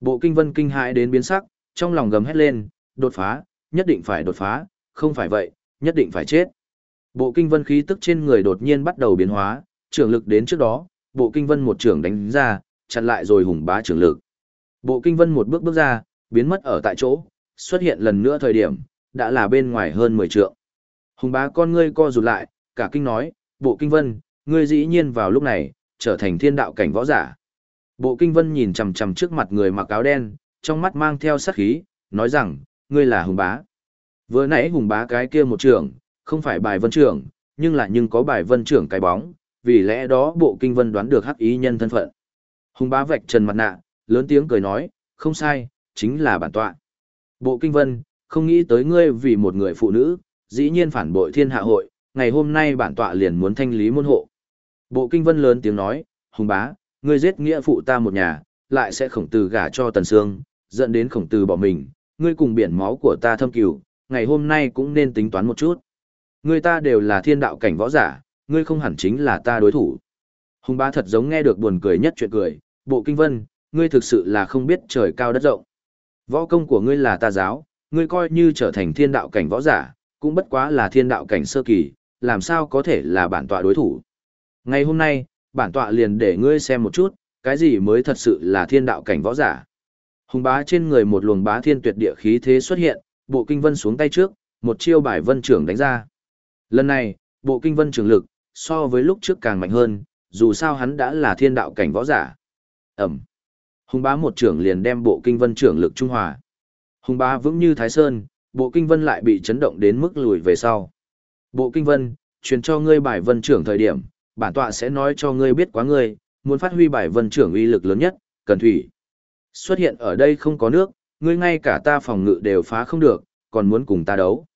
Bộ kinh vân kinh hãi đến biến sắc, trong lòng gầm hét lên, đột phá, nhất định phải đột phá, không phải vậy, nhất định phải chết. Bộ kinh vân khí tức trên người đột nhiên bắt đầu biến hóa, trưởng lực đến trước đó, bộ kinh vân một trưởng đánh ra, chặn lại rồi hùng bá trưởng lực. Bộ kinh vân một bước bước ra, biến mất ở tại chỗ, xuất hiện lần nữa thời điểm, đã là bên ngoài hơn 10 trượng. Hùng bá con ngươi co rụt lại, cả kinh nói, bộ kinh vân, ngươi dĩ nhiên vào lúc này, trở thành thiên đạo cảnh võ giả. Bộ kinh vân nhìn chằm chằm trước mặt người mặc áo đen, trong mắt mang theo sát khí, nói rằng, ngươi là hùng bá. Vừa nãy hùng bá cái kia một trưởng, không phải bài vân trưởng, nhưng là nhưng có bài vân trưởng cái bóng, vì lẽ đó bộ kinh vân đoán được hắc ý nhân thân phận. Hùng bá vạch trần mặt nạ, lớn tiếng cười nói, không sai, chính là bản tọa. Bộ kinh vân, không nghĩ tới ngươi vì một người phụ nữ, dĩ nhiên phản bội thiên hạ hội, ngày hôm nay bản tọa liền muốn thanh lý môn hộ. Bộ kinh vân lớn tiếng nói, hùng bá, ngươi giết nghĩa phụ ta một nhà, lại sẽ khổng tử gả cho tần sương, dẫn đến khổng tử bỏ mình, ngươi cùng biển máu của ta thâm cửu, ngày hôm nay cũng nên tính toán một chút. Ngươi ta đều là thiên đạo cảnh võ giả, ngươi không hẳn chính là ta đối thủ. Hùng bá thật giống nghe được buồn cười nhất chuyện cười, bộ kinh vân, ngươi thực sự là không biết trời cao đất rộng. Võ công của ngươi là ta giáo, ngươi coi như trở thành thiên đạo cảnh võ giả, cũng bất quá là thiên đạo cảnh sơ kỳ, làm sao có thể là bản tọa đối thủ. Ngày hôm nay, bản tọa liền để ngươi xem một chút, cái gì mới thật sự là thiên đạo cảnh võ giả. Hùng bá trên người một luồng bá thiên tuyệt địa khí thế xuất hiện, bộ kinh vân xuống tay trước, một chiêu bài vân trưởng đánh ra. Lần này, bộ kinh vân trưởng lực, so với lúc trước càng mạnh hơn, dù sao hắn đã là thiên đạo cảnh võ giả. Ẩm. Hùng bá một trưởng liền đem bộ kinh vân trưởng lực trung hòa. Hùng bá vững như Thái Sơn, bộ kinh vân lại bị chấn động đến mức lùi về sau. Bộ kinh vân, truyền cho ngươi bài vân trưởng thời điểm, bản tọa sẽ nói cho ngươi biết quá ngươi, muốn phát huy bài vân trưởng uy lực lớn nhất, cần thủy. Xuất hiện ở đây không có nước, ngươi ngay cả ta phòng ngự đều phá không được, còn muốn cùng ta đấu.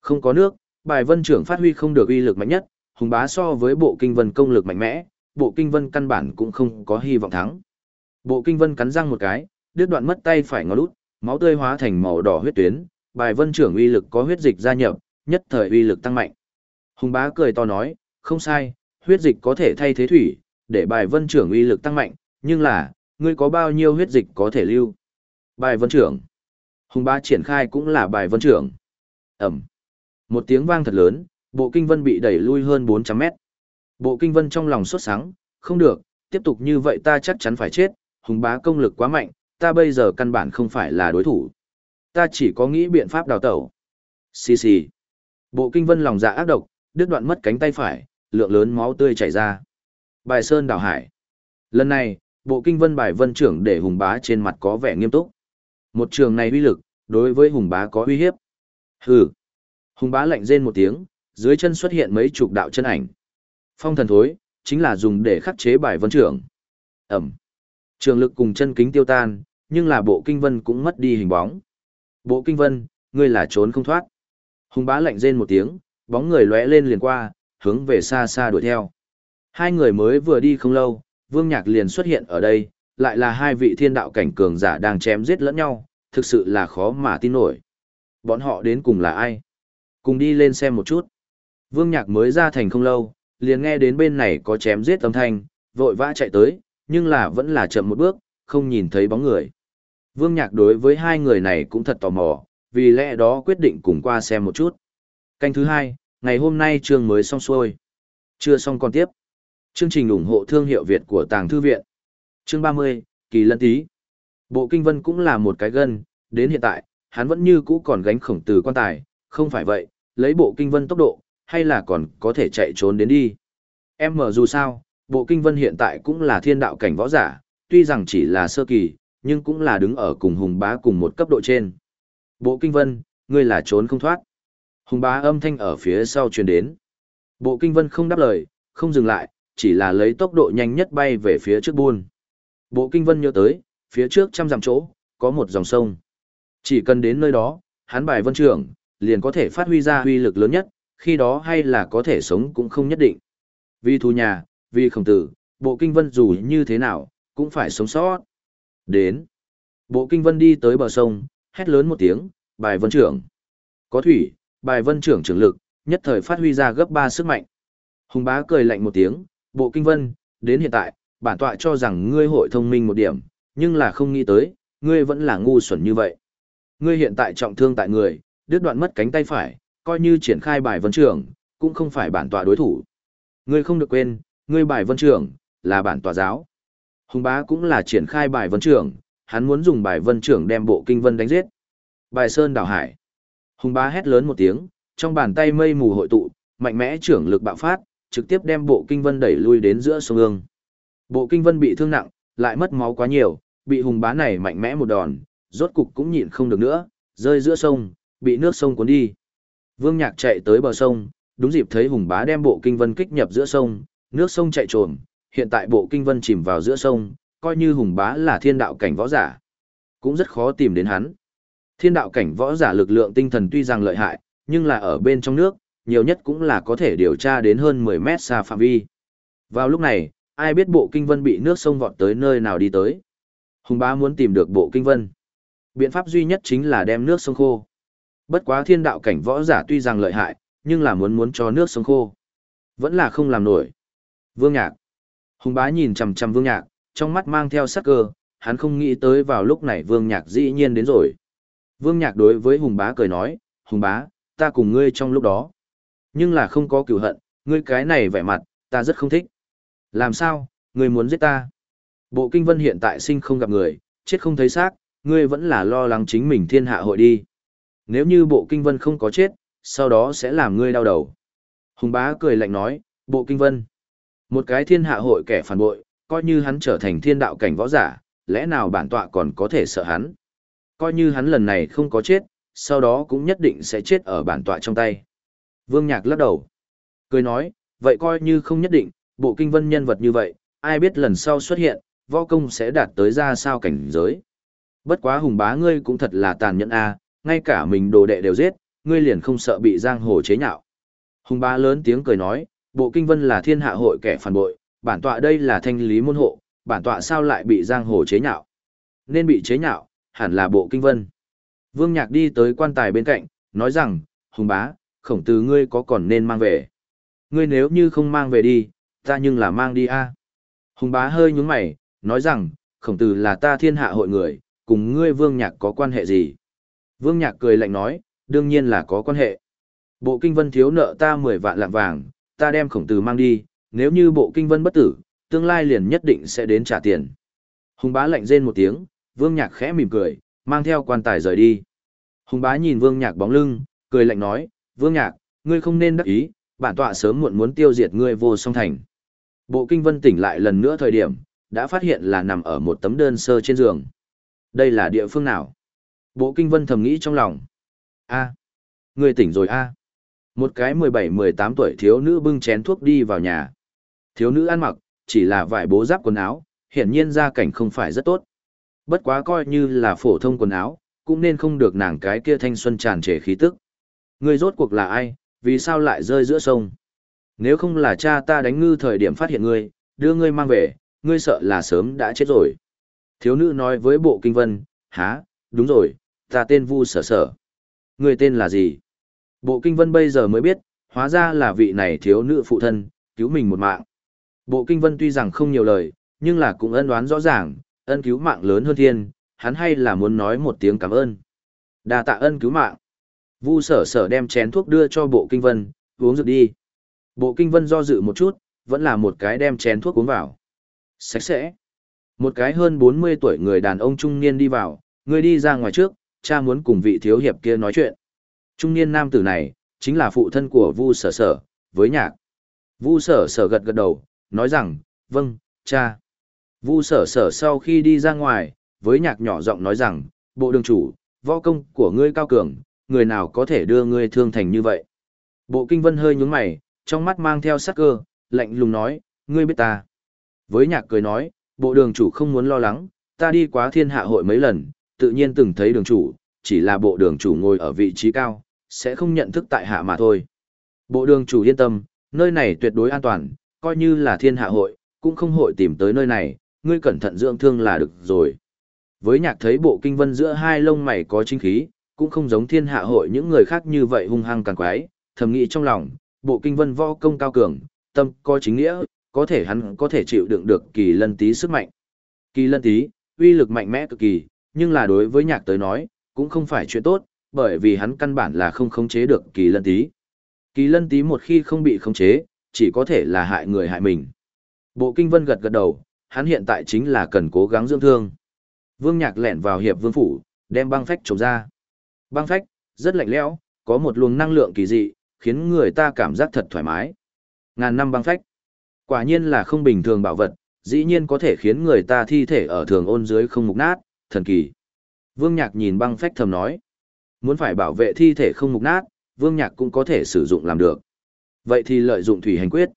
Không có nước, bài vân trưởng phát huy không được uy lực mạnh nhất, hùng bá so với bộ kinh vân công lực mạnh mẽ, bộ kinh vân căn bản cũng không có hy vọng thắng. Bộ kinh vân cắn răng một cái, đứt đoạn mất tay phải ngó lút, máu tươi hóa thành màu đỏ huyết tuyến, bài vân trưởng uy lực có huyết dịch gia nhập, nhất thời uy lực tăng mạnh. Hùng bá cười to nói, không sai, huyết dịch có thể thay thế thủy, để bài vân trưởng uy lực tăng mạnh, nhưng là, ngươi có bao nhiêu huyết dịch có thể lưu? Bài vân trưởng. Hùng bá triển khai cũng là bài vân trưởng. Ẩm. Một tiếng vang thật lớn, bộ kinh vân bị đẩy lui hơn 400 mét. Bộ kinh vân trong lòng sốt sáng, không được, tiếp tục như vậy ta chắc chắn phải chết, hùng bá công lực quá mạnh, ta bây giờ căn bản không phải là đối thủ. Ta chỉ có nghĩ biện pháp đào tẩu. Xì xì. Bộ kinh vân lòng dạ ác độc, đứt đoạn mất cánh tay phải, lượng lớn máu tươi chảy ra. Bài sơn đảo hải. Lần này, bộ kinh vân bài vân trưởng để hùng bá trên mặt có vẻ nghiêm túc. Một trường này uy lực, đối với hùng bá có uy hiếp. Hừ. Hùng bá lạnh rên một tiếng, dưới chân xuất hiện mấy chục đạo chân ảnh. Phong thần thối, chính là dùng để khắc chế bài vân trưởng. Ẩm. Trường lực cùng chân kính tiêu tan, nhưng là bộ kinh vân cũng mất đi hình bóng. Bộ kinh vân, ngươi là trốn không thoát. Hùng bá lạnh rên một tiếng, bóng người lóe lên liền qua, hướng về xa xa đuổi theo. Hai người mới vừa đi không lâu, Vương Nhạc liền xuất hiện ở đây, lại là hai vị thiên đạo cảnh cường giả đang chém giết lẫn nhau, thực sự là khó mà tin nổi. Bọn họ đến cùng là ai? Cùng đi lên xem một chút. Vương Nhạc mới ra thành không lâu, liền nghe đến bên này có chém giết âm thanh, vội vã chạy tới, nhưng là vẫn là chậm một bước, không nhìn thấy bóng người. Vương Nhạc đối với hai người này cũng thật tò mò, vì lẽ đó quyết định cùng qua xem một chút. Canh thứ hai, ngày hôm nay chương mới xong xuôi. Chưa xong còn tiếp. Chương trình ủng hộ thương hiệu Việt của Tàng Thư Viện. Chương 30, Kỳ Lân Tý. Bộ Kinh Vân cũng là một cái gân, đến hiện tại, hắn vẫn như cũ còn gánh khổng tử quan tài, không phải vậy, lấy Bộ Kinh Vân tốc độ, hay là còn có thể chạy trốn đến đi. Em mở dù sao, Bộ Kinh Vân hiện tại cũng là thiên đạo cảnh võ giả, tuy rằng chỉ là sơ kỳ, nhưng cũng là đứng ở cùng Hùng Bá cùng một cấp độ trên. Bộ Kinh Vân, ngươi là trốn không thoát. Hùng Bá âm thanh ở phía sau truyền đến. Bộ Kinh Vân không đáp lời, không dừng lại, chỉ là lấy tốc độ nhanh nhất bay về phía trước buôn. Bộ Kinh Vân nhớ tới, phía trước trăm dặm chỗ, có một dòng sông. Chỉ cần đến nơi đó, hắn bài vân trưởng, liền có thể phát huy ra huy lực lớn nhất, khi đó hay là có thể sống cũng không nhất định. Vì thu nhà, vì khổng tử, bộ kinh vân dù như thế nào, cũng phải sống sót. Đến. Bộ kinh vân đi tới bờ sông, hét lớn một tiếng, bài vân trưởng. Có thủy, bài vân trưởng trưởng lực, nhất thời phát huy ra gấp 3 sức mạnh. Hùng bá cười lạnh một tiếng, bộ kinh vân, đến hiện tại, bản tọa cho rằng ngươi hội thông minh một điểm, nhưng là không nghĩ tới, ngươi vẫn là ngu xuẩn như vậy. Ngươi hiện tại trọng thương tại người, đứt đoạn mất cánh tay phải, coi như triển khai bài vân trưởng, cũng không phải bản tọa đối thủ. Ngươi không được quên, ngươi bài vân trưởng, là bản tọa giáo. Hùng bá cũng là triển khai bài vân trưởng, hắn muốn dùng bài vân trưởng đem bộ kinh vân đánh giết. Bài sơn đảo hải. Hùng bá hét lớn một tiếng, trong bàn tay mây mù hội tụ, mạnh mẽ trưởng lực bạo phát, trực tiếp đem bộ kinh vân đẩy lui đến giữa sông ương. Bộ kinh vân bị thương nặng, lại mất máu quá nhiều, bị hùng bá này mạnh mẽ một đòn, rốt cục cũng nhịn không được nữa, rơi giữa sông, bị nước sông cuốn đi. Vương Nhạc chạy tới bờ sông, đúng dịp thấy hùng bá đem bộ kinh vân kích nhập giữa sông, nước sông chạy trồm, hiện tại bộ kinh vân chìm vào giữa sông, coi như hùng bá là thiên đạo cảnh võ giả, cũng rất khó tìm đến hắn. Thiên đạo cảnh võ giả lực lượng tinh thần tuy rằng lợi hại, nhưng là ở bên trong nước, nhiều nhất cũng là có thể điều tra đến hơn 10 mét xa phạm vi. Vào lúc này, ai biết bộ kinh vân bị nước sông vọt tới nơi nào đi tới. Hùng bá muốn tìm được bộ kinh vân. Biện pháp duy nhất chính là đem nước sông khô. Bất quá thiên đạo cảnh võ giả tuy rằng lợi hại, nhưng là muốn muốn cho nước sông khô. Vẫn là không làm nổi. Vương Nhạc. Hùng bá nhìn chằm chằm Vương Nhạc, trong mắt mang theo sắc cơ, hắn không nghĩ tới vào lúc này Vương Nhạc dĩ nhiên đến rồi. Vương Nhạc đối với Hùng bá cười nói, Hùng bá, ta cùng ngươi trong lúc đó. Nhưng là không có cửu hận, ngươi cái này vẻ mặt, ta rất không thích. Làm sao, ngươi muốn giết ta? Bộ kinh vân hiện tại sinh không gặp người, chết không thấy xác, ngươi vẫn là lo lắng chính mình thiên hạ hội đi. Nếu như bộ kinh vân không có chết, sau đó sẽ làm ngươi đau đầu. Hùng bá cười lạnh nói, bộ kinh vân. Một cái thiên hạ hội kẻ phản bội, coi như hắn trở thành thiên đạo cảnh võ giả, lẽ nào bản tọa còn có thể sợ hắn. Coi như hắn lần này không có chết, sau đó cũng nhất định sẽ chết ở bản tọa trong tay. Vương Nhạc lắc đầu. Cười nói, vậy coi như không nhất định, bộ kinh vân nhân vật như vậy, ai biết lần sau xuất hiện, võ công sẽ đạt tới ra sao cảnh giới. Bất quá hùng bá ngươi cũng thật là tàn nhẫn a, ngay cả mình đồ đệ đều giết, ngươi liền không sợ bị giang hồ chế nhạo. Hùng bá lớn tiếng cười nói, bộ kinh vân là thiên hạ hội kẻ phản bội, bản tọa đây là thanh lý môn hộ, bản tọa sao lại bị giang hồ chế nhạo. Nên bị chế nhạo, hẳn là bộ kinh vân. Vương Nhạc đi tới quan tài bên cạnh, nói rằng, Hùng bá, khổng tử ngươi có còn nên mang về. Ngươi nếu như không mang về đi, ta nhưng là mang đi a. Hùng bá hơi nhúng mày, nói rằng, khổng tử là ta thiên hạ hội người, cùng ngươi vương nhạc có quan hệ gì? Vương nhạc cười lạnh nói, đương nhiên là có quan hệ. Bộ kinh vân thiếu nợ ta 10 vạn lạng vàng, ta đem khổng tử mang đi, nếu như bộ kinh vân bất tử, tương lai liền nhất định sẽ đến trả tiền. Hùng bá lạnh rên một tiếng, vương nhạc khẽ mỉm cười, mang theo quan tài rời đi. Hùng bá nhìn vương nhạc bóng lưng, cười lạnh nói, vương nhạc, ngươi không nên đắc ý, bản tọa sớm muộn muốn tiêu diệt ngươi vô song thành. Bộ kinh vân tỉnh lại lần nữa thời điểm, đã phát hiện là nằm ở một tấm đơn sơ trên giường. Đây là địa phương nào? Bộ kinh vân thầm nghĩ trong lòng. a ngươi tỉnh rồi a Một cái 17-18 tuổi thiếu nữ bưng chén thuốc đi vào nhà. Thiếu nữ ăn mặc, chỉ là vải bố giáp quần áo, hiển nhiên gia cảnh không phải rất tốt. Bất quá coi như là phổ thông quần áo, cũng nên không được nàng cái kia thanh xuân tràn trề khí tức. Ngươi rốt cuộc là ai, vì sao lại rơi giữa sông? Nếu không là cha ta đánh ngư thời điểm phát hiện ngươi, đưa ngươi mang về, ngươi sợ là sớm đã chết rồi. Thiếu nữ nói với bộ kinh vân, há, đúng rồi, ta tên Vu sở sở. Ngươi tên là gì? Bộ kinh vân bây giờ mới biết, hóa ra là vị này thiếu nữ phụ thân, cứu mình một mạng. Bộ kinh vân tuy rằng không nhiều lời, nhưng là cũng ân đoán rõ ràng, ân cứu mạng lớn hơn thiên, hắn hay là muốn nói một tiếng cảm ơn. đa tạ ân cứu mạng. Vu sở sở đem chén thuốc đưa cho bộ kinh vân, uống rực đi. Bộ kinh vân do dự một chút, vẫn là một cái đem chén thuốc uống vào. Sạch sẽ. Một cái hơn 40 tuổi người đàn ông trung niên đi vào, người đi ra ngoài trước, cha muốn cùng vị thiếu hiệp kia nói chuyện. Trung niên nam tử này, chính là phụ thân của Vu sở sở, với nhạc. Vu sở sở gật gật đầu, nói rằng, vâng, cha. Vu sở sở sau khi đi ra ngoài, với nhạc nhỏ giọng nói rằng, bộ đường chủ, võ công của ngươi cao cường, người nào có thể đưa ngươi thương thành như vậy. Bộ kinh vân hơi nhướng mày, trong mắt mang theo sắc cơ, lạnh lùng nói, ngươi biết ta. Với nhạc cười nói, bộ đường chủ không muốn lo lắng, ta đi quá thiên hạ hội mấy lần, tự nhiên từng thấy đường chủ, chỉ là bộ đường chủ ngồi ở vị trí cao, sẽ không nhận thức tại hạ mà thôi. Bộ đường chủ yên tâm, nơi này tuyệt đối an toàn, coi như là thiên hạ hội, cũng không hội tìm tới nơi này, ngươi cẩn thận dưỡng thương là được rồi. Với nhạc thấy bộ kinh vân giữa hai lông mày có chính khí, cũng không giống thiên hạ hội những người khác như vậy hung hăng càng quái, thầm nghĩ trong lòng, bộ kinh vân võ công cao cường, tâm có chính nghĩa, có thể hắn có thể chịu đựng được kỳ lân tí sức mạnh. Kỳ lân tí, uy lực mạnh mẽ cực kỳ, nhưng là đối với nhạc tới nói, cũng không phải chuyện tốt, bởi vì hắn căn bản là không khống chế được kỳ lân tí. Kỳ lân tí một khi không bị khống chế, chỉ có thể là hại người hại mình. Bộ kinh vân gật gật đầu, hắn hiện tại chính là cần cố gắng dưỡng thương. Vương Nhạc lẹn vào hiệp vương phủ, đem băng phách trồng ra. Băng phách, rất lạnh lẽo, có một luồng năng lượng kỳ dị, khiến người ta cảm giác thật thoải mái. Ngàn năm băng phách. Quả nhiên là không bình thường bảo vật, dĩ nhiên có thể khiến người ta thi thể ở thường ôn dưới không mục nát, thần kỳ. Vương Nhạc nhìn băng phách thầm nói. Muốn phải bảo vệ thi thể không mục nát, Vương Nhạc cũng có thể sử dụng làm được. Vậy thì lợi dụng thủy hành quyết.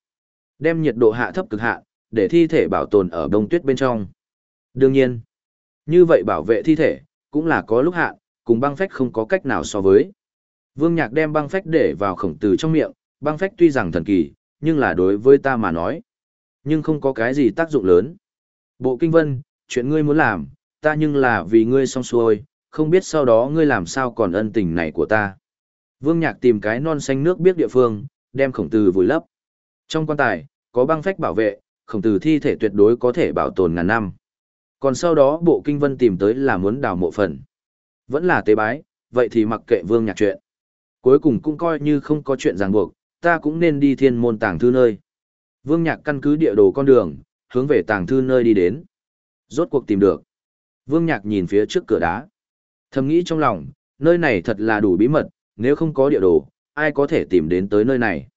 Đem nhiệt độ hạ thấp cực hạ, để thi thể bảo tồn ở đông tuyết bên trong. Đương nhiên, như vậy bảo vệ thi thể, cũng là có lúc hạn, cùng băng phách không có cách nào so với. Vương Nhạc đem băng phách để vào khổng tử trong miệng, băng phách tuy rằng thần kỳ, nhưng là đối với ta mà nói. Nhưng không có cái gì tác dụng lớn. Bộ kinh vân, chuyện ngươi muốn làm, ta nhưng là vì ngươi xong xuôi, không biết sau đó ngươi làm sao còn ân tình này của ta. Vương Nhạc tìm cái non xanh nước biết địa phương, đem khổng tử vùi lấp. Trong quan tài, có băng phách bảo vệ, khổng tử thi thể tuyệt đối có thể bảo tồn ngàn năm. Còn sau đó bộ kinh vân tìm tới là muốn đào mộ phần. Vẫn là tế bái, vậy thì mặc kệ vương nhạc chuyện. Cuối cùng cũng coi như không có chuyện ràng buộc, ta cũng nên đi thiên môn tàng thư nơi. Vương nhạc căn cứ địa đồ con đường, hướng về tàng thư nơi đi đến. Rốt cuộc tìm được. Vương nhạc nhìn phía trước cửa đá. Thầm nghĩ trong lòng, nơi này thật là đủ bí mật, nếu không có địa đồ, ai có thể tìm đến tới nơi này.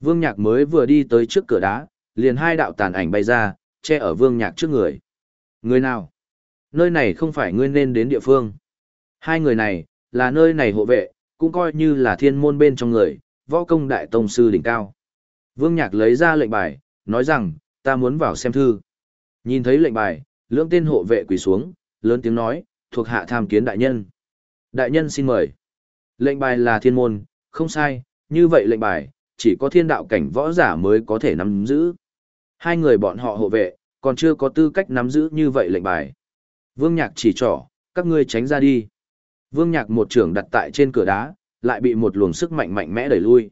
Vương nhạc mới vừa đi tới trước cửa đá, liền hai đạo tàn ảnh bay ra, che ở vương nhạc trước người. Người nào? Nơi này không phải ngươi nên đến địa phương. Hai người này, là nơi này hộ vệ, cũng coi như là thiên môn bên trong người, võ công đại tông sư đỉnh cao. Vương Nhạc lấy ra lệnh bài, nói rằng, ta muốn vào xem thư. Nhìn thấy lệnh bài, lưỡng tên hộ vệ quỳ xuống, lớn tiếng nói, thuộc hạ tham kiến đại nhân. Đại nhân xin mời. Lệnh bài là thiên môn, không sai, như vậy lệnh bài, chỉ có thiên đạo cảnh võ giả mới có thể nắm giữ. Hai người bọn họ hộ vệ, còn chưa có tư cách nắm giữ như vậy lệnh bài. Vương Nhạc chỉ trỏ, các ngươi tránh ra đi. Vương Nhạc một trưởng đặt tại trên cửa đá, lại bị một luồng sức mạnh mạnh mẽ đẩy lui.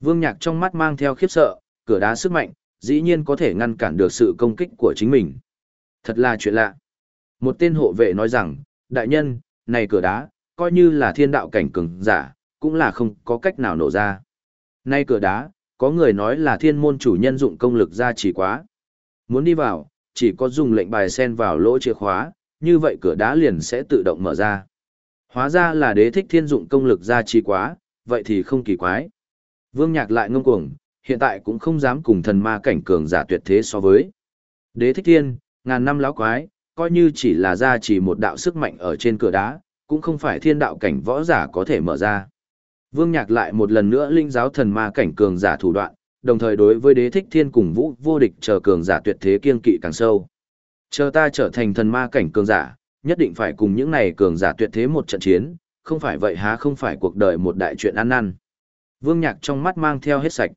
Vương Nhạc trong mắt mang theo khiếp sợ, cửa đá sức mạnh, dĩ nhiên có thể ngăn cản được sự công kích của chính mình. Thật là chuyện lạ. Một tên hộ vệ nói rằng, đại nhân, này cửa đá, coi như là thiên đạo cảnh cường giả, cũng là không có cách nào nổ ra. Nay cửa đá, có người nói là thiên môn chủ nhân dụng công lực ra chỉ quá. Muốn đi vào, chỉ có dùng lệnh bài sen vào lỗ chìa khóa, như vậy cửa đá liền sẽ tự động mở ra. Hóa ra là đế thích thiên dụng công lực ra chỉ quá, vậy thì không kỳ quái. Vương Nhạc lại ngông cuồng, hiện tại cũng không dám cùng thần ma cảnh cường giả tuyệt thế so với. Đế thích thiên, ngàn năm lão quái, coi như chỉ là ra chỉ một đạo sức mạnh ở trên cửa đá, cũng không phải thiên đạo cảnh võ giả có thể mở ra. Vương Nhạc lại một lần nữa linh giáo thần ma cảnh cường giả thủ đoạn, đồng thời đối với đế thích thiên cùng vũ vô địch chờ cường giả tuyệt thế kiên kỵ càng sâu. Chờ ta trở thành thần ma cảnh cường giả, nhất định phải cùng những này cường giả tuyệt thế một trận chiến, không phải vậy há không phải cuộc đời một đại chuyện ăn năn. Vương Nhạc trong mắt mang theo hết sạch.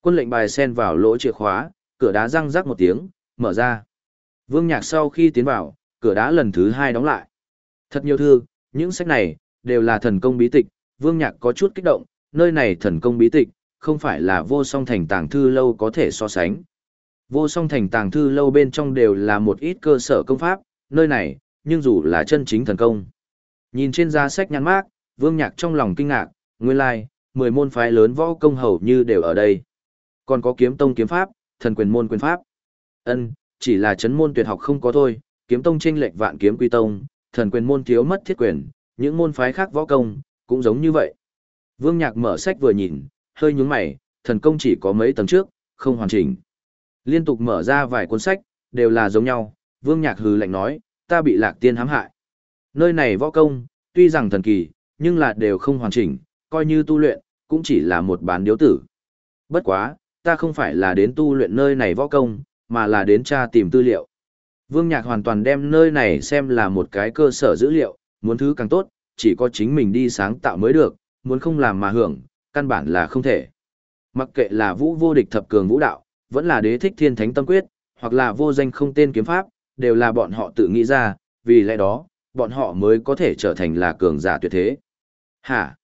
Quân lệnh bài sen vào lỗ chìa khóa, cửa đá răng rắc một tiếng, mở ra. Vương Nhạc sau khi tiến vào, cửa đá lần thứ hai đóng lại. Thật nhiều thư, những sách này, đều là thần công bí tịch, Vương Nhạc có chút kích động, nơi này thần công bí tịch, không phải là vô song thành tàng thư lâu có thể so sánh. Vô song thành tàng thư lâu bên trong đều là một ít cơ sở công pháp, nơi này, nhưng dù là chân chính thần công. Nhìn trên giá sách nhắn mát, Vương Nhạc trong lòng kinh ngạc, nguyên lai, like, 10 môn phái lớn võ công hầu như đều ở đây. Còn có kiếm tông kiếm pháp, thần quyền môn quyền pháp. Ân, chỉ là chấn môn tuyệt học không có thôi, kiếm tông chênh lệch vạn kiếm quy tông, thần quyền môn thiếu mất thiết quyền, những môn phái khác võ công cũng giống như vậy. Vương Nhạc mở sách vừa nhìn, hơi nhướng mày, thần công chỉ có mấy tầng trước, không hoàn chỉnh. Liên tục mở ra vài cuốn sách, đều là giống nhau, Vương Nhạc hừ lạnh nói, ta bị lạc tiên hãm hại. Nơi này võ công, tuy rằng thần kỳ, nhưng là đều không hoàn chỉnh, coi như tu luyện, cũng chỉ là một bán điếu tử. Bất quá, ta không phải là đến tu luyện nơi này võ công, mà là đến tra tìm tư liệu. Vương Nhạc hoàn toàn đem nơi này xem là một cái cơ sở dữ liệu, muốn thứ càng tốt, chỉ có chính mình đi sáng tạo mới được, muốn không làm mà hưởng, căn bản là không thể. Mặc kệ là vũ vô địch thập cường vũ đạo, vẫn là đế thích thiên thánh tâm quyết, hoặc là vô danh không tên kiếm pháp, đều là bọn họ tự nghĩ ra, vì lẽ đó, bọn họ mới có thể trở thành là cường giả tuyệt thế. Hả?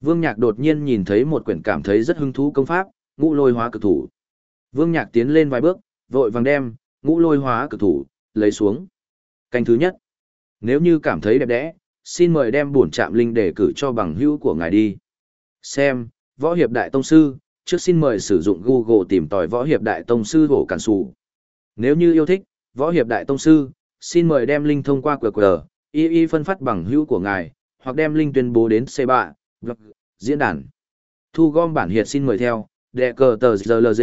Vương Nhạc đột nhiên nhìn thấy một quyển cảm thấy rất hứng thú công pháp, ngũ lôi hóa cực thủ. Vương Nhạc tiến lên vài bước, vội vàng đem, ngũ lôi hóa cực thủ, lấy xuống. Canh thứ nhất. Nếu như cảm thấy đẹp đẽ, xin mời đem bổn trạm linh để cử cho bằng hữu của ngài đi. Xem, Võ Hiệp Đại Tông Sư, trước xin mời sử dụng Google tìm tòi Võ Hiệp Đại Tông Sư hổ cản sụ. Nếu như yêu thích, Võ Hiệp Đại Tông Sư, xin mời đem link thông qua QR, y y phân phát bằng hữu của ngài, hoặc đem link tuyên bố đến C3, blog, diễn đàn. Thu gom bản hiệt xin mời theo, đệ cờ tờ GLG,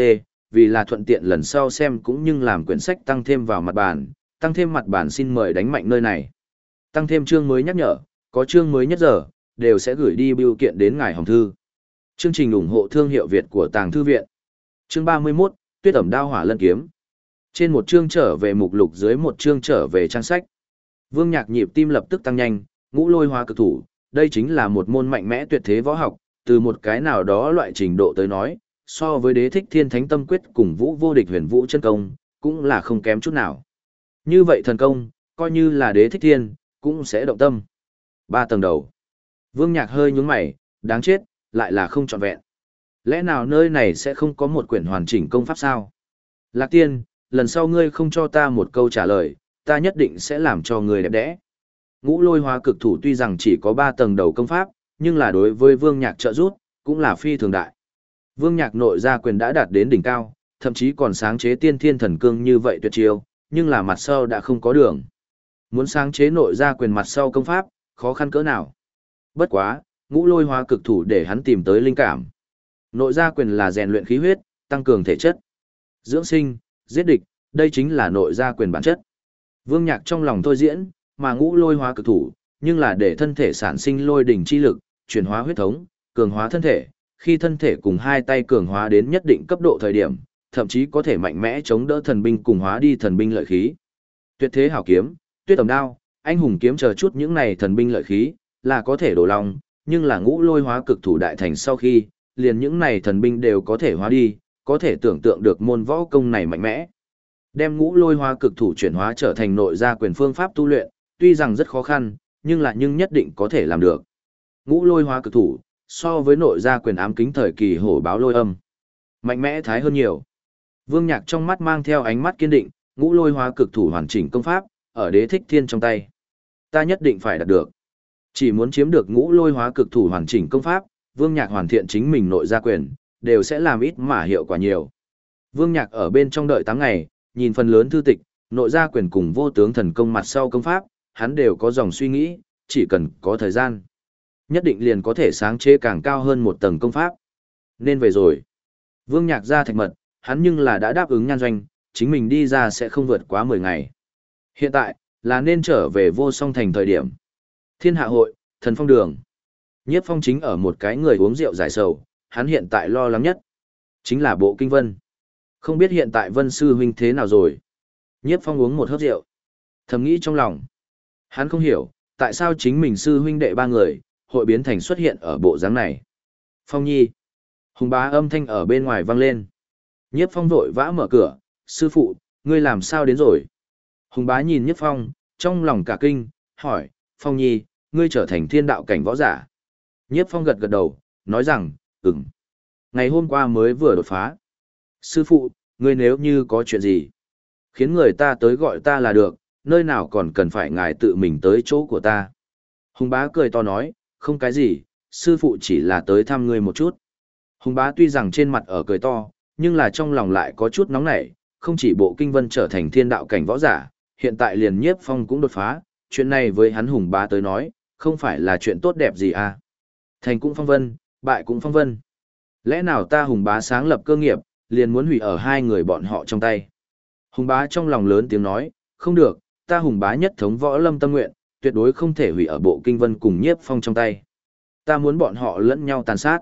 vì là thuận tiện lần sau xem cũng như làm quyển sách tăng thêm vào mặt bản, tăng thêm mặt bản xin mời đánh mạnh nơi này. Tăng thêm chương mới nhắc nhở, có chương mới nhất giờ, đều sẽ gửi đi biểu kiện đến ngài hồng thư. Chương trình ủng hộ thương hiệu Việt của Tàng Thư Viện. Chương 31, Tuyết ẩm đao hỏa lân kiếm. Trên một chương trở về mục lục dưới một chương trở về trang sách. Vương Nhạc nhịp tim lập tức tăng nhanh, ngũ lôi hóa cực thủ, đây chính là một môn mạnh mẽ tuyệt thế võ học, từ một cái nào đó loại trình độ tới nói, so với đế thích thiên thánh tâm quyết cùng vũ vô địch huyền vũ chân công, cũng là không kém chút nào. Như vậy thần công, coi như là đế thích thiên, cũng sẽ động tâm. Ba tầng đầu. Vương Nhạc hơi nhướng mày, đáng chết, lại là không trọn vẹn. Lẽ nào nơi này sẽ không có một quyển hoàn chỉnh công pháp sao? Lạc tiên, lần sau ngươi không cho ta một câu trả lời, ta nhất định sẽ làm cho ngươi đẹp đẽ. Ngũ lôi hóa cực thủ tuy rằng chỉ có ba tầng đầu công pháp, nhưng là đối với vương nhạc trợ rút, cũng là phi thường đại. Vương nhạc nội gia quyền đã đạt đến đỉnh cao, thậm chí còn sáng chế tiên thiên thần cương như vậy tuyệt chiêu, nhưng là mặt sau đã không có đường. Muốn sáng chế nội gia quyền mặt sau công pháp, khó khăn cỡ nào. Bất quá, ngũ lôi hóa cực thủ để hắn tìm tới linh cảm. Nội gia quyền là rèn luyện khí huyết, tăng cường thể chất. Dưỡng sinh, giết địch, đây chính là nội gia quyền bản chất. Vương Nhạc trong lòng thôi diễn, mà ngũ lôi hóa cực thủ, nhưng là để thân thể sản sinh lôi đỉnh chi lực, chuyển hóa huyết thống, cường hóa thân thể, khi thân thể cùng hai tay cường hóa đến nhất định cấp độ thời điểm, thậm chí có thể mạnh mẽ chống đỡ thần binh cùng hóa đi thần binh lợi khí. Tuyệt thế hảo kiếm, tuyết tầm đao, anh hùng kiếm chờ chút những này thần binh lợi khí, là có thể đổ lòng, nhưng là ngũ lôi hóa cực thủ đại thành sau khi, liền những này thần binh đều có thể hóa đi, có thể tưởng tượng được môn võ công này mạnh mẽ. Đem ngũ lôi hóa cực thủ chuyển hóa trở thành nội gia quyền phương pháp tu luyện, tuy rằng rất khó khăn, nhưng là nhưng nhất định có thể làm được. Ngũ lôi hóa cực thủ, so với nội gia quyền ám kính thời kỳ hổ báo lôi âm. Mạnh mẽ thái hơn nhiều. Vương Nhạc trong mắt mang theo ánh mắt kiên định, ngũ lôi hóa cực thủ hoàn chỉnh công pháp, ở đế thích thiên trong tay. Ta nhất định phải đạt được. Chỉ muốn chiếm được ngũ lôi hóa cực thủ hoàn chỉnh công pháp, Vương Nhạc hoàn thiện chính mình nội gia quyền, đều sẽ làm ít mà hiệu quả nhiều. Vương Nhạc ở bên trong đợi 8 ngày, nhìn phần lớn thư tịch, nội gia quyền cùng vô tướng thần công mặt sau công pháp, hắn đều có dòng suy nghĩ, chỉ cần có thời gian. Nhất định liền có thể sáng chế càng cao hơn một tầng công pháp. Nên về rồi. Vương Nhạc ra thạch mật, hắn nhưng là đã đáp ứng nhan doanh, chính mình đi ra sẽ không vượt quá 10 ngày. Hiện tại, là nên trở về vô song thành thời điểm. Thiên hạ hội, thần phong đường. Nhiếp phong chính ở một cái người uống rượu giải sầu, hắn hiện tại lo lắng nhất. Chính là bộ kinh vân. Không biết hiện tại vân sư huynh thế nào rồi. Nhiếp phong uống một hớp rượu. Thầm nghĩ trong lòng. Hắn không hiểu, tại sao chính mình sư huynh đệ ba người, hội biến thành xuất hiện ở bộ dáng này. Phong nhi. Hùng bá âm thanh ở bên ngoài vang lên. Nhiếp phong vội vã mở cửa, sư phụ, ngươi làm sao đến rồi? Hùng bá nhìn Nhất phong, trong lòng cả kinh, hỏi, phong nhi, ngươi trở thành thiên đạo cảnh võ giả. Nhất phong gật gật đầu, nói rằng, ừm. Ngày hôm qua mới vừa đột phá. Sư phụ, ngươi nếu như có chuyện gì, khiến người ta tới gọi ta là được, nơi nào còn cần phải ngài tự mình tới chỗ của ta. Hùng bá cười to nói, không cái gì, sư phụ chỉ là tới thăm ngươi một chút. Hùng bá tuy rằng trên mặt ở cười to, nhưng là trong lòng lại có chút nóng nảy, không chỉ bộ kinh vân trở thành thiên đạo cảnh võ giả, hiện tại liền nhiếp phong cũng đột phá, chuyện này với hắn hùng bá tới nói, không phải là chuyện tốt đẹp gì à. Thành cũng phong vân, bại cũng phong vân. Lẽ nào ta hùng bá sáng lập cơ nghiệp, liền muốn hủy ở hai người bọn họ trong tay. Hùng bá trong lòng lớn tiếng nói, không được, ta hùng bá nhất thống võ lâm tâm nguyện, tuyệt đối không thể hủy ở bộ kinh vân cùng nhiếp phong trong tay. Ta muốn bọn họ lẫn nhau tàn sát.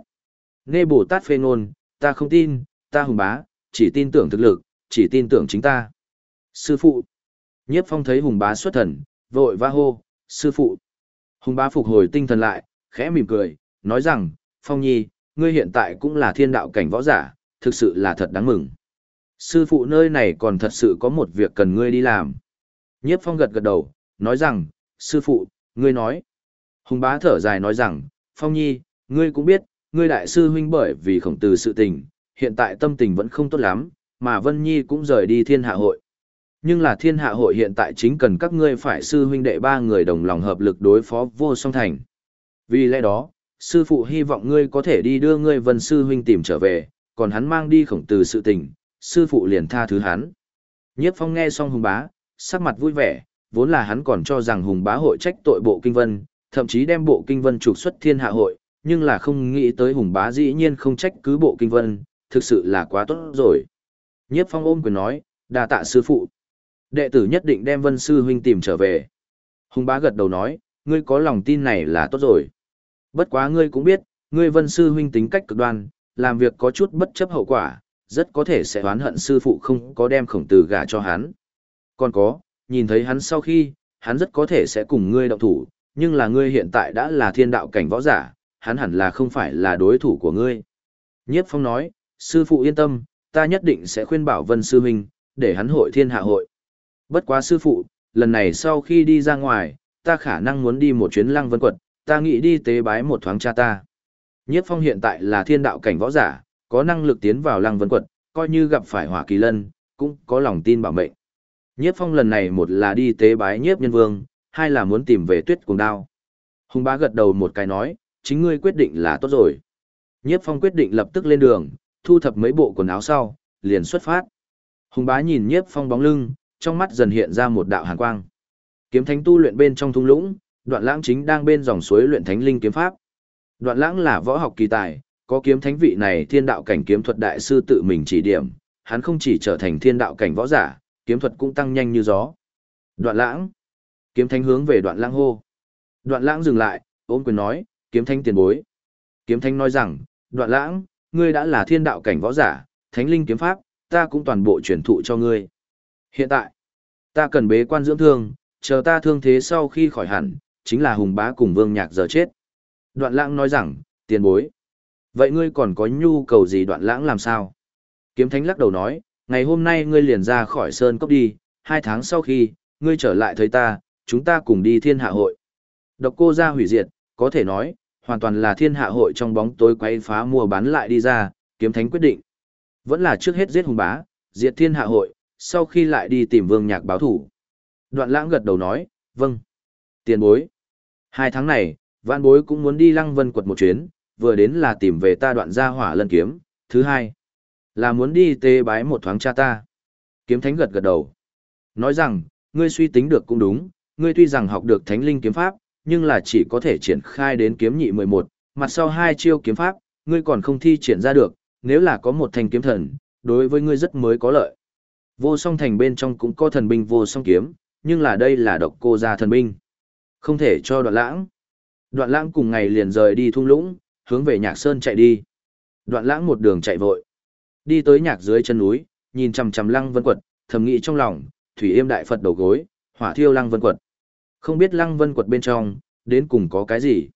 Nghe Bồ Tát phê ngôn, ta không tin, ta hùng bá, chỉ tin tưởng thực lực, chỉ tin tưởng chính ta. Sư phụ. Nhiếp phong thấy hùng bá xuất thần, vội va hô, sư phụ. Hùng bá phục hồi tinh thần lại, khẽ mỉm cười, nói rằng, phong nhi, ngươi hiện tại cũng là thiên đạo cảnh võ giả, thực sự là thật đáng mừng. Sư phụ nơi này còn thật sự có một việc cần ngươi đi làm. Nhiếp phong gật gật đầu, nói rằng, sư phụ, ngươi nói. Hùng bá thở dài nói rằng, phong nhi, ngươi cũng biết, ngươi đại sư huynh bởi vì khổng tử sự tình, hiện tại tâm tình vẫn không tốt lắm, mà Vân Nhi cũng rời đi thiên hạ hội. Nhưng là thiên hạ hội hiện tại chính cần các ngươi phải sư huynh đệ ba người đồng lòng hợp lực đối phó vô song thành. Vì lẽ đó, sư phụ hy vọng ngươi có thể đi đưa ngươi vân sư huynh tìm trở về, còn hắn mang đi khổng từ sự tình, sư phụ liền tha thứ hắn. Nhiếp phong nghe xong hùng bá, sắc mặt vui vẻ, vốn là hắn còn cho rằng hùng bá hội trách tội bộ kinh vân, thậm chí đem bộ kinh vân trục xuất thiên hạ hội, nhưng là không nghĩ tới hùng bá dĩ nhiên không trách cứ bộ kinh vân, thực sự là quá tốt rồi. Nhiếp phong ôm quyền nói, đa tạ sư phụ. Đệ tử nhất định đem vân sư huynh tìm trở về. Hùng bá gật đầu nói, ngươi có lòng tin này là tốt rồi. Bất quá ngươi cũng biết, ngươi vân sư huynh tính cách cực đoan, làm việc có chút bất chấp hậu quả, rất có thể sẽ oán hận sư phụ không có đem khổng tử gả cho hắn. Còn có, nhìn thấy hắn sau khi, hắn rất có thể sẽ cùng ngươi động thủ, nhưng là ngươi hiện tại đã là thiên đạo cảnh võ giả, hắn hẳn là không phải là đối thủ của ngươi. Nhiếp phong nói, sư phụ yên tâm, ta nhất định sẽ khuyên bảo vân sư huynh, để hắn hội thiên hạ hội. Bất quá sư phụ, lần này sau khi đi ra ngoài, ta khả năng muốn đi một chuyến lăng vân quật, ta nghĩ đi tế bái một thoáng cha ta. Nhiếp phong hiện tại là thiên đạo cảnh võ giả, có năng lực tiến vào lăng vân quật, coi như gặp phải hỏa kỳ lân, cũng có lòng tin bảo mệnh. Nhiếp phong lần này một là đi tế bái nhiếp nhân vương, hai là muốn tìm về tuyết cùng đao. Hùng bá gật đầu một cái nói, chính ngươi quyết định là tốt rồi. Nhiếp phong quyết định lập tức lên đường, thu thập mấy bộ quần áo sau, liền xuất phát. Hùng bá nhìn nhiếp phong bóng lưng, trong mắt dần hiện ra một đạo hàn quang. Kiếm thánh tu luyện bên trong thung lũng, đoạn lãng chính đang bên dòng suối luyện thánh linh kiếm pháp. Đoạn lãng là võ học kỳ tài, có kiếm thánh vị này thiên đạo cảnh kiếm thuật đại sư tự mình chỉ điểm, hắn không chỉ trở thành thiên đạo cảnh võ giả, kiếm thuật cũng tăng nhanh như gió. Đoạn lãng. Kiếm thánh hướng về đoạn lãng hô. Đoạn lãng dừng lại, ôm quyền nói, kiếm thánh tiền bối. Kiếm thánh nói rằng, đoạn lãng, ngươi đã là thiên đạo cảnh võ giả, thánh linh kiếm pháp, ta cũng toàn bộ truyền thụ cho ngươi. Hiện tại, ta cần bế quan dưỡng thương, chờ ta thương thế sau khi khỏi hẳn, chính là hùng bá cùng vương nhạc giờ chết. Đoạn lãng nói rằng, tiền bối. Vậy ngươi còn có nhu cầu gì đoạn lãng làm sao? Kiếm thánh lắc đầu nói, ngày hôm nay ngươi liền ra khỏi sơn cốc đi, hai tháng sau khi, ngươi trở lại thấy ta, chúng ta cùng đi thiên hạ hội. Độc cô ra hủy diệt, có thể nói, hoàn toàn là thiên hạ hội trong bóng tối quay phá mua bán lại đi ra, kiếm thánh quyết định. Vẫn là trước hết giết hùng bá, diệt thiên hạ hội, sau khi lại đi tìm vương nhạc báo thủ. Đoạn lãng gật đầu nói, vâng. Tiền bối. Hai tháng này, vạn bối cũng muốn đi lăng vân quật một chuyến, vừa đến là tìm về ta đoạn gia hỏa lân kiếm, thứ hai là muốn đi tê bái một thoáng cha ta. Kiếm thánh gật gật đầu. Nói rằng, ngươi suy tính được cũng đúng, ngươi tuy rằng học được thánh linh kiếm pháp, nhưng là chỉ có thể triển khai đến kiếm nhị 11, mặt sau hai chiêu kiếm pháp, ngươi còn không thi triển ra được, nếu là có một thành kiếm thần, đối với ngươi rất mới có lợi. Vô song thành bên trong cũng có thần binh vô song kiếm, nhưng là đây là độc cô gia thần binh. Không thể cho đoạn lãng. Đoạn lãng cùng ngày liền rời đi thung lũng, hướng về nhạc sơn chạy đi. Đoạn lãng một đường chạy vội. Đi tới nhạc dưới chân núi, nhìn chằm chằm lăng vân quật, thầm nghĩ trong lòng, thủy yêm đại Phật đầu gối, hỏa thiêu lăng vân quật. Không biết lăng vân quật bên trong, đến cùng có cái gì.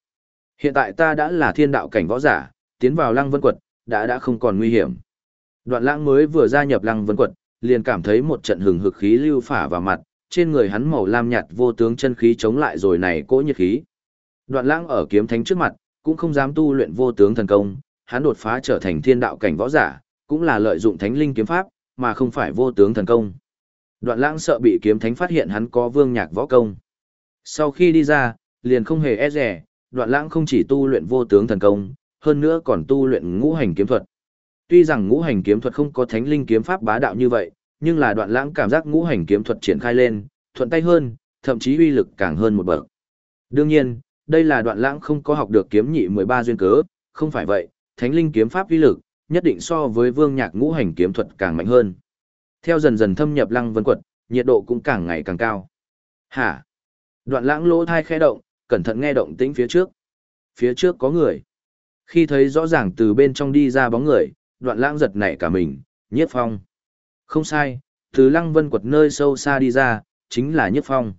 Hiện tại ta đã là thiên đạo cảnh võ giả, tiến vào lăng vân quật, đã đã không còn nguy hiểm. Đoạn lãng mới vừa gia nhập lăng vân quật, liền cảm thấy một trận hừng hực khí lưu phả vào mặt, trên người hắn màu lam nhạt vô tướng chân khí chống lại rồi này cỗ nhiệt khí. Đoạn lãng ở kiếm thánh trước mặt, cũng không dám tu luyện vô tướng thần công, hắn đột phá trở thành thiên đạo cảnh võ giả, cũng là lợi dụng thánh linh kiếm pháp, mà không phải vô tướng thần công. Đoạn lãng sợ bị kiếm thánh phát hiện hắn có vương nhạc võ công. Sau khi đi ra, liền không hề e rẻ, đoạn lãng không chỉ tu luyện vô tướng thần công, hơn nữa còn tu luyện ngũ hành kiếm thuật. Tuy rằng ngũ hành kiếm thuật không có thánh linh kiếm pháp bá đạo như vậy, nhưng là đoạn lãng cảm giác ngũ hành kiếm thuật triển khai lên, thuận tay hơn, thậm chí uy lực càng hơn một bậc. Đương nhiên, đây là đoạn lãng không có học được kiếm nhị 13 duyên cớ, không phải vậy, thánh linh kiếm pháp uy lực, nhất định so với vương nhạc ngũ hành kiếm thuật càng mạnh hơn. Theo dần dần thâm nhập lăng vân quật, nhiệt độ cũng càng ngày càng cao. Hả? Đoạn lãng lỗ thai khẽ động, cẩn thận nghe động tĩnh phía trước. Phía trước có người. Khi thấy rõ ràng từ bên trong đi ra bóng người, đoạn lãng giật nảy cả mình, nhiếp phong. Không sai, từ lăng vân quật nơi sâu xa đi ra, chính là nhiếp phong.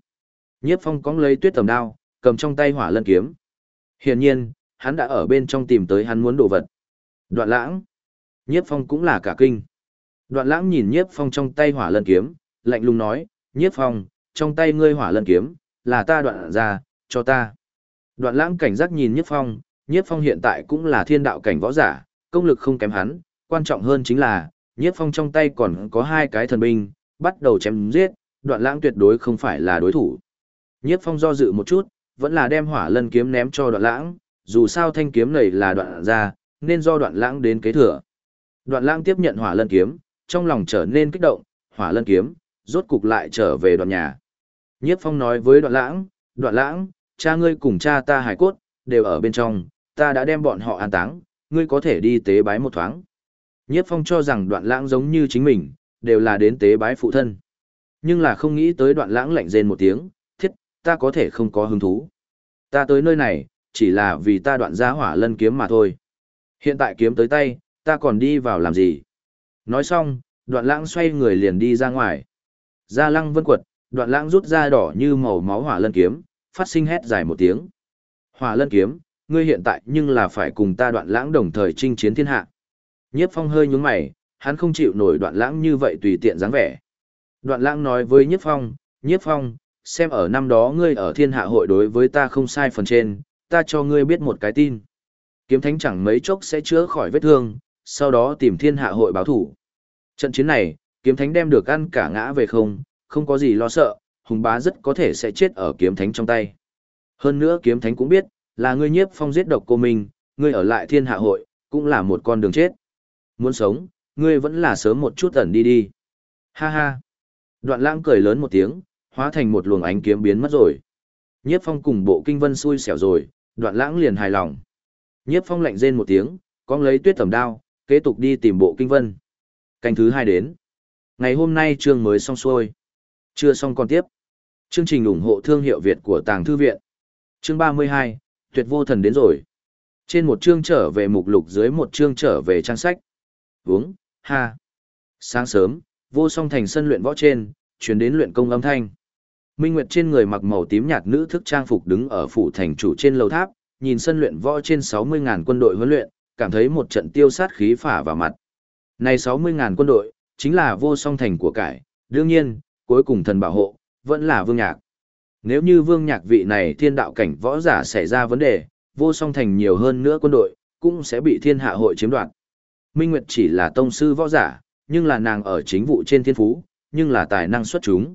Nhiếp phong cóng lấy tuyết tầm đao, cầm trong tay hỏa lân kiếm. Hiển nhiên, hắn đã ở bên trong tìm tới hắn muốn đồ vật. Đoạn lãng. Nhiếp phong cũng là cả kinh. Đoạn lãng nhìn nhiếp phong trong tay hỏa lân kiếm, lạnh lùng nói, nhiếp phong, trong tay ngươi hỏa lân kiếm, là ta đoạn ra, cho ta. Đoạn lãng cảnh giác nhìn nhiếp phong, nhiếp phong hiện tại cũng là thiên đạo cảnh võ giả, công lực không kém hắn, quan trọng hơn chính là, nhiếp phong trong tay còn có hai cái thần binh, bắt đầu chém giết, đoạn lãng tuyệt đối không phải là đối thủ. Nhiếp phong do dự một chút, vẫn là đem hỏa lân kiếm ném cho đoạn lãng, dù sao thanh kiếm này là đoạn ra, nên do đoạn lãng đến kế thừa. Đoạn lãng tiếp nhận hỏa lân kiếm, trong lòng trở nên kích động, hỏa lân kiếm, rốt cục lại trở về đoạn nhà. Nhiếp phong nói với đoạn lãng, đoạn lãng, cha ngươi cùng cha ta hải cốt, đều ở bên trong, ta đã đem bọn họ an táng, ngươi có thể đi tế bái một thoáng. Nhiếp phong cho rằng đoạn lãng giống như chính mình, đều là đến tế bái phụ thân. Nhưng là không nghĩ tới đoạn lãng lạnh rên một tiếng, thiết, ta có thể không có hứng thú. Ta tới nơi này, chỉ là vì ta đoạn ra hỏa lân kiếm mà thôi. Hiện tại kiếm tới tay, ta còn đi vào làm gì? Nói xong, đoạn lãng xoay người liền đi ra ngoài. Ra lăng vân quật, đoạn lãng rút ra đỏ như màu máu hỏa lân kiếm, phát sinh hét dài một tiếng. Hỏa lân kiếm, ngươi hiện tại nhưng là phải cùng ta đoạn lãng đồng thời chinh chiến thiên hạ. Nhiếp phong hơi nhúng mày, hắn không chịu nổi đoạn lãng như vậy tùy tiện dáng vẻ. Đoạn lãng nói với Nhiếp phong, Nhiếp phong, xem ở năm đó ngươi ở thiên hạ hội đối với ta không sai phần trên, ta cho ngươi biết một cái tin. Kiếm thánh chẳng mấy chốc sẽ chữa khỏi vết thương, sau đó tìm thiên hạ hội báo thủ. Trận chiến này, kiếm thánh đem được ăn cả ngã về không, không có gì lo sợ, hùng bá rất có thể sẽ chết ở kiếm thánh trong tay. Hơn nữa kiếm thánh cũng biết, là ngươi nhiếp phong giết độc cô mình, ngươi ở lại thiên hạ hội, cũng là một con đường chết. Muốn sống, ngươi vẫn là sớm một chút ẩn đi đi. Ha ha. Đoạn lãng cười lớn một tiếng, hóa thành một luồng ánh kiếm biến mất rồi. Nhiếp phong cùng bộ kinh vân xui xẻo rồi, đoạn lãng liền hài lòng. Nhiếp phong lạnh rên một tiếng, con lấy tuyết tẩm đao, kế tục đi tìm bộ kinh vân. Canh thứ hai đến. Ngày hôm nay chương mới xong xuôi. Chưa xong còn tiếp. Chương trình ủng hộ thương hiệu Việt của Tàng Thư Viện. Chương 32, tuyệt vô thần đến rồi. Trên một chương trở về mục lục dưới một chương trở về trang sách. Uống, ha. Sáng sớm, vô song thành sân luyện võ trên, chuyển đến luyện công âm thanh. Minh Nguyệt trên người mặc màu tím nhạt nữ thức trang phục đứng ở phủ thành chủ trên lầu tháp, nhìn sân luyện võ trên 60.000 quân đội huấn luyện, cảm thấy một trận tiêu sát khí phả vào mặt. Này 60.000 quân đội, chính là vô song thành của cải, đương nhiên, cuối cùng thần bảo hộ, vẫn là vương nhạc. Nếu như vương nhạc vị này thiên đạo cảnh võ giả xảy ra vấn đề, vô song thành nhiều hơn nữa quân đội, cũng sẽ bị thiên hạ hội chiếm đoạt. Minh Nguyệt chỉ là tông sư võ giả, nhưng là nàng ở chính vụ trên thiên phú, nhưng là tài năng xuất chúng.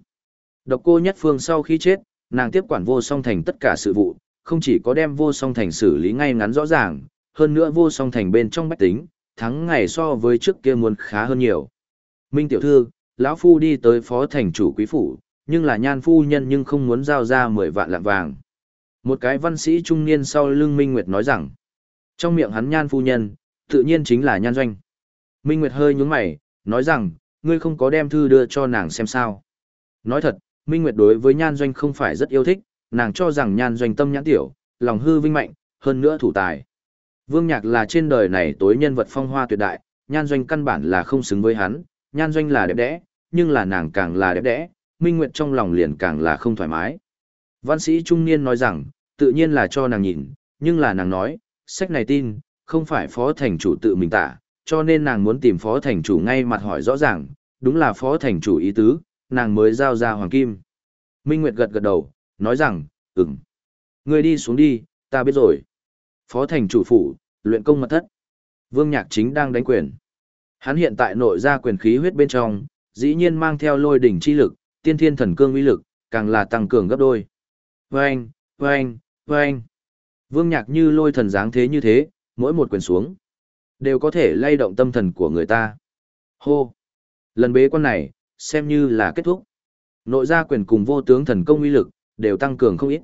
Độc cô nhất phương sau khi chết, nàng tiếp quản vô song thành tất cả sự vụ, không chỉ có đem vô song thành xử lý ngay ngắn rõ ràng, hơn nữa vô song thành bên trong bách tính, thắng ngày so với trước kia muốn khá hơn nhiều. Minh tiểu thư, lão phu đi tới phó thành chủ quý phủ, nhưng là nhan phu nhân nhưng không muốn giao ra 10 vạn lạng vàng. Một cái văn sĩ trung niên sau lưng Minh Nguyệt nói rằng, trong miệng hắn nhan phu nhân, tự nhiên chính là nhan doanh. Minh Nguyệt hơi nhúng mày, nói rằng, ngươi không có đem thư đưa cho nàng xem sao. Nói thật, Minh Nguyệt đối với nhan doanh không phải rất yêu thích, nàng cho rằng nhan doanh tâm nhãn tiểu, lòng hư vinh mạnh, hơn nữa thủ tài. Vương Nhạc là trên đời này tối nhân vật phong hoa tuyệt đại, nhan doanh căn bản là không xứng với hắn, nhan doanh là đẹp đẽ, nhưng là nàng càng là đẹp đẽ, Minh Nguyệt trong lòng liền càng là không thoải mái. Văn sĩ trung niên nói rằng, tự nhiên là cho nàng nhìn, nhưng là nàng nói, sách này tin, không phải phó thành chủ tự mình tả, cho nên nàng muốn tìm phó thành chủ ngay mặt hỏi rõ ràng, đúng là phó thành chủ ý tứ, nàng mới giao ra hoàng kim. Minh Nguyệt gật gật đầu, nói rằng, ừm. Người đi xuống đi, ta biết rồi. Phó thành chủ phủ, luyện công mật thất. Vương Nhạc Chính đang đánh quyền. Hắn hiện tại nội ra quyền khí huyết bên trong, dĩ nhiên mang theo lôi đỉnh chi lực, tiên thiên thần cương uy lực, càng là tăng cường gấp đôi. Vâng, vâng, vâng. Vương Nhạc như lôi thần dáng thế như thế, mỗi một quyền xuống, đều có thể lay động tâm thần của người ta. Hô! Lần bế quan này, xem như là kết thúc. Nội gia quyền cùng vô tướng thần công uy lực, đều tăng cường không ít.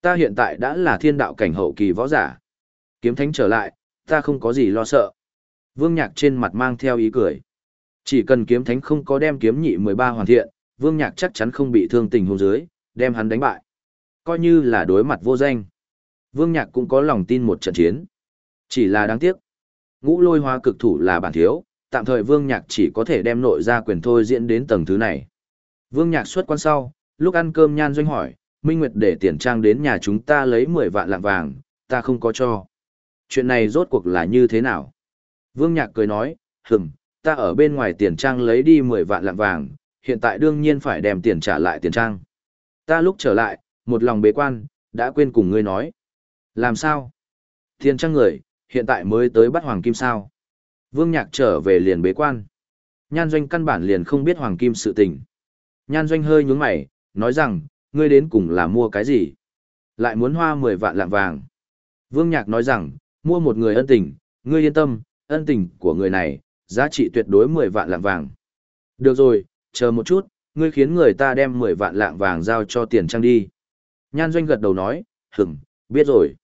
Ta hiện tại đã là thiên đạo cảnh hậu kỳ võ giả. Kiếm thánh trở lại, ta không có gì lo sợ. Vương Nhạc trên mặt mang theo ý cười. Chỉ cần kiếm thánh không có đem kiếm nhị 13 hoàn thiện, Vương Nhạc chắc chắn không bị thương tình hôn dưới, đem hắn đánh bại. Coi như là đối mặt vô danh. Vương Nhạc cũng có lòng tin một trận chiến. Chỉ là đáng tiếc. Ngũ lôi hoa cực thủ là bản thiếu, tạm thời Vương Nhạc chỉ có thể đem nội ra quyền thôi diễn đến tầng thứ này. Vương Nhạc xuất quan sau, lúc ăn cơm nhan doanh hỏi, Minh Nguyệt để tiền trang đến nhà chúng ta lấy 10 vạn lạng vàng, ta không có cho. Chuyện này rốt cuộc là như thế nào? Vương Nhạc cười nói, hừm, ta ở bên ngoài tiền trang lấy đi 10 vạn lạng vàng, hiện tại đương nhiên phải đem tiền trả lại tiền trang. Ta lúc trở lại, một lòng bế quan, đã quên cùng ngươi nói. Làm sao? Tiền trang người, hiện tại mới tới bắt hoàng kim sao. Vương Nhạc trở về liền bế quan. Nhan doanh căn bản liền không biết hoàng kim sự tình. Nhan doanh hơi nhướng mày, nói rằng, ngươi đến cùng là mua cái gì? Lại muốn hoa 10 vạn lạng vàng. Vương Nhạc nói rằng, mua một người ân tình, ngươi yên tâm, ân tình của người này, giá trị tuyệt đối 10 vạn lạng vàng. Được rồi, chờ một chút, ngươi khiến người ta đem 10 vạn lạng vàng giao cho tiền trang đi. Nhan doanh gật đầu nói, hửm, biết rồi.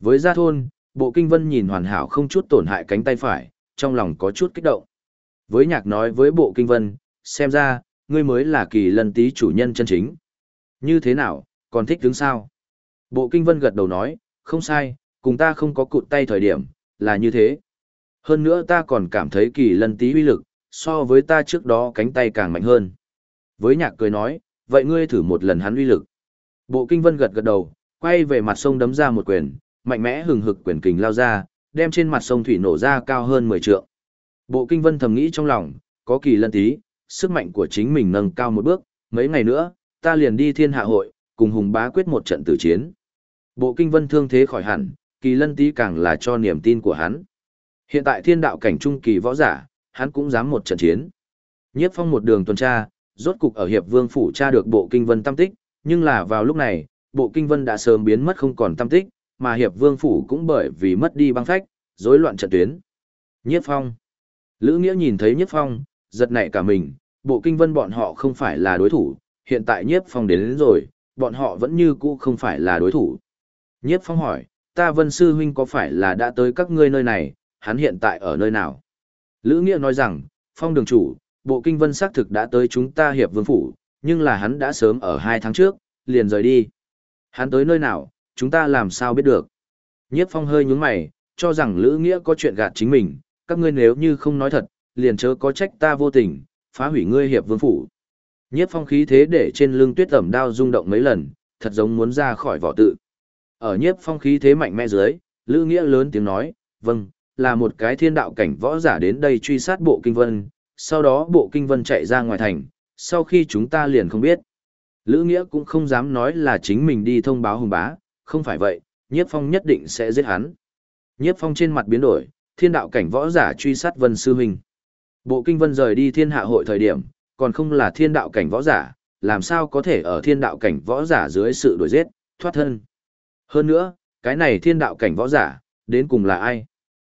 Với gia thôn, bộ kinh vân nhìn hoàn hảo không chút tổn hại cánh tay phải, trong lòng có chút kích động. Với nhạc nói với bộ kinh vân, xem ra, ngươi mới là kỳ lân tí chủ nhân chân chính. Như thế nào, còn thích đứng sao? Bộ kinh vân gật đầu nói, không sai, cùng ta không có cụt tay thời điểm, là như thế. Hơn nữa ta còn cảm thấy kỳ lân tí uy lực, so với ta trước đó cánh tay càng mạnh hơn. Với nhạc cười nói, vậy ngươi thử một lần hắn uy lực. Bộ kinh vân gật gật đầu, quay về mặt sông đấm ra một quyền, mạnh mẽ hừng hực quyền kình lao ra, đem trên mặt sông thủy nổ ra cao hơn 10 trượng. Bộ kinh vân thầm nghĩ trong lòng, có kỳ lân tí, sức mạnh của chính mình nâng cao một bước, mấy ngày nữa, ta liền đi thiên hạ hội, cùng hùng bá quyết một trận tử chiến. Bộ kinh vân thương thế khỏi hẳn, kỳ lân tí càng là cho niềm tin của hắn. Hiện tại thiên đạo cảnh trung kỳ võ giả, hắn cũng dám một trận chiến. Nhiếp phong một đường tuần tra, rốt cục ở hiệp vương phủ tra được bộ kinh vân tâm tích, nhưng là vào lúc này, bộ kinh vân đã sớm biến mất không còn tâm tích, mà hiệp vương phủ cũng bởi vì mất đi băng phách, rối loạn trận tuyến. Nhiếp phong. Lữ Nghĩa nhìn thấy Nhiếp phong, giật nảy cả mình, bộ kinh vân bọn họ không phải là đối thủ, hiện tại Nhiếp phong đến, đến rồi, bọn họ vẫn như cũ không phải là đối thủ. Nhiếp phong hỏi, ta vân sư huynh có phải là đã tới các ngươi nơi này, hắn hiện tại ở nơi nào? Lữ Nghĩa nói rằng, phong đường chủ, bộ kinh vân xác thực đã tới chúng ta hiệp vương phủ, nhưng là hắn đã sớm ở hai tháng trước, liền rời đi. Hắn tới nơi nào, chúng ta làm sao biết được? Nhiếp phong hơi nhướng mày, cho rằng Lữ Nghĩa có chuyện gạt chính mình, các ngươi nếu như không nói thật, liền chớ có trách ta vô tình, phá hủy ngươi hiệp vương phủ. Nhiếp phong khí thế để trên lưng tuyết ẩm đao rung động mấy lần, thật giống muốn ra khỏi vỏ tự. Ở nhiếp phong khí thế mạnh mẽ dưới, Lữ Nghĩa lớn tiếng nói, vâng, là một cái thiên đạo cảnh võ giả đến đây truy sát bộ kinh vân, sau đó bộ kinh vân chạy ra ngoài thành, sau khi chúng ta liền không biết. Lữ Nghĩa cũng không dám nói là chính mình đi thông báo hùng bá, không phải vậy, nhiếp phong nhất định sẽ giết hắn. Nhiếp phong trên mặt biến đổi, thiên đạo cảnh võ giả truy sát vân sư huynh. Bộ kinh vân rời đi thiên hạ hội thời điểm, còn không là thiên đạo cảnh võ giả, làm sao có thể ở thiên đạo cảnh võ giả dưới sự đuổi giết, thoát thân. Hơn nữa, cái này thiên đạo cảnh võ giả, đến cùng là ai?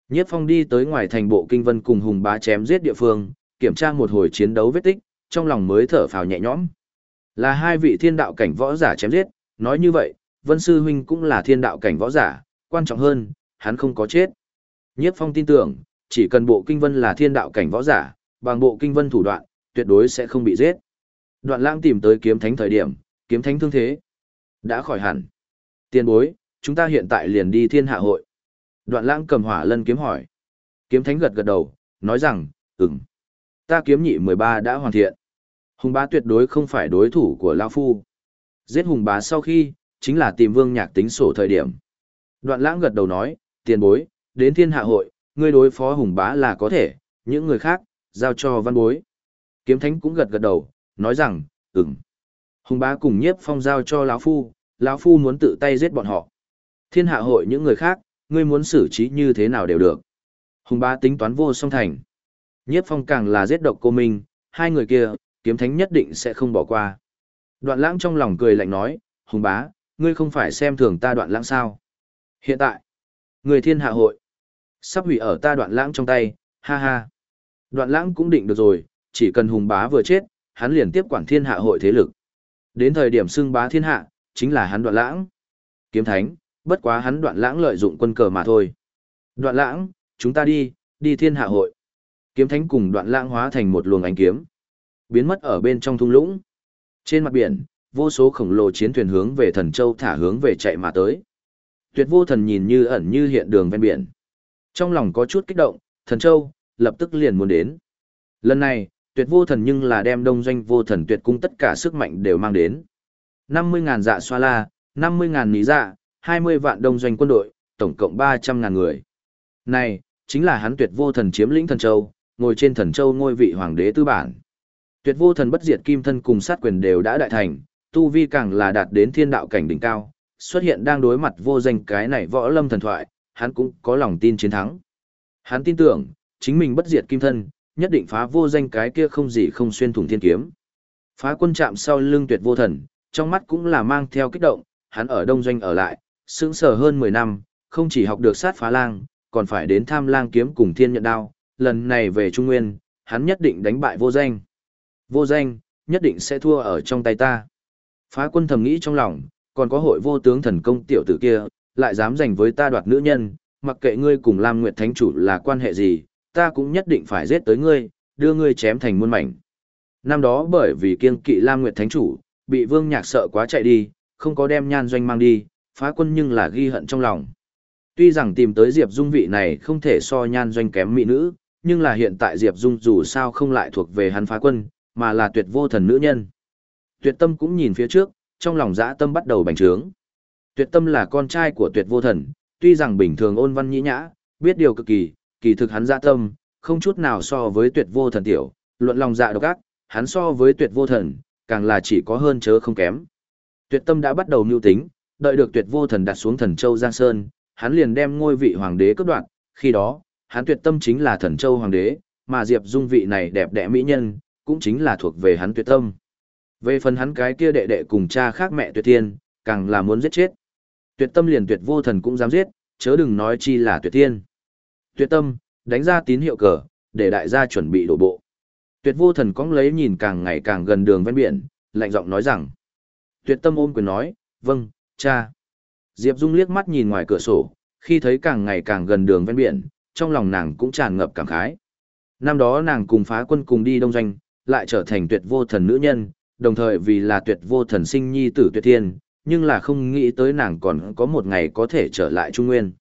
Nhiếp phong đi tới ngoài thành bộ kinh vân cùng hùng bá chém giết địa phương, kiểm tra một hồi chiến đấu vết tích, trong lòng mới thở phào nhẹ nhõm. Là hai vị thiên đạo cảnh võ giả chém giết, nói như vậy, vân sư huynh cũng là thiên đạo cảnh võ giả, quan trọng hơn, hắn không có chết. Nhiếp phong tin tưởng, chỉ cần bộ kinh vân là thiên đạo cảnh võ giả, bằng bộ kinh vân thủ đoạn, tuyệt đối sẽ không bị giết. Đoạn lãng tìm tới kiếm thánh thời điểm, kiếm thánh thương thế. Đã khỏi hẳn. Tiên bối, chúng ta hiện tại liền đi thiên hạ hội. Đoạn lãng cầm hỏa lân kiếm hỏi. Kiếm thánh gật gật đầu, nói rằng, ừm. Ta kiếm nhị 13 đã hoàn thiện. Hùng bá tuyệt đối không phải đối thủ của Lao Phu. Giết hùng bá sau khi, chính là tìm vương nhạc tính sổ thời điểm. Đoạn lãng gật đầu nói, tiền bối, đến thiên hạ hội, ngươi đối phó hùng bá là có thể, những người khác, giao cho văn bối. Kiếm thánh cũng gật gật đầu, nói rằng, ừm. Hùng bá cùng nhiếp phong giao cho lão Phu, lão Phu muốn tự tay giết bọn họ. Thiên hạ hội những người khác, ngươi muốn xử trí như thế nào đều được. Hùng bá tính toán vô song thành. Nhiếp phong càng là giết độc cô Minh, hai người kia, kiếm thánh nhất định sẽ không bỏ qua. Đoạn lãng trong lòng cười lạnh nói, Hùng bá, ngươi không phải xem thường ta đoạn lãng sao. Hiện tại, người thiên hạ hội, sắp hủy ở ta đoạn lãng trong tay, ha ha. Đoạn lãng cũng định được rồi, chỉ cần Hùng bá vừa chết, hắn liền tiếp quản thiên hạ hội thế lực. Đến thời điểm xưng bá thiên hạ, chính là hắn đoạn lãng. Kiếm thánh, bất quá hắn đoạn lãng lợi dụng quân cờ mà thôi. Đoạn lãng, chúng ta đi, đi thiên hạ hội. Kiếm thánh cùng đoạn lãng hóa thành một luồng ánh kiếm. Biến mất ở bên trong thung lũng. Trên mặt biển, vô số khổng lồ chiến thuyền hướng về thần châu thả hướng về chạy mà tới. Tuyệt vô thần nhìn như ẩn như hiện đường ven biển. Trong lòng có chút kích động, thần châu, lập tức liền muốn đến. Lần này, tuyệt vô thần nhưng là đem đông doanh vô thần tuyệt cung tất cả sức mạnh đều mang đến. 50.000 dạ xoa la, 50.000 ní dạ, 20 vạn đông doanh quân đội, tổng cộng 300 ngàn người. Này, chính là hắn tuyệt vô thần chiếm lĩnh thần châu, ngồi trên thần châu ngôi vị hoàng đế tư bản. Tuyệt vô thần bất diệt kim thân cùng sát quyền đều đã đại thành, tu vi càng là đạt đến thiên đạo cảnh đỉnh cao, xuất hiện đang đối mặt vô danh cái này võ lâm thần thoại, hắn cũng có lòng tin chiến thắng. Hắn tin tưởng, chính mình bất diệt kim thân, nhất định phá vô danh cái kia không gì không xuyên thủng thiên kiếm. Phá quân chạm sau lưng tuyệt vô thần, trong mắt cũng là mang theo kích động, hắn ở đông doanh ở lại, sững sờ hơn 10 năm, không chỉ học được sát phá lang, còn phải đến tham lang kiếm cùng thiên nhận đao, lần này về Trung Nguyên, hắn nhất định đánh bại vô danh. Vô danh, nhất định sẽ thua ở trong tay ta. Phá quân thầm nghĩ trong lòng, còn có hội vô tướng thần công tiểu tử kia, lại dám giành với ta đoạt nữ nhân, mặc kệ ngươi cùng Lam Nguyệt Thánh Chủ là quan hệ gì, ta cũng nhất định phải giết tới ngươi, đưa ngươi chém thành muôn mảnh. Năm đó bởi vì kiên kỵ Lam Nguyệt Thánh Chủ, bị Vương Nhạc sợ quá chạy đi, không có đem nhan doanh mang đi, phá quân nhưng là ghi hận trong lòng. Tuy rằng tìm tới Diệp Dung vị này không thể so nhan doanh kém mỹ nữ, nhưng là hiện tại Diệp Dung dù sao không lại thuộc về hắn phá quân, mà là tuyệt vô thần nữ nhân. Tuyệt tâm cũng nhìn phía trước, trong lòng dã tâm bắt đầu bành trướng. Tuyệt tâm là con trai của tuyệt vô thần, tuy rằng bình thường ôn văn nhĩ nhã, biết điều cực kỳ, kỳ thực hắn dã tâm, không chút nào so với tuyệt vô thần tiểu, luận lòng dạ độc ác, hắn so với tuyệt vô thần, càng là chỉ có hơn chớ không kém. Tuyệt tâm đã bắt đầu mưu tính, đợi được tuyệt vô thần đặt xuống thần châu Giang Sơn, hắn liền đem ngôi vị hoàng đế cướp đoạt, khi đó, hắn tuyệt tâm chính là thần châu hoàng đế, mà Diệp Dung vị này đẹp đẽ mỹ nhân, cũng chính là thuộc về hắn tuyệt tâm. Về phần hắn cái kia đệ đệ cùng cha khác mẹ tuyệt thiên, càng là muốn giết chết. Tuyệt tâm liền tuyệt vô thần cũng dám giết, chớ đừng nói chi là tuyệt thiên. Tuyệt tâm, đánh ra tín hiệu cờ, để đại gia chuẩn bị đổ bộ. Tuyệt vô thần cong lấy nhìn càng ngày càng gần đường ven biển, lạnh giọng nói rằng. Tuyệt tâm ôm quyền nói, vâng, cha. Diệp Dung liếc mắt nhìn ngoài cửa sổ, khi thấy càng ngày càng gần đường ven biển, trong lòng nàng cũng tràn ngập cảm khái. Năm đó nàng cùng phá quân cùng đi đông doanh, lại trở thành tuyệt vô thần nữ nhân, đồng thời vì là tuyệt vô thần sinh nhi tử tuyệt thiên, nhưng là không nghĩ tới nàng còn có một ngày có thể trở lại Trung Nguyên.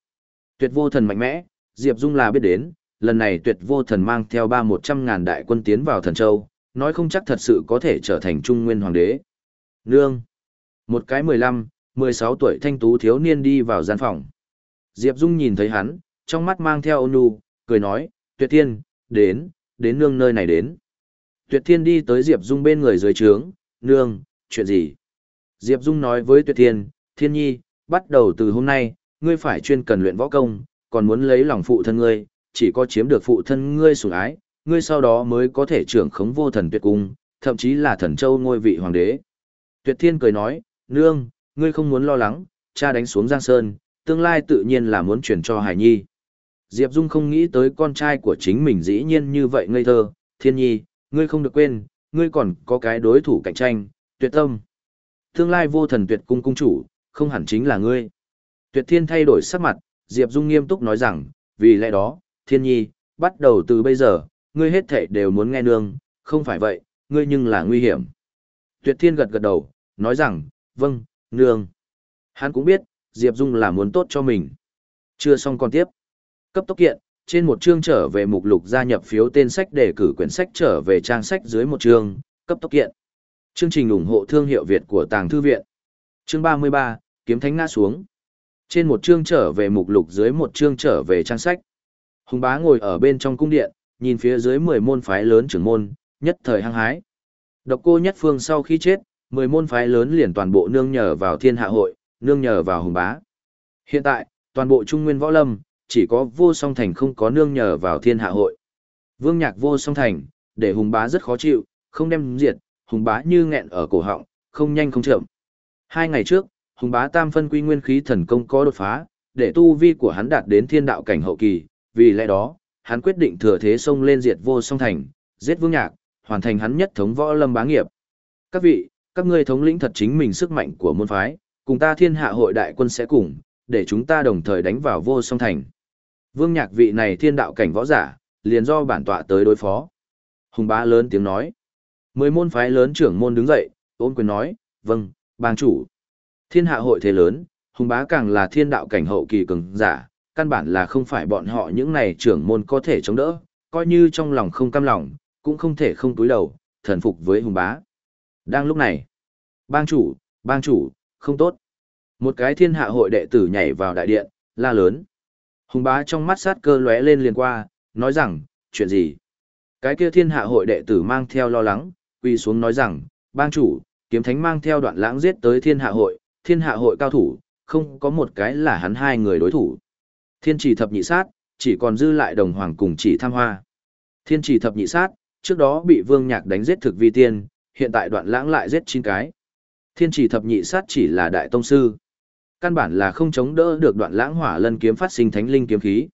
Tuyệt vô thần mạnh mẽ, Diệp Dung là biết đến, lần này tuyệt vô thần mang theo ba một trăm ngàn đại quân tiến vào thần châu, nói không chắc thật sự có thể trở thành Trung Nguyên Hoàng đế. Nương! Một cái mười lăm, mười sáu tuổi thanh tú thiếu niên đi vào gian phòng. Diệp Dung nhìn thấy hắn, trong mắt mang theo ôn nhu, cười nói, tuyệt thiên, đến, đến nương nơi này đến. Tuyệt thiên đi tới Diệp Dung bên người dưới trướng, nương, chuyện gì? Diệp Dung nói với Tuyệt thiên, thiên nhi, bắt đầu từ hôm nay, ngươi phải chuyên cần luyện võ công, còn muốn lấy lòng phụ thân ngươi, chỉ có chiếm được phụ thân ngươi sủng ái, ngươi sau đó mới có thể trưởng khống vô thần tuyệt cung, thậm chí là thần châu ngôi vị hoàng đế. Tuyệt thiên cười nói, nương, ngươi không muốn lo lắng, cha đánh xuống Giang Sơn, tương lai tự nhiên là muốn chuyển cho Hải Nhi. Diệp Dung không nghĩ tới con trai của chính mình dĩ nhiên như vậy ngây thơ, thiên nhi, ngươi không được quên, ngươi còn có cái đối thủ cạnh tranh, tuyệt tâm. Tương lai vô thần tuyệt cung cung chủ, không hẳn chính là ngươi. Tuyệt thiên thay đổi sắc mặt, Diệp Dung nghiêm túc nói rằng, vì lẽ đó, thiên nhi, bắt đầu từ bây giờ, ngươi hết thể đều muốn nghe nương, không phải vậy, ngươi nhưng là nguy hiểm. Tuyệt thiên gật gật đầu, nói rằng, vâng, nương. Hắn cũng biết, Diệp Dung là muốn tốt cho mình. Chưa xong còn tiếp. Cấp tốc kiện, trên một chương trở về mục lục gia nhập phiếu tên sách để cử quyển sách trở về trang sách dưới một chương, cấp tốc kiện. Chương trình ủng hộ thương hiệu Việt của Tàng Thư Viện. Chương 33, Kiếm Thánh ngã xuống. Trên một chương trở về mục lục dưới một chương trở về trang sách. Hùng bá ngồi ở bên trong cung điện, nhìn phía dưới 10 môn phái lớn trưởng môn, nhất thời hăng hái. Độc cô nhất phương sau khi chết, 10 môn phái lớn liền toàn bộ nương nhờ vào thiên hạ hội, nương nhờ vào hùng bá. Hiện tại, toàn bộ trung nguyên võ lâm, chỉ có vô song thành không có nương nhờ vào thiên hạ hội. Vương nhạc vô song thành, để hùng bá rất khó chịu, không đem diệt, hùng bá như nghẹn ở cổ họng, không nhanh không chậm. Hai ngày trước, hùng bá tam phân quy nguyên khí thần công có đột phá, để tu vi của hắn đạt đến thiên đạo cảnh hậu kỳ, vì lẽ đó, hắn quyết định thừa thế xông lên diệt vô song thành, giết vương nhạc, hoàn thành hắn nhất thống võ lâm bá nghiệp. Các vị, các ngươi thống lĩnh thật chính mình sức mạnh của môn phái, cùng ta thiên hạ hội đại quân sẽ cùng, để chúng ta đồng thời đánh vào vô song thành. Vương nhạc vị này thiên đạo cảnh võ giả, liền do bản tọa tới đối phó. Hùng bá lớn tiếng nói. Mười môn phái lớn trưởng môn đứng dậy, ôn quyền nói, vâng, bang chủ. Thiên hạ hội thế lớn, hùng bá càng là thiên đạo cảnh hậu kỳ cường giả, căn bản là không phải bọn họ những này trưởng môn có thể chống đỡ, coi như trong lòng không cam lòng, cũng không thể không túi đầu, thần phục với hùng bá. Đang lúc này, bang chủ, bang chủ, không tốt. Một cái thiên hạ hội đệ tử nhảy vào đại điện, la lớn. Hùng bá trong mắt sát cơ lóe lên liền qua, nói rằng, chuyện gì? Cái kia thiên hạ hội đệ tử mang theo lo lắng, quỳ xuống nói rằng, bang chủ, kiếm thánh mang theo đoạn lãng giết tới thiên hạ hội, thiên hạ hội cao thủ, không có một cái là hắn hai người đối thủ. Thiên chỉ thập nhị sát, chỉ còn dư lại đồng hoàng cùng chỉ tham hoa. Thiên chỉ thập nhị sát, trước đó bị Vương Nhạc đánh giết thực vi tiên, hiện tại đoạn lãng lại giết chín cái. Thiên chỉ thập nhị sát chỉ là đại tông sư. Căn bản là không chống đỡ được đoạn lãng hỏa lân kiếm phát sinh thánh linh kiếm khí.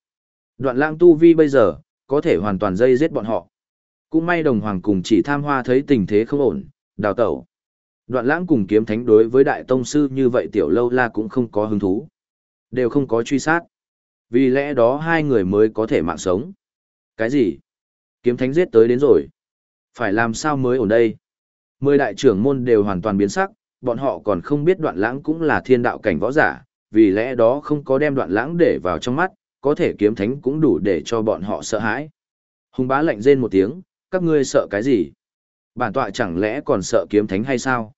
Đoạn lãng tu vi bây giờ, có thể hoàn toàn dây giết bọn họ. Cũng may đồng hoàng cùng chỉ tham hoa thấy tình thế không ổn, đào tẩu. Đoạn lãng cùng kiếm thánh đối với đại tông sư như vậy tiểu lâu la cũng không có hứng thú. Đều không có truy sát. Vì lẽ đó hai người mới có thể mạng sống. Cái gì? Kiếm thánh giết tới đến rồi. Phải làm sao mới ổn đây? Mười đại trưởng môn đều hoàn toàn biến sắc, bọn họ còn không biết đoạn lãng cũng là thiên đạo cảnh võ giả, vì lẽ đó không có đem đoạn lãng để vào trong mắt, có thể kiếm thánh cũng đủ để cho bọn họ sợ hãi. Hùng bá lạnh rên một tiếng, các ngươi sợ cái gì? Bản tọa chẳng lẽ còn sợ kiếm thánh hay sao?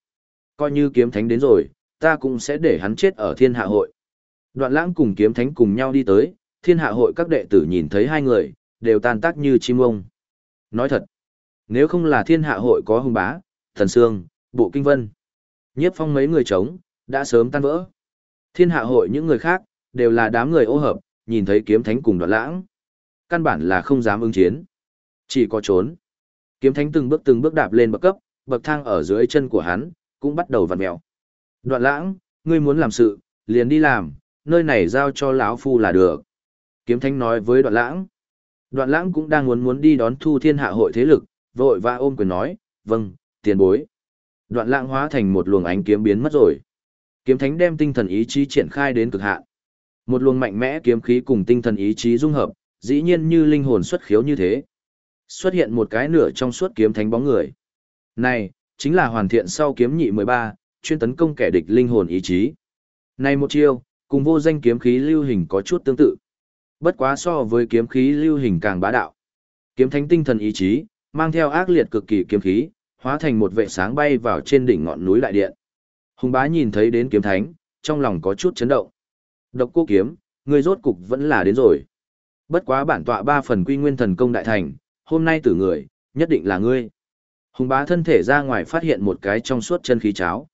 Coi như kiếm thánh đến rồi, ta cũng sẽ để hắn chết ở thiên hạ hội. Đoạn lãng cùng kiếm thánh cùng nhau đi tới, thiên hạ hội các đệ tử nhìn thấy hai người, đều tan tác như chim ông. Nói thật, nếu không là thiên hạ hội có hùng bá, thần sương, bộ kinh vân, nhiếp phong mấy người chống, đã sớm tan vỡ. Thiên hạ hội những người khác, đều là đám người ô hợp, nhìn thấy kiếm thánh cùng đoạn lãng. Căn bản là không dám ứng chiến. Chỉ có trốn. Kiếm thánh từng bước từng bước đạp lên bậc cấp, bậc thang ở dưới chân của hắn, cũng bắt đầu vặn mèo. Đoạn lãng, ngươi muốn làm sự, liền đi làm, nơi này giao cho lão phu là được. Kiếm thánh nói với đoạn lãng. Đoạn lãng cũng đang muốn muốn đi đón thu thiên hạ hội thế lực, vội và ôm quyền nói, vâng, tiền bối. Đoạn lãng hóa thành một luồng ánh kiếm biến mất rồi. Kiếm thánh đem tinh thần ý chí triển khai đến cực hạn. Một luồng mạnh mẽ kiếm khí cùng tinh thần ý chí dung hợp, dĩ nhiên như linh hồn xuất khiếu như thế. Xuất hiện một cái nửa trong suốt kiếm thánh bóng người. Này, chính là hoàn thiện sau kiếm nhị 13, chuyên tấn công kẻ địch linh hồn ý chí. Này một chiêu, cùng vô danh kiếm khí lưu hình có chút tương tự. Bất quá so với kiếm khí lưu hình càng bá đạo. Kiếm thánh tinh thần ý chí, mang theo ác liệt cực kỳ kiếm khí, hóa thành một vệ sáng bay vào trên đỉnh ngọn núi đại điện. Hùng bá nhìn thấy đến kiếm thánh, trong lòng có chút chấn động. Độc cô kiếm, người rốt cục vẫn là đến rồi. Bất quá bản tọa ba phần quy nguyên thần công đại thành, hôm nay tử người, nhất định là ngươi. Hùng bá thân thể ra ngoài phát hiện một cái trong suốt chân khí cháo.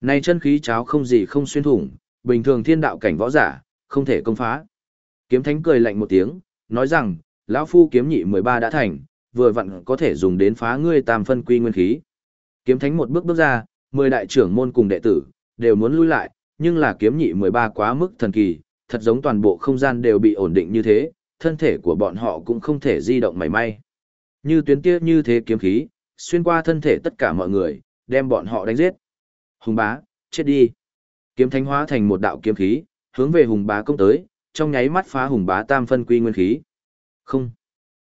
Này chân khí cháo không gì không xuyên thủng, bình thường thiên đạo cảnh võ giả, không thể công phá. Kiếm thánh cười lạnh một tiếng, nói rằng, lão phu kiếm nhị 13 đã thành, vừa vặn có thể dùng đến phá ngươi tam phân quy nguyên khí. Kiếm thánh một bước bước ra, 10 đại trưởng môn cùng đệ tử, đều muốn lui lại, nhưng là kiếm nhị 13 quá mức thần kỳ, thật giống toàn bộ không gian đều bị ổn định như thế, thân thể của bọn họ cũng không thể di động mảy may. Như tuyến tia như thế kiếm khí, xuyên qua thân thể tất cả mọi người, đem bọn họ đánh giết. Hùng bá, chết đi. Kiếm thánh hóa thành một đạo kiếm khí, hướng về hùng bá công tới, trong nháy mắt phá hùng bá tam phân quy nguyên khí. Không.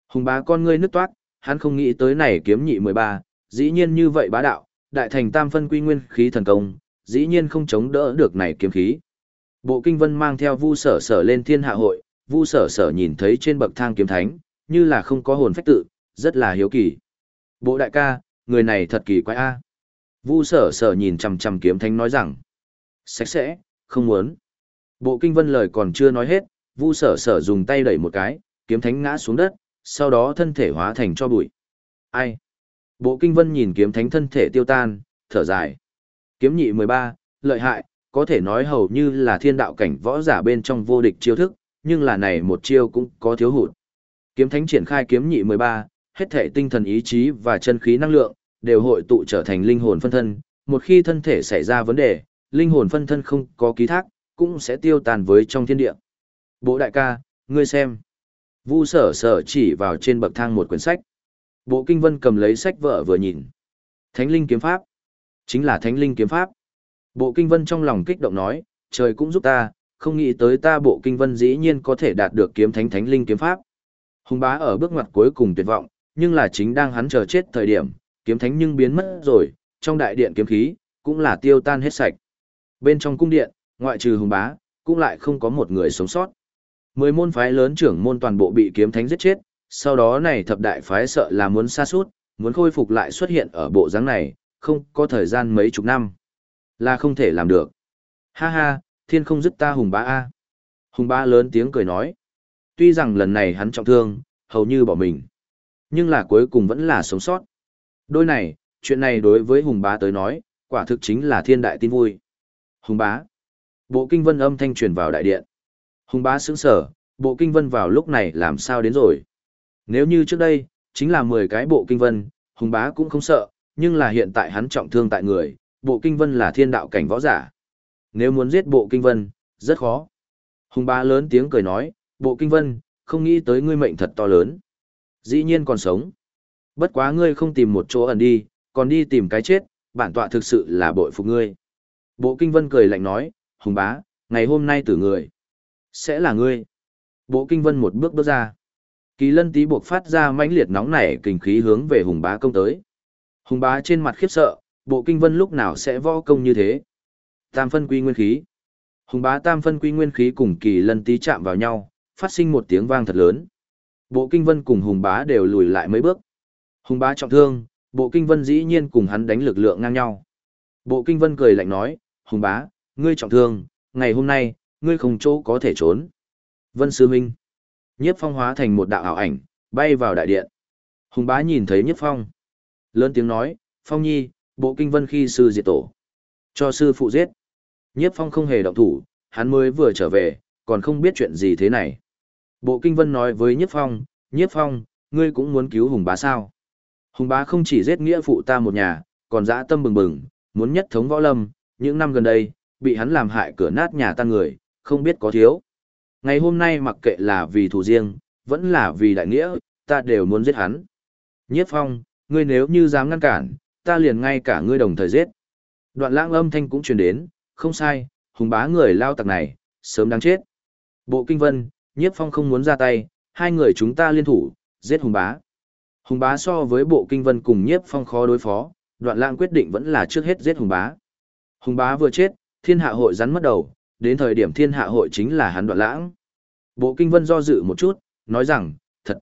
Hùng bá con ngươi nứt toát, hắn không nghĩ tới này kiếm nhị 13, dĩ nhiên như vậy bá đạo, đại thành tam phân quy nguyên khí thần công, dĩ nhiên không chống đỡ được này kiếm khí. Bộ kinh vân mang theo vu sở sở lên thiên hạ hội, vu sở sở nhìn thấy trên bậc thang kiếm thánh, như là không có hồn phách tự, rất là hiếu kỳ. Bộ đại ca, người này thật kỳ quái a. Vu sở sở nhìn chằm chằm kiếm thánh nói rằng, sạch sẽ, không muốn. Bộ kinh vân lời còn chưa nói hết, vu sở sở dùng tay đẩy một cái, kiếm thánh ngã xuống đất, sau đó thân thể hóa thành cho bụi. Ai? Bộ kinh vân nhìn kiếm thánh thân thể tiêu tan, thở dài. Kiếm nhị 13, lợi hại, có thể nói hầu như là thiên đạo cảnh võ giả bên trong vô địch chiêu thức, nhưng là này một chiêu cũng có thiếu hụt. Kiếm thánh triển khai kiếm nhị 13, hết thể tinh thần ý chí và chân khí năng lượng, đều hội tụ trở thành linh hồn phân thân, một khi thân thể xảy ra vấn đề, linh hồn phân thân không có ký thác, cũng sẽ tiêu tàn với trong thiên địa. Bộ đại ca, ngươi xem. Vu sở sở chỉ vào trên bậc thang một quyển sách. Bộ kinh vân cầm lấy sách vợ vừa nhìn. Thánh linh kiếm pháp. Chính là thánh linh kiếm pháp. Bộ kinh vân trong lòng kích động nói, trời cũng giúp ta, không nghĩ tới ta bộ kinh vân dĩ nhiên có thể đạt được kiếm thánh thánh linh kiếm pháp. Hùng bá ở bước ngoặt cuối cùng tuyệt vọng, nhưng là chính đang hắn chờ chết thời điểm, kiếm thánh nhưng biến mất rồi, trong đại điện kiếm khí, cũng là tiêu tan hết sạch. Bên trong cung điện, ngoại trừ hùng bá, cũng lại không có một người sống sót. Mười môn phái lớn trưởng môn toàn bộ bị kiếm thánh giết chết, sau đó này thập đại phái sợ là muốn xa suốt, muốn khôi phục lại xuất hiện ở bộ dáng này, không có thời gian mấy chục năm. Là không thể làm được. Ha ha, thiên không dứt ta hùng bá A. Hùng bá lớn tiếng cười nói. Tuy rằng lần này hắn trọng thương, hầu như bỏ mình. Nhưng là cuối cùng vẫn là sống sót. Đôi này, chuyện này đối với hùng bá tới nói, quả thực chính là thiên đại tin vui. Hùng bá. Bộ kinh vân âm thanh truyền vào đại điện. Hùng bá sững sở, bộ kinh vân vào lúc này làm sao đến rồi. Nếu như trước đây, chính là 10 cái bộ kinh vân, hùng bá cũng không sợ, nhưng là hiện tại hắn trọng thương tại người, bộ kinh vân là thiên đạo cảnh võ giả. Nếu muốn giết bộ kinh vân, rất khó. Hùng bá lớn tiếng cười nói, bộ kinh vân, không nghĩ tới ngươi mệnh thật to lớn. Dĩ nhiên còn sống. Bất quá ngươi không tìm một chỗ ẩn đi, còn đi tìm cái chết, bản tọa thực sự là bội phục ngươi. Bộ kinh vân cười lạnh nói, hùng bá, ngày hôm nay tử người. Sẽ là ngươi. Bộ kinh vân một bước bước ra. Kỳ lân tí buộc phát ra mãnh liệt nóng nảy kình khí hướng về hùng bá công tới. Hùng bá trên mặt khiếp sợ, bộ kinh vân lúc nào sẽ võ công như thế. Tam phân quy nguyên khí. Hùng bá tam phân quy nguyên khí cùng kỳ lân tí chạm vào nhau, phát sinh một tiếng vang thật lớn. Bộ kinh vân cùng hùng bá đều lùi lại mấy bước. Hùng bá trọng thương, bộ kinh vân dĩ nhiên cùng hắn đánh lực lượng ngang nhau. Bộ kinh vân cười lạnh nói, hùng bá, ngươi trọng thương, ngày hôm nay, ngươi không chỗ có thể trốn. Vân sư Minh, Nhiếp phong hóa thành một đạo ảo ảnh, bay vào đại điện. Hùng bá nhìn thấy nhiếp phong. Lớn tiếng nói, phong nhi, bộ kinh vân khi sư diệt tổ. Cho sư phụ giết. Nhiếp phong không hề động thủ, hắn mới vừa trở về, còn không biết chuyện gì thế này. Bộ kinh vân nói với nhiếp phong, nhiếp phong, ngươi cũng muốn cứu hùng bá sao. Hùng bá không chỉ giết nghĩa phụ ta một nhà, còn dã tâm bừng bừng, muốn nhất thống võ lâm, những năm gần đây, bị hắn làm hại cửa nát nhà tan người, không biết có thiếu. Ngày hôm nay mặc kệ là vì thù riêng, vẫn là vì đại nghĩa, ta đều muốn giết hắn. Nhiếp phong, ngươi nếu như dám ngăn cản, ta liền ngay cả ngươi đồng thời giết. Đoạn lãng âm thanh cũng truyền đến, không sai, hùng bá người lao tặc này, sớm đáng chết. Bộ kinh vân, nhiếp phong không muốn ra tay, hai người chúng ta liên thủ, giết hùng bá. Hùng bá so với bộ kinh vân cùng nhiếp phong khó đối phó, đoạn lãng quyết định vẫn là trước hết giết hùng bá. Hùng bá vừa chết, thiên hạ hội rắn mất đầu, đến thời điểm thiên hạ hội chính là hắn đoạn lãng. Bộ kinh vân do dự một chút, nói rằng, thật.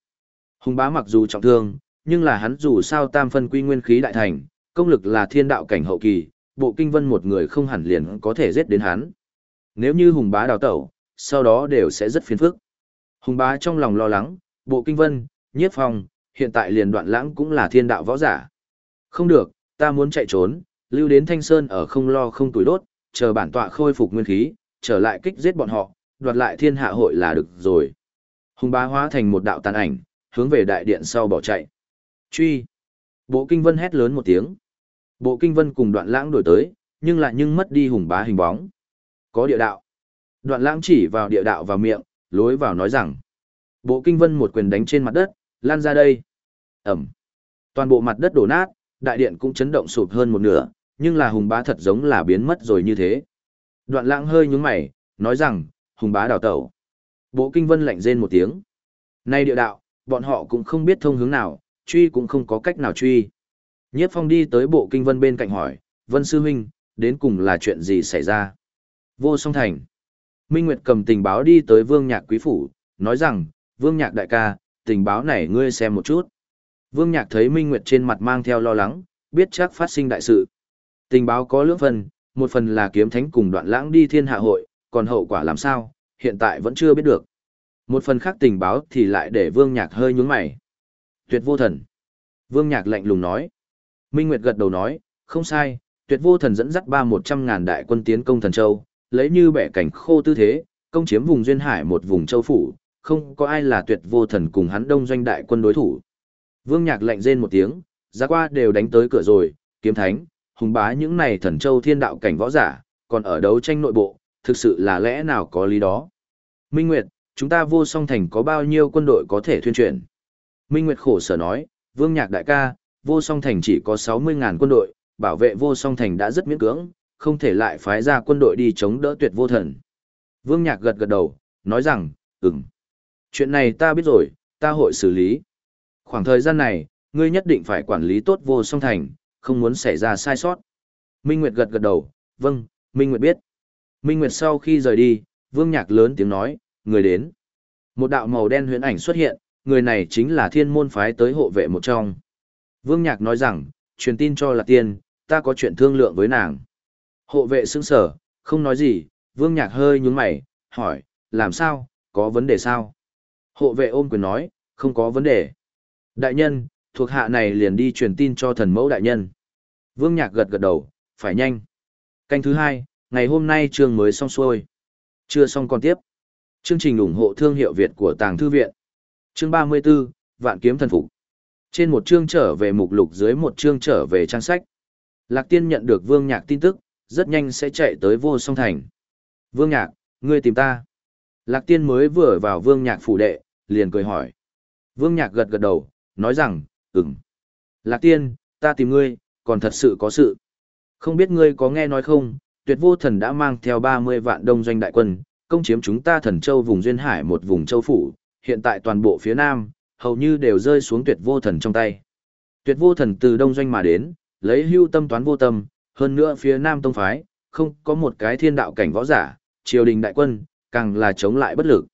Hùng bá mặc dù trọng thương, nhưng là hắn dù sao tam phân quy nguyên khí đại thành, công lực là thiên đạo cảnh hậu kỳ, bộ kinh vân một người không hẳn liền có thể giết đến hắn. Nếu như hùng bá đào tẩu, sau đó đều sẽ rất phiền phức. Hùng bá trong lòng lo lắng, bộ kinh vân, nhiếp phong, hiện tại liền đoạn lãng cũng là thiên đạo võ giả. Không được, ta muốn chạy trốn, lưu đến thanh sơn ở không lo không tuổi đốt, chờ bản tọa khôi phục nguyên khí, trở lại kích giết bọn họ, đoạt lại thiên hạ hội là được rồi. Hùng bá hóa thành một đạo tàn ảnh, hướng về đại điện sau bỏ chạy. Truy! Bộ kinh vân hét lớn một tiếng. Bộ kinh vân cùng đoạn lãng đổi tới, nhưng lại nhưng mất đi hùng bá hình bóng. Có địa đạo. Đoạn lãng chỉ vào địa đạo vào miệng, lối vào nói rằng. Bộ kinh vân một quyền đánh trên mặt đất, lan ra đây. Ẩm. Toàn bộ mặt đất đổ nát, đại điện cũng chấn động sụp hơn một nửa, nhưng là hùng bá thật giống là biến mất rồi như thế. Đoạn lãng hơi nhúng mày, nói rằng, hùng bá đào tẩu. Bộ kinh vân lạnh rên một tiếng. Nay địa đạo, bọn họ cũng không biết thông hướng nào, truy cũng không có cách nào truy. Nhiếp phong đi tới bộ kinh vân bên cạnh hỏi, vân sư huynh, đến cùng là chuyện gì xảy ra? Vô song thành. Minh Nguyệt cầm tình báo đi tới vương nhạc quý phủ, nói rằng, vương nhạc đại ca, tình báo này ngươi xem một chút. Vương nhạc thấy Minh Nguyệt trên mặt mang theo lo lắng, biết chắc phát sinh đại sự. Tình báo có lưỡng phần, một phần là kiếm thánh cùng đoạn lãng đi thiên hạ hội, còn hậu quả làm sao, hiện tại vẫn chưa biết được. Một phần khác tình báo thì lại để Vương Nhạc hơi nhướng mày. Tuyệt vô thần. Vương Nhạc lạnh lùng nói. Minh Nguyệt gật đầu nói, không sai, tuyệt vô thần dẫn dắt ba một trăm ngàn đại quân tiến công thần châu, lấy như bẻ cảnh khô tư thế, công chiếm vùng duyên hải một vùng châu phủ, không có ai là tuyệt vô thần cùng hắn đông doanh đại quân đối thủ. Vương Nhạc lạnh rên một tiếng, ra qua đều đánh tới cửa rồi, kiếm thánh, hùng bá những này thần châu thiên đạo cảnh võ giả, còn ở đấu tranh nội bộ, thực sự là lẽ nào có lý đó. Minh Nguyệt, chúng ta vô song thành có bao nhiêu quân đội có thể thuyên truyền Minh Nguyệt khổ sở nói, Vương Nhạc đại ca, vô song thành chỉ có 60.000 quân đội, bảo vệ vô song thành đã rất miễn cưỡng, không thể lại phái ra quân đội đi chống đỡ tuyệt vô thần. Vương Nhạc gật gật đầu, nói rằng, ừm. Chuyện này ta biết rồi, ta hội xử lý. Khoảng thời gian này, ngươi nhất định phải quản lý tốt vô song thành, không muốn xảy ra sai sót. Minh Nguyệt gật gật đầu, vâng, Minh Nguyệt biết. Minh Nguyệt sau khi rời đi, Vương Nhạc lớn tiếng nói, người đến. Một đạo màu đen huyễn ảnh xuất hiện, người này chính là thiên môn phái tới hộ vệ một trong. Vương Nhạc nói rằng, truyền tin cho là tiên, ta có chuyện thương lượng với nàng. Hộ vệ sững sở, không nói gì, Vương Nhạc hơi nhướng mày, hỏi, làm sao, có vấn đề sao? Hộ vệ ôm quyền nói, không có vấn đề. Đại nhân, thuộc hạ này liền đi truyền tin cho thần mẫu đại nhân. Vương Nhạc gật gật đầu, phải nhanh. Canh thứ hai, ngày hôm nay chương mới xong xuôi. Chưa xong còn tiếp. Chương trình ủng hộ thương hiệu Việt của Tàng Thư Viện. Chương 34, Vạn Kiếm Thần Phục. Trên một chương trở về mục lục dưới một chương trở về trang sách. Lạc Tiên nhận được Vương Nhạc tin tức, rất nhanh sẽ chạy tới vô song thành. Vương Nhạc, ngươi tìm ta. Lạc Tiên mới vừa vào Vương Nhạc phủ đệ, liền cười hỏi. Vương Nhạc gật gật đầu, nói rằng, ừm. Lạc Tiên, ta tìm ngươi, còn thật sự có sự. Không biết ngươi có nghe nói không, tuyệt vô thần đã mang theo 30 vạn đông doanh đại quân, công chiếm chúng ta thần châu vùng duyên hải một vùng châu phủ, hiện tại toàn bộ phía nam, hầu như đều rơi xuống tuyệt vô thần trong tay. Tuyệt vô thần từ đông doanh mà đến, lấy hưu tâm toán vô tâm, hơn nữa phía nam tông phái, không có một cái thiên đạo cảnh võ giả, triều đình đại quân, càng là chống lại bất lực.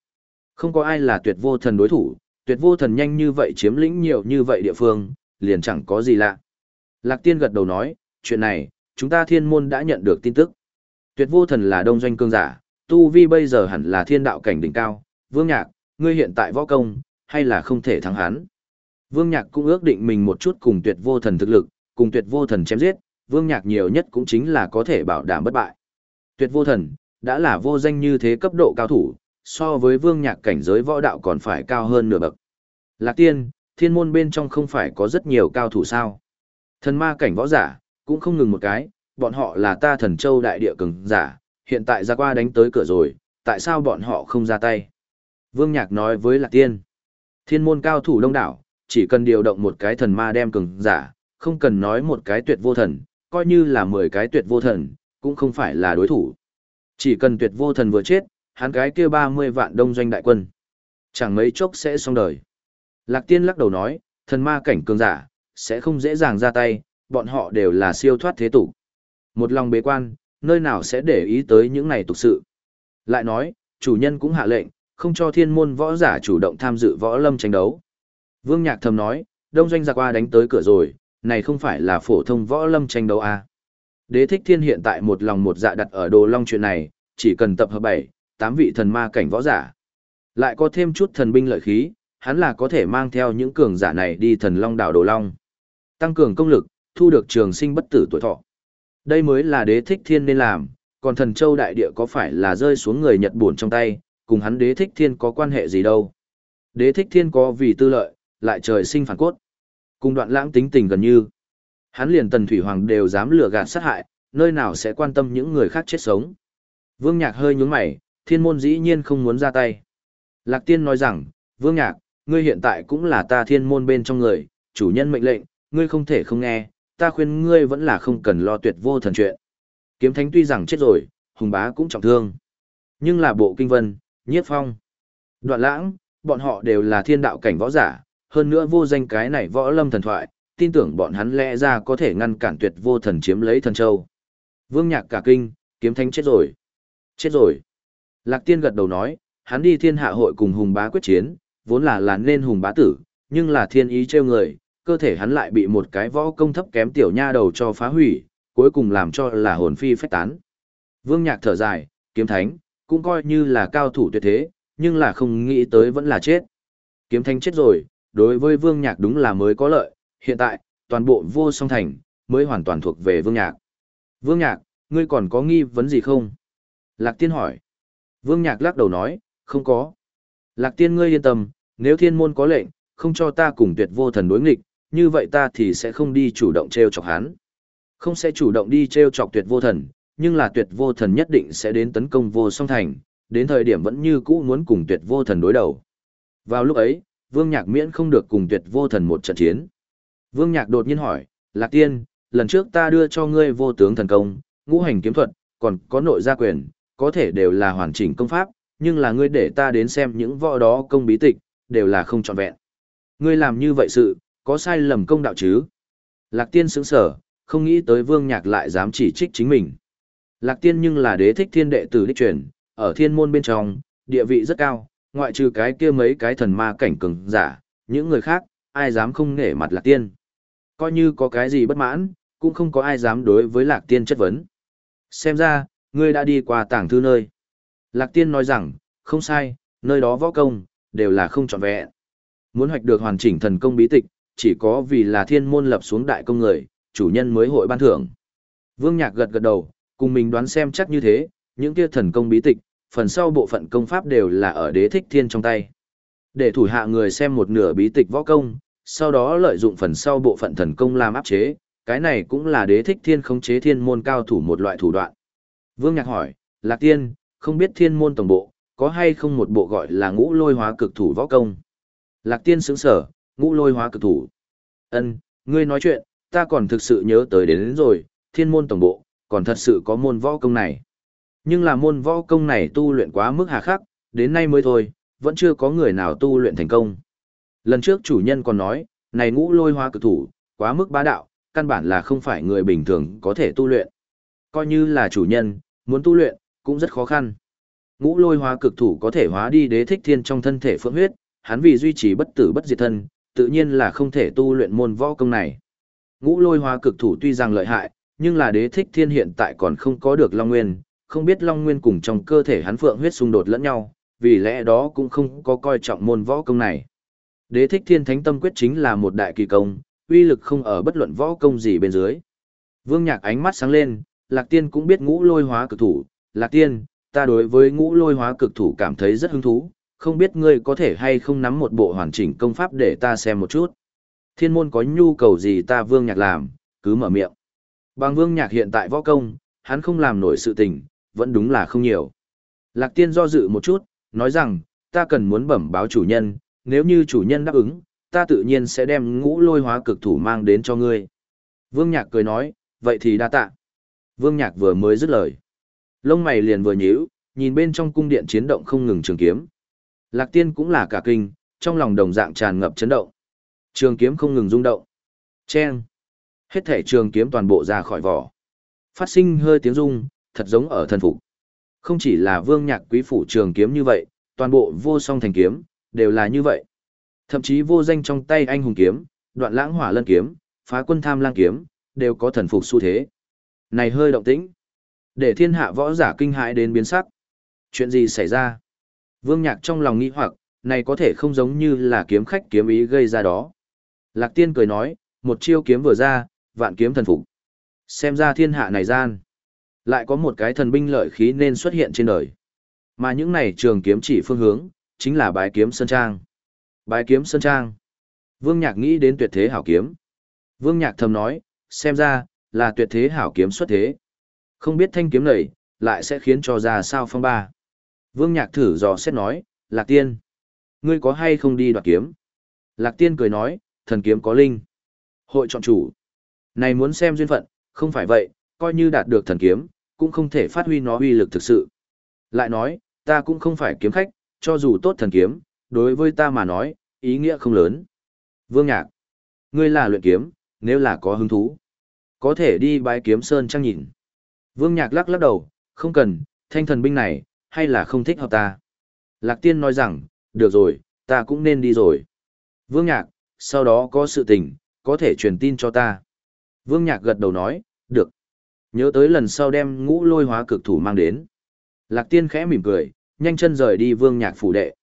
Không có ai là tuyệt vô thần đối thủ, tuyệt vô thần nhanh như vậy chiếm lĩnh nhiều như vậy địa phương, liền chẳng có gì lạ. Lạc tiên gật đầu nói, chuyện này, chúng ta thiên môn đã nhận được tin tức. Tuyệt vô thần là đông doanh cương giả, tu vi bây giờ hẳn là thiên đạo cảnh đỉnh cao, vương nhạc, ngươi hiện tại võ công, hay là không thể thắng hắn. Vương nhạc cũng ước định mình một chút cùng tuyệt vô thần thực lực, cùng tuyệt vô thần chém giết, vương nhạc nhiều nhất cũng chính là có thể bảo đảm bất bại. Tuyệt vô thần, đã là vô danh như thế cấp độ cao thủ, so với vương nhạc cảnh giới võ đạo còn phải cao hơn nửa bậc. Lạc tiên, thiên môn bên trong không phải có rất nhiều cao thủ sao. Thần ma cảnh võ giả, cũng không ngừng một cái, bọn họ là ta thần châu đại địa cường giả, hiện tại ra qua đánh tới cửa rồi, tại sao bọn họ không ra tay? Vương Nhạc nói với Lạc Tiên, thiên môn cao thủ đông đảo, chỉ cần điều động một cái thần ma đem cường giả, không cần nói một cái tuyệt vô thần, coi như là 10 cái tuyệt vô thần, cũng không phải là đối thủ. Chỉ cần tuyệt vô thần vừa chết, hắn cái kia 30 vạn đông doanh đại quân. Chẳng mấy chốc sẽ xong đời. Lạc tiên lắc đầu nói, thần ma cảnh cường giả, sẽ không dễ dàng ra tay, bọn họ đều là siêu thoát thế tục. Một lòng bế quan, nơi nào sẽ để ý tới những này tục sự. Lại nói, chủ nhân cũng hạ lệnh, không cho thiên môn võ giả chủ động tham dự võ lâm tranh đấu. Vương Nhạc thầm nói, đông doanh giặc qua đánh tới cửa rồi, này không phải là phổ thông võ lâm tranh đấu à. Đế thích thiên hiện tại một lòng một dạ đặt ở đồ long chuyện này, chỉ cần tập hợp bảy, tám vị thần ma cảnh võ giả. Lại có thêm chút thần binh lợi khí, hắn là có thể mang theo những cường giả này đi thần long đảo đồ long. Tăng cường công lực, thu được trường sinh bất tử tuổi thọ. Đây mới là đế thích thiên nên làm, còn thần châu đại địa có phải là rơi xuống người Nhật buồn trong tay, cùng hắn đế thích thiên có quan hệ gì đâu. Đế thích thiên có vì tư lợi, lại trời sinh phản cốt. Cùng đoạn lãng tính tình gần như. Hắn liền tần thủy hoàng đều dám lừa gạt sát hại, nơi nào sẽ quan tâm những người khác chết sống. Vương Nhạc hơi nhún mày, thiên môn dĩ nhiên không muốn ra tay. Lạc tiên nói rằng, Vương Nhạc, ngươi hiện tại cũng là ta thiên môn bên trong người, chủ nhân mệnh lệnh, ngươi không thể không nghe, ta khuyên ngươi vẫn là không cần lo tuyệt vô thần chuyện. Kiếm thánh tuy rằng chết rồi, hùng bá cũng trọng thương. Nhưng là bộ kinh vân, nhiếp phong. Đoạn lãng, bọn họ đều là thiên đạo cảnh võ giả, hơn nữa vô danh cái này võ lâm thần thoại, tin tưởng bọn hắn lẽ ra có thể ngăn cản tuyệt vô thần chiếm lấy thần châu. Vương nhạc cả kinh, kiếm thánh chết rồi. Chết rồi. Lạc tiên gật đầu nói, hắn đi thiên hạ hội cùng hùng bá quyết chiến, vốn là là nên hùng bá tử, nhưng là thiên ý trêu người, cơ thể hắn lại bị một cái võ công thấp kém tiểu nha đầu cho phá hủy, cuối cùng làm cho là hồn phi phách tán. Vương nhạc thở dài, kiếm thánh, cũng coi như là cao thủ tuyệt thế, nhưng là không nghĩ tới vẫn là chết. Kiếm thánh chết rồi, đối với vương nhạc đúng là mới có lợi, hiện tại, toàn bộ vô song thành, mới hoàn toàn thuộc về vương nhạc. Vương nhạc, ngươi còn có nghi vấn gì không? Lạc tiên hỏi. Vương nhạc lắc đầu nói, không có. Lạc tiên ngươi yên tâm, nếu thiên môn có lệnh, không cho ta cùng tuyệt vô thần đối nghịch, như vậy ta thì sẽ không đi chủ động treo chọc hắn. Không sẽ chủ động đi treo chọc tuyệt vô thần, nhưng là tuyệt vô thần nhất định sẽ đến tấn công vô song thành, đến thời điểm vẫn như cũ muốn cùng tuyệt vô thần đối đầu. Vào lúc ấy, Vương Nhạc miễn không được cùng tuyệt vô thần một trận chiến. Vương Nhạc đột nhiên hỏi, Lạc Tiên, lần trước ta đưa cho ngươi vô tướng thần công, ngũ hành kiếm thuật, còn có nội gia quyền, có thể đều là hoàn chỉnh công pháp, nhưng là ngươi để ta đến xem những võ đó công bí tịch, đều là không trọn vẹn. Ngươi làm như vậy sự, có sai lầm công đạo chứ? Lạc Tiên sững sở, không nghĩ tới Vương Nhạc lại dám chỉ trích chính mình. Lạc Tiên nhưng là đế thích thiên đệ tử đích truyền, ở thiên môn bên trong, địa vị rất cao, ngoại trừ cái kia mấy cái thần ma cảnh cường giả, những người khác, ai dám không nể mặt Lạc Tiên. Coi như có cái gì bất mãn, cũng không có ai dám đối với Lạc Tiên chất vấn. Xem ra, ngươi đã đi qua tảng thư nơi. Lạc Tiên nói rằng, không sai, nơi đó võ công, đều là không trọn vẹn. Muốn hoạch được hoàn chỉnh thần công bí tịch, chỉ có vì là thiên môn lập xuống đại công người, chủ nhân mới hội ban thưởng. Vương Nhạc gật gật đầu, cùng mình đoán xem chắc như thế, những kia thần công bí tịch, phần sau bộ phận công pháp đều là ở đế thích thiên trong tay. Để thủ hạ người xem một nửa bí tịch võ công, sau đó lợi dụng phần sau bộ phận thần công làm áp chế, cái này cũng là đế thích thiên khống chế thiên môn cao thủ một loại thủ đoạn. Vương Nhạc hỏi, Lạc Tiên, không biết thiên môn tổng bộ, có hay không một bộ gọi là ngũ lôi hóa cực thủ võ công? Lạc Tiên sững sở, ngũ lôi hóa cực thủ. Ân, ngươi nói chuyện, ta còn thực sự nhớ tới đến, đến rồi, thiên môn tổng bộ, còn thật sự có môn võ công này. Nhưng là môn võ công này tu luyện quá mức hà khắc, đến nay mới thôi, vẫn chưa có người nào tu luyện thành công. Lần trước chủ nhân còn nói, này ngũ lôi hóa cực thủ, quá mức bá đạo, căn bản là không phải người bình thường có thể tu luyện. Coi như là chủ nhân, muốn tu luyện, cũng rất khó khăn. Ngũ lôi hóa cực thủ có thể hóa đi đế thích thiên trong thân thể phượng huyết, hắn vì duy trì bất tử bất diệt thân, tự nhiên là không thể tu luyện môn võ công này. Ngũ lôi hóa cực thủ tuy rằng lợi hại, nhưng là đế thích thiên hiện tại còn không có được Long Nguyên, không biết Long Nguyên cùng trong cơ thể hắn phượng huyết xung đột lẫn nhau, vì lẽ đó cũng không có coi trọng môn võ công này. Đế thích thiên thánh tâm quyết chính là một đại kỳ công, uy lực không ở bất luận võ công gì bên dưới. Vương Nhạc ánh mắt sáng lên, Lạc Tiên cũng biết ngũ lôi hóa cực thủ, Lạc Tiên, ta đối với ngũ lôi hóa cực thủ cảm thấy rất hứng thú, không biết ngươi có thể hay không nắm một bộ hoàn chỉnh công pháp để ta xem một chút. Thiên môn có nhu cầu gì ta Vương Nhạc làm, cứ mở miệng. Bằng Vương Nhạc hiện tại võ công, hắn không làm nổi sự tình, vẫn đúng là không nhiều. Lạc Tiên do dự một chút, nói rằng, ta cần muốn bẩm báo chủ nhân, nếu như chủ nhân đáp ứng, ta tự nhiên sẽ đem ngũ lôi hóa cực thủ mang đến cho ngươi. Vương Nhạc cười nói, vậy thì đa tạ. Vương Nhạc vừa mới dứt lời. Lông mày liền vừa nhíu, nhìn bên trong cung điện chiến động không ngừng trường kiếm. Lạc Tiên cũng là cả kinh, trong lòng đồng dạng tràn ngập chấn động. Trường kiếm không ngừng rung động. Chen. Hết thể trường kiếm toàn bộ ra khỏi vỏ. Phát sinh hơi tiếng rung, thật giống ở thần phục. Không chỉ là vương nhạc quý phủ trường kiếm như vậy, toàn bộ vô song thành kiếm, đều là như vậy. Thậm chí vô danh trong tay anh hùng kiếm, đoạn lãng hỏa lân kiếm, phá quân tham lang kiếm, đều có thần phục xu thế. Này hơi động tĩnh. Để thiên hạ võ giả kinh hãi đến biến sắc. Chuyện gì xảy ra? Vương Nhạc trong lòng nghĩ hoặc, này có thể không giống như là kiếm khách kiếm ý gây ra đó. Lạc Tiên cười nói, một chiêu kiếm vừa ra, vạn kiếm thần phục. Xem ra thiên hạ này gian. Lại có một cái thần binh lợi khí nên xuất hiện trên đời. Mà những này trường kiếm chỉ phương hướng, chính là bái kiếm sơn trang. Bái kiếm sơn trang. Vương Nhạc nghĩ đến tuyệt thế hảo kiếm. Vương Nhạc thầm nói, xem ra, là tuyệt thế hảo kiếm xuất thế. Không biết thanh kiếm này, lại sẽ khiến cho ra sao phong ba. Vương Nhạc thử dò xét nói, Lạc Tiên. Ngươi có hay không đi đoạt kiếm? Lạc Tiên cười nói, thần kiếm có linh. Hội chọn chủ. Này muốn xem duyên phận, không phải vậy, coi như đạt được thần kiếm, cũng không thể phát huy nó uy lực thực sự. Lại nói, ta cũng không phải kiếm khách, cho dù tốt thần kiếm, đối với ta mà nói, ý nghĩa không lớn. Vương Nhạc, ngươi là luyện kiếm, nếu là có hứng thú, có thể đi bái kiếm sơn trang nhìn. Vương Nhạc lắc lắc đầu, không cần, thanh thần binh này, hay là không thích hợp ta. Lạc Tiên nói rằng, được rồi, ta cũng nên đi rồi. Vương Nhạc, sau đó có sự tình, có thể truyền tin cho ta. Vương Nhạc gật đầu nói, được. Nhớ tới lần sau đem ngũ lôi hóa cực thủ mang đến. Lạc Tiên khẽ mỉm cười, nhanh chân rời đi Vương Nhạc phủ đệ.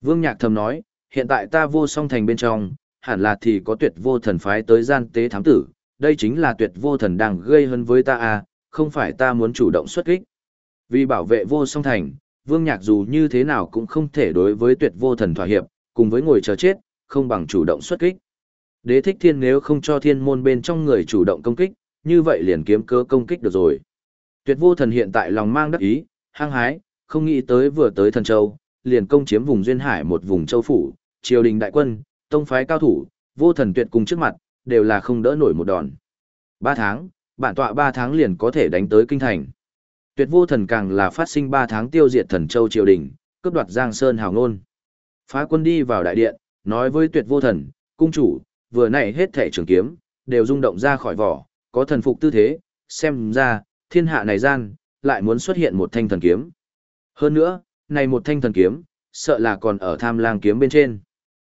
Vương Nhạc thầm nói, hiện tại ta vô song thành bên trong, hẳn là thì có tuyệt vô thần phái tới gian tế thám tử, đây chính là tuyệt vô thần đang gây hấn với ta à, không phải ta muốn chủ động xuất kích. Vì bảo vệ vô song thành, Vương Nhạc dù như thế nào cũng không thể đối với tuyệt vô thần thỏa hiệp, cùng với ngồi chờ chết, không bằng chủ động xuất kích. Đế thích thiên nếu không cho thiên môn bên trong người chủ động công kích, như vậy liền kiếm cơ công kích được rồi. Tuyệt vô thần hiện tại lòng mang đắc ý, hăng hái, không nghĩ tới vừa tới thần châu, liền công chiếm vùng duyên hải một vùng châu phủ, triều đình đại quân, tông phái cao thủ, vô thần tuyệt cùng trước mặt, đều là không đỡ nổi một đòn. Ba tháng, bản tọa ba tháng liền có thể đánh tới kinh thành. Tuyệt vô thần càng là phát sinh ba tháng tiêu diệt thần châu triều đình, cướp đoạt Giang Sơn hào ngôn. Phá quân đi vào đại điện, nói với tuyệt vô thần, cung chủ, vừa nãy hết thể trường kiếm, đều rung động ra khỏi vỏ, có thần phục tư thế, xem ra, thiên hạ này gian, lại muốn xuất hiện một thanh thần kiếm. Hơn nữa, này một thanh thần kiếm, sợ là còn ở tham lang kiếm bên trên.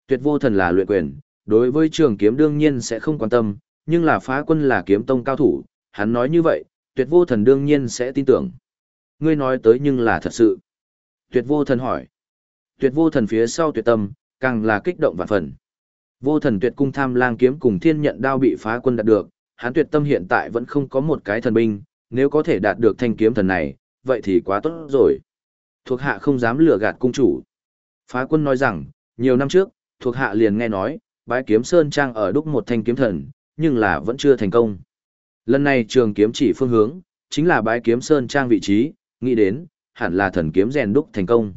Tuyệt vô thần là luyện quyền, đối với trường kiếm đương nhiên sẽ không quan tâm, nhưng là phá quân là kiếm tông cao thủ, hắn nói như vậy, tuyệt vô thần đương nhiên sẽ tin tưởng. Ngươi nói tới nhưng là thật sự. Tuyệt vô thần hỏi. Tuyệt vô thần phía sau tuyệt tâm, càng là kích động vạn phần. Vô thần tuyệt cung tham lang kiếm cùng thiên nhận đao bị phá quân đạt được, hắn tuyệt tâm hiện tại vẫn không có một cái thần binh, nếu có thể đạt được thanh kiếm thần này, vậy thì quá tốt rồi. Thuộc hạ không dám lừa gạt cung chủ. Phá quân nói rằng, nhiều năm trước, thuộc hạ liền nghe nói, bái kiếm sơn trang ở đúc một thanh kiếm thần, nhưng là vẫn chưa thành công. Lần này trường kiếm chỉ phương hướng, chính là bái kiếm sơn trang vị trí, nghĩ đến, hẳn là thần kiếm rèn đúc thành công.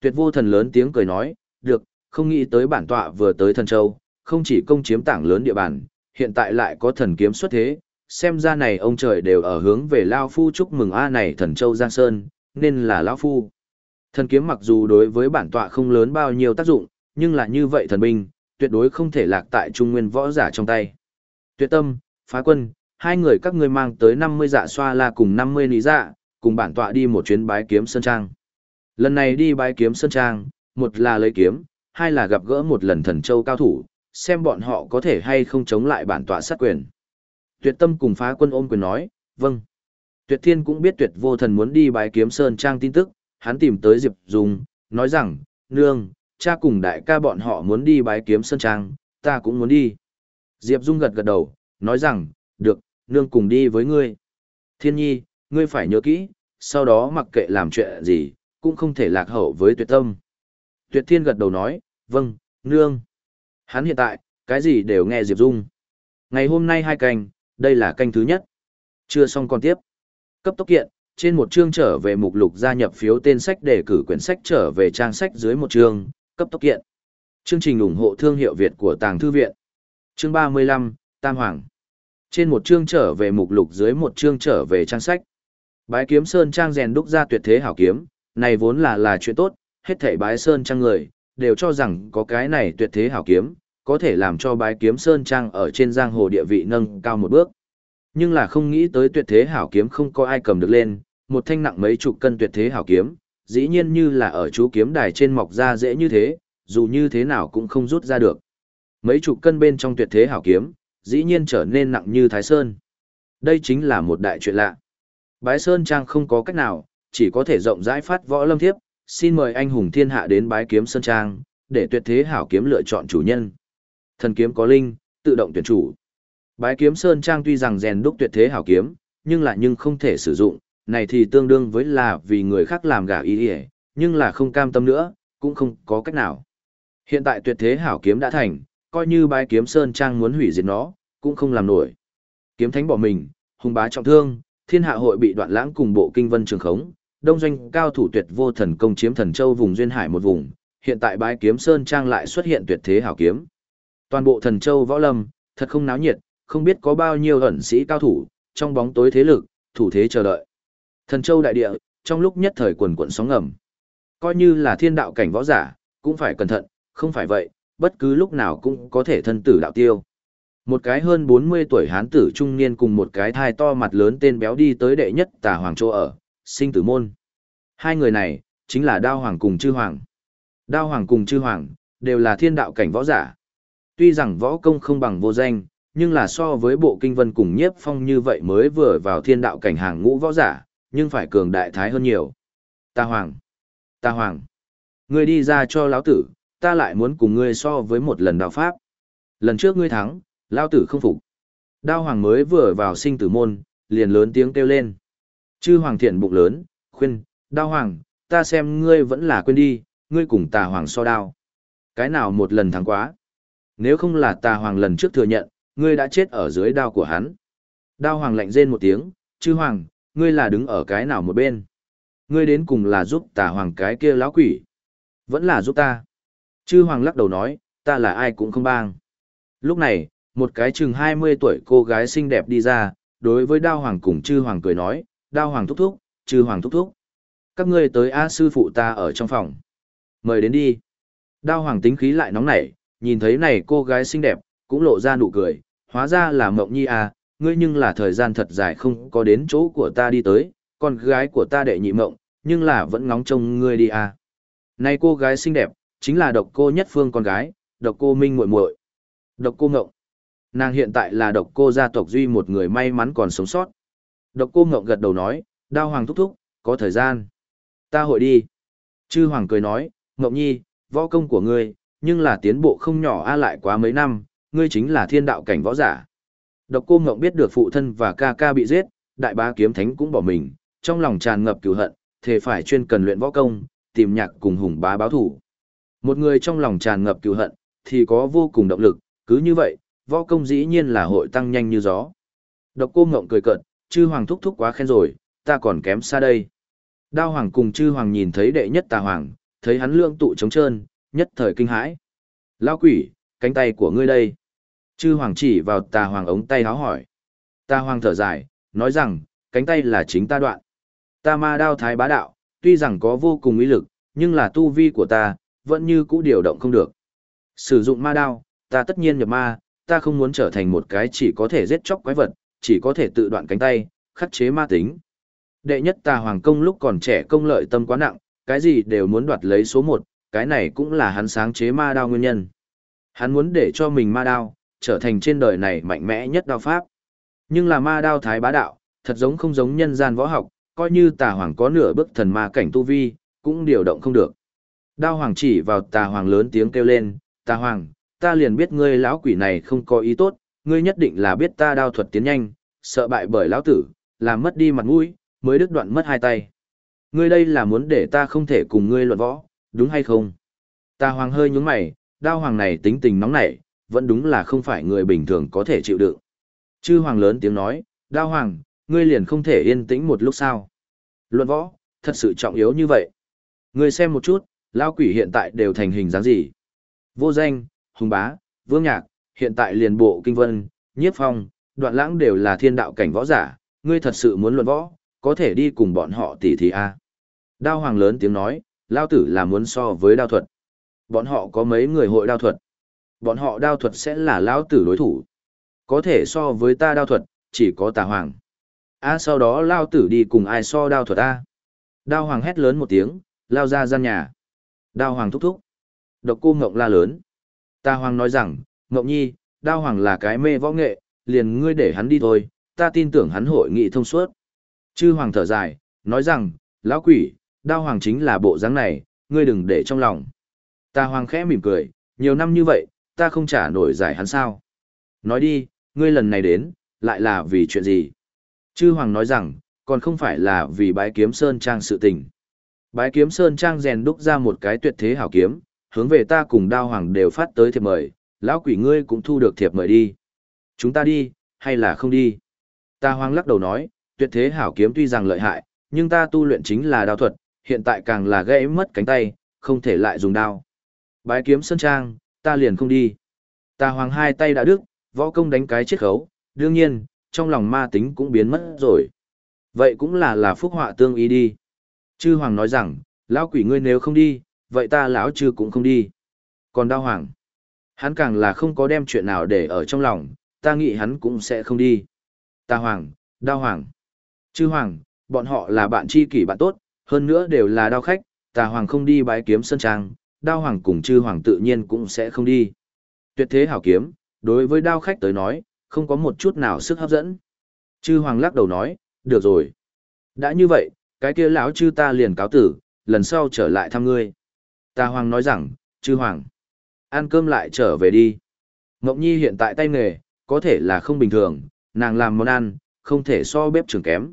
Tuyệt vô thần lớn tiếng cười nói, được, không nghĩ tới bản tọa vừa tới thần châu, không chỉ công chiếm tảng lớn địa bàn, hiện tại lại có thần kiếm xuất thế, xem ra này ông trời đều ở hướng về Lao Phu chúc mừng A này thần châu Giang Sơn, nên là Lao Phu. Thần kiếm mặc dù đối với bản tọa không lớn bao nhiêu tác dụng, nhưng là như vậy thần binh, tuyệt đối không thể lạc tại trung nguyên võ giả trong tay. Tuyệt tâm, phá quân, hai người các ngươi mang tới 50 dạ xoa la cùng 50 lý dạ, cùng bản tọa đi một chuyến bái kiếm Sơn Trang. Lần này đi bái kiếm Sơn Trang, một là lấy kiếm, hai là gặp gỡ một lần thần châu cao thủ, xem bọn họ có thể hay không chống lại bản tọa sát quyền. Tuyệt tâm cùng phá quân ôm quyền nói, vâng. Tuyệt thiên cũng biết tuyệt vô thần muốn đi bái kiếm Sơn Trang tin tức, hắn tìm tới Diệp Dung, nói rằng, nương, cha cùng đại ca bọn họ muốn đi bái kiếm Sơn Trang, ta cũng muốn đi. Diệp Dung gật gật đầu, nói rằng, được, nương cùng đi với ngươi. Thiên nhi, ngươi phải nhớ kỹ, sau đó mặc kệ làm chuyện gì, cũng không thể lạc hậu với tuyệt tâm. Tuyệt thiên gật đầu nói, vâng, nương. Hắn hiện tại, cái gì đều nghe Diệp Dung. Ngày hôm nay hai canh, đây là canh thứ nhất. Chưa xong còn tiếp. Cấp tốc kiện, trên một chương trở về mục lục gia nhập phiếu tên sách để cử quyển sách trở về trang sách dưới một chương, cấp tốc kiện. Chương trình ủng hộ thương hiệu Việt của Tàng Thư Viện. Chương 35, Tam Hoàng. Trên một chương trở về mục lục dưới một chương trở về trang sách. Bái kiếm sơn trang rèn đúc ra tuyệt thế hảo kiếm, này vốn là là chuyện tốt, hết thảy bái sơn trang người, đều cho rằng có cái này tuyệt thế hảo kiếm, có thể làm cho bái kiếm sơn trang ở trên giang hồ địa vị nâng cao một bước. Nhưng là không nghĩ tới tuyệt thế hảo kiếm không có ai cầm được lên, một thanh nặng mấy chục cân tuyệt thế hảo kiếm, dĩ nhiên như là ở chú kiếm đài trên mọc ra dễ như thế, dù như thế nào cũng không rút ra được. Mấy chục cân bên trong tuyệt thế hảo kiếm, dĩ nhiên trở nên nặng như Thái Sơn. Đây chính là một đại chuyện lạ. Bái Sơn Trang không có cách nào, chỉ có thể rộng rãi phát võ lâm thiếp, xin mời anh hùng thiên hạ đến bái kiếm Sơn Trang, để tuyệt thế hảo kiếm lựa chọn chủ nhân. Thần kiếm có linh, tự động tuyển chủ. Bái kiếm Sơn Trang tuy rằng rèn đúc tuyệt thế hảo kiếm, nhưng là nhưng không thể sử dụng, này thì tương đương với là vì người khác làm gà ý ý, nhưng là không cam tâm nữa, cũng không có cách nào. Hiện tại tuyệt thế hảo kiếm đã thành, coi như bái kiếm Sơn Trang muốn hủy diệt nó, cũng không làm nổi. Kiếm thánh bỏ mình, hùng bá trọng thương, thiên hạ hội bị đoạn lãng cùng bộ kinh vân trường khống, đông doanh cao thủ tuyệt vô thần công chiếm thần châu vùng duyên hải một vùng, hiện tại bái kiếm Sơn Trang lại xuất hiện tuyệt thế hảo kiếm. Toàn bộ thần châu võ lâm, thật không náo nhiệt, không biết có bao nhiêu ẩn sĩ cao thủ, trong bóng tối thế lực, thủ thế chờ đợi. Thần châu đại địa, trong lúc nhất thời quần quận sóng ngầm. Coi như là thiên đạo cảnh võ giả, cũng phải cẩn thận, không phải vậy, bất cứ lúc nào cũng có thể thân tử đạo tiêu. Một cái hơn 40 tuổi hán tử trung niên cùng một cái thai to mặt lớn tên béo đi tới đệ nhất tà hoàng chỗ ở, sinh tử môn. Hai người này, chính là Đao Hoàng cùng Chư Hoàng. Đao Hoàng cùng Chư Hoàng, đều là thiên đạo cảnh võ giả. Tuy rằng võ công không bằng vô danh, nhưng là so với bộ kinh vân cùng nhiếp phong như vậy mới vừa vào thiên đạo cảnh hàng ngũ võ giả, nhưng phải cường đại thái hơn nhiều. Ta Hoàng! Ta Hoàng! Ngươi đi ra cho lão tử, ta lại muốn cùng ngươi so với một lần đạo pháp. Lần trước ngươi thắng, lão tử không phục. Đao Hoàng mới vừa vào sinh tử môn, liền lớn tiếng kêu lên. Chư Hoàng thiện bụng lớn, khuyên, Đao Hoàng, ta xem ngươi vẫn là quên đi, ngươi cùng tà Hoàng so đao. Cái nào một lần thắng quá. Nếu không là tà Hoàng lần trước thừa nhận, ngươi đã chết ở dưới đao của hắn. Đao Hoàng lạnh rên một tiếng, chư Hoàng, ngươi là đứng ở cái nào một bên. Ngươi đến cùng là giúp tà Hoàng cái kia lão quỷ. Vẫn là giúp ta. Chư Hoàng lắc đầu nói, ta là ai cũng không bang. Lúc này, một cái chừng 20 tuổi cô gái xinh đẹp đi ra, đối với Đao Hoàng cùng Chư Hoàng cười nói, Đao Hoàng thúc thúc, Chư Hoàng thúc thúc. Các ngươi tới A sư phụ ta ở trong phòng. Mời đến đi. Đao Hoàng tính khí lại nóng nảy, nhìn thấy này cô gái xinh đẹp, cũng lộ ra nụ cười, hóa ra là Mộng Nhi à, ngươi nhưng là thời gian thật dài không có đến chỗ của ta đi tới, con gái của ta đệ nhị mộng, nhưng là vẫn ngóng trông ngươi đi à. Này cô gái xinh đẹp, chính là độc cô nhất phương con gái, độc cô minh muội muội Độc cô Mộng Nàng hiện tại là độc cô gia tộc duy một người may mắn còn sống sót. Độc cô ngộng gật đầu nói, đao hoàng thúc thúc, có thời gian. Ta hội đi. Chư hoàng cười nói, ngộng nhi, võ công của ngươi, nhưng là tiến bộ không nhỏ a lại quá mấy năm, ngươi chính là thiên đạo cảnh võ giả. Độc cô ngộng biết được phụ thân và ca ca bị giết, đại bá kiếm thánh cũng bỏ mình, trong lòng tràn ngập cựu hận, thề phải chuyên cần luyện võ công, tìm nhạc cùng hùng bá báo thủ. Một người trong lòng tràn ngập cựu hận, thì có vô cùng động lực, cứ như vậy, võ công dĩ nhiên là hội tăng nhanh như gió. Độc cô ngộng cười cợt, chư hoàng thúc thúc quá khen rồi, ta còn kém xa đây. Đao hoàng cùng chư hoàng nhìn thấy đệ nhất tà hoàng, thấy hắn lượng tụ trống trơn, nhất thời kinh hãi. Lao quỷ, cánh tay của ngươi đây. Chư hoàng chỉ vào tà hoàng ống tay háo hỏi. Tà hoàng thở dài, nói rằng, cánh tay là chính ta đoạn. Ta ma đao thái bá đạo, tuy rằng có vô cùng ý lực, nhưng là tu vi của ta, vẫn như cũ điều động không được. Sử dụng ma đao, ta tất nhiên nhập ma, ta không muốn trở thành một cái chỉ có thể giết chóc quái vật, chỉ có thể tự đoạn cánh tay, khắc chế ma tính. Đệ nhất tà hoàng công lúc còn trẻ công lợi tâm quá nặng, cái gì đều muốn đoạt lấy số một, cái này cũng là hắn sáng chế ma đao nguyên nhân. Hắn muốn để cho mình ma đao, trở thành trên đời này mạnh mẽ nhất đao pháp. Nhưng là ma đao thái bá đạo, thật giống không giống nhân gian võ học, coi như tà hoàng có nửa bức thần ma cảnh tu vi, cũng điều động không được. Đao hoàng chỉ vào tà hoàng lớn tiếng kêu lên, tà hoàng, ta liền biết ngươi lão quỷ này không có ý tốt, ngươi nhất định là biết ta đao thuật tiến nhanh, sợ bại bởi lão tử, làm mất đi mặt mũi, mới đứt đoạn mất hai tay. Ngươi đây là muốn để ta không thể cùng ngươi luận võ, đúng hay không? Ta hoàng hơi nhướng mày, đao hoàng này tính tình nóng nảy, vẫn đúng là không phải người bình thường có thể chịu đựng. Chư hoàng lớn tiếng nói, đao hoàng, ngươi liền không thể yên tĩnh một lúc sao? Luận võ, thật sự trọng yếu như vậy. Ngươi xem một chút, lao quỷ hiện tại đều thành hình dáng gì? Vô danh, hùng bá, vương nhạc, hiện tại liền bộ kinh vân, nhiếp phong, đoạn lãng đều là thiên đạo cảnh võ giả, ngươi thật sự muốn luận võ, có thể đi cùng bọn họ tỉ thí a. Đao hoàng lớn tiếng nói, lao tử là muốn so với đao thuật. Bọn họ có mấy người hội đao thuật. Bọn họ đao thuật sẽ là lao tử đối thủ. Có thể so với ta đao thuật, chỉ có tà hoàng. A sau đó lao tử đi cùng ai so đao thuật a. Đao hoàng hét lớn một tiếng, lao ra gian nhà. Đao hoàng thúc thúc. Độc cô ngộng la lớn. Ta hoàng nói rằng, Ngọc nhi, đao hoàng là cái mê võ nghệ, liền ngươi để hắn đi thôi, ta tin tưởng hắn hội nghị thông suốt. Chư hoàng thở dài, nói rằng, lão quỷ, đao hoàng chính là bộ dáng này, ngươi đừng để trong lòng. Ta hoàng khẽ mỉm cười, nhiều năm như vậy, ta không trả nổi giải hắn sao. Nói đi, ngươi lần này đến, lại là vì chuyện gì? Chư hoàng nói rằng, còn không phải là vì bái kiếm sơn trang sự tình. Bái kiếm sơn trang rèn đúc ra một cái tuyệt thế hảo kiếm, hướng về ta cùng đao hoàng đều phát tới thiệp mời, lão quỷ ngươi cũng thu được thiệp mời đi. Chúng ta đi, hay là không đi? Ta hoang lắc đầu nói, tuyệt thế hảo kiếm tuy rằng lợi hại, nhưng ta tu luyện chính là đao thuật, hiện tại càng là gãy mất cánh tay, không thể lại dùng đao. Bái kiếm sơn trang, ta liền không đi. Ta hoàng hai tay đã đứt, võ công đánh cái chết khấu, đương nhiên, trong lòng ma tính cũng biến mất rồi. Vậy cũng là là phúc họa tương ý đi. Chư hoàng nói rằng, lão quỷ ngươi nếu không đi, vậy ta lão chư cũng không đi. Còn đao hoàng, hắn càng là không có đem chuyện nào để ở trong lòng, ta nghĩ hắn cũng sẽ không đi. Ta hoàng, đao hoàng, chư hoàng, bọn họ là bạn tri kỷ bạn tốt, hơn nữa đều là đao khách, ta hoàng không đi bái kiếm sân trang, đao hoàng cùng chư hoàng tự nhiên cũng sẽ không đi. Tuyệt thế hảo kiếm, đối với đao khách tới nói, không có một chút nào sức hấp dẫn. Chư hoàng lắc đầu nói, được rồi. Đã như vậy, cái kia lão chư ta liền cáo tử, lần sau trở lại thăm ngươi. Ta hoàng nói rằng, chư hoàng, ăn cơm lại trở về đi. Ngọc Nhi hiện tại tay nghề, có thể là không bình thường, nàng làm món ăn, không thể so bếp trưởng kém.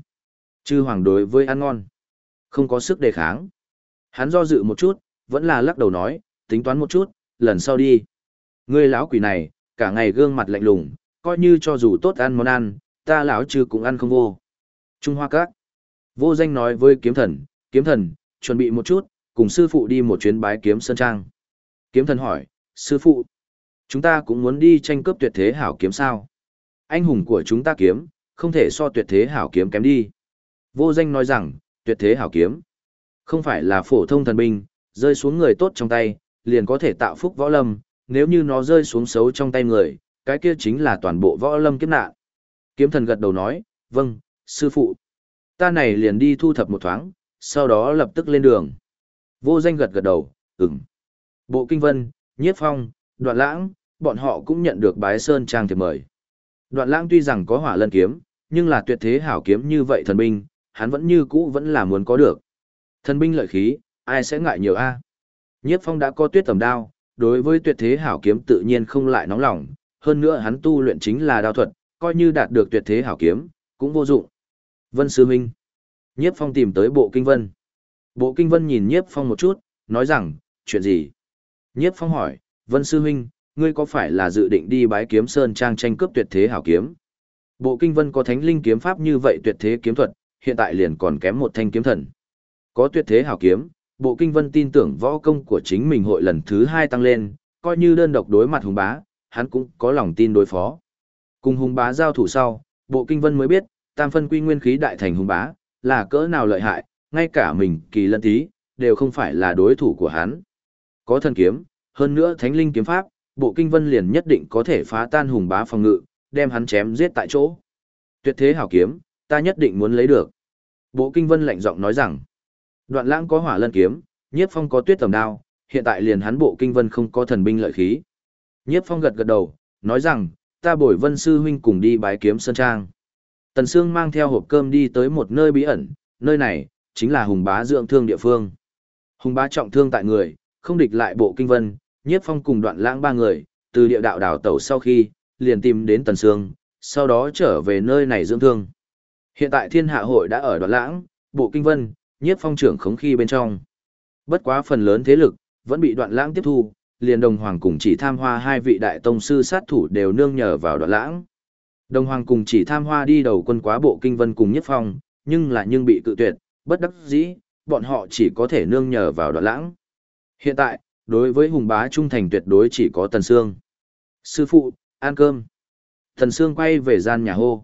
Chư hoàng đối với ăn ngon, không có sức đề kháng. Hắn do dự một chút, vẫn là lắc đầu nói, tính toán một chút, lần sau đi. Ngươi lão quỷ này, cả ngày gương mặt lạnh lùng, coi như cho dù tốt ăn món ăn, ta lão chư cũng ăn không vô. Trung Hoa Các. Vô danh nói với kiếm thần, kiếm thần, chuẩn bị một chút, cùng sư phụ đi một chuyến bái kiếm sơn trang. Kiếm thần hỏi, sư phụ, chúng ta cũng muốn đi tranh cướp tuyệt thế hảo kiếm sao? Anh hùng của chúng ta kiếm, không thể so tuyệt thế hảo kiếm kém đi. Vô danh nói rằng, tuyệt thế hảo kiếm, không phải là phổ thông thần binh, rơi xuống người tốt trong tay, liền có thể tạo phúc võ lâm, nếu như nó rơi xuống xấu trong tay người, cái kia chính là toàn bộ võ lâm kiếp nạn. Kiếm thần gật đầu nói, vâng, sư phụ. Ta này liền đi thu thập một thoáng, sau đó lập tức lên đường. Vô danh gật gật đầu, ừm. Bộ kinh vân, nhiếp phong, đoạn lãng, bọn họ cũng nhận được bái sơn trang thiệp mời. Đoạn lãng tuy rằng có hỏa lân kiếm, nhưng là tuyệt thế hảo kiếm như vậy thần binh, hắn vẫn như cũ vẫn là muốn có được. Thần binh lợi khí, ai sẽ ngại nhiều a? Nhiếp phong đã có tuyết tầm đao, đối với tuyệt thế hảo kiếm tự nhiên không lại nóng lòng, hơn nữa hắn tu luyện chính là đao thuật, coi như đạt được tuyệt thế hảo kiếm, cũng vô dụng. Vân Sư Minh. Nhiếp Phong tìm tới Bộ Kinh Vân. Bộ Kinh Vân nhìn Nhiếp Phong một chút, nói rằng, chuyện gì? Nhiếp Phong hỏi, Vân Sư Minh, ngươi có phải là dự định đi bái kiếm sơn trang tranh cướp tuyệt thế hảo kiếm? Bộ kinh vân có thánh linh kiếm pháp như vậy tuyệt thế kiếm thuật, hiện tại liền còn kém một thanh kiếm thần. Có tuyệt thế hảo kiếm, bộ kinh vân tin tưởng võ công của chính mình hội lần thứ hai tăng lên, coi như đơn độc đối mặt hùng bá, hắn cũng có lòng tin đối phó. Cùng hùng bá giao thủ sau, bộ kinh vân mới biết, tam phân quy nguyên khí đại thành hùng bá, là cỡ nào lợi hại, ngay cả mình kỳ lân tí, đều không phải là đối thủ của hắn. Có thần kiếm, hơn nữa thánh linh kiếm pháp, bộ kinh vân liền nhất định có thể phá tan hùng bá phòng ngự, đem hắn chém giết tại chỗ. Tuyệt thế hảo kiếm, ta nhất định muốn lấy được. Bộ kinh vân lạnh giọng nói rằng, đoạn lãng có hỏa lân kiếm, nhiếp phong có tuyết tầm đao, hiện tại liền hắn bộ kinh vân không có thần binh lợi khí. Nhiếp phong gật gật đầu, nói rằng, ta bồi vân sư huynh cùng đi bái kiếm sơn trang. Tần Sương mang theo hộp cơm đi tới một nơi bí ẩn, nơi này, chính là hùng bá dưỡng thương địa phương. Hùng bá trọng thương tại người, không địch lại bộ kinh vân, nhiếp phong cùng đoạn lãng ba người, từ địa đạo đảo tẩu sau khi, liền tìm đến Tần Sương, sau đó trở về nơi này dưỡng thương. Hiện tại thiên hạ hội đã ở đoạn lãng, bộ kinh vân, nhiếp phong trưởng khống khi bên trong. Bất quá phần lớn thế lực, vẫn bị đoạn lãng tiếp thu, liền đồng hoàng cùng chỉ tham hoa hai vị đại tông sư sát thủ đều nương nhờ vào đoạn lãng. Đồng hoàng cùng chỉ tham hoa đi đầu quân quá bộ kinh vân cùng nhất phong, nhưng là nhưng bị cự tuyệt, bất đắc dĩ, bọn họ chỉ có thể nương nhờ vào đoạn lãng. Hiện tại, đối với hùng bá trung thành tuyệt đối chỉ có Tần Sương. Sư phụ, ăn cơm. Tần Sương quay về gian nhà hô.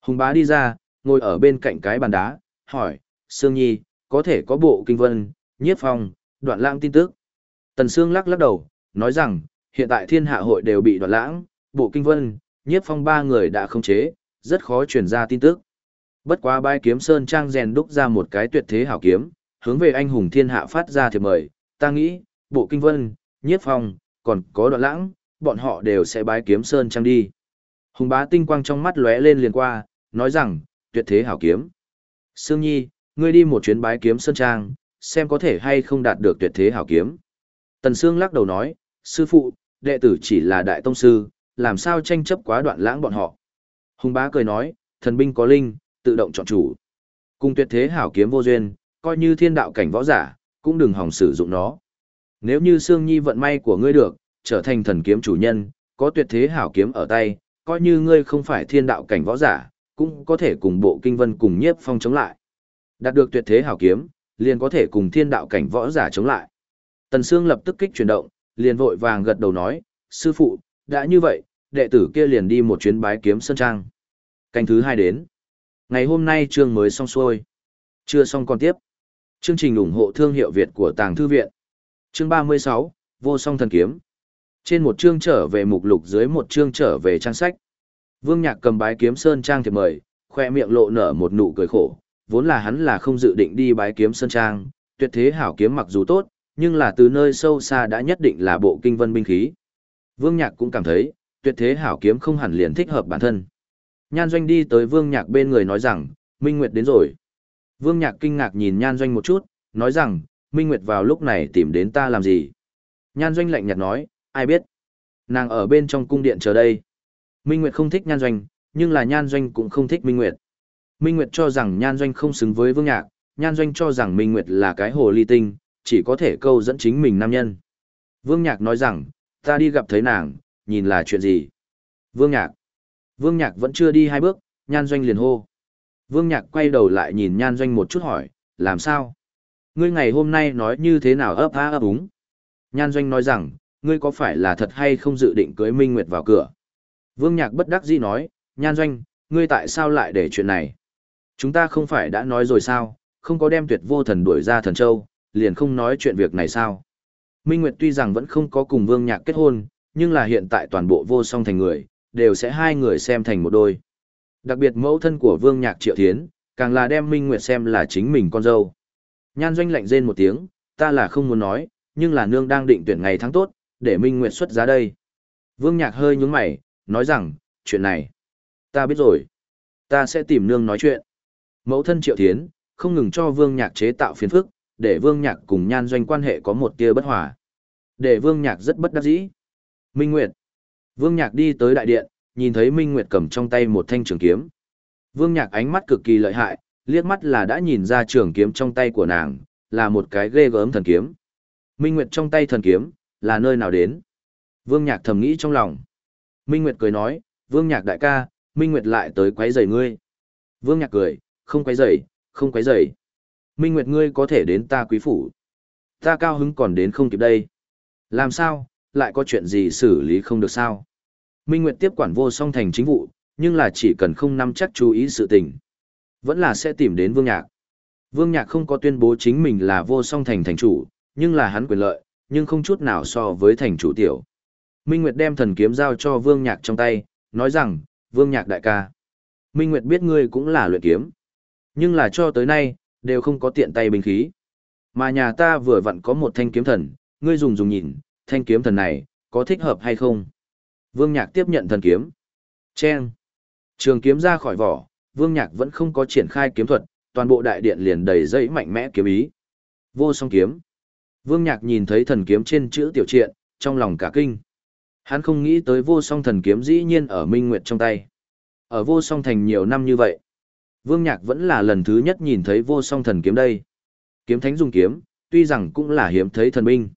Hùng bá đi ra, ngồi ở bên cạnh cái bàn đá, hỏi, Sương Nhi, có thể có bộ kinh vân, nhiếp phong, đoạn lãng tin tức. Tần Sương lắc lắc đầu, nói rằng, hiện tại thiên hạ hội đều bị đoạn lãng, bộ kinh vân, nhiếp phong ba người đã khống chế, rất khó truyền ra tin tức. Bất quá bái kiếm sơn trang rèn đúc ra một cái tuyệt thế hảo kiếm, hướng về anh hùng thiên hạ phát ra thiệp mời, ta nghĩ, bộ kinh vân, nhiếp phong, còn có đoạn lãng, bọn họ đều sẽ bái kiếm sơn trang đi. Hùng bá tinh quang trong mắt lóe lên liền qua, nói rằng, tuyệt thế hảo kiếm. Sương Nhi, ngươi đi một chuyến bái kiếm sơn trang, xem có thể hay không đạt được tuyệt thế hảo kiếm. Tần Sương lắc đầu nói, sư phụ, đệ tử chỉ là đại tông sư, làm sao tranh chấp quá đoạn lãng bọn họ. Hùng bá cười nói, thần binh có linh, tự động chọn chủ. Cùng tuyệt thế hảo kiếm vô duyên, coi như thiên đạo cảnh võ giả, cũng đừng hòng sử dụng nó. Nếu như Sương Nhi vận may của ngươi được, trở thành thần kiếm chủ nhân, có tuyệt thế hảo kiếm ở tay, coi như ngươi không phải thiên đạo cảnh võ giả, cũng có thể cùng bộ kinh vân cùng nhiếp phong chống lại. Đạt được tuyệt thế hảo kiếm, liền có thể cùng thiên đạo cảnh võ giả chống lại. Tần Sương lập tức kích chuyển động, liền vội vàng gật đầu nói, sư phụ, đã như vậy, đệ tử kia liền đi một chuyến bái kiếm sơn trang. Canh thứ hai đến. Ngày hôm nay chương mới xong xuôi. Chưa xong còn tiếp. Chương trình ủng hộ thương hiệu Việt của Tàng Thư Viện. Chương 36, Vô song thần kiếm. Trên một chương trở về mục lục dưới một chương trở về trang sách. Vương Nhạc cầm bái kiếm sơn trang thiệp mời, khoe miệng lộ nở một nụ cười khổ, vốn là hắn là không dự định đi bái kiếm sơn trang, tuyệt thế hảo kiếm mặc dù tốt, nhưng là từ nơi sâu xa đã nhất định là bộ kinh vân binh khí. Vương Nhạc cũng cảm thấy, tuyệt thế hảo kiếm không hẳn liền thích hợp bản thân. Nhan Doanh đi tới Vương Nhạc bên người nói rằng, Minh Nguyệt đến rồi. Vương Nhạc kinh ngạc nhìn Nhan Doanh một chút, nói rằng, Minh Nguyệt vào lúc này tìm đến ta làm gì? Nhan Doanh lạnh nhạt nói, ai biết? Nàng ở bên trong cung điện chờ đây. Minh Nguyệt không thích Nhan Doanh, nhưng là Nhan Doanh cũng không thích Minh Nguyệt. Minh Nguyệt cho rằng Nhan Doanh không xứng với Vương Nhạc, Nhan Doanh cho rằng Minh Nguyệt là cái hồ ly tinh, chỉ có thể câu dẫn chính mình nam nhân. Vương Nhạc nói rằng, ta đi gặp thấy nàng, nhìn là chuyện gì? Vương Nhạc. Vương Nhạc vẫn chưa đi hai bước, Nhan Doanh liền hô. Vương Nhạc quay đầu lại nhìn Nhan Doanh một chút hỏi, làm sao? Ngươi ngày hôm nay nói như thế nào ấp á ấp úng? Nhan Doanh nói rằng, ngươi có phải là thật hay không dự định cưới Minh Nguyệt vào cửa? Vương Nhạc bất đắc dĩ nói, Nhan Doanh, ngươi tại sao lại để chuyện này? Chúng ta không phải đã nói rồi sao, không có đem tuyệt vô thần đuổi ra thần châu, liền không nói chuyện việc này sao? Minh Nguyệt tuy rằng vẫn không có cùng Vương Nhạc kết hôn, nhưng là hiện tại toàn bộ vô song thành người, đều sẽ hai người xem thành một đôi. Đặc biệt mẫu thân của Vương Nhạc Triệu Thiến, càng là đem Minh Nguyệt xem là chính mình con dâu. Nhan doanh lạnh rên một tiếng, ta là không muốn nói, nhưng là nương đang định tuyển ngày tháng tốt, để Minh Nguyệt xuất giá đây. Vương Nhạc hơi nhướng mày, nói rằng, chuyện này, ta biết rồi. Ta sẽ tìm nương nói chuyện. Mẫu thân Triệu Thiến, không ngừng cho Vương Nhạc chế tạo phiền phức, để Vương Nhạc cùng Nhan doanh quan hệ có một tia bất hòa. Để Vương Nhạc rất bất đắc dĩ. Minh Nguyệt. Vương Nhạc đi tới đại điện, nhìn thấy Minh Nguyệt cầm trong tay một thanh trường kiếm. Vương Nhạc ánh mắt cực kỳ lợi hại, liếc mắt là đã nhìn ra trường kiếm trong tay của nàng, là một cái ghê gớm thần kiếm. Minh Nguyệt trong tay thần kiếm, là nơi nào đến? Vương Nhạc thầm nghĩ trong lòng. Minh Nguyệt cười nói, Vương Nhạc đại ca, Minh Nguyệt lại tới quấy rầy ngươi. Vương Nhạc cười, không quấy rầy, không quấy rầy. Minh Nguyệt ngươi có thể đến ta quý phủ. Ta cao hứng còn đến không kịp đây. Làm sao, lại có chuyện gì xử lý không được sao? Minh Nguyệt tiếp quản vô song thành chính vụ, nhưng là chỉ cần không nắm chắc chú ý sự tình. Vẫn là sẽ tìm đến Vương Nhạc. Vương Nhạc không có tuyên bố chính mình là vô song thành thành chủ, nhưng là hắn quyền lợi, nhưng không chút nào so với thành chủ tiểu. Minh Nguyệt đem thần kiếm giao cho Vương Nhạc trong tay, nói rằng, Vương Nhạc đại ca. Minh Nguyệt biết ngươi cũng là luyện kiếm. Nhưng là cho tới nay, đều không có tiện tay binh khí. Mà nhà ta vừa vặn có một thanh kiếm thần, ngươi dùng dùng nhìn, thanh kiếm thần này, có thích hợp hay không? Vương Nhạc tiếp nhận thần kiếm. Chen. Trường kiếm ra khỏi vỏ, Vương Nhạc vẫn không có triển khai kiếm thuật, toàn bộ đại điện liền đầy dây mạnh mẽ kiếm ý. Vô song kiếm. Vương Nhạc nhìn thấy thần kiếm trên chữ tiểu triện, trong lòng cả kinh. Hắn không nghĩ tới vô song thần kiếm dĩ nhiên ở Minh Nguyệt trong tay. Ở vô song thành nhiều năm như vậy. Vương Nhạc vẫn là lần thứ nhất nhìn thấy vô song thần kiếm đây. Kiếm thánh dùng kiếm, tuy rằng cũng là hiếm thấy thần binh.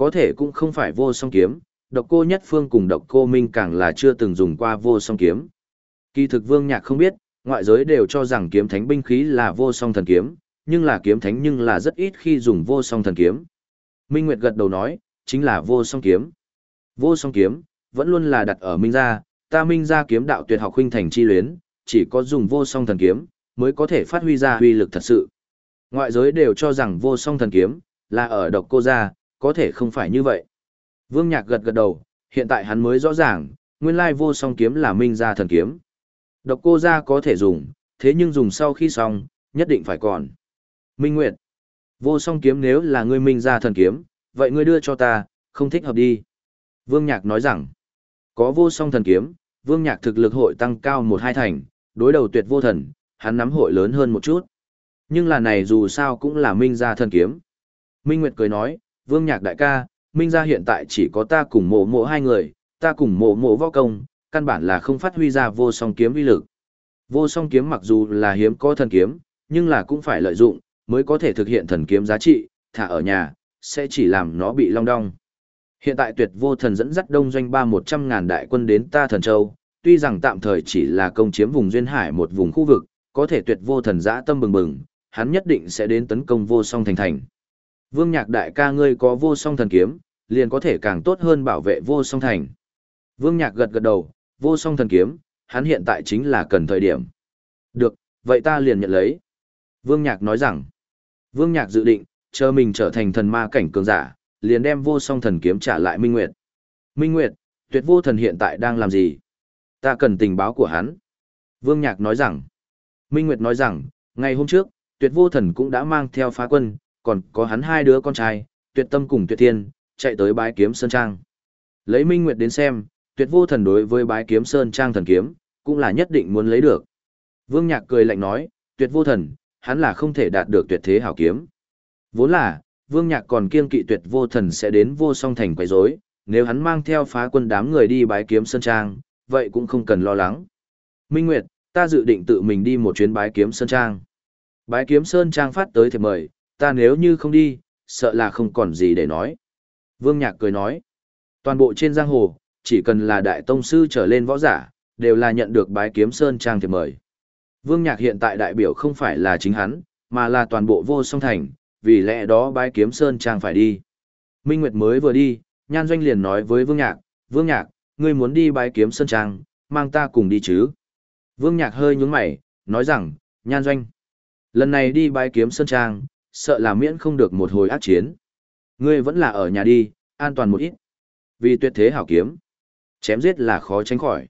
Có thể cũng không phải vô song kiếm, độc cô nhất phương cùng độc cô minh càng là chưa từng dùng qua vô song kiếm. Kỳ thực Vương Nhạc không biết, ngoại giới đều cho rằng kiếm thánh binh khí là vô song thần kiếm, nhưng là kiếm thánh nhưng là rất ít khi dùng vô song thần kiếm. Minh Nguyệt gật đầu nói, chính là vô song kiếm. Vô song kiếm, vẫn luôn là đặt ở Minh gia, ta Minh gia kiếm đạo tuyệt học huynh thành chi luyến, chỉ có dùng vô song thần kiếm, mới có thể phát huy ra uy lực thật sự. Ngoại giới đều cho rằng vô song thần kiếm, là ở độc cô gia, có thể không phải như vậy. Vương Nhạc gật gật đầu, hiện tại hắn mới rõ ràng, nguyên lai vô song kiếm là Minh gia thần kiếm. Độc cô gia có thể dùng, thế nhưng dùng sau khi xong, nhất định phải còn. Minh Nguyệt, vô song kiếm nếu là ngươi Minh gia thần kiếm, vậy ngươi đưa cho ta, không thích hợp đi. Vương Nhạc nói rằng, có vô song thần kiếm, Vương Nhạc thực lực hội tăng cao một hai thành, đối đầu tuyệt vô thần, hắn nắm hội lớn hơn một chút. Nhưng là này dù sao cũng là Minh gia thần kiếm. Minh Nguyệt cười nói, Vương Nhạc đại ca, Minh gia hiện tại chỉ có ta cùng mộ mộ hai người, ta cùng mộ mộ võ công, căn bản là không phát huy ra vô song kiếm uy lực. Vô song kiếm mặc dù là hiếm có thần kiếm, nhưng là cũng phải lợi dụng, mới có thể thực hiện thần kiếm giá trị, thả ở nhà, sẽ chỉ làm nó bị long đong. Hiện tại tuyệt vô thần dẫn dắt đông doanh ba một trăm ngàn đại quân đến ta thần châu, tuy rằng tạm thời chỉ là công chiếm vùng duyên hải một vùng khu vực, có thể tuyệt vô thần dã tâm bừng bừng, hắn nhất định sẽ đến tấn công vô song thành thành. Vương nhạc đại ca ngươi có vô song thần kiếm, liền có thể càng tốt hơn bảo vệ vô song thành. Vương nhạc gật gật đầu, vô song thần kiếm, hắn hiện tại chính là cần thời điểm. Được, vậy ta liền nhận lấy. Vương nhạc nói rằng, Vương nhạc dự định, chờ mình trở thành thần ma cảnh cường giả, liền đem vô song thần kiếm trả lại Minh Nguyệt. Minh Nguyệt, tuyệt vô thần hiện tại đang làm gì? Ta cần tình báo của hắn. Vương Nhạc nói rằng, Minh Nguyệt nói rằng, ngày hôm trước, tuyệt vô thần cũng đã mang theo phá quân, còn có hắn hai đứa con trai, tuyệt tâm cùng tuyệt thiên, chạy tới bái kiếm Sơn Trang. Lấy Minh Nguyệt đến xem, tuyệt vô thần đối với bái kiếm Sơn Trang thần kiếm, cũng là nhất định muốn lấy được. Vương Nhạc cười lạnh nói, tuyệt vô thần, hắn là không thể đạt được tuyệt thế hảo kiếm. Vốn là, Vương Nhạc còn kiên kỵ tuyệt vô thần sẽ đến vô song thành quấy rối, nếu hắn mang theo phá quân đám người đi bái kiếm Sơn Trang, vậy cũng không cần lo lắng. Minh Nguyệt, ta dự định tự mình đi một chuyến bái kiếm Sơn Trang. Bái kiếm Sơn Trang phát tới thiệp mời, ta nếu như không đi, sợ là không còn gì để nói. Vương Nhạc cười nói, toàn bộ trên giang hồ, chỉ cần là đại tông sư trở lên võ giả, đều là nhận được bái kiếm Sơn Trang thiệp mời. Vương Nhạc hiện tại đại biểu không phải là chính hắn, mà là toàn bộ vô song thành, vì lẽ đó bái kiếm Sơn Trang phải đi. Minh Nguyệt mới vừa đi, Nhan Doanh liền nói với Vương Nhạc, Vương Nhạc, ngươi muốn đi bái kiếm Sơn Trang, mang ta cùng đi chứ. Vương Nhạc hơi nhúng mày, nói rằng, Nhan Doanh, lần này đi bái kiếm Sơn Trang, sợ là miễn không được một hồi ác chiến. Ngươi vẫn là ở nhà đi, an toàn một ít. Vì tuyệt thế hảo kiếm, chém giết là khó tránh khỏi.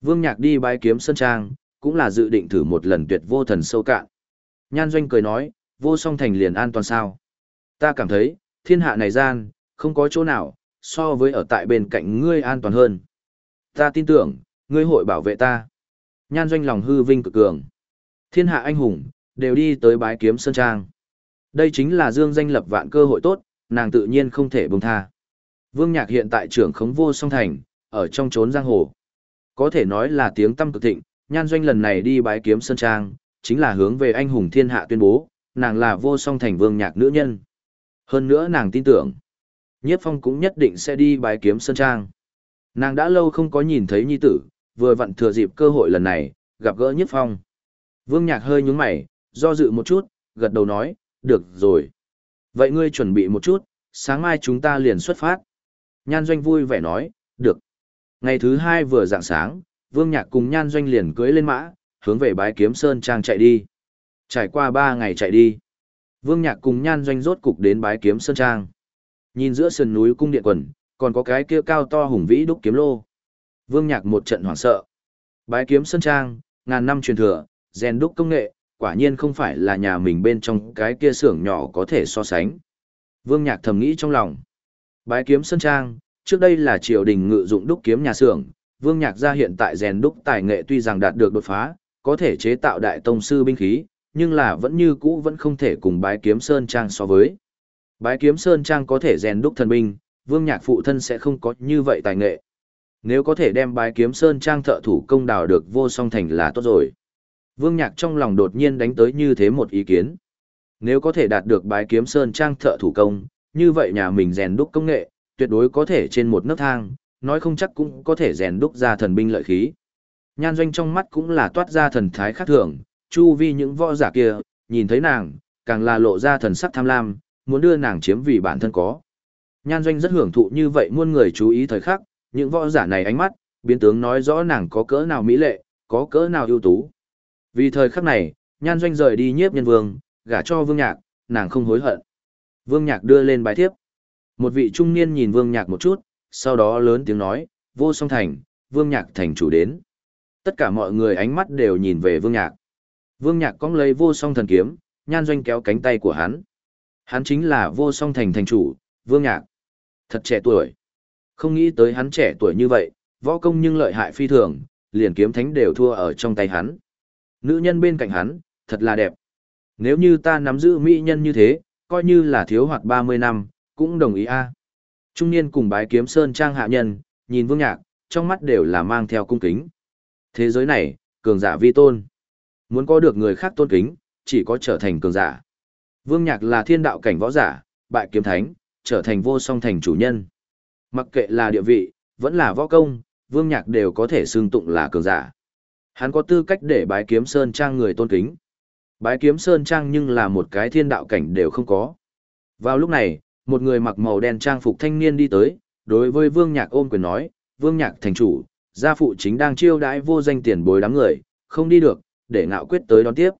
Vương Nhạc đi bái kiếm Sơn Trang, cũng là dự định thử một lần tuyệt vô thần sâu cạn. Nhan Doanh cười nói, vô song thành liền an toàn sao. Ta cảm thấy, thiên hạ này gian, không có chỗ nào, so với ở tại bên cạnh ngươi an toàn hơn. Ta tin tưởng, ngươi hội bảo vệ ta. Nhan doanh lòng hư vinh cực cường. Thiên hạ anh hùng, đều đi tới bái kiếm Sơn Trang. Đây chính là dương danh lập vạn cơ hội tốt, nàng tự nhiên không thể buông tha. Vương Nhạc hiện tại trưởng khống vô song thành, ở trong trốn giang hồ. Có thể nói là tiếng tâm cực thịnh, nhan doanh lần này đi bái kiếm Sơn Trang, chính là hướng về anh hùng thiên hạ tuyên bố, nàng là vô song thành vương nhạc nữ nhân. Hơn nữa nàng tin tưởng, Nhiếp Phong cũng nhất định sẽ đi bái kiếm Sơn Trang. Nàng đã lâu không có nhìn thấy nhi tử, vừa vặn thừa dịp cơ hội lần này, gặp gỡ Nhiếp Phong. Vương Nhạc hơi nhúng mày, do dự một chút, gật đầu nói, được rồi. Vậy ngươi chuẩn bị một chút, sáng mai chúng ta liền xuất phát. Nhan Doanh vui vẻ nói, được. Ngày thứ hai vừa dạng sáng, Vương Nhạc cùng Nhan Doanh liền cưới lên mã, hướng về bái kiếm Sơn Trang chạy đi. Trải qua ba ngày chạy đi, Vương Nhạc cùng Nhan Doanh rốt cục đến bái kiếm Sơn Trang. Nhìn giữa sườn núi cung điện quần, còn có cái kia cao to hùng vĩ đúc kiếm lô. Vương Nhạc một trận hoảng sợ. Bái kiếm Sơn Trang, ngàn năm truyền thừa, rèn đúc công nghệ, quả nhiên không phải là nhà mình bên trong cái kia xưởng nhỏ có thể so sánh. Vương Nhạc thầm nghĩ trong lòng. Bái kiếm Sơn Trang, trước đây là triều đình ngự dụng đúc kiếm nhà xưởng, Vương Nhạc gia hiện tại rèn đúc tài nghệ tuy rằng đạt được đột phá, có thể chế tạo đại tông sư binh khí, nhưng là vẫn như cũ vẫn không thể cùng bái kiếm Sơn Trang so với. Bái kiếm Sơn Trang có thể rèn đúc thần binh, Vương Nhạc phụ thân sẽ không có như vậy tài nghệ. Nếu có thể đem bái kiếm Sơn Trang thợ thủ công đào được vô song thành là tốt rồi. Vương Nhạc trong lòng đột nhiên đánh tới như thế một ý kiến. Nếu có thể đạt được bái kiếm Sơn Trang thợ thủ công, như vậy nhà mình rèn đúc công nghệ, tuyệt đối có thể trên một nấc thang, nói không chắc cũng có thể rèn đúc ra thần binh lợi khí. Nhan doanh trong mắt cũng là toát ra thần thái khác thường, chu vi những võ giả kia, nhìn thấy nàng, càng là lộ ra thần sắc tham lam, muốn đưa nàng chiếm vì bản thân có. Nhan doanh rất hưởng thụ như vậy muôn người chú ý thời khắc, những võ giả này ánh mắt, biến tướng nói rõ nàng có cỡ nào mỹ lệ, có cỡ nào ưu tú. Vì thời khắc này, nhan doanh rời đi nhiếp nhân vương, gả cho vương nhạc, nàng không hối hận. Vương nhạc đưa lên bài thiếp. Một vị trung niên nhìn vương nhạc một chút, sau đó lớn tiếng nói, vô song thành, vương nhạc thành chủ đến. Tất cả mọi người ánh mắt đều nhìn về vương nhạc. Vương nhạc cong lấy vô song thần kiếm, nhan doanh kéo cánh tay của hắn. Hắn chính là vô song thành thành chủ, vương nhạc. Thật trẻ tuổi. Không nghĩ tới hắn trẻ tuổi như vậy, võ công nhưng lợi hại phi thường, liền kiếm thánh đều thua ở trong tay hắn. Nữ nhân bên cạnh hắn, thật là đẹp. Nếu như ta nắm giữ mỹ nhân như thế, coi như là thiếu hoạt 30 năm, cũng đồng ý a. Trung niên cùng bái kiếm sơn trang hạ nhân, nhìn vương nhạc, trong mắt đều là mang theo cung kính. Thế giới này, cường giả vi tôn. Muốn có được người khác tôn kính, chỉ có trở thành cường giả. Vương nhạc là thiên đạo cảnh võ giả, bại kiếm thánh, trở thành vô song thành chủ nhân. Mặc kệ là địa vị, vẫn là võ công, vương nhạc đều có thể xưng tụng là cường giả. Hắn có tư cách để bái kiếm sơn trang người tôn kính. Bái kiếm sơn trang nhưng là một cái thiên đạo cảnh đều không có. Vào lúc này, một người mặc màu đen trang phục thanh niên đi tới, đối với vương nhạc ôm quyền nói, vương nhạc thành chủ, gia phụ chính đang chiêu đãi vô danh tiền bối đám người, không đi được, để ngạo quyết tới đón tiếp.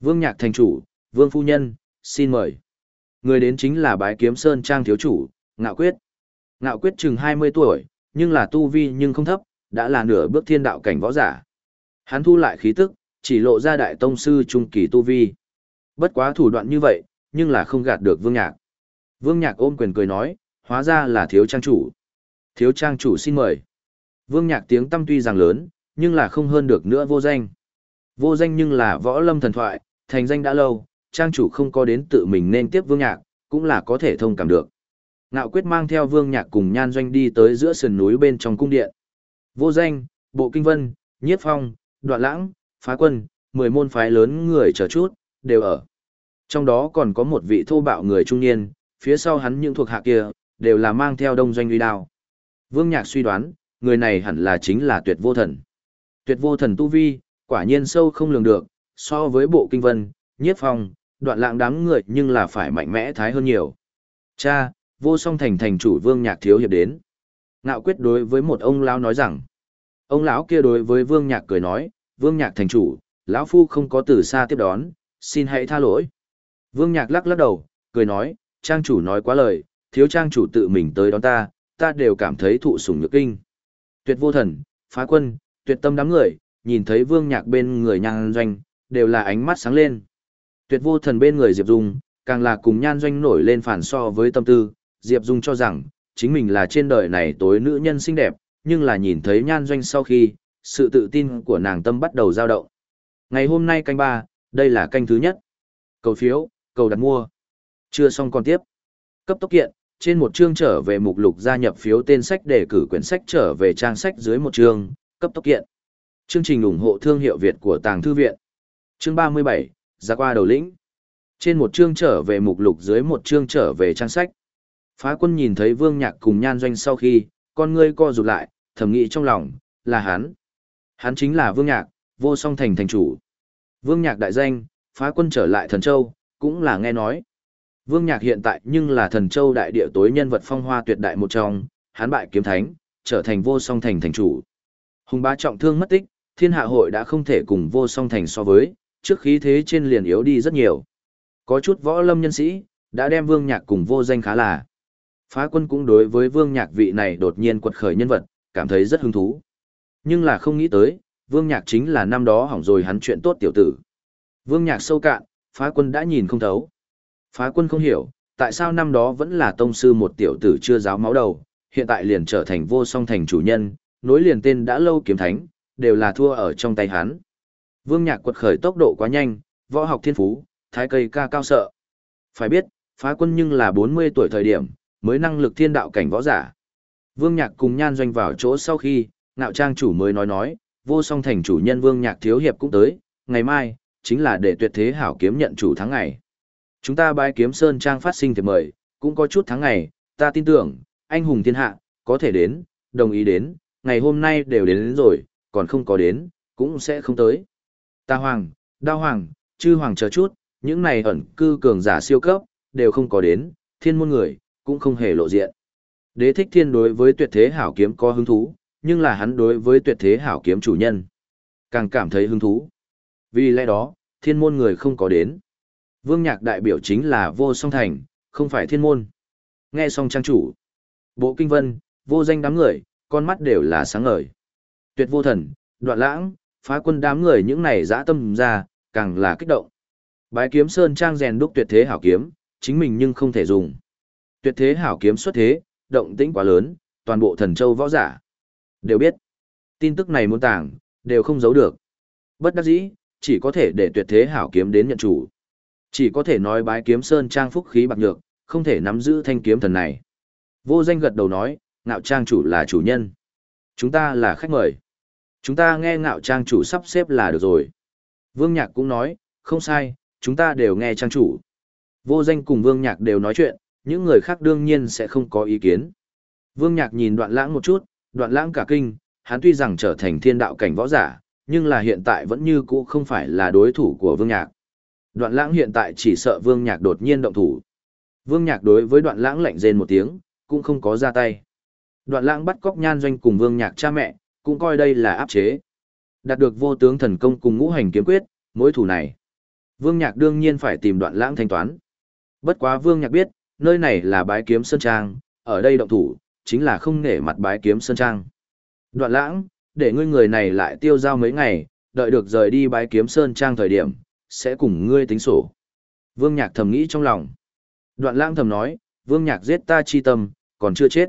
Vương nhạc thành chủ, vương phu nhân, xin mời. Người đến chính là bái kiếm sơn trang thiếu chủ, ngạo quyết. Ngạo quyết chừng 20 tuổi, nhưng là tu vi nhưng không thấp, đã là nửa bước thiên đạo cảnh võ giả. Hắn thu lại khí tức, chỉ lộ ra đại tông sư trung kỳ tu vi. Bất quá thủ đoạn như vậy, nhưng là không gạt được Vương Nhạc. Vương Nhạc ôm quyền cười nói, hóa ra là thiếu trang chủ. Thiếu trang chủ xin mời. Vương Nhạc tiếng tâm tuy rằng lớn, nhưng là không hơn được nữa vô danh. Vô danh nhưng là võ lâm thần thoại, thành danh đã lâu, trang chủ không có đến tự mình nên tiếp Vương Nhạc, cũng là có thể thông cảm được. Ngạo quyết mang theo Vương Nhạc cùng Nhan Doanh đi tới giữa sườn núi bên trong cung điện. Vô danh, Bộ Kinh Vân, Nhiếp Phong, Đoạn Lãng, Phá Quân, mười môn phái lớn người chờ chút, đều ở. Trong đó còn có một vị thô bạo người trung niên, phía sau hắn những thuộc hạ kia, đều là mang theo đông doanh uy đao. Vương Nhạc suy đoán, người này hẳn là chính là tuyệt vô thần. Tuyệt vô thần tu vi, quả nhiên sâu không lường được, so với bộ kinh vân, nhiếp phong, đoạn lãng đám người nhưng là phải mạnh mẽ thái hơn nhiều. Cha, vô song thành thành chủ vương nhạc thiếu hiệp đến. Ngạo quyết đối với một ông lão nói rằng, ông lão kia đối với vương nhạc cười nói, vương nhạc thành chủ, lão phu không có từ xa tiếp đón, xin hãy tha lỗi. Vương nhạc lắc lắc đầu, cười nói, trang chủ nói quá lời, thiếu trang chủ tự mình tới đón ta, ta đều cảm thấy thụ sủng nhược kinh. Tuyệt vô thần, phá quân, tuyệt tâm đám người, nhìn thấy vương nhạc bên người nhan doanh, đều là ánh mắt sáng lên. Tuyệt vô thần bên người Diệp Dung, càng là cùng nhan doanh nổi lên phản so với tâm tư, Diệp Dung cho rằng, chính mình là trên đời này tối nữ nhân xinh đẹp, nhưng là nhìn thấy nhan doanh sau khi, sự tự tin của nàng tâm bắt đầu dao động. Ngày hôm nay canh ba, đây là canh thứ nhất. Cầu phiếu, cầu đặt mua. Chưa xong còn tiếp. Cấp tốc kiện, trên một chương trở về mục lục gia nhập phiếu tên sách để cử quyển sách trở về trang sách dưới một chương, cấp tốc kiện. Chương trình ủng hộ thương hiệu Việt của Tàng Thư Viện. Chương 37, ra qua đầu lĩnh. Trên một chương trở về mục lục dưới một chương trở về trang sách. Phá quân nhìn thấy vương nhạc cùng nhan doanh sau khi, con ngươi co rụt lại, thầm nghĩ trong lòng, là hắn. Hắn chính là vương nhạc, vô song thành thành chủ. Vương nhạc đại danh, phá quân trở lại thần châu, cũng là nghe nói. Vương nhạc hiện tại nhưng là thần châu đại địa tối nhân vật phong hoa tuyệt đại một trong, hắn bại kiếm thánh, trở thành vô song thành thành chủ. Hùng bá trọng thương mất tích, thiên hạ hội đã không thể cùng vô song thành so với, trước khí thế trên liền yếu đi rất nhiều. Có chút võ lâm nhân sĩ, đã đem vương nhạc cùng vô danh khá là. Phá quân cũng đối với vương nhạc vị này đột nhiên quật khởi nhân vật, cảm thấy rất hứng thú. Nhưng là không nghĩ tới, vương nhạc chính là năm đó hỏng rồi hắn chuyện tốt tiểu tử. Vương nhạc sâu cạn, phá quân đã nhìn không thấu. Phá quân không hiểu, tại sao năm đó vẫn là tông sư một tiểu tử chưa giáo máu đầu, hiện tại liền trở thành vô song thành chủ nhân, nối liền tên đã lâu kiếm thánh, đều là thua ở trong tay hắn. Vương Nhạc quật khởi tốc độ quá nhanh, võ học thiên phú, thái cây ca cao sợ. Phải biết, phá quân nhưng là 40 tuổi thời điểm, mới năng lực thiên đạo cảnh võ giả. Vương Nhạc cùng nhan doanh vào chỗ sau khi, ngạo trang chủ mới nói nói, vô song thành chủ nhân Vương Nhạc thiếu hiệp cũng tới, ngày mai, chính là để tuyệt thế hảo kiếm nhận chủ tháng ngày. Chúng ta bái kiếm sơn trang phát sinh thì mời, cũng có chút tháng ngày, ta tin tưởng, anh hùng thiên hạ, có thể đến, đồng ý đến, ngày hôm nay đều đến, đến rồi, còn không có đến, cũng sẽ không tới. Ta hoàng, đao hoàng, chư hoàng chờ chút, những này ẩn cư cường giả siêu cấp, đều không có đến, thiên môn người, cũng không hề lộ diện. Đế thích thiên đối với tuyệt thế hảo kiếm có hứng thú, nhưng là hắn đối với tuyệt thế hảo kiếm chủ nhân. Càng cảm thấy hứng thú. Vì lẽ đó, thiên môn người không có đến. Vương nhạc đại biểu chính là vô song thành, không phải thiên môn. Nghe xong trang chủ. Bộ kinh vân, vô danh đám người, con mắt đều là sáng ngời. Tuyệt vô thần, đoạn lãng, phá quân đám người những này dã tâm ra, càng là kích động. Bái kiếm sơn trang rèn đúc tuyệt thế hảo kiếm, chính mình nhưng không thể dùng. Tuyệt thế hảo kiếm xuất thế, động tĩnh quá lớn, toàn bộ thần châu võ giả. Đều biết. Tin tức này muốn tàng, đều không giấu được. Bất đắc dĩ, chỉ có thể để tuyệt thế hảo kiếm đến nhận chủ. Chỉ có thể nói bái kiếm sơn trang phúc khí bạc nhược, không thể nắm giữ thanh kiếm thần này. Vô danh gật đầu nói, ngạo trang chủ là chủ nhân. Chúng ta là khách mời. Chúng ta nghe ngạo trang chủ sắp xếp là được rồi. Vương Nhạc cũng nói, không sai, chúng ta đều nghe trang chủ. Vô danh cùng Vương Nhạc đều nói chuyện, những người khác đương nhiên sẽ không có ý kiến. Vương Nhạc nhìn đoạn lãng một chút, đoạn lãng cả kinh, hắn tuy rằng trở thành thiên đạo cảnh võ giả, nhưng là hiện tại vẫn như cũ không phải là đối thủ của Vương Nhạc. Đoạn lãng hiện tại chỉ sợ Vương Nhạc đột nhiên động thủ. Vương Nhạc đối với đoạn lãng lạnh rên một tiếng, cũng không có ra tay. Đoạn lãng bắt cóc nhan doanh cùng Vương Nhạc cha mẹ, cũng coi đây là áp chế. Đạt được vô tướng thần công cùng ngũ hành kiếm quyết, mối thủ này. Vương Nhạc đương nhiên phải tìm đoạn lãng thanh toán. Bất quá Vương Nhạc biết, nơi này là bái kiếm sơn trang, ở đây động thủ, chính là không nể mặt bái kiếm sơn trang. Đoạn lãng, để ngươi người này lại tiêu giao mấy ngày, đợi được rời đi bái kiếm sơn trang thời điểm, sẽ cùng ngươi tính sổ. Vương Nhạc thầm nghĩ trong lòng. Đoạn lãng thầm nói, Vương Nhạc giết ta chi tâm, còn chưa chết.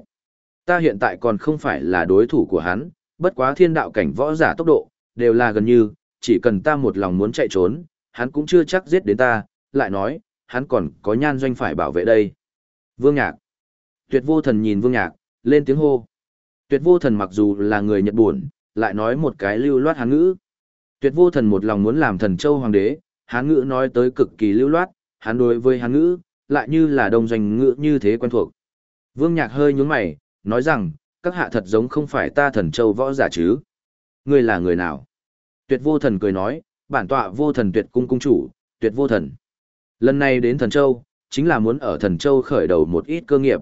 Ta hiện tại còn không phải là đối thủ của hắn, bất quá thiên đạo cảnh võ giả tốc độ, đều là gần như, chỉ cần ta một lòng muốn chạy trốn, hắn cũng chưa chắc giết đến ta, lại nói, hắn còn có nhan doanh phải bảo vệ đây. Vương Nhạc. Tuyệt vô thần nhìn Vương Nhạc, lên tiếng hô. Tuyệt vô thần mặc dù là người Nhật buồn, lại nói một cái lưu loát hán ngữ. Tuyệt vô thần một lòng muốn làm thần châu hoàng đế, hán ngữ nói tới cực kỳ lưu loát, hắn đối với hán ngữ, lại như là đồng doanh ngữ như thế quen thuộc. Vương Nhạc hơi nhún mày, nói rằng, các hạ thật giống không phải ta thần châu võ giả chứ. Ngươi là người nào? Tuyệt vô thần cười nói, bản tọa vô thần tuyệt cung cung chủ, tuyệt vô thần. Lần này đến thần châu, chính là muốn ở thần châu khởi đầu một ít cơ nghiệp.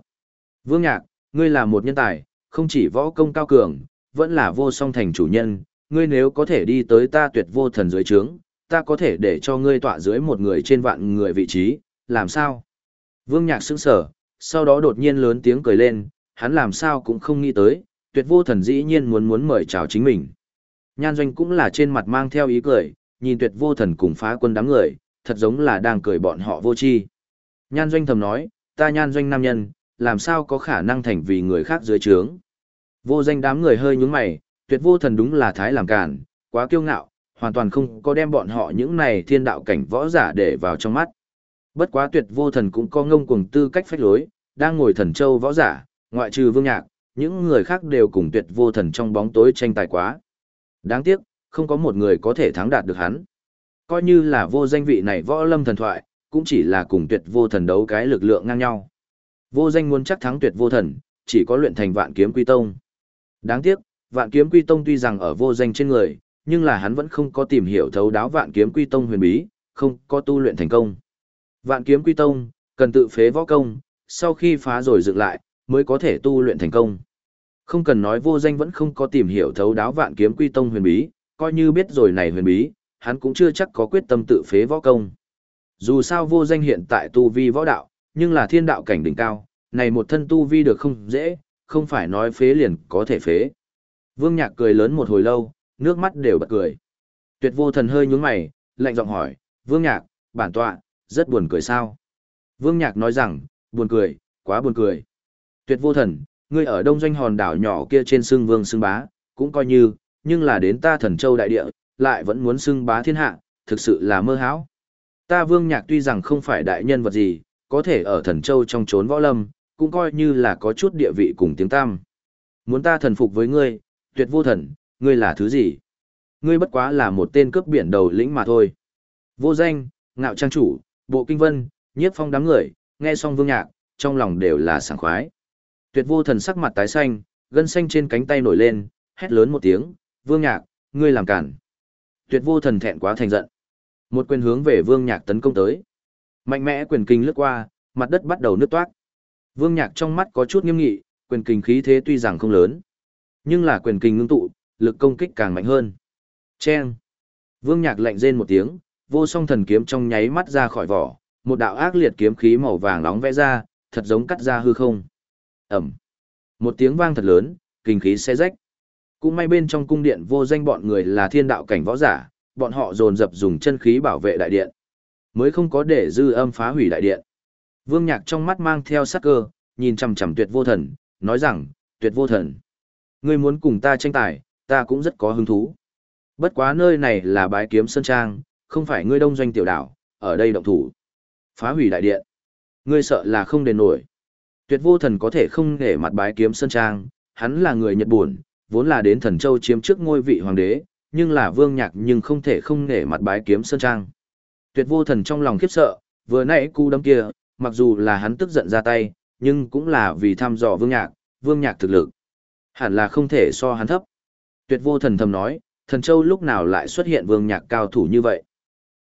Vương Nhạc, ngươi là một nhân tài, không chỉ võ công cao cường, vẫn là vô song thành chủ nhân, ngươi nếu có thể đi tới ta tuyệt vô thần dưới trướng, ta có thể để cho ngươi tọa dưới một người trên vạn người vị trí, làm sao? Vương Nhạc sững sở, sau đó đột nhiên lớn tiếng cười lên, hắn làm sao cũng không nghĩ tới, tuyệt vô thần dĩ nhiên muốn muốn mời chào chính mình. Nhan doanh cũng là trên mặt mang theo ý cười, nhìn tuyệt vô thần cùng phá quân đám người, thật giống là đang cười bọn họ vô chi. Nhan doanh thầm nói, ta nhan doanh nam nhân, làm sao có khả năng thành vì người khác dưới trướng. Vô danh đám người hơi nhúng mày, tuyệt vô thần đúng là thái làm cản, quá kiêu ngạo, hoàn toàn không có đem bọn họ những này thiên đạo cảnh võ giả để vào trong mắt. Bất quá tuyệt vô thần cũng có ngông cuồng tư cách phách lối, đang ngồi thần châu võ giả, ngoại trừ vương nhạc, những người khác đều cùng tuyệt vô thần trong bóng tối tranh tài quá. Đáng tiếc, không có một người có thể thắng đạt được hắn. Coi như là vô danh vị này võ lâm thần thoại, cũng chỉ là cùng tuyệt vô thần đấu cái lực lượng ngang nhau. Vô danh muốn chắc thắng tuyệt vô thần, chỉ có luyện thành vạn kiếm quy tông. Đáng tiếc, vạn kiếm quy tông tuy rằng ở vô danh trên người, nhưng là hắn vẫn không có tìm hiểu thấu đáo vạn kiếm quy tông huyền bí, không có tu luyện thành công. Vạn kiếm quy tông, cần tự phế võ công, sau khi phá rồi dựng lại, mới có thể tu luyện thành công. Không cần nói vô danh vẫn không có tìm hiểu thấu đáo vạn kiếm quy tông huyền bí, coi như biết rồi này huyền bí, hắn cũng chưa chắc có quyết tâm tự phế võ công. Dù sao vô danh hiện tại tu vi võ đạo, nhưng là thiên đạo cảnh đỉnh cao, này một thân tu vi được không dễ, không phải nói phế liền có thể phế. Vương Nhạc cười lớn một hồi lâu, nước mắt đều bật cười. Tuyệt vô thần hơi nhướng mày, lạnh giọng hỏi, Vương Nhạc, bản tọa, rất buồn cười sao? Vương Nhạc nói rằng, buồn cười, quá buồn cười. Tuyệt vô thần, ngươi ở đông doanh hòn đảo nhỏ kia trên xương vương xương bá, cũng coi như, nhưng là đến ta thần châu đại địa, lại vẫn muốn xưng bá thiên hạ, thực sự là mơ hão. Ta vương nhạc tuy rằng không phải đại nhân vật gì, có thể ở thần châu trong trốn võ lâm, cũng coi như là có chút địa vị cùng tiếng tam. Muốn ta thần phục với ngươi, tuyệt vô thần, ngươi là thứ gì? Ngươi bất quá là một tên cướp biển đầu lĩnh mà thôi. Vô danh, ngạo trang chủ, bộ kinh vân, nhiếp phong đám người, nghe xong vương nhạc, trong lòng đều là sảng khoái. Tuyệt vô thần sắc mặt tái xanh, gân xanh trên cánh tay nổi lên, hét lớn một tiếng, vương nhạc, ngươi làm cản. Tuyệt vô thần thẹn quá thành giận. Một quyền hướng về vương nhạc tấn công tới. Mạnh mẽ quyền kinh lướt qua, mặt đất bắt đầu nứt toát. Vương nhạc trong mắt có chút nghiêm nghị, quyền kinh khí thế tuy rằng không lớn. Nhưng là quyền kinh ngưng tụ, lực công kích càng mạnh hơn. Chen. Vương nhạc lạnh rên một tiếng, vô song thần kiếm trong nháy mắt ra khỏi vỏ, một đạo ác liệt kiếm khí màu vàng nóng vẽ ra, thật giống cắt ra hư không. Ẩm. Một tiếng vang thật lớn, kinh khí xé rách. Cũng may bên trong cung điện vô danh bọn người là thiên đạo cảnh võ giả, bọn họ dồn dập dùng chân khí bảo vệ đại điện. Mới không có để dư âm phá hủy đại điện. Vương Nhạc trong mắt mang theo sắc cơ, nhìn chằm chằm tuyệt vô thần, nói rằng, tuyệt vô thần. Ngươi muốn cùng ta tranh tài, ta cũng rất có hứng thú. Bất quá nơi này là bái kiếm sơn trang, không phải ngươi đông doanh tiểu đảo, ở đây động thủ. Phá hủy đại điện. Ngươi sợ là không đền nổi. Tuyệt vô thần có thể không để mặt bái kiếm sơn trang, hắn là người Nhật Buồn, vốn là đến thần châu chiếm trước ngôi vị hoàng đế, nhưng là vương nhạc nhưng không thể không nể mặt bái kiếm sơn trang. Tuyệt vô thần trong lòng khiếp sợ, vừa nãy cu đâm kia, mặc dù là hắn tức giận ra tay, nhưng cũng là vì thăm dò vương nhạc, vương nhạc thực lực. Hẳn là không thể so hắn thấp. Tuyệt vô thần thầm nói, thần châu lúc nào lại xuất hiện vương nhạc cao thủ như vậy.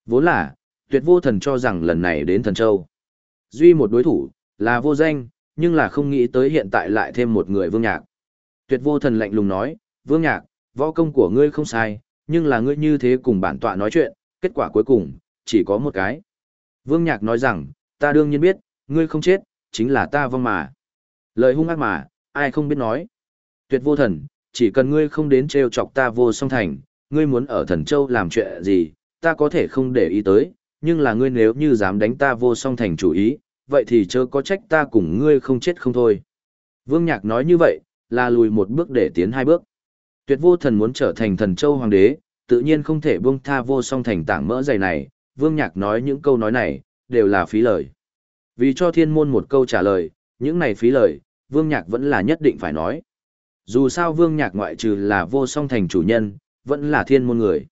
Vốn là, tuyệt vô thần cho rằng lần này đến thần châu. Duy một đối thủ, là vô danh, nhưng là không nghĩ tới hiện tại lại thêm một người vương nhạc. Tuyệt vô thần lạnh lùng nói, vương nhạc, võ công của ngươi không sai, nhưng là ngươi như thế cùng bản tọa nói chuyện, kết quả cuối cùng, chỉ có một cái. Vương nhạc nói rằng, ta đương nhiên biết, ngươi không chết, chính là ta vong mà. Lời hung ác mà, ai không biết nói. Tuyệt vô thần, chỉ cần ngươi không đến trêu chọc ta vô song thành, ngươi muốn ở thần châu làm chuyện gì, ta có thể không để ý tới, nhưng là ngươi nếu như dám đánh ta vô song thành chủ ý, vậy thì chớ có trách ta cùng ngươi không chết không thôi. Vương Nhạc nói như vậy, là lùi một bước để tiến hai bước. Tuyệt vô thần muốn trở thành thần châu hoàng đế, tự nhiên không thể buông tha vô song thành tảng mỡ dày này, Vương Nhạc nói những câu nói này, đều là phí lời. Vì cho thiên môn một câu trả lời, những này phí lời, Vương Nhạc vẫn là nhất định phải nói. Dù sao Vương Nhạc ngoại trừ là vô song thành chủ nhân, vẫn là thiên môn người.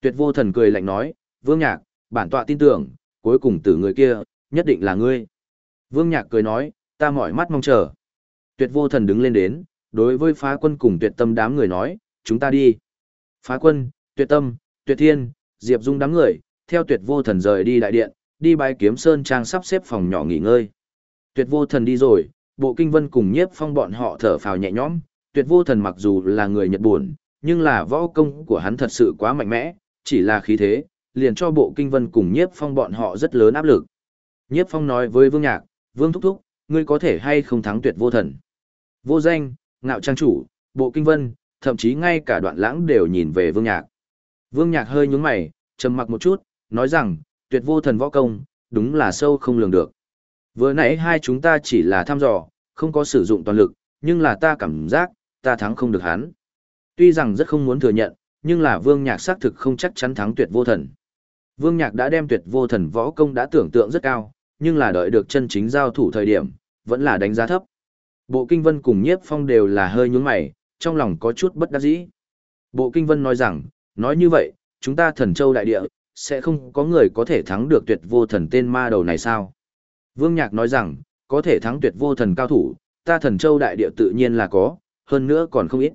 Tuyệt vô thần cười lạnh nói, Vương Nhạc, bản tọa tin tưởng, cuối cùng từ người kia, nhất định là ngươi. Vương Nhạc cười nói, ta mỏi mắt mong chờ. Tuyệt vô thần đứng lên đến, đối với phá quân cùng tuyệt tâm đám người nói, chúng ta đi. Phá quân, tuyệt tâm, tuyệt thiên, diệp dung đám người, theo tuyệt vô thần rời đi đại điện, đi bái kiếm sơn trang sắp xếp phòng nhỏ nghỉ ngơi. Tuyệt vô thần đi rồi, bộ kinh vân cùng nhiếp phong bọn họ thở phào nhẹ nhõm, tuyệt vô thần mặc dù là người Nhật buồn, nhưng là võ công của hắn thật sự quá mạnh mẽ, chỉ là khí thế, liền cho bộ kinh vân cùng nhiếp phong bọn họ rất lớn áp lực. Nhiếp phong nói với vương nhạc, vương thúc thúc, ngươi có thể hay không thắng tuyệt vô thần. Vô danh, ngạo trang chủ, bộ kinh vân, thậm chí ngay cả đoạn lãng đều nhìn về vương nhạc. Vương nhạc hơi nhúng mày, trầm mặc một chút, nói rằng, tuyệt vô thần võ công, đúng là sâu không lường được. Vừa nãy hai chúng ta chỉ là thăm dò, không có sử dụng toàn lực, nhưng là ta cảm giác, ta thắng không được hắn. Tuy rằng rất không muốn thừa nhận, nhưng là vương nhạc xác thực không chắc chắn thắng tuyệt vô thần. Vương nhạc đã đem tuyệt vô thần võ công đã tưởng tượng rất cao, nhưng là đợi được chân chính giao thủ thời điểm, vẫn là đánh giá thấp. Bộ Kinh Vân cùng Nhiếp Phong đều là hơi nhướng mày, trong lòng có chút bất đắc dĩ. Bộ Kinh Vân nói rằng, nói như vậy, chúng ta thần châu đại địa, sẽ không có người có thể thắng được tuyệt vô thần tên ma đầu này sao? Vương Nhạc nói rằng, có thể thắng tuyệt vô thần cao thủ, ta thần châu đại địa tự nhiên là có, hơn nữa còn không ít.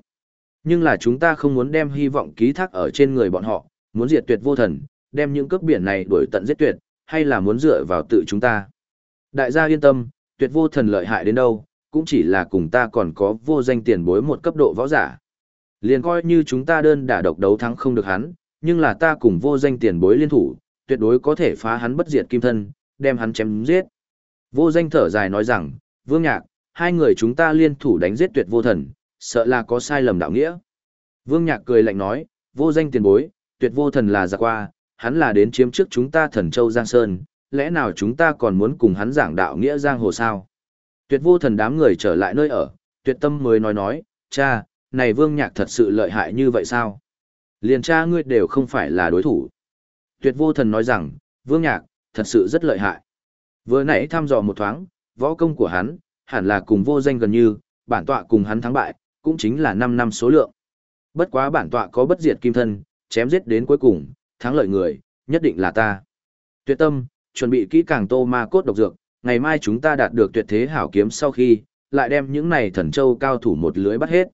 Nhưng là chúng ta không muốn đem hy vọng ký thác ở trên người bọn họ, muốn diệt tuyệt vô thần, đem những cướp biển này đuổi tận giết tuyệt, hay là muốn dựa vào tự chúng ta. Đại gia yên tâm, tuyệt vô thần lợi hại đến đâu, cũng chỉ là cùng ta còn có vô danh tiền bối một cấp độ võ giả. Liền coi như chúng ta đơn đả độc đấu thắng không được hắn, nhưng là ta cùng vô danh tiền bối liên thủ, tuyệt đối có thể phá hắn bất diệt kim thân, đem hắn chém giết. Vô danh thở dài nói rằng, Vương Nhạc, hai người chúng ta liên thủ đánh giết tuyệt vô thần, sợ là có sai lầm đạo nghĩa. Vương Nhạc cười lạnh nói, vô danh tiền bối, tuyệt vô thần là giặc qua, hắn là đến chiếm trước chúng ta thần châu Giang Sơn, lẽ nào chúng ta còn muốn cùng hắn giảng đạo nghĩa Giang Hồ sao? Tuyệt vô thần đám người trở lại nơi ở, tuyệt tâm mới nói nói, cha, này Vương Nhạc thật sự lợi hại như vậy sao? Liền cha ngươi đều không phải là đối thủ. Tuyệt vô thần nói rằng, Vương Nhạc, thật sự rất lợi hại. Vừa nãy thăm dò một thoáng, võ công của hắn, hẳn là cùng vô danh gần như, bản tọa cùng hắn thắng bại, cũng chính là 5 năm số lượng. Bất quá bản tọa có bất diệt kim thân, chém giết đến cuối cùng, thắng lợi người, nhất định là ta. Tuyệt tâm, chuẩn bị kỹ càng tô ma cốt độc dược, ngày mai chúng ta đạt được tuyệt thế hảo kiếm sau khi, lại đem những này thần châu cao thủ một lưới bắt hết.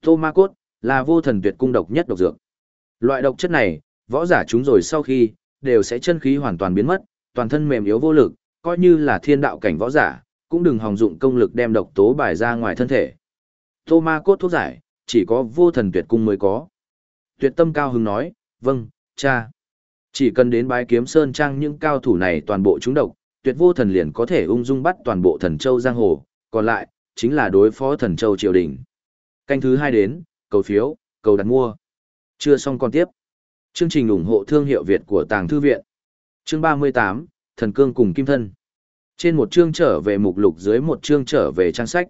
Tô ma cốt, là vô thần tuyệt cung độc nhất độc dược. Loại độc chất này, võ giả chúng rồi sau khi, đều sẽ chân khí hoàn toàn biến mất, toàn thân mềm yếu vô lực, coi như là thiên đạo cảnh võ giả, cũng đừng hòng dụng công lực đem độc tố bài ra ngoài thân thể. Tô ma cốt thuốc giải, chỉ có vô thần tuyệt cung mới có. Tuyệt tâm cao hứng nói, vâng, cha. Chỉ cần đến bái kiếm sơn trang những cao thủ này toàn bộ chúng độc, tuyệt vô thần liền có thể ung dung bắt toàn bộ thần châu giang hồ, còn lại, chính là đối phó thần châu triều đình. Canh thứ hai đến, cầu phiếu, cầu đặt mua. Chưa xong còn tiếp. Chương trình ủng hộ thương hiệu Việt của Tàng Thư Viện. Chương 38, Thần Cương cùng Kim Thân. Trên một chương trở về mục lục dưới một chương trở về trang sách.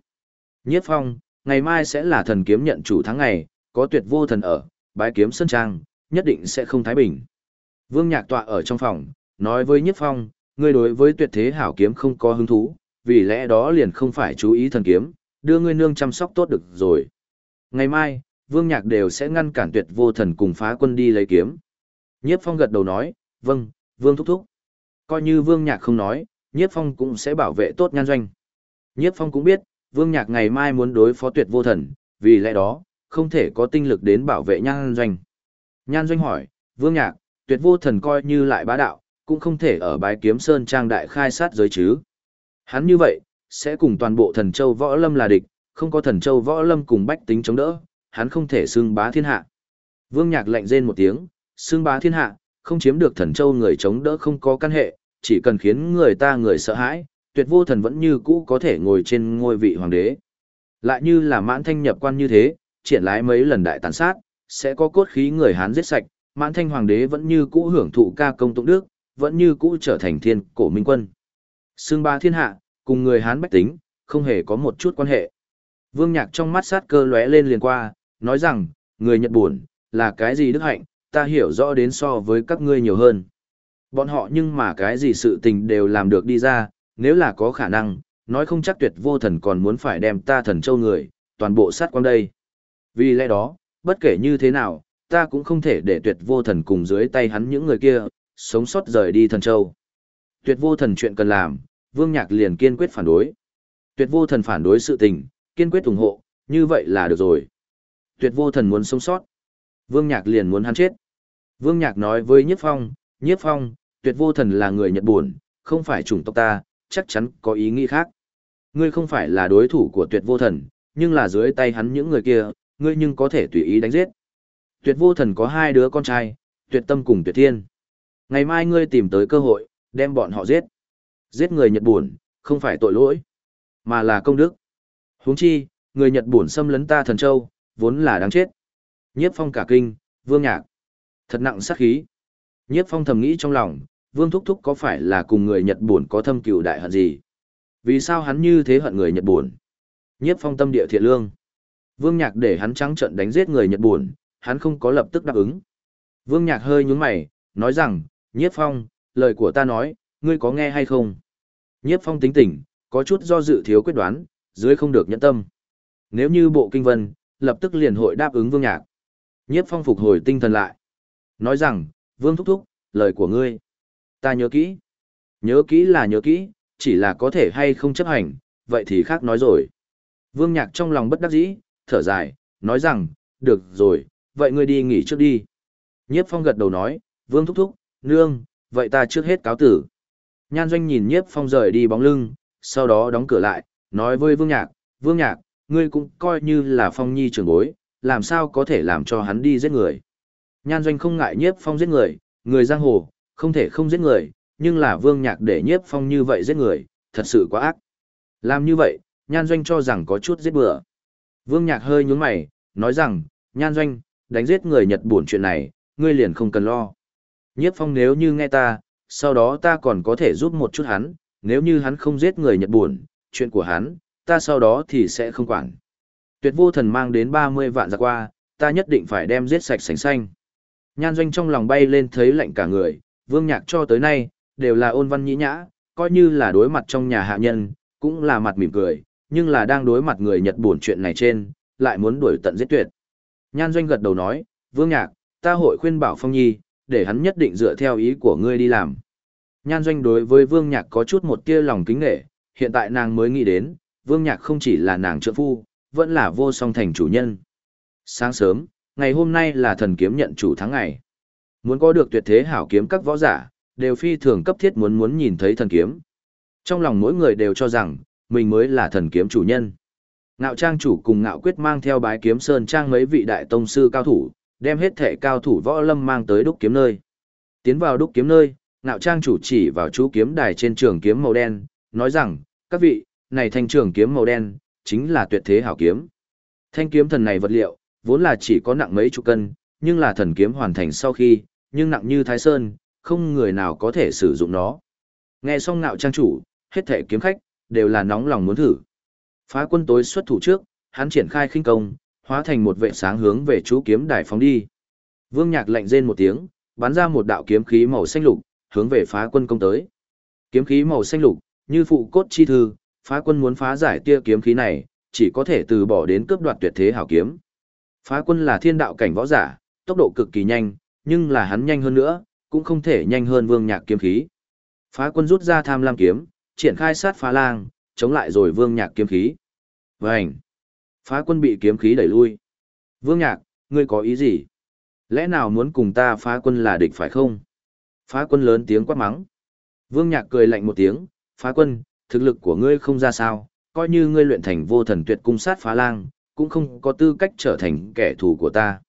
Nhiếp phong, ngày mai sẽ là thần kiếm nhận chủ tháng ngày, có tuyệt vô thần ở, bái kiếm sân trang, nhất định sẽ không thái bình. Vương Nhạc tọa ở trong phòng, nói với Nhiếp Phong, ngươi đối với tuyệt thế hảo kiếm không có hứng thú, vì lẽ đó liền không phải chú ý thần kiếm, đưa ngươi nương chăm sóc tốt được rồi. Ngày mai, Vương Nhạc đều sẽ ngăn cản tuyệt vô thần cùng phá quân đi lấy kiếm. Nhiếp Phong gật đầu nói, vâng, Vương thúc thúc. Coi như Vương Nhạc không nói, Nhiếp Phong cũng sẽ bảo vệ tốt nhan doanh. Nhiếp Phong cũng biết, Vương Nhạc ngày mai muốn đối phó tuyệt vô thần, vì lẽ đó, không thể có tinh lực đến bảo vệ nhan doanh. Nhan doanh hỏi, Vương Nhạc, tuyệt vô thần coi như lại bá đạo, cũng không thể ở bái kiếm sơn trang đại khai sát giới chứ. Hắn như vậy, sẽ cùng toàn bộ thần châu võ lâm là địch, không có thần châu võ lâm cùng bách tính chống đỡ, hắn không thể xưng bá thiên hạ. Vương Nhạc lạnh rên một tiếng, xưng bá thiên hạ, không chiếm được thần châu người chống đỡ không có căn hệ, chỉ cần khiến người ta người sợ hãi, tuyệt vô thần vẫn như cũ có thể ngồi trên ngôi vị hoàng đế. Lại như là mãn thanh nhập quan như thế, triển lái mấy lần đại tàn sát, sẽ có cốt khí người Hán giết sạch, mãn thanh hoàng đế vẫn như cũ hưởng thụ ca công tụng đức, vẫn như cũ trở thành thiên cổ minh quân. Xương ba thiên hạ, cùng người Hán bách tính, không hề có một chút quan hệ. Vương Nhạc trong mắt sát cơ lóe lên liền qua, nói rằng, người Nhật buồn, là cái gì đức hạnh, ta hiểu rõ đến so với các ngươi nhiều hơn. Bọn họ nhưng mà cái gì sự tình đều làm được đi ra, nếu là có khả năng, nói không chắc tuyệt vô thần còn muốn phải đem ta thần châu người, toàn bộ sát quang đây. Vì lẽ đó, bất kể như thế nào, ta cũng không thể để tuyệt vô thần cùng dưới tay hắn những người kia, sống sót rời đi thần châu. Tuyệt vô thần chuyện cần làm, vương nhạc liền kiên quyết phản đối. Tuyệt vô thần phản đối sự tình, kiên quyết ủng hộ, như vậy là được rồi. Tuyệt vô thần muốn sống sót. Vương nhạc liền muốn hắn chết. Vương nhạc nói với Nhiếp Phong, Nhiếp Phong, tuyệt vô thần là người Nhật buồn, không phải chủng tộc ta, chắc chắn có ý nghĩ khác. Ngươi không phải là đối thủ của tuyệt vô thần, nhưng là dưới tay hắn những người kia, ngươi nhưng có thể tùy ý đánh giết. Tuyệt vô thần có hai đứa con trai, tuyệt tâm cùng tuyệt thiên. Ngày mai ngươi tìm tới cơ hội, đem bọn họ giết. Giết người Nhật Bùn, không phải tội lỗi, mà là công đức. huống chi, người Nhật Bùn xâm lấn ta thần châu, vốn là đáng chết. Nhiếp phong cả kinh, vương nhạc. Thật nặng sát khí. Nhiếp phong thầm nghĩ trong lòng, vương thúc thúc có phải là cùng người Nhật Bùn có thâm cừu đại hận gì? Vì sao hắn như thế hận người Nhật Bùn? Nhiếp phong tâm địa thiện lương. Vương nhạc để hắn trắng trận đánh giết người Nhật Bùn, hắn không có lập tức đáp ứng. Vương nhạc hơi nhúng mày, nói rằng, nhiếp phong, lời của ta nói, ngươi có nghe hay không? Nhiếp phong tính tỉnh, có chút do dự thiếu quyết đoán, dưới không được nhẫn tâm. Nếu như bộ kinh vân, lập tức liền hội đáp ứng vương nhạc. Nhiếp phong phục hồi tinh thần lại. Nói rằng, vương thúc thúc, lời của ngươi. Ta nhớ kỹ. Nhớ kỹ là nhớ kỹ, chỉ là có thể hay không chấp hành, vậy thì khác nói rồi. Vương Nhạc trong lòng bất đắc dĩ, thở dài, nói rằng, được rồi, vậy ngươi đi nghỉ trước đi. Nhiếp Phong gật đầu nói, Vương thúc thúc, nương, vậy ta trước hết cáo tử. Nhan Doanh nhìn Nhiếp Phong rời đi bóng lưng, sau đó đóng cửa lại, nói với Vương Nhạc, Vương Nhạc, ngươi cũng coi như là Phong Nhi trưởng bối, làm sao có thể làm cho hắn đi giết người. Nhan Doanh không ngại Nhiếp Phong giết người, người giang hồ, không thể không giết người, nhưng là Vương Nhạc để Nhiếp Phong như vậy giết người, thật sự quá ác. Làm như vậy, Nhan Doanh cho rằng có chút giết bừa. Vương Nhạc hơi nhướng mày, nói rằng, Nhan Doanh, đánh giết người Nhật buồn chuyện này, ngươi liền không cần lo. Nhiếp Phong nếu như nghe ta, sau đó ta còn có thể giúp một chút hắn, nếu như hắn không giết người Nhật buồn, chuyện của hắn, ta sau đó thì sẽ không quản. Tuyệt vô thần mang đến 30 vạn giặc qua, ta nhất định phải đem giết sạch sành xanh. Nhan Doanh trong lòng bay lên thấy lạnh cả người, Vương Nhạc cho tới nay, đều là ôn văn nhĩ nhã, coi như là đối mặt trong nhà hạ nhân, cũng là mặt mỉm cười, nhưng là đang đối mặt người Nhật buồn chuyện này trên, lại muốn đuổi tận giết tuyệt. Nhan Doanh gật đầu nói, Vương Nhạc, ta hội khuyên bảo Phong Nhi, để hắn nhất định dựa theo ý của ngươi đi làm. Nhan Doanh đối với Vương Nhạc có chút một tia lòng kính nghệ, hiện tại nàng mới nghĩ đến, Vương Nhạc không chỉ là nàng trợ phu, vẫn là vô song thành chủ nhân. Sáng sớm, ngày hôm nay là thần kiếm nhận chủ tháng ngày. Muốn có được tuyệt thế hảo kiếm các võ giả, đều phi thường cấp thiết muốn muốn nhìn thấy thần kiếm. Trong lòng mỗi người đều cho rằng, mình mới là thần kiếm chủ nhân. Ngạo trang chủ cùng ngạo quyết mang theo bái kiếm sơn trang mấy vị đại tông sư cao thủ, đem hết thể cao thủ võ lâm mang tới đúc kiếm nơi. Tiến vào đúc kiếm nơi, ngạo trang chủ chỉ vào chú kiếm đài trên trường kiếm màu đen, nói rằng, các vị, này thanh trường kiếm màu đen, chính là tuyệt thế hảo kiếm. Thanh kiếm thần này vật liệu, vốn là chỉ có nặng mấy chục cân, nhưng là thần kiếm hoàn thành sau khi, nhưng nặng như thái sơn, không người nào có thể sử dụng nó. Nghe xong ngạo trang chủ, hết thể kiếm khách, đều là nóng lòng muốn thử. Phá quân tối xuất thủ trước, hắn triển khai khinh công, hóa thành một vệ sáng hướng về chú kiếm đài phóng đi. Vương Nhạc lạnh rên một tiếng, bắn ra một đạo kiếm khí màu xanh lục, hướng về phá quân công tới. Kiếm khí màu xanh lục, như phụ cốt chi thư, phá quân muốn phá giải tia kiếm khí này, chỉ có thể từ bỏ đến cướp đoạt tuyệt thế hảo kiếm. Phá quân là thiên đạo cảnh võ giả, tốc độ cực kỳ nhanh, nhưng là hắn nhanh hơn nữa, cũng không thể nhanh hơn Vương Nhạc kiếm khí. Phá quân rút ra tham lam kiếm, triển khai sát phá lang, chống lại rồi Vương Nhạc kiếm khí. Vành! Phá quân bị kiếm khí đẩy lui. Vương Nhạc, ngươi có ý gì? Lẽ nào muốn cùng ta phá quân là địch phải không? Phá quân lớn tiếng quát mắng. Vương Nhạc cười lạnh một tiếng, phá quân, thực lực của ngươi không ra sao, coi như ngươi luyện thành vô thần tuyệt cung sát phá lang, cũng không có tư cách trở thành kẻ thù của ta.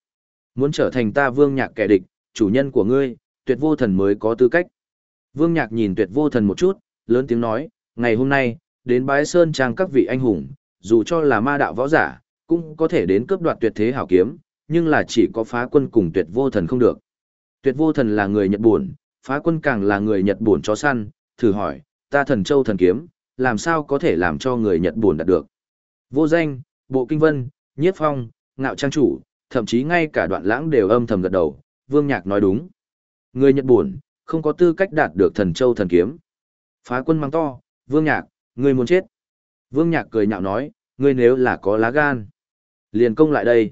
Muốn trở thành ta Vương Nhạc kẻ địch, chủ nhân của ngươi, tuyệt vô thần mới có tư cách. Vương Nhạc nhìn tuyệt vô thần một chút, lớn tiếng nói, ngày hôm nay, đến bái sơn trang các vị anh hùng, dù cho là ma đạo võ giả, cũng có thể đến cướp đoạt tuyệt thế hảo kiếm, nhưng là chỉ có phá quân cùng tuyệt vô thần không được. Tuyệt vô thần là người Nhật buồn, phá quân càng là người Nhật buồn chó săn, thử hỏi, ta thần châu thần kiếm, làm sao có thể làm cho người Nhật buồn đạt được. Vô danh, bộ kinh vân, nhiếp phong, ngạo trang chủ, thậm chí ngay cả đoạn lãng đều âm thầm gật đầu, vương nhạc nói đúng. Người Nhật buồn, không có tư cách đạt được thần châu thần kiếm. Phá quân mang to, vương nhạc, người muốn chết. Vương nhạc cười nhạo nói, ngươi nếu là có lá gan. Liền công lại đây.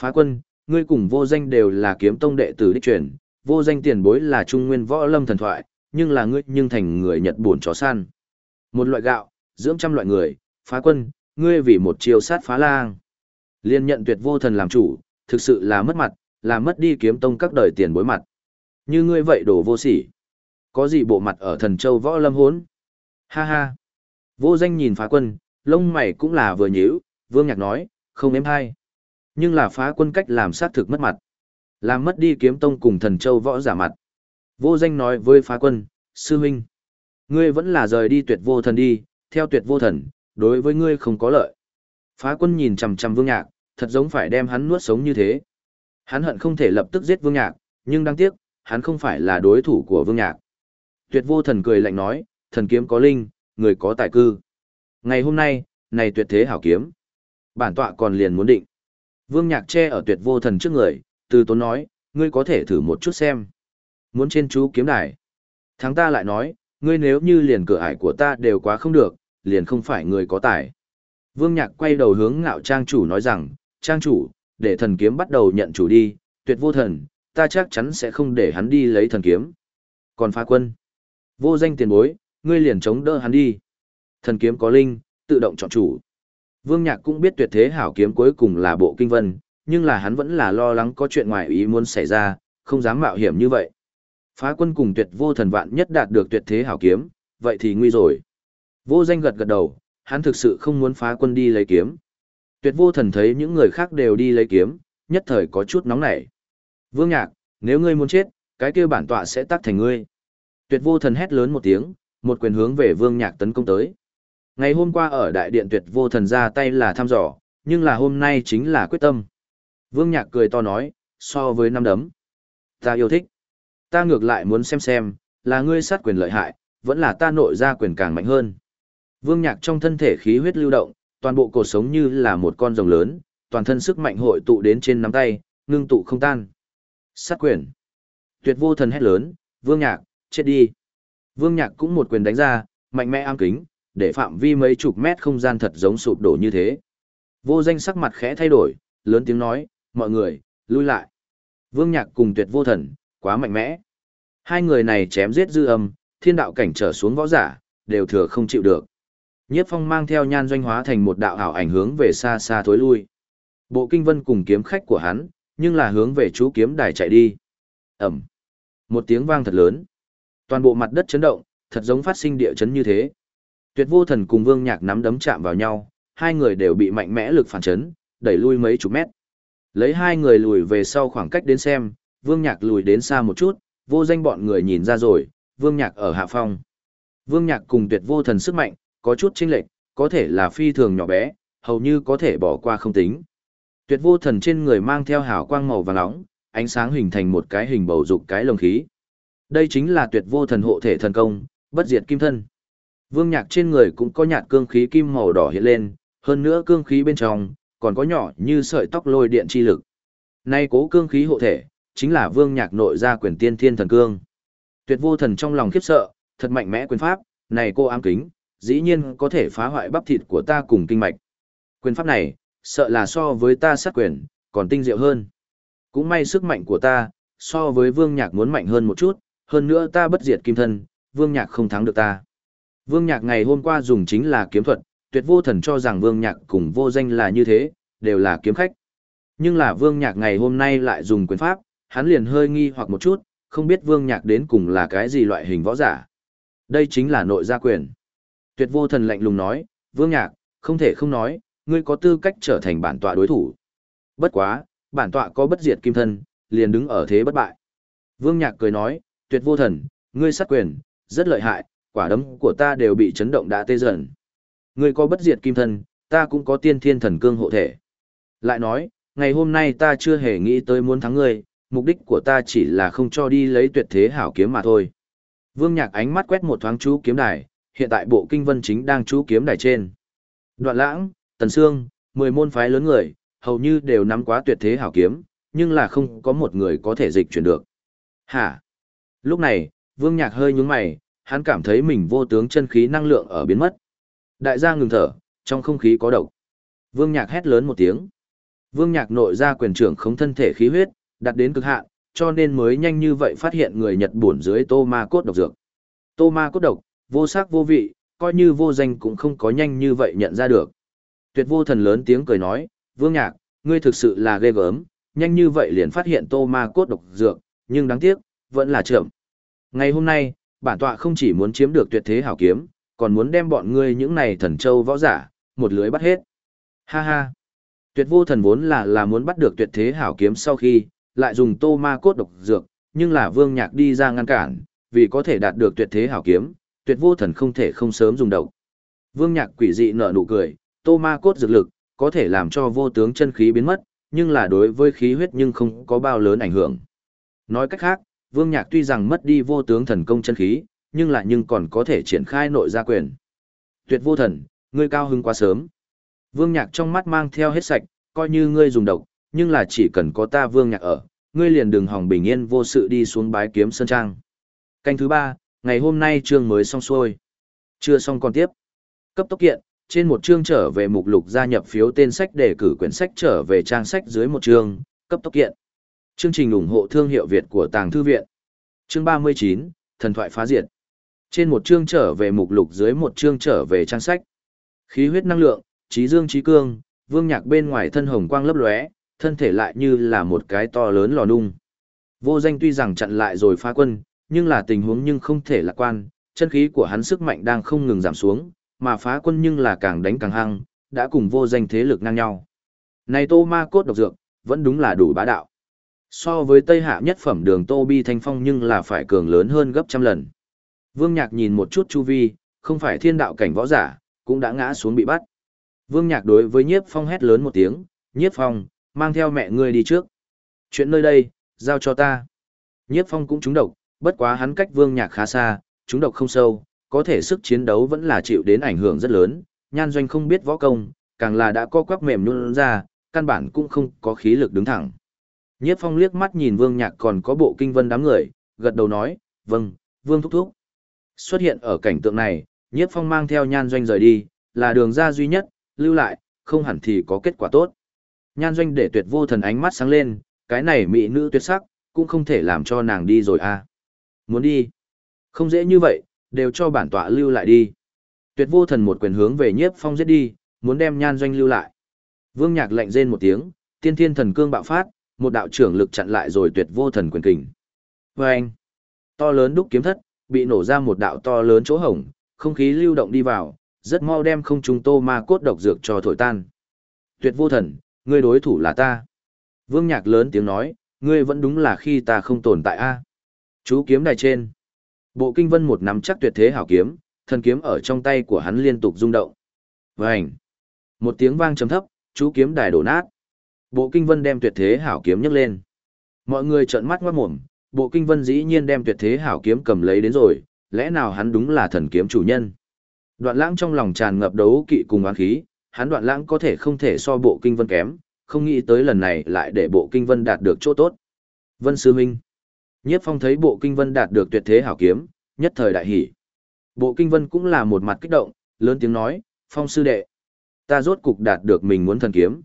Phá quân, ngươi cùng vô danh đều là kiếm tông đệ tử đích truyền, vô danh tiền bối là trung nguyên võ lâm thần thoại, nhưng là ngươi nhưng thành người Nhật buồn chó săn. Một loại gạo, dưỡng trăm loại người, phá quân, ngươi vì một chiêu sát phá lang. Liên nhận tuyệt vô thần làm chủ, thực sự là mất mặt, là mất đi kiếm tông các đời tiền bối mặt. Như ngươi vậy đổ vô sỉ. Có gì bộ mặt ở thần châu võ lâm hốn? Ha ha. Vô danh nhìn phá quân, lông mày cũng là vừa nhíu, vương nhạc nói, không êm hay. Nhưng là phá quân cách làm sát thực mất mặt. Làm mất đi kiếm tông cùng thần châu võ giả mặt. Vô danh nói với phá quân, sư huynh. Ngươi vẫn là rời đi tuyệt vô thần đi, theo tuyệt vô thần, đối với ngươi không có lợi. Phá quân nhìn chằm chằm vương nhạc, thật giống phải đem hắn nuốt sống như thế. Hắn hận không thể lập tức giết vương nhạc, nhưng đáng tiếc, hắn không phải là đối thủ của vương nhạc. Tuyệt vô thần cười lạnh nói, thần kiếm có linh, người có tài cư. Ngày hôm nay, này tuyệt thế hảo kiếm. Bản tọa còn liền muốn định. Vương Nhạc che ở tuyệt vô thần trước người, từ tốn nói, ngươi có thể thử một chút xem. Muốn trên chú kiếm đài. Thắng ta lại nói, ngươi nếu như liền cửa ải của ta đều quá không được, liền không phải người có tài. Vương Nhạc quay đầu hướng ngạo trang chủ nói rằng, trang chủ, để thần kiếm bắt đầu nhận chủ đi, tuyệt vô thần, ta chắc chắn sẽ không để hắn đi lấy thần kiếm. Còn phá quân, vô danh tiền bối, ngươi liền chống đỡ hắn đi. Thần kiếm có linh, tự động chọn chủ. Vương Nhạc cũng biết tuyệt thế hảo kiếm cuối cùng là bộ kinh vân, nhưng là hắn vẫn là lo lắng có chuyện ngoài ý muốn xảy ra, không dám mạo hiểm như vậy. Phá quân cùng tuyệt vô thần vạn nhất đạt được tuyệt thế hảo kiếm, vậy thì nguy rồi. Vô danh gật gật đầu, hắn thực sự không muốn phá quân đi lấy kiếm. Tuyệt vô thần thấy những người khác đều đi lấy kiếm, nhất thời có chút nóng nảy. Vương Nhạc, nếu ngươi muốn chết, cái kia bản tọa sẽ tắt thành ngươi. Tuyệt vô thần hét lớn một tiếng, một quyền hướng về Vương Nhạc tấn công tới. Ngày hôm qua ở đại điện tuyệt vô thần ra tay là thăm dò, nhưng là hôm nay chính là quyết tâm. Vương Nhạc cười to nói, so với năm đấm. Ta yêu thích. Ta ngược lại muốn xem xem, là ngươi sát quyền lợi hại, vẫn là ta nội ra quyền càng mạnh hơn. Vương Nhạc trong thân thể khí huyết lưu động, toàn bộ cuộc sống như là một con rồng lớn, toàn thân sức mạnh hội tụ đến trên nắm tay, ngưng tụ không tan. Sát quyền. Tuyệt vô thần hét lớn, Vương Nhạc, chết đi. Vương Nhạc cũng một quyền đánh ra, mạnh mẽ am kính, để phạm vi mấy chục mét không gian thật giống sụp đổ như thế. Vô danh sắc mặt khẽ thay đổi, lớn tiếng nói, mọi người, lui lại. Vương Nhạc cùng tuyệt vô thần, quá mạnh mẽ. Hai người này chém giết dư âm, thiên đạo cảnh trở xuống võ giả, đều thừa không chịu được. Nhiếp phong mang theo nhan doanh hóa thành một đạo ảo ảnh hướng về xa xa thối lui. Bộ kinh vân cùng kiếm khách của hắn, nhưng là hướng về chú kiếm đài chạy đi. Ẩm. Một tiếng vang thật lớn. Toàn bộ mặt đất chấn động, thật giống phát sinh địa chấn như thế. Tuyệt vô thần cùng vương nhạc nắm đấm chạm vào nhau, hai người đều bị mạnh mẽ lực phản chấn, đẩy lui mấy chục mét. Lấy hai người lùi về sau khoảng cách đến xem, vương nhạc lùi đến xa một chút, vô danh bọn người nhìn ra rồi, vương nhạc ở hạ phong. Vương nhạc cùng tuyệt vô thần sức mạnh, có chút chênh lệch, có thể là phi thường nhỏ bé, hầu như có thể bỏ qua không tính. Tuyệt vô thần trên người mang theo hào quang màu vàng nóng, ánh sáng hình thành một cái hình bầu dục cái lồng khí. Đây chính là tuyệt vô thần hộ thể thần công, bất diệt kim thân. Vương Nhạc trên người cũng có nhạt cương khí kim màu đỏ hiện lên, hơn nữa cương khí bên trong còn có nhỏ như sợi tóc lôi điện chi lực. Nay cố cương khí hộ thể, chính là Vương Nhạc nội ra quyền tiên thiên thần cương. Tuyệt vô thần trong lòng khiếp sợ, thật mạnh mẽ quyền pháp, này cô ám kính, dĩ nhiên có thể phá hoại bắp thịt của ta cùng kinh mạch. Quyền pháp này, sợ là so với ta sát quyền, còn tinh diệu hơn. Cũng may sức mạnh của ta, so với vương nhạc muốn mạnh hơn một chút, hơn nữa ta bất diệt kim thân, vương nhạc không thắng được ta. Vương nhạc ngày hôm qua dùng chính là kiếm thuật, tuyệt vô thần cho rằng vương nhạc cùng vô danh là như thế, đều là kiếm khách. Nhưng là vương nhạc ngày hôm nay lại dùng quyền pháp, hắn liền hơi nghi hoặc một chút, không biết vương nhạc đến cùng là cái gì loại hình võ giả. Đây chính là nội gia quyền. Tuyệt vô thần lạnh lùng nói, vương nhạc, không thể không nói, ngươi có tư cách trở thành bản tọa đối thủ. Bất quá, bản tọa có bất diệt kim thân, liền đứng ở thế bất bại. Vương nhạc cười nói, tuyệt vô thần, ngươi sát quyền, rất lợi hại, quả đấm của ta đều bị chấn động đã tê dần. Ngươi có bất diệt kim thân, ta cũng có tiên thiên thần cương hộ thể. Lại nói, ngày hôm nay ta chưa hề nghĩ tới muốn thắng ngươi, mục đích của ta chỉ là không cho đi lấy tuyệt thế hảo kiếm mà thôi. Vương Nhạc ánh mắt quét một thoáng chú kiếm đài, hiện tại bộ kinh vân chính đang chú kiếm đài trên. Đoạn lãng, tần sương, mười môn phái lớn người, hầu như đều nắm quá tuyệt thế hảo kiếm, nhưng là không có một người có thể dịch chuyển được. Hả? Lúc này, Vương Nhạc hơi nhướng mày, hắn cảm thấy mình vô tướng chân khí năng lượng ở biến mất. Đại gia ngừng thở, trong không khí có độc. Vương Nhạc hét lớn một tiếng. Vương Nhạc nội ra quyền trưởng không thân thể khí huyết, đặt đến cực hạn, cho nên mới nhanh như vậy phát hiện người Nhật buồn dưới tô ma cốt độc dược. Tô ma cốt độc, vô sắc vô vị, coi như vô danh cũng không có nhanh như vậy nhận ra được. Tuyệt vô thần lớn tiếng cười nói, Vương Nhạc, ngươi thực sự là ghê gớm, nhanh như vậy liền phát hiện tô ma cốt độc dược, nhưng đáng tiếc, vẫn là trưởng Ngày hôm nay, bản tọa không chỉ muốn chiếm được tuyệt thế hảo kiếm, còn muốn đem bọn ngươi những này thần châu võ giả, một lưới bắt hết. Ha ha. Tuyệt vô thần vốn là là muốn bắt được tuyệt thế hảo kiếm sau khi, lại dùng tô ma cốt độc dược, nhưng là vương nhạc đi ra ngăn cản, vì có thể đạt được tuyệt thế hảo kiếm, tuyệt vô thần không thể không sớm dùng độc. Vương nhạc quỷ dị nở nụ cười, tô ma cốt dược lực, có thể làm cho vô tướng chân khí biến mất, nhưng là đối với khí huyết nhưng không có bao lớn ảnh hưởng. Nói cách khác, Vương Nhạc tuy rằng mất đi vô tướng thần công chân khí, nhưng lại nhưng còn có thể triển khai nội gia quyền. Tuyệt vô thần, ngươi cao hứng quá sớm. Vương Nhạc trong mắt mang theo hết sạch, coi như ngươi dùng độc, nhưng là chỉ cần có ta Vương Nhạc ở, ngươi liền đừng hòng bình yên vô sự đi xuống bái kiếm sơn trang. Canh thứ ba, ngày hôm nay chương mới xong xuôi. Chưa xong còn tiếp. Cấp tốc kiện, trên một chương trở về mục lục gia nhập phiếu tên sách để cử quyển sách trở về trang sách dưới một chương, cấp tốc kiện. Chương trình ủng hộ thương hiệu Việt của Tàng Thư Viện. Chương 39, Thần thoại phá diệt. Trên một chương trở về mục lục dưới một chương trở về trang sách. Khí huyết năng lượng, trí dương trí cương, vương nhạc bên ngoài thân hồng quang lấp lóe, thân thể lại như là một cái to lớn lò nung. Vô danh tuy rằng chặn lại rồi phá quân, nhưng là tình huống nhưng không thể lạc quan, chân khí của hắn sức mạnh đang không ngừng giảm xuống, mà phá quân nhưng là càng đánh càng hăng, đã cùng vô danh thế lực ngang nhau. Này tô ma cốt độc dược, vẫn đúng là đủ bá đạo. So với Tây Hạ nhất phẩm đường Tô Bi Thanh Phong nhưng là phải cường lớn hơn gấp trăm lần. Vương Nhạc nhìn một chút chu vi, không phải thiên đạo cảnh võ giả, cũng đã ngã xuống bị bắt. Vương Nhạc đối với Nhiếp Phong hét lớn một tiếng, Nhiếp Phong, mang theo mẹ ngươi đi trước. Chuyện nơi đây, giao cho ta. Nhiếp Phong cũng trúng độc, bất quá hắn cách Vương Nhạc khá xa, trúng độc không sâu, có thể sức chiến đấu vẫn là chịu đến ảnh hưởng rất lớn, nhan doanh không biết võ công, càng là đã co quắp mềm luôn ra, căn bản cũng không có khí lực đứng thẳng. Nhiếp Phong liếc mắt nhìn Vương Nhạc còn có bộ kinh vân đám người, gật đầu nói, vâng, Vương thúc thúc. Xuất hiện ở cảnh tượng này, Nhiếp Phong mang theo nhan doanh rời đi, là đường ra duy nhất, lưu lại, không hẳn thì có kết quả tốt. Nhan doanh để tuyệt vô thần ánh mắt sáng lên, cái này mỹ nữ tuyệt sắc, cũng không thể làm cho nàng đi rồi à. Muốn đi? Không dễ như vậy, đều cho bản tọa lưu lại đi. Tuyệt vô thần một quyền hướng về nhiếp phong giết đi, muốn đem nhan doanh lưu lại. Vương nhạc lạnh rên một tiếng, tiên thiên thần cương bạo phát, một đạo trưởng lực chặn lại rồi tuyệt vô thần quyền kình. Và anh, to lớn đúc kiếm thất, bị nổ ra một đạo to lớn chỗ hổng, không khí lưu động đi vào, rất mau đem không trung tô ma cốt độc dược cho thổi tan. Tuyệt vô thần, ngươi đối thủ là ta. Vương nhạc lớn tiếng nói, ngươi vẫn đúng là khi ta không tồn tại a. Chú kiếm đài trên. Bộ kinh vân một nắm chắc tuyệt thế hảo kiếm, thần kiếm ở trong tay của hắn liên tục rung động. Vành. Một tiếng vang trầm thấp, chú kiếm đài đổ nát. Bộ kinh vân đem tuyệt thế hảo kiếm nhấc lên. Mọi người trợn mắt ngoát mồm, bộ kinh vân dĩ nhiên đem tuyệt thế hảo kiếm cầm lấy đến rồi, lẽ nào hắn đúng là thần kiếm chủ nhân. Đoạn lãng trong lòng tràn ngập đấu kỵ cùng oán khí, hắn đoạn lãng có thể không thể so bộ kinh vân kém, không nghĩ tới lần này lại để bộ kinh vân đạt được chỗ tốt. Vân Sư Minh Nhiếp phong thấy bộ kinh vân đạt được tuyệt thế hảo kiếm, nhất thời đại hỷ. Bộ kinh vân cũng là một mặt kích động, lớn tiếng nói, phong sư đệ. Ta rốt cục đạt được mình muốn thần kiếm.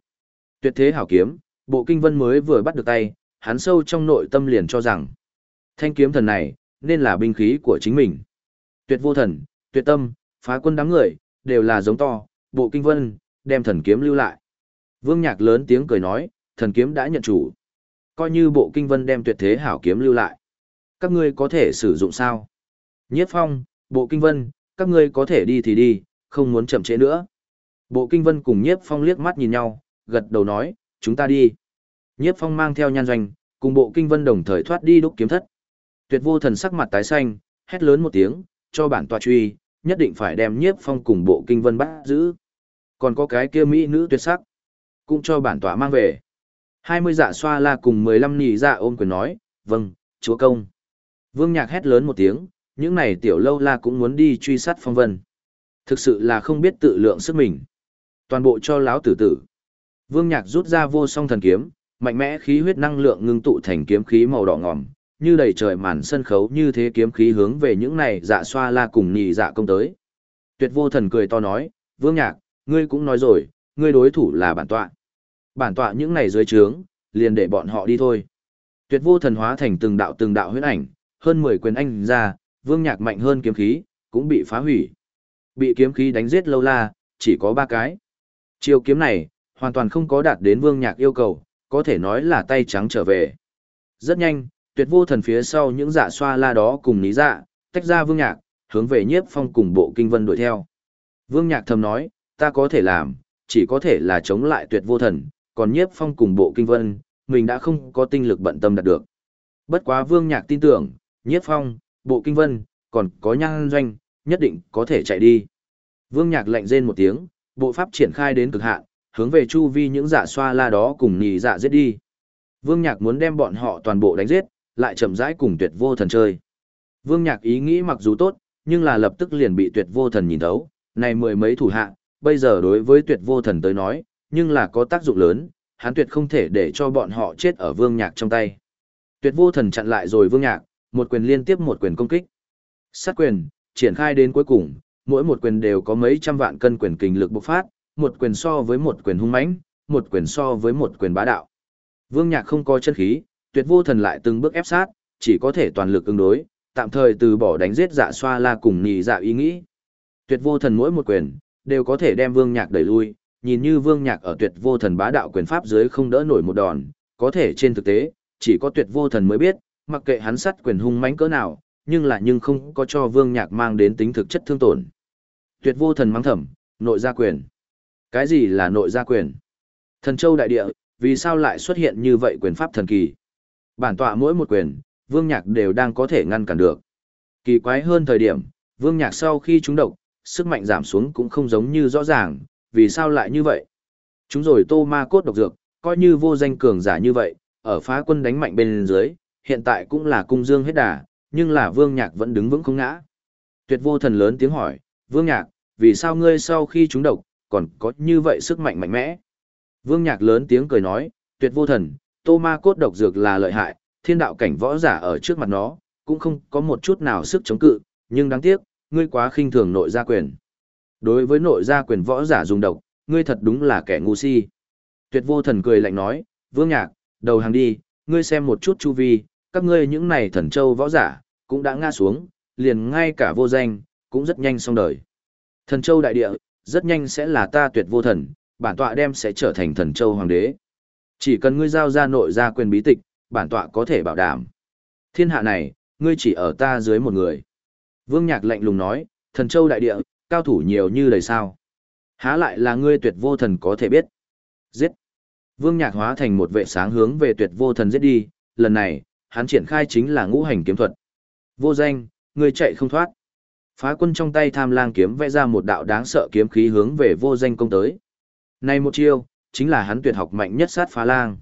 Tuyệt thế hảo kiếm, bộ kinh vân mới vừa bắt được tay, hắn sâu trong nội tâm liền cho rằng. Thanh kiếm thần này, nên là binh khí của chính mình. Tuyệt vô thần, tuyệt tâm, phá quân đám người, đều là giống to, bộ kinh vân, đem thần kiếm lưu lại. Vương Nhạc lớn tiếng cười nói, thần kiếm đã nhận chủ. Coi như bộ kinh vân đem tuyệt thế hảo kiếm lưu lại. Các ngươi có thể sử dụng sao? Nhiếp phong, bộ kinh vân, các ngươi có thể đi thì đi, không muốn chậm trễ nữa. Bộ kinh vân cùng nhiếp phong liếc mắt nhìn nhau, gật đầu nói, chúng ta đi. Nhiếp phong mang theo nhan doanh, cùng bộ kinh vân đồng thời thoát đi đúc kiếm thất. Tuyệt vô thần sắc mặt tái xanh, hét lớn một tiếng, cho bản tòa truy, nhất định phải đem nhiếp phong cùng bộ kinh vân bắt giữ. Còn có cái kia mỹ nữ tuyệt sắc, cũng cho bản tòa mang về. Hai mươi dạ xoa la cùng mười lăm nì dạ ôm quyền nói, vâng, chúa công. Vương nhạc hét lớn một tiếng, những này tiểu lâu la cũng muốn đi truy sát phong vân. Thực sự là không biết tự lượng sức mình. Toàn bộ cho láo tử tử. Vương nhạc rút ra vô song thần kiếm, mạnh mẽ khí huyết năng lượng ngưng tụ thành kiếm khí màu đỏ ngòm, như đầy trời màn sân khấu như thế kiếm khí hướng về những này dạ xoa la cùng nhị dạ công tới. Tuyệt vô thần cười to nói, Vương nhạc, ngươi cũng nói rồi, ngươi đối thủ là bản tọa. Bản tọa những này dưới trướng, liền để bọn họ đi thôi. Tuyệt vô thần hóa thành từng đạo từng đạo huyết ảnh, hơn 10 quyền anh ra, vương nhạc mạnh hơn kiếm khí, cũng bị phá hủy. Bị kiếm khí đánh giết lâu la, chỉ có ba cái. Chiêu kiếm này, hoàn toàn không có đạt đến vương nhạc yêu cầu, có thể nói là tay trắng trở về. Rất nhanh, tuyệt vô thần phía sau những dạ xoa la đó cùng ní dạ, tách ra vương nhạc, hướng về nhiếp phong cùng bộ kinh vân đuổi theo. Vương nhạc thầm nói, ta có thể làm, chỉ có thể là chống lại tuyệt vô thần, còn nhiếp phong cùng bộ kinh vân, mình đã không có tinh lực bận tâm đạt được. Bất quá vương nhạc tin tưởng, nhiếp phong, bộ kinh vân, còn có nhan doanh, nhất định có thể chạy đi. Vương nhạc lạnh rên một tiếng, bộ pháp triển khai đến cực hạn, hướng về chu vi những dạ xoa la đó cùng nhì dạ giết đi. Vương nhạc muốn đem bọn họ toàn bộ đánh giết, lại chậm rãi cùng tuyệt vô thần chơi. Vương nhạc ý nghĩ mặc dù tốt, nhưng là lập tức liền bị tuyệt vô thần nhìn thấu, này mười mấy thủ hạ, bây giờ đối với tuyệt vô thần tới nói, nhưng là có tác dụng lớn, hắn tuyệt không thể để cho bọn họ chết ở vương nhạc trong tay. Tuyệt vô thần chặn lại rồi vương nhạc, một quyền liên tiếp một quyền công kích. Sát quyền, triển khai đến cuối cùng, mỗi một quyền đều có mấy trăm vạn cân quyền kình lực bộc phát, một quyền so với một quyền hung mãnh, một quyền so với một quyền bá đạo. Vương Nhạc không có chân khí, tuyệt vô thần lại từng bước ép sát, chỉ có thể toàn lực ứng đối, tạm thời từ bỏ đánh giết dạ xoa la cùng nhị dạ ý nghĩ. Tuyệt vô thần mỗi một quyền, đều có thể đem vương nhạc đẩy lui, nhìn như vương nhạc ở tuyệt vô thần bá đạo quyền pháp dưới không đỡ nổi một đòn, có thể trên thực tế, chỉ có tuyệt vô thần mới biết, mặc kệ hắn sắt quyền hung mãnh cỡ nào, nhưng là nhưng không có cho vương nhạc mang đến tính thực chất thương tổn. Tuyệt vô thần mang thầm nội gia quyền. Cái gì là nội gia quyền? Thần châu đại địa, vì sao lại xuất hiện như vậy quyền pháp thần kỳ? Bản tọa mỗi một quyền, vương nhạc đều đang có thể ngăn cản được. Kỳ quái hơn thời điểm, vương nhạc sau khi trúng độc, sức mạnh giảm xuống cũng không giống như rõ ràng, vì sao lại như vậy? Chúng rồi tô ma cốt độc dược, coi như vô danh cường giả như vậy, ở phá quân đánh mạnh bên dưới, hiện tại cũng là cung dương hết đà, nhưng là vương nhạc vẫn đứng vững không ngã. Tuyệt vô thần lớn tiếng hỏi, vương nhạc, vì sao ngươi sau khi trúng độc, còn có như vậy sức mạnh mạnh mẽ? Vương nhạc lớn tiếng cười nói, tuyệt vô thần, tô ma cốt độc dược là lợi hại, thiên đạo cảnh võ giả ở trước mặt nó, cũng không có một chút nào sức chống cự, nhưng đáng tiếc, ngươi quá khinh thường nội gia quyền. Đối với nội gia quyền võ giả dùng độc, ngươi thật đúng là kẻ ngu si. Tuyệt vô thần cười lạnh nói, vương nhạc, đầu hàng đi, ngươi xem một chút chu vi, các ngươi những này thần châu võ giả, cũng đã ngã xuống, liền ngay cả vô danh, cũng rất nhanh xong đời. Thần châu đại địa, rất nhanh sẽ là ta tuyệt vô thần, bản tọa đem sẽ trở thành thần châu hoàng đế. Chỉ cần ngươi giao ra nội gia quyền bí tịch, bản tọa có thể bảo đảm. Thiên hạ này, ngươi chỉ ở ta dưới một người. Vương Nhạc lạnh lùng nói, thần châu đại địa, cao thủ nhiều như đầy sao. Há lại là ngươi tuyệt vô thần có thể biết. Giết. Vương Nhạc hóa thành một vệ sáng hướng về tuyệt vô thần giết đi, lần này, hắn triển khai chính là ngũ hành kiếm thuật. Vô danh, ngươi chạy không thoát. Phá quân trong tay tham lang kiếm vẽ ra một đạo đáng sợ kiếm khí hướng về vô danh công tới. Này một chiêu, chính là hắn tuyệt học mạnh nhất sát phá lang.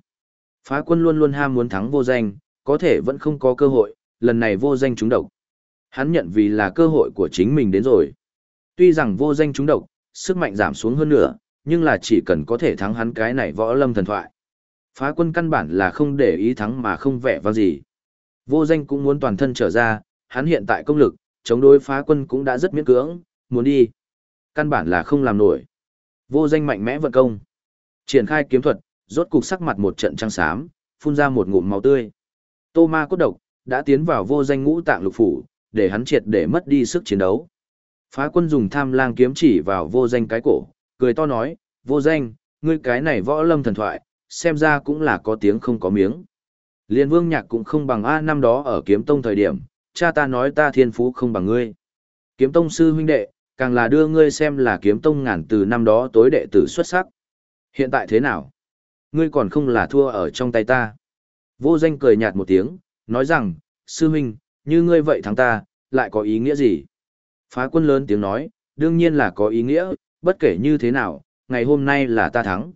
Phá quân luôn luôn ham muốn thắng vô danh, có thể vẫn không có cơ hội, lần này vô danh trúng độc. Hắn nhận vì là cơ hội của chính mình đến rồi. Tuy rằng vô danh trúng độc, sức mạnh giảm xuống hơn nữa, nhưng là chỉ cần có thể thắng hắn cái này võ lâm thần thoại. Phá quân căn bản là không để ý thắng mà không vẻ vang gì. Vô danh cũng muốn toàn thân trở ra, hắn hiện tại công lực, chống đối phá quân cũng đã rất miễn cưỡng, muốn đi. Căn bản là không làm nổi. Vô danh mạnh mẽ vận công. Triển khai kiếm thuật, rốt cục sắc mặt một trận trăng xám, phun ra một ngụm máu tươi. Tô ma cốt độc, đã tiến vào vô danh ngũ tạng lục phủ, để hắn triệt để mất đi sức chiến đấu. Phá quân dùng tham lang kiếm chỉ vào vô danh cái cổ, cười to nói, vô danh, ngươi cái này võ lâm thần thoại, xem ra cũng là có tiếng không có miếng. Liên vương nhạc cũng không bằng A năm đó ở kiếm tông thời điểm, cha ta nói ta thiên phú không bằng ngươi. Kiếm tông sư huynh đệ, càng là đưa ngươi xem là kiếm tông ngàn từ năm đó tối đệ tử xuất sắc. Hiện tại thế nào? Ngươi còn không là thua ở trong tay ta. Vô danh cười nhạt một tiếng, nói rằng, sư huynh, như ngươi vậy thắng ta, lại có ý nghĩa gì? Phá quân lớn tiếng nói, đương nhiên là có ý nghĩa, bất kể như thế nào, ngày hôm nay là ta thắng.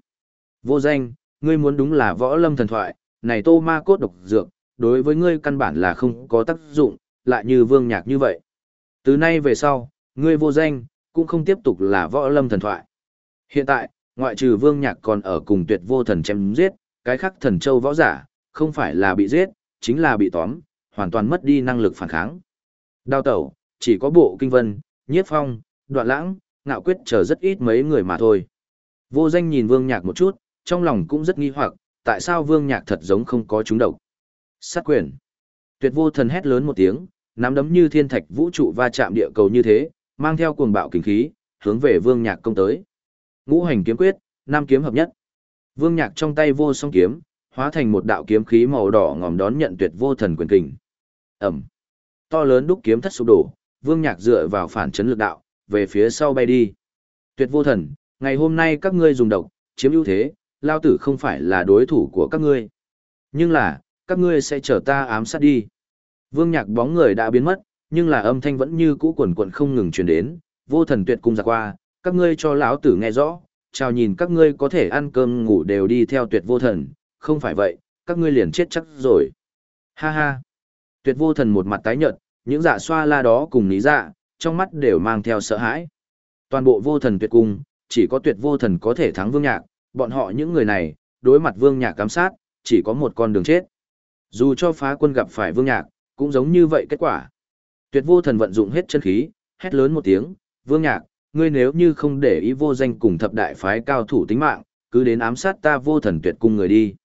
Vô danh, ngươi muốn đúng là võ lâm thần thoại, này tô ma cốt độc dược, đối với ngươi căn bản là không có tác dụng, lại như vương nhạc như vậy. Từ nay về sau, ngươi vô danh, cũng không tiếp tục là võ lâm thần thoại. Hiện tại, ngoại trừ vương nhạc còn ở cùng tuyệt vô thần chém giết, cái khác thần châu võ giả, không phải là bị giết, chính là bị tóm, hoàn toàn mất đi năng lực phản kháng. Đao tẩu, chỉ có bộ kinh vân, nhiếp phong, đoạn lãng, ngạo quyết chờ rất ít mấy người mà thôi. Vô danh nhìn vương nhạc một chút, trong lòng cũng rất nghi hoặc, tại sao vương nhạc thật giống không có chúng độc. Sát quyền. Tuyệt vô thần hét lớn một tiếng, nắm đấm như thiên thạch vũ trụ va chạm địa cầu như thế, mang theo cuồng bạo kinh khí, hướng về vương nhạc công tới. Ngũ hành kiếm quyết, Nam kiếm hợp nhất. Vương nhạc trong tay vô song kiếm, hóa thành một đạo kiếm khí màu đỏ ngòm đón nhận tuyệt vô thần quyền kình. ầm, To lớn đúc kiếm thất sụp đổ, vương nhạc dựa vào phản chấn lực đạo, về phía sau bay đi. Tuyệt vô thần, ngày hôm nay các ngươi dùng độc, chiếm ưu thế, lao tử không phải là đối thủ của các ngươi. Nhưng là, các ngươi sẽ chờ ta ám sát đi. Vương nhạc bóng người đã biến mất, nhưng là âm thanh vẫn như cũ quần quần không ngừng truyền đến, vô thần tuyệt cung giặc qua, các ngươi cho lão tử nghe rõ, chào nhìn các ngươi có thể ăn cơm ngủ đều đi theo tuyệt vô thần, không phải vậy, các ngươi liền chết chắc rồi. Ha ha. Tuyệt vô thần một mặt tái nhợt, những dạ xoa la đó cùng ní dạ, trong mắt đều mang theo sợ hãi. Toàn bộ vô thần tuyệt cung, chỉ có tuyệt vô thần có thể thắng vương nhạc, bọn họ những người này, đối mặt vương nhạc cám sát, chỉ có một con đường chết. Dù cho phá quân gặp phải vương nhạc, cũng giống như vậy kết quả. Tuyệt vô thần vận dụng hết chân khí, hét lớn một tiếng, vương nhạc, ngươi nếu như không để ý vô danh cùng thập đại phái cao thủ tính mạng, cứ đến ám sát ta vô thần tuyệt cung người đi.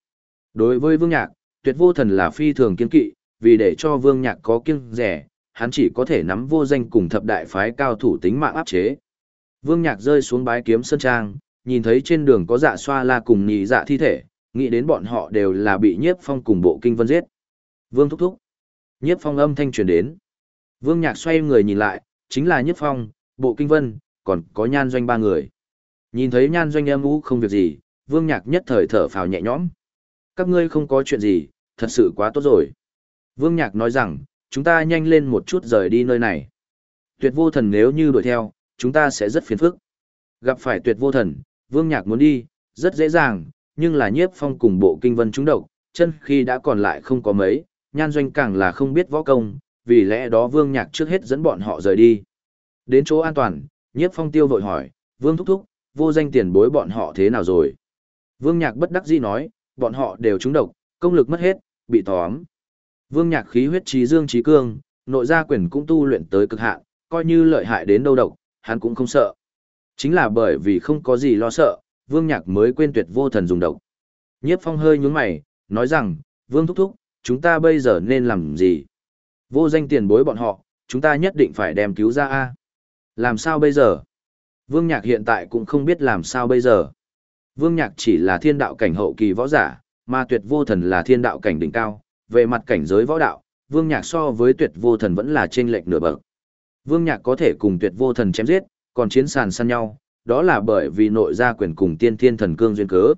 Đối với vương nhạc, tuyệt vô thần là phi thường kiên kỵ, vì để cho vương nhạc có kiêng rẻ, hắn chỉ có thể nắm vô danh cùng thập đại phái cao thủ tính mạng áp chế. Vương Nhạc rơi xuống bái kiếm sơn trang, nhìn thấy trên đường có dạ xoa la cùng nhị dạ thi thể, nghĩ đến bọn họ đều là bị nhiếp phong cùng bộ kinh vân giết. Vương thúc thúc. Nhiếp phong âm thanh truyền đến. Vương Nhạc xoay người nhìn lại, chính là nhiếp phong, bộ kinh vân, còn có nhan doanh ba người. Nhìn thấy nhan doanh em ú không việc gì, Vương Nhạc nhất thời thở phào nhẹ nhõm. Các ngươi không có chuyện gì, thật sự quá tốt rồi. Vương Nhạc nói rằng, chúng ta nhanh lên một chút rời đi nơi này. Tuyệt vô thần nếu như đuổi theo, chúng ta sẽ rất phiền phức. Gặp phải tuyệt vô thần, Vương Nhạc muốn đi, rất dễ dàng, nhưng là nhiếp phong cùng bộ kinh vân trúng độc, chân khi đã còn lại không có mấy, nhan doanh càng là không biết võ công, vì lẽ đó Vương Nhạc trước hết dẫn bọn họ rời đi. Đến chỗ an toàn, nhiếp phong tiêu vội hỏi, Vương thúc thúc, vô danh tiền bối bọn họ thế nào rồi? Vương Nhạc bất đắc dĩ nói, bọn họ đều trúng độc, công lực mất hết, bị tóm. Vương Nhạc khí huyết trí dương trí cương, nội gia quyền cũng tu luyện tới cực hạn, coi như lợi hại đến đâu độc, hắn cũng không sợ. Chính là bởi vì không có gì lo sợ, Vương Nhạc mới quên tuyệt vô thần dùng độc. Nhiếp Phong hơi nhún mày, nói rằng, Vương Thúc Thúc, chúng ta bây giờ nên làm gì? Vô danh tiền bối bọn họ, chúng ta nhất định phải đem cứu ra a. Làm sao bây giờ? Vương Nhạc hiện tại cũng không biết làm sao bây giờ. Vương Nhạc chỉ là thiên đạo cảnh hậu kỳ võ giả, mà tuyệt vô thần là thiên đạo cảnh đỉnh cao. Về mặt cảnh giới võ đạo, Vương Nhạc so với tuyệt vô thần vẫn là trên lệch nửa bậc. Vương Nhạc có thể cùng tuyệt vô thần chém giết, còn chiến sàn săn nhau, đó là bởi vì nội gia quyền cùng tiên thiên thần cương duyên cớ.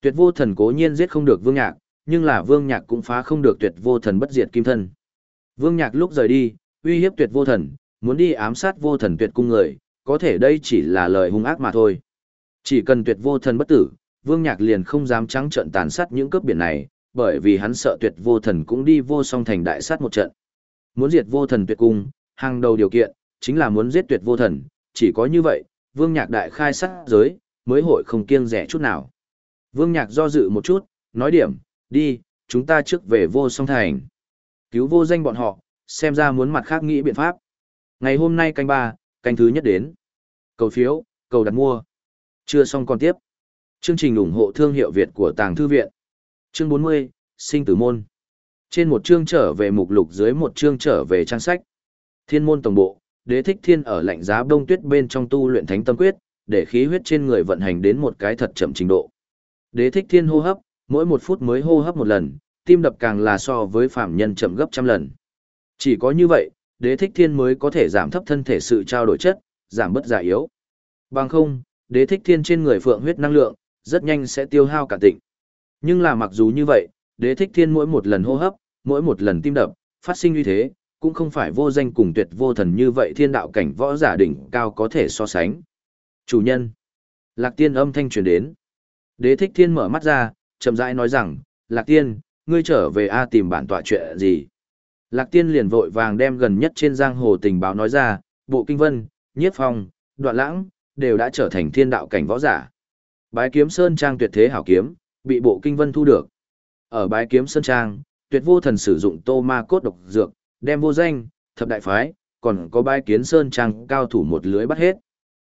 Tuyệt vô thần cố nhiên giết không được Vương Nhạc, nhưng là Vương Nhạc cũng phá không được tuyệt vô thần bất diệt kim thân. Vương Nhạc lúc rời đi, uy hiếp tuyệt vô thần, muốn đi ám sát vô thần tuyệt cung người, có thể đây chỉ là lời hung ác mà thôi. Chỉ cần tuyệt vô thần bất tử, Vương Nhạc liền không dám trắng trận tàn sát những cướp biển này, bởi vì hắn sợ tuyệt vô thần cũng đi vô song thành đại sát một trận. Muốn diệt vô thần tuyệt cung, hàng đầu điều kiện, chính là muốn giết tuyệt vô thần, chỉ có như vậy, Vương Nhạc đại khai sát giới, mới hội không kiêng rẻ chút nào. Vương Nhạc do dự một chút, nói điểm, đi, chúng ta trước về vô song thành. Cứu vô danh bọn họ, xem ra muốn mặt khác nghĩ biện pháp. Ngày hôm nay canh ba, canh thứ nhất đến. Cầu phiếu, cầu đặt mua. Chưa xong còn tiếp. Chương trình ủng hộ thương hiệu Việt của Tàng Thư Viện. Chương 40, Sinh tử môn. Trên một chương trở về mục lục dưới một chương trở về trang sách. Thiên môn tổng bộ, đế thích thiên ở lạnh giá bông tuyết bên trong tu luyện thánh tâm quyết, để khí huyết trên người vận hành đến một cái thật chậm trình độ. Đế thích thiên hô hấp, mỗi một phút mới hô hấp một lần, tim đập càng là so với phạm nhân chậm gấp trăm lần. Chỉ có như vậy, đế thích thiên mới có thể giảm thấp thân thể sự trao đổi chất, giảm bớt già yếu. Bằng không, đế thích thiên trên người phượng huyết năng lượng, rất nhanh sẽ tiêu hao cả tịnh. Nhưng là mặc dù như vậy, đế thích thiên mỗi một lần hô hấp, mỗi một lần tim đập, phát sinh như thế, cũng không phải vô danh cùng tuyệt vô thần như vậy thiên đạo cảnh võ giả đỉnh cao có thể so sánh. Chủ nhân. Lạc tiên âm thanh truyền đến. Đế thích thiên mở mắt ra, chậm rãi nói rằng, Lạc tiên, ngươi trở về A tìm bản tọa chuyện gì. Lạc tiên liền vội vàng đem gần nhất trên giang hồ tình báo nói ra, bộ kinh vân, nhiếp phong, đoạn lãng, đều đã trở thành thiên đạo cảnh võ giả. Bái kiếm sơn trang tuyệt thế hảo kiếm, bị bộ kinh vân thu được. Ở bái kiếm sơn trang, tuyệt vô thần sử dụng tô ma cốt độc dược, đem vô danh, thập đại phái, còn có bái kiến sơn trang cao thủ một lưới bắt hết.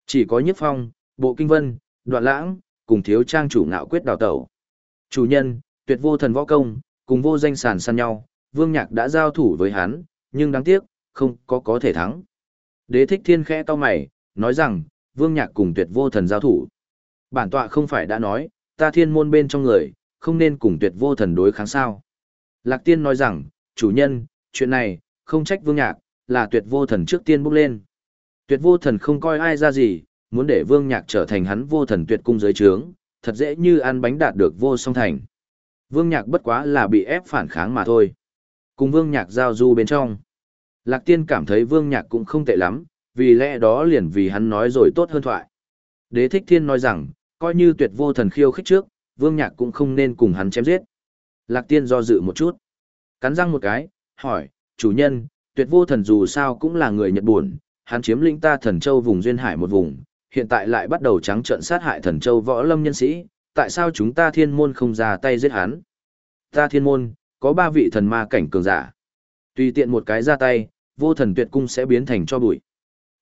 Chỉ có nhất phong, bộ kinh vân, đoạn lãng, cùng thiếu trang chủ ngạo quyết đào tẩu. Chủ nhân, tuyệt vô thần võ công, cùng vô danh sàn săn nhau, vương nhạc đã giao thủ với hắn, nhưng đáng tiếc, không có có thể thắng. Đế thích thiên khẽ to mày, nói rằng, vương nhạc cùng tuyệt vô thần giao thủ. Bản tọa không phải đã nói, ta thiên môn bên trong người, không nên cùng tuyệt vô thần đối kháng sao. Lạc tiên nói rằng, chủ nhân, chuyện này, không trách vương nhạc, là tuyệt vô thần trước tiên bước lên. Tuyệt vô thần không coi ai ra gì, muốn để vương nhạc trở thành hắn vô thần tuyệt cung giới trướng, thật dễ như ăn bánh đạt được vô song thành. Vương nhạc bất quá là bị ép phản kháng mà thôi. Cùng vương nhạc giao du bên trong. Lạc tiên cảm thấy vương nhạc cũng không tệ lắm, vì lẽ đó liền vì hắn nói rồi tốt hơn thoại. Đế thích thiên nói rằng, coi như tuyệt vô thần khiêu khích trước, vương nhạc cũng không nên cùng hắn chém giết. Lạc tiên do dự một chút. Cắn răng một cái, hỏi, chủ nhân, tuyệt vô thần dù sao cũng là người Nhật buồn, hắn chiếm lĩnh ta thần châu vùng duyên hải một vùng, hiện tại lại bắt đầu trắng trợn sát hại thần châu võ lâm nhân sĩ, tại sao chúng ta thiên môn không ra tay giết hắn? Ta thiên môn, có ba vị thần ma cảnh cường giả. Tùy tiện một cái ra tay, vô thần tuyệt cung sẽ biến thành cho bụi.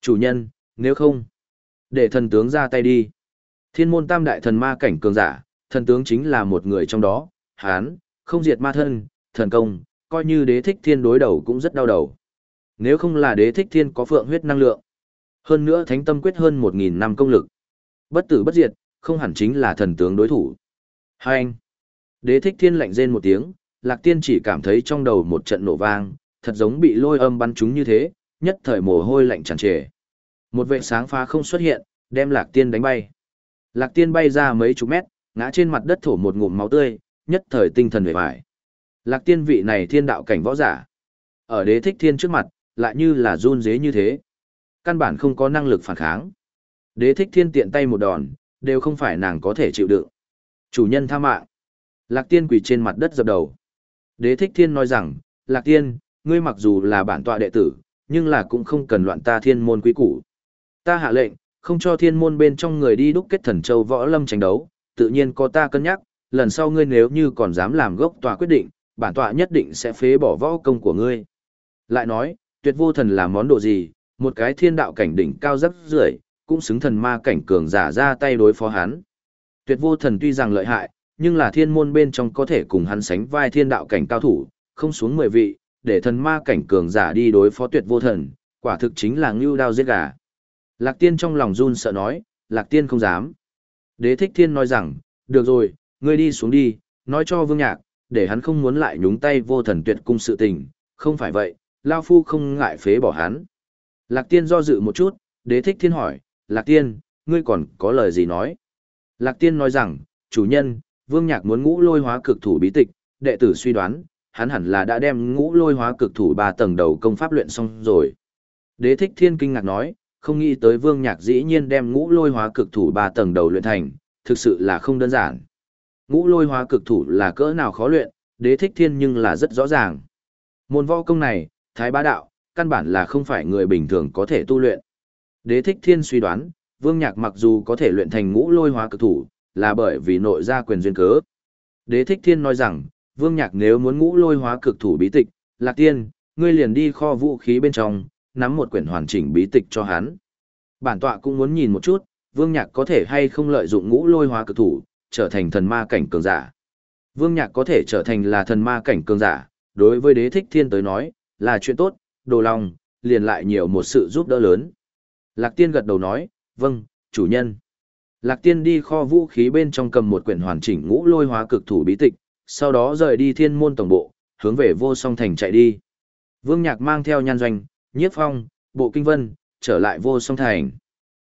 Chủ nhân, nếu không, để thần tướng ra tay đi. Thiên môn tam đại thần ma cảnh cường giả, thần tướng chính là một người trong đó, hán, không diệt ma thân, thần công, coi như đế thích thiên đối đầu cũng rất đau đầu. Nếu không là đế thích thiên có phượng huyết năng lượng. Hơn nữa thánh tâm quyết hơn 1.000 năm công lực. Bất tử bất diệt, không hẳn chính là thần tướng đối thủ. Hai anh. Đế thích thiên lạnh rên một tiếng, lạc tiên chỉ cảm thấy trong đầu một trận nổ vang, thật giống bị lôi âm bắn trúng như thế, nhất thời mồ hôi lạnh tràn trề. Một vệ sáng phá không xuất hiện, đem lạc tiên đánh bay. Lạc tiên bay ra mấy chục mét, ngã trên mặt đất thổ một ngụm máu tươi, nhất thời tinh thần về vải. Lạc tiên vị này thiên đạo cảnh võ giả. Ở đế thích thiên trước mặt, lại như là run dế như thế. Căn bản không có năng lực phản kháng. Đế thích thiên tiện tay một đòn, đều không phải nàng có thể chịu đựng. Chủ nhân tha mạng. Lạc tiên quỳ trên mặt đất dập đầu. Đế thích thiên nói rằng, Lạc tiên, ngươi mặc dù là bản tọa đệ tử, nhưng là cũng không cần loạn ta thiên môn quý củ. Ta hạ lệnh, không cho thiên môn bên trong người đi đúc kết thần châu võ lâm tranh đấu, tự nhiên có ta cân nhắc, lần sau ngươi nếu như còn dám làm gốc tòa quyết định, bản tọa nhất định sẽ phế bỏ võ công của ngươi. Lại nói, tuyệt vô thần là món đồ gì, một cái thiên đạo cảnh đỉnh cao rất rưỡi, cũng xứng thần ma cảnh cường giả ra tay đối phó hắn. Tuyệt vô thần tuy rằng lợi hại, nhưng là thiên môn bên trong có thể cùng hắn sánh vai thiên đạo cảnh cao thủ, không xuống 10 vị, để thần ma cảnh cường giả đi đối phó tuyệt vô thần, quả thực chính là ngưu đao giết gà. Lạc tiên trong lòng run sợ nói, lạc tiên không dám. Đế thích thiên nói rằng, được rồi, ngươi đi xuống đi, nói cho vương nhạc, để hắn không muốn lại nhúng tay vô thần tuyệt cung sự tình, không phải vậy, Lao Phu không ngại phế bỏ hắn. Lạc tiên do dự một chút, đế thích thiên hỏi, Lạc tiên, ngươi còn có lời gì nói? Lạc tiên nói rằng, chủ nhân, vương nhạc muốn ngũ lôi hóa cực thủ bí tịch, đệ tử suy đoán, hắn hẳn là đã đem ngũ lôi hóa cực thủ ba tầng đầu công pháp luyện xong rồi. Đế thích thiên kinh ngạc nói, không nghĩ tới vương nhạc dĩ nhiên đem ngũ lôi hóa cực thủ ba tầng đầu luyện thành, thực sự là không đơn giản. Ngũ lôi hóa cực thủ là cỡ nào khó luyện, đế thích thiên nhưng là rất rõ ràng. Môn võ công này, thái bá đạo, căn bản là không phải người bình thường có thể tu luyện. Đế thích thiên suy đoán, vương nhạc mặc dù có thể luyện thành ngũ lôi hóa cực thủ, là bởi vì nội gia quyền duyên cớ. Đế thích thiên nói rằng, vương nhạc nếu muốn ngũ lôi hóa cực thủ bí tịch, lạc tiên, ngươi liền đi kho vũ khí bên trong, nắm một quyển hoàn chỉnh bí tịch cho hắn. Bản tọa cũng muốn nhìn một chút, vương nhạc có thể hay không lợi dụng ngũ lôi hóa cực thủ, trở thành thần ma cảnh cường giả. Vương nhạc có thể trở thành là thần ma cảnh cường giả, đối với đế thích thiên tới nói, là chuyện tốt, đồ lòng, liền lại nhiều một sự giúp đỡ lớn. Lạc tiên gật đầu nói, vâng, chủ nhân. Lạc tiên đi kho vũ khí bên trong cầm một quyển hoàn chỉnh ngũ lôi hóa cực thủ bí tịch, sau đó rời đi thiên môn tổng bộ, hướng về vô song thành chạy đi. Vương nhạc mang theo nhan doanh, nhiếp phong, bộ kinh vân, trở lại vô song thành.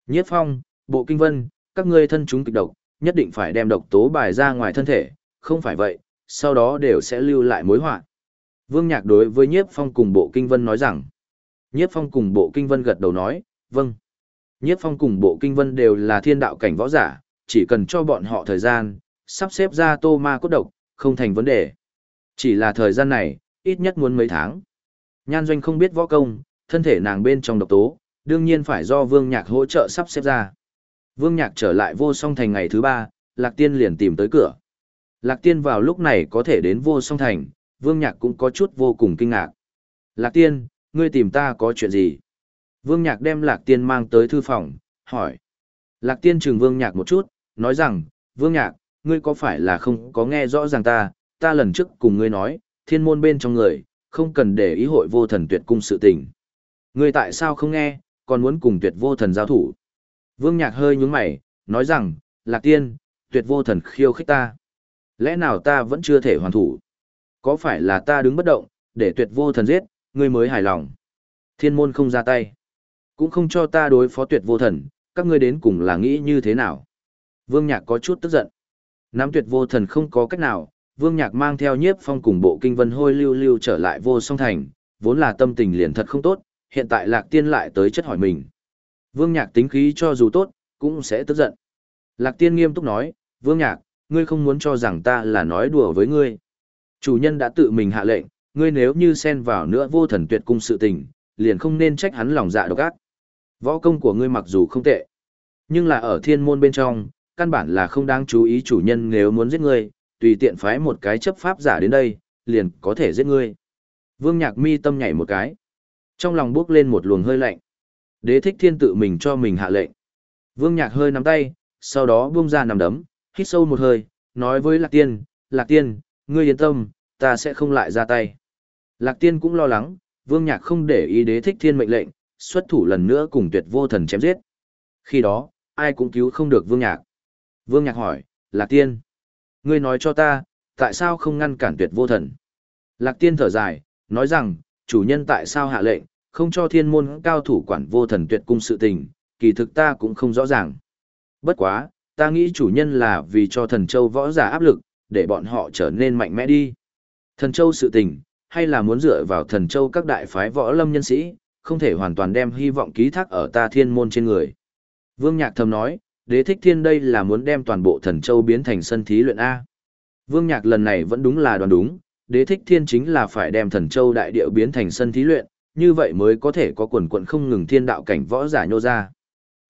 Nhiếp phong, bộ kinh vân, các ngươi thân chúng kịch độc, nhất định phải đem độc tố bài ra ngoài thân thể, không phải vậy, sau đó đều sẽ lưu lại mối họa. Vương Nhạc đối với Nhiếp Phong cùng Bộ Kinh Vân nói rằng. Nhiếp Phong cùng Bộ Kinh Vân gật đầu nói, vâng. Nhiếp Phong cùng Bộ Kinh Vân đều là thiên đạo cảnh võ giả, chỉ cần cho bọn họ thời gian, sắp xếp ra tô ma cốt độc, không thành vấn đề. Chỉ là thời gian này, ít nhất muốn mấy tháng. Nhan Doanh không biết võ công, thân thể nàng bên trong độc tố, đương nhiên phải do Vương Nhạc hỗ trợ sắp xếp ra. Vương Nhạc trở lại vô song thành ngày thứ ba, Lạc Tiên liền tìm tới cửa. Lạc Tiên vào lúc này có thể đến vô song thành, Vương Nhạc cũng có chút vô cùng kinh ngạc. Lạc Tiên, ngươi tìm ta có chuyện gì? Vương Nhạc đem Lạc Tiên mang tới thư phòng, hỏi. Lạc Tiên trừng Vương Nhạc một chút, nói rằng, Vương Nhạc, ngươi có phải là không có nghe rõ ràng ta, ta lần trước cùng ngươi nói, thiên môn bên trong người, không cần để ý hội vô thần tuyệt cung sự tình. Ngươi tại sao không nghe, còn muốn cùng tuyệt vô thần giao thủ? Vương Nhạc hơi nhúng mày, nói rằng, Lạc Tiên, tuyệt vô thần khiêu khích ta. Lẽ nào ta vẫn chưa thể hoàn thủ? Có phải là ta đứng bất động, để tuyệt vô thần giết, ngươi mới hài lòng? Thiên môn không ra tay. Cũng không cho ta đối phó tuyệt vô thần, các ngươi đến cùng là nghĩ như thế nào? Vương Nhạc có chút tức giận. Nắm tuyệt vô thần không có cách nào, Vương Nhạc mang theo nhiếp phong cùng bộ kinh vân hôi lưu lưu trở lại vô song thành, vốn là tâm tình liền thật không tốt, hiện tại Lạc Tiên lại tới chất hỏi mình. Vương Nhạc tính khí cho dù tốt, cũng sẽ tức giận. Lạc Tiên nghiêm túc nói, Vương Nhạc, ngươi không muốn cho rằng ta là nói đùa với ngươi. Chủ nhân đã tự mình hạ lệnh, ngươi nếu như xen vào nữa vô thần tuyệt cung sự tình, liền không nên trách hắn lòng dạ độc ác. Võ công của ngươi mặc dù không tệ, nhưng là ở thiên môn bên trong, căn bản là không đáng chú ý chủ nhân nếu muốn giết ngươi, tùy tiện phái một cái chấp pháp giả đến đây, liền có thể giết ngươi. Vương Nhạc mi tâm nhảy một cái. Trong lòng bước lên một luồng hơi lạnh. Đế thích thiên tự mình cho mình hạ lệnh. Vương Nhạc hơi nắm tay, sau đó buông ra nằm đấm, hít sâu một hơi, nói với Lạc Tiên, Lạc Tiên, ngươi yên tâm, ta sẽ không lại ra tay. Lạc Tiên cũng lo lắng, Vương Nhạc không để ý đế thích thiên mệnh lệnh, xuất thủ lần nữa cùng tuyệt vô thần chém giết. Khi đó, ai cũng cứu không được Vương Nhạc. Vương Nhạc hỏi, Lạc Tiên, ngươi nói cho ta, tại sao không ngăn cản tuyệt vô thần? Lạc Tiên thở dài, nói rằng, chủ nhân tại sao hạ lệnh, không cho thiên môn cao thủ quản vô thần tuyệt cung sự tình, kỳ thực ta cũng không rõ ràng. Bất quá, ta nghĩ chủ nhân là vì cho thần châu võ giả áp lực, để bọn họ trở nên mạnh mẽ đi. Thần châu sự tình, hay là muốn dựa vào thần châu các đại phái võ lâm nhân sĩ, không thể hoàn toàn đem hy vọng ký thác ở ta thiên môn trên người. Vương Nhạc thầm nói, đế thích thiên đây là muốn đem toàn bộ thần châu biến thành sân thí luyện A. Vương Nhạc lần này vẫn đúng là đoán đúng, đế thích thiên chính là phải đem thần châu đại địa biến thành sân thí luyện, như vậy mới có thể có quần quận không ngừng thiên đạo cảnh võ giả nhô ra.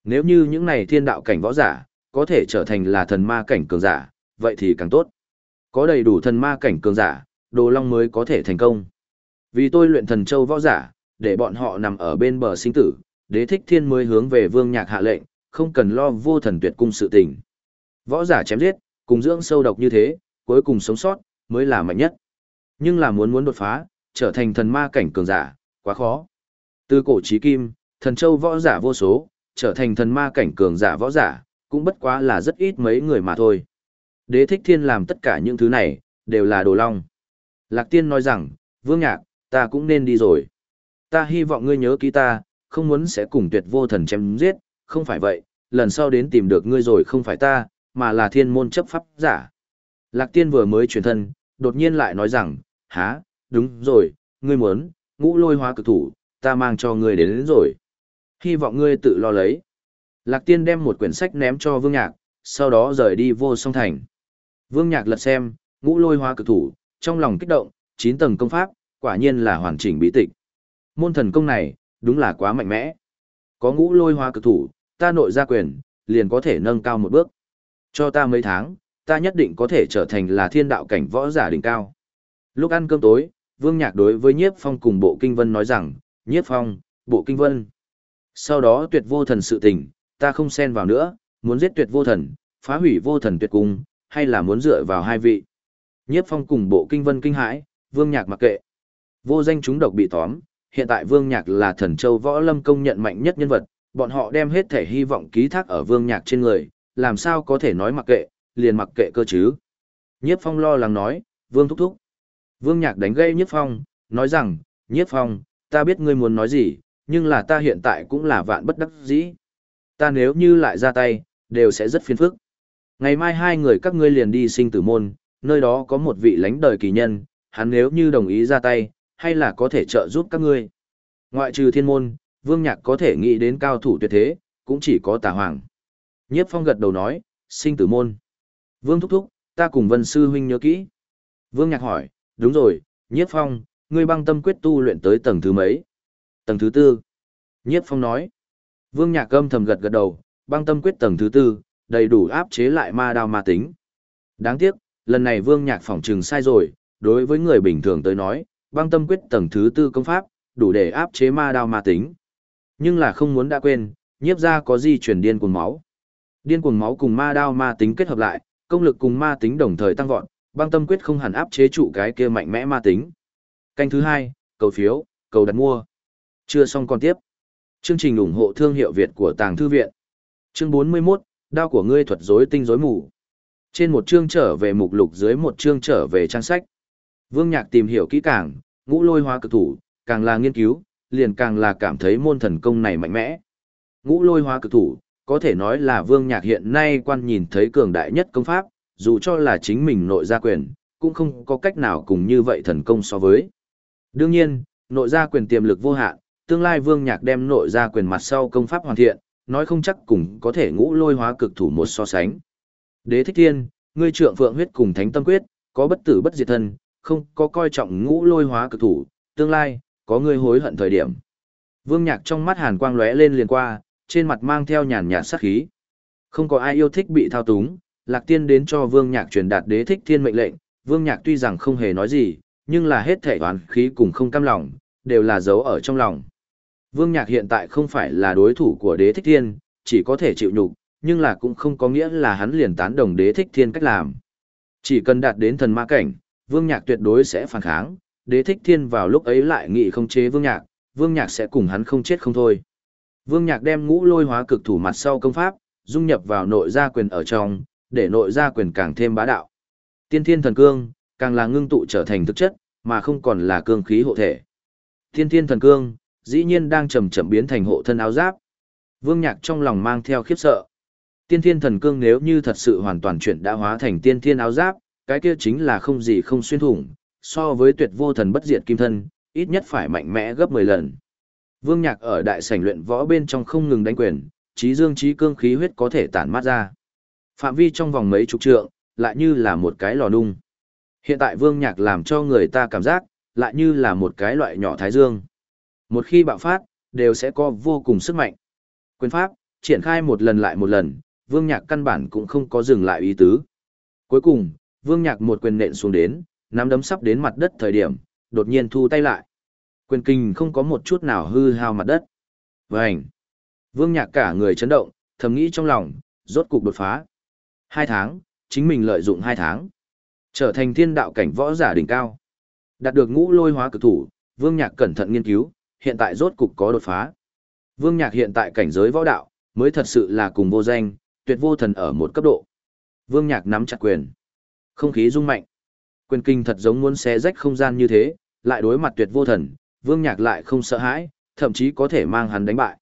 Nếu như những này thiên đạo cảnh võ giả, có thể trở thành là thần ma cảnh cường giả, vậy thì càng tốt. Có đầy đủ thần ma cảnh cường giả, đồ long mới có thể thành công. Vì tôi luyện thần châu võ giả, để bọn họ nằm ở bên bờ sinh tử, đế thích thiên mới hướng về vương nhạc hạ lệnh, không cần lo vô thần tuyệt cung sự tình. Võ giả chém giết, cùng dưỡng sâu độc như thế, cuối cùng sống sót, mới là mạnh nhất. Nhưng là muốn muốn đột phá, trở thành thần ma cảnh cường giả, quá khó. Từ cổ chí kim, thần châu võ giả vô số, trở thành thần ma cảnh cường giả võ giả, cũng bất quá là rất ít mấy người mà thôi. Đế thích thiên làm tất cả những thứ này, đều là đồ long. Lạc tiên nói rằng, vương nhạc, ta cũng nên đi rồi. Ta hy vọng ngươi nhớ ký ta, không muốn sẽ cùng tuyệt vô thần chém giết, không phải vậy, lần sau đến tìm được ngươi rồi không phải ta, mà là thiên môn chấp pháp giả. Lạc tiên vừa mới chuyển thân, đột nhiên lại nói rằng, há, đúng rồi, ngươi muốn, ngũ lôi hóa cực thủ, ta mang cho ngươi đến, đến rồi. Hy vọng ngươi tự lo lấy. Lạc tiên đem một quyển sách ném cho vương nhạc, sau đó rời đi vô song thành. Vương nhạc lật xem, ngũ lôi hóa cực thủ, trong lòng kích động, 9 tầng công pháp, quả nhiên là hoàn chỉnh bí tịch. Môn thần công này, đúng là quá mạnh mẽ. Có ngũ lôi hóa cực thủ, ta nội gia quyền, liền có thể nâng cao một bước. Cho ta mấy tháng, ta nhất định có thể trở thành là thiên đạo cảnh võ giả đỉnh cao. Lúc ăn cơm tối, Vương Nhạc đối với Nhiếp Phong cùng Bộ Kinh Vân nói rằng, Nhiếp Phong, Bộ Kinh Vân. Sau đó tuyệt vô thần sự tình, ta không xen vào nữa, muốn giết tuyệt vô thần, phá hủy vô thần tuyệt cung, hay là muốn dựa vào hai vị. Nhiếp Phong cùng Bộ Kinh Vân kinh hãi, Vương Nhạc mặc kệ. Vô danh chúng độc bị tóm, hiện tại Vương Nhạc là thần châu võ lâm công nhận mạnh nhất nhân vật, bọn họ đem hết thể hy vọng ký thác ở Vương Nhạc trên người, làm sao có thể nói mặc kệ, liền mặc kệ cơ chứ. Nhiếp Phong lo lắng nói, Vương thúc thúc. Vương Nhạc đánh gây Nhiếp Phong, nói rằng, Nhiếp Phong, ta biết ngươi muốn nói gì, nhưng là ta hiện tại cũng là vạn bất đắc dĩ. Ta nếu như lại ra tay, đều sẽ rất phiền phức. Ngày mai hai người các ngươi liền đi sinh tử môn, nơi đó có một vị lãnh đời kỳ nhân, hắn nếu như đồng ý ra tay, hay là có thể trợ giúp các ngươi. Ngoại trừ thiên môn, Vương Nhạc có thể nghĩ đến cao thủ tuyệt thế, cũng chỉ có tà hoàng. Nhiếp Phong gật đầu nói, sinh tử môn. Vương thúc thúc, ta cùng Vân Sư Huynh nhớ kỹ. Vương Nhạc hỏi, đúng rồi, Nhiếp Phong, ngươi băng tâm quyết tu luyện tới tầng thứ mấy? Tầng thứ tư. Nhiếp Phong nói. Vương Nhạc âm thầm gật gật đầu, băng tâm quyết tầng thứ tư, đầy đủ áp chế lại ma đao ma tính. Đáng tiếc, lần này Vương Nhạc phỏng trừng sai rồi, đối với người bình thường tới nói, băng tâm quyết tầng thứ tư công pháp, đủ để áp chế ma đao ma tính. Nhưng là không muốn đã quên, nhiếp ra có di chuyển điên cuồng máu. Điên cuồng máu cùng ma đao ma tính kết hợp lại, công lực cùng ma tính đồng thời tăng vọt, băng tâm quyết không hẳn áp chế trụ cái kia mạnh mẽ ma tính. Canh thứ hai, cầu phiếu, cầu đặt mua. Chưa xong còn tiếp. Chương trình ủng hộ thương hiệu Việt của Tàng Thư Viện. Chương 41, đao của ngươi thuật rối tinh rối mù. Trên một chương trở về mục lục dưới một chương trở về trang sách. Vương Nhạc tìm hiểu kỹ càng, ngũ lôi hóa cực thủ, càng là nghiên cứu, liền càng là cảm thấy môn thần công này mạnh mẽ. Ngũ lôi hóa cực thủ, có thể nói là Vương Nhạc hiện nay quan nhìn thấy cường đại nhất công pháp, dù cho là chính mình nội gia quyền, cũng không có cách nào cùng như vậy thần công so với. Đương nhiên, nội gia quyền tiềm lực vô hạn, tương lai Vương Nhạc đem nội gia quyền mặt sau công pháp hoàn thiện, nói không chắc cùng có thể ngũ lôi hóa cực thủ một so sánh. Đế Thích Thiên, ngươi trượng phượng huyết cùng thánh tâm quyết, có bất tử bất diệt thân, không có coi trọng ngũ lôi hóa cực thủ, tương lai, có ngươi hối hận thời điểm. Vương Nhạc trong mắt hàn quang lóe lên liền qua, trên mặt mang theo nhàn nhạt sát khí. Không có ai yêu thích bị thao túng, Lạc Tiên đến cho Vương Nhạc truyền đạt đế thích thiên mệnh lệnh, Vương Nhạc tuy rằng không hề nói gì, nhưng là hết thể toán khí cùng không cam lòng, đều là giấu ở trong lòng. Vương Nhạc hiện tại không phải là đối thủ của đế thích thiên, chỉ có thể chịu nhục, nhưng là cũng không có nghĩa là hắn liền tán đồng đế thích thiên cách làm. Chỉ cần đạt đến thần ma cảnh, Vương Nhạc tuyệt đối sẽ phản kháng, đế thích thiên vào lúc ấy lại nghị không chế vương nhạc, vương nhạc sẽ cùng hắn không chết không thôi. Vương nhạc đem ngũ lôi hóa cực thủ mặt sau công pháp, dung nhập vào nội gia quyền ở trong, để nội gia quyền càng thêm bá đạo. Tiên thiên thần cương, càng là ngưng tụ trở thành thực chất, mà không còn là cương khí hộ thể. Tiên thiên thần cương, dĩ nhiên đang chậm chậm biến thành hộ thân áo giáp. Vương Nhạc trong lòng mang theo khiếp sợ. Tiên thiên thần cương nếu như thật sự hoàn toàn chuyển đã hóa thành tiên thiên áo giáp, cái kia chính là không gì không xuyên thủng, so với tuyệt vô thần bất diệt kim thân, ít nhất phải mạnh mẽ gấp 10 lần. Vương Nhạc ở đại sảnh luyện võ bên trong không ngừng đánh quyền, trí dương trí cương khí huyết có thể tản mát ra. Phạm vi trong vòng mấy chục trượng, lại như là một cái lò nung. Hiện tại Vương Nhạc làm cho người ta cảm giác, lại như là một cái loại nhỏ thái dương. Một khi bạo phát, đều sẽ có vô cùng sức mạnh. Quyền pháp, triển khai một lần lại một lần, Vương Nhạc căn bản cũng không có dừng lại ý tứ. Cuối cùng, Vương Nhạc một quyền nện xuống đến, nắm đấm sắp đến mặt đất thời điểm, đột nhiên thu tay lại. Quyền kinh không có một chút nào hư hao mặt đất. Vành! Vương Nhạc cả người chấn động, thầm nghĩ trong lòng, rốt cục đột phá. Hai tháng, chính mình lợi dụng hai tháng. Trở thành thiên đạo cảnh võ giả đỉnh cao. Đạt được ngũ lôi hóa cực thủ, Vương Nhạc cẩn thận nghiên cứu, hiện tại rốt cục có đột phá. Vương Nhạc hiện tại cảnh giới võ đạo, mới thật sự là cùng vô danh, tuyệt vô thần ở một cấp độ. Vương Nhạc nắm chặt quyền. Không khí rung mạnh. Quyền kinh thật giống muốn xé rách không gian như thế, lại đối mặt tuyệt vô thần, Vương Nhạc lại không sợ hãi, thậm chí có thể mang hắn đánh bại.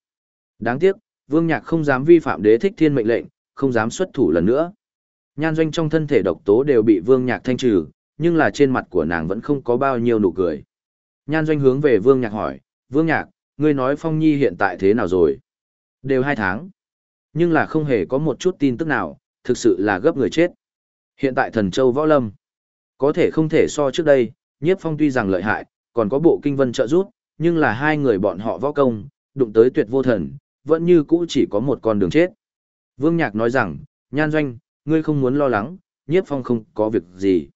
Đáng tiếc, Vương Nhạc không dám vi phạm đế thích thiên mệnh lệnh, không dám xuất thủ lần nữa. Nhan doanh trong thân thể độc tố đều bị Vương Nhạc thanh trừ, nhưng là trên mặt của nàng vẫn không có bao nhiêu nụ cười. Nhan doanh hướng về Vương Nhạc hỏi, Vương Nhạc, ngươi nói Phong Nhi hiện tại thế nào rồi? Đều hai tháng. Nhưng là không hề có một chút tin tức nào, thực sự là gấp người chết. Hiện tại thần châu võ lâm, có thể không thể so trước đây, nhiếp phong tuy rằng lợi hại, còn có bộ kinh vân trợ giúp, nhưng là hai người bọn họ võ công, đụng tới tuyệt vô thần, vẫn như cũ chỉ có một con đường chết. Vương Nhạc nói rằng, nhan doanh, ngươi không muốn lo lắng, nhiếp phong không có việc gì.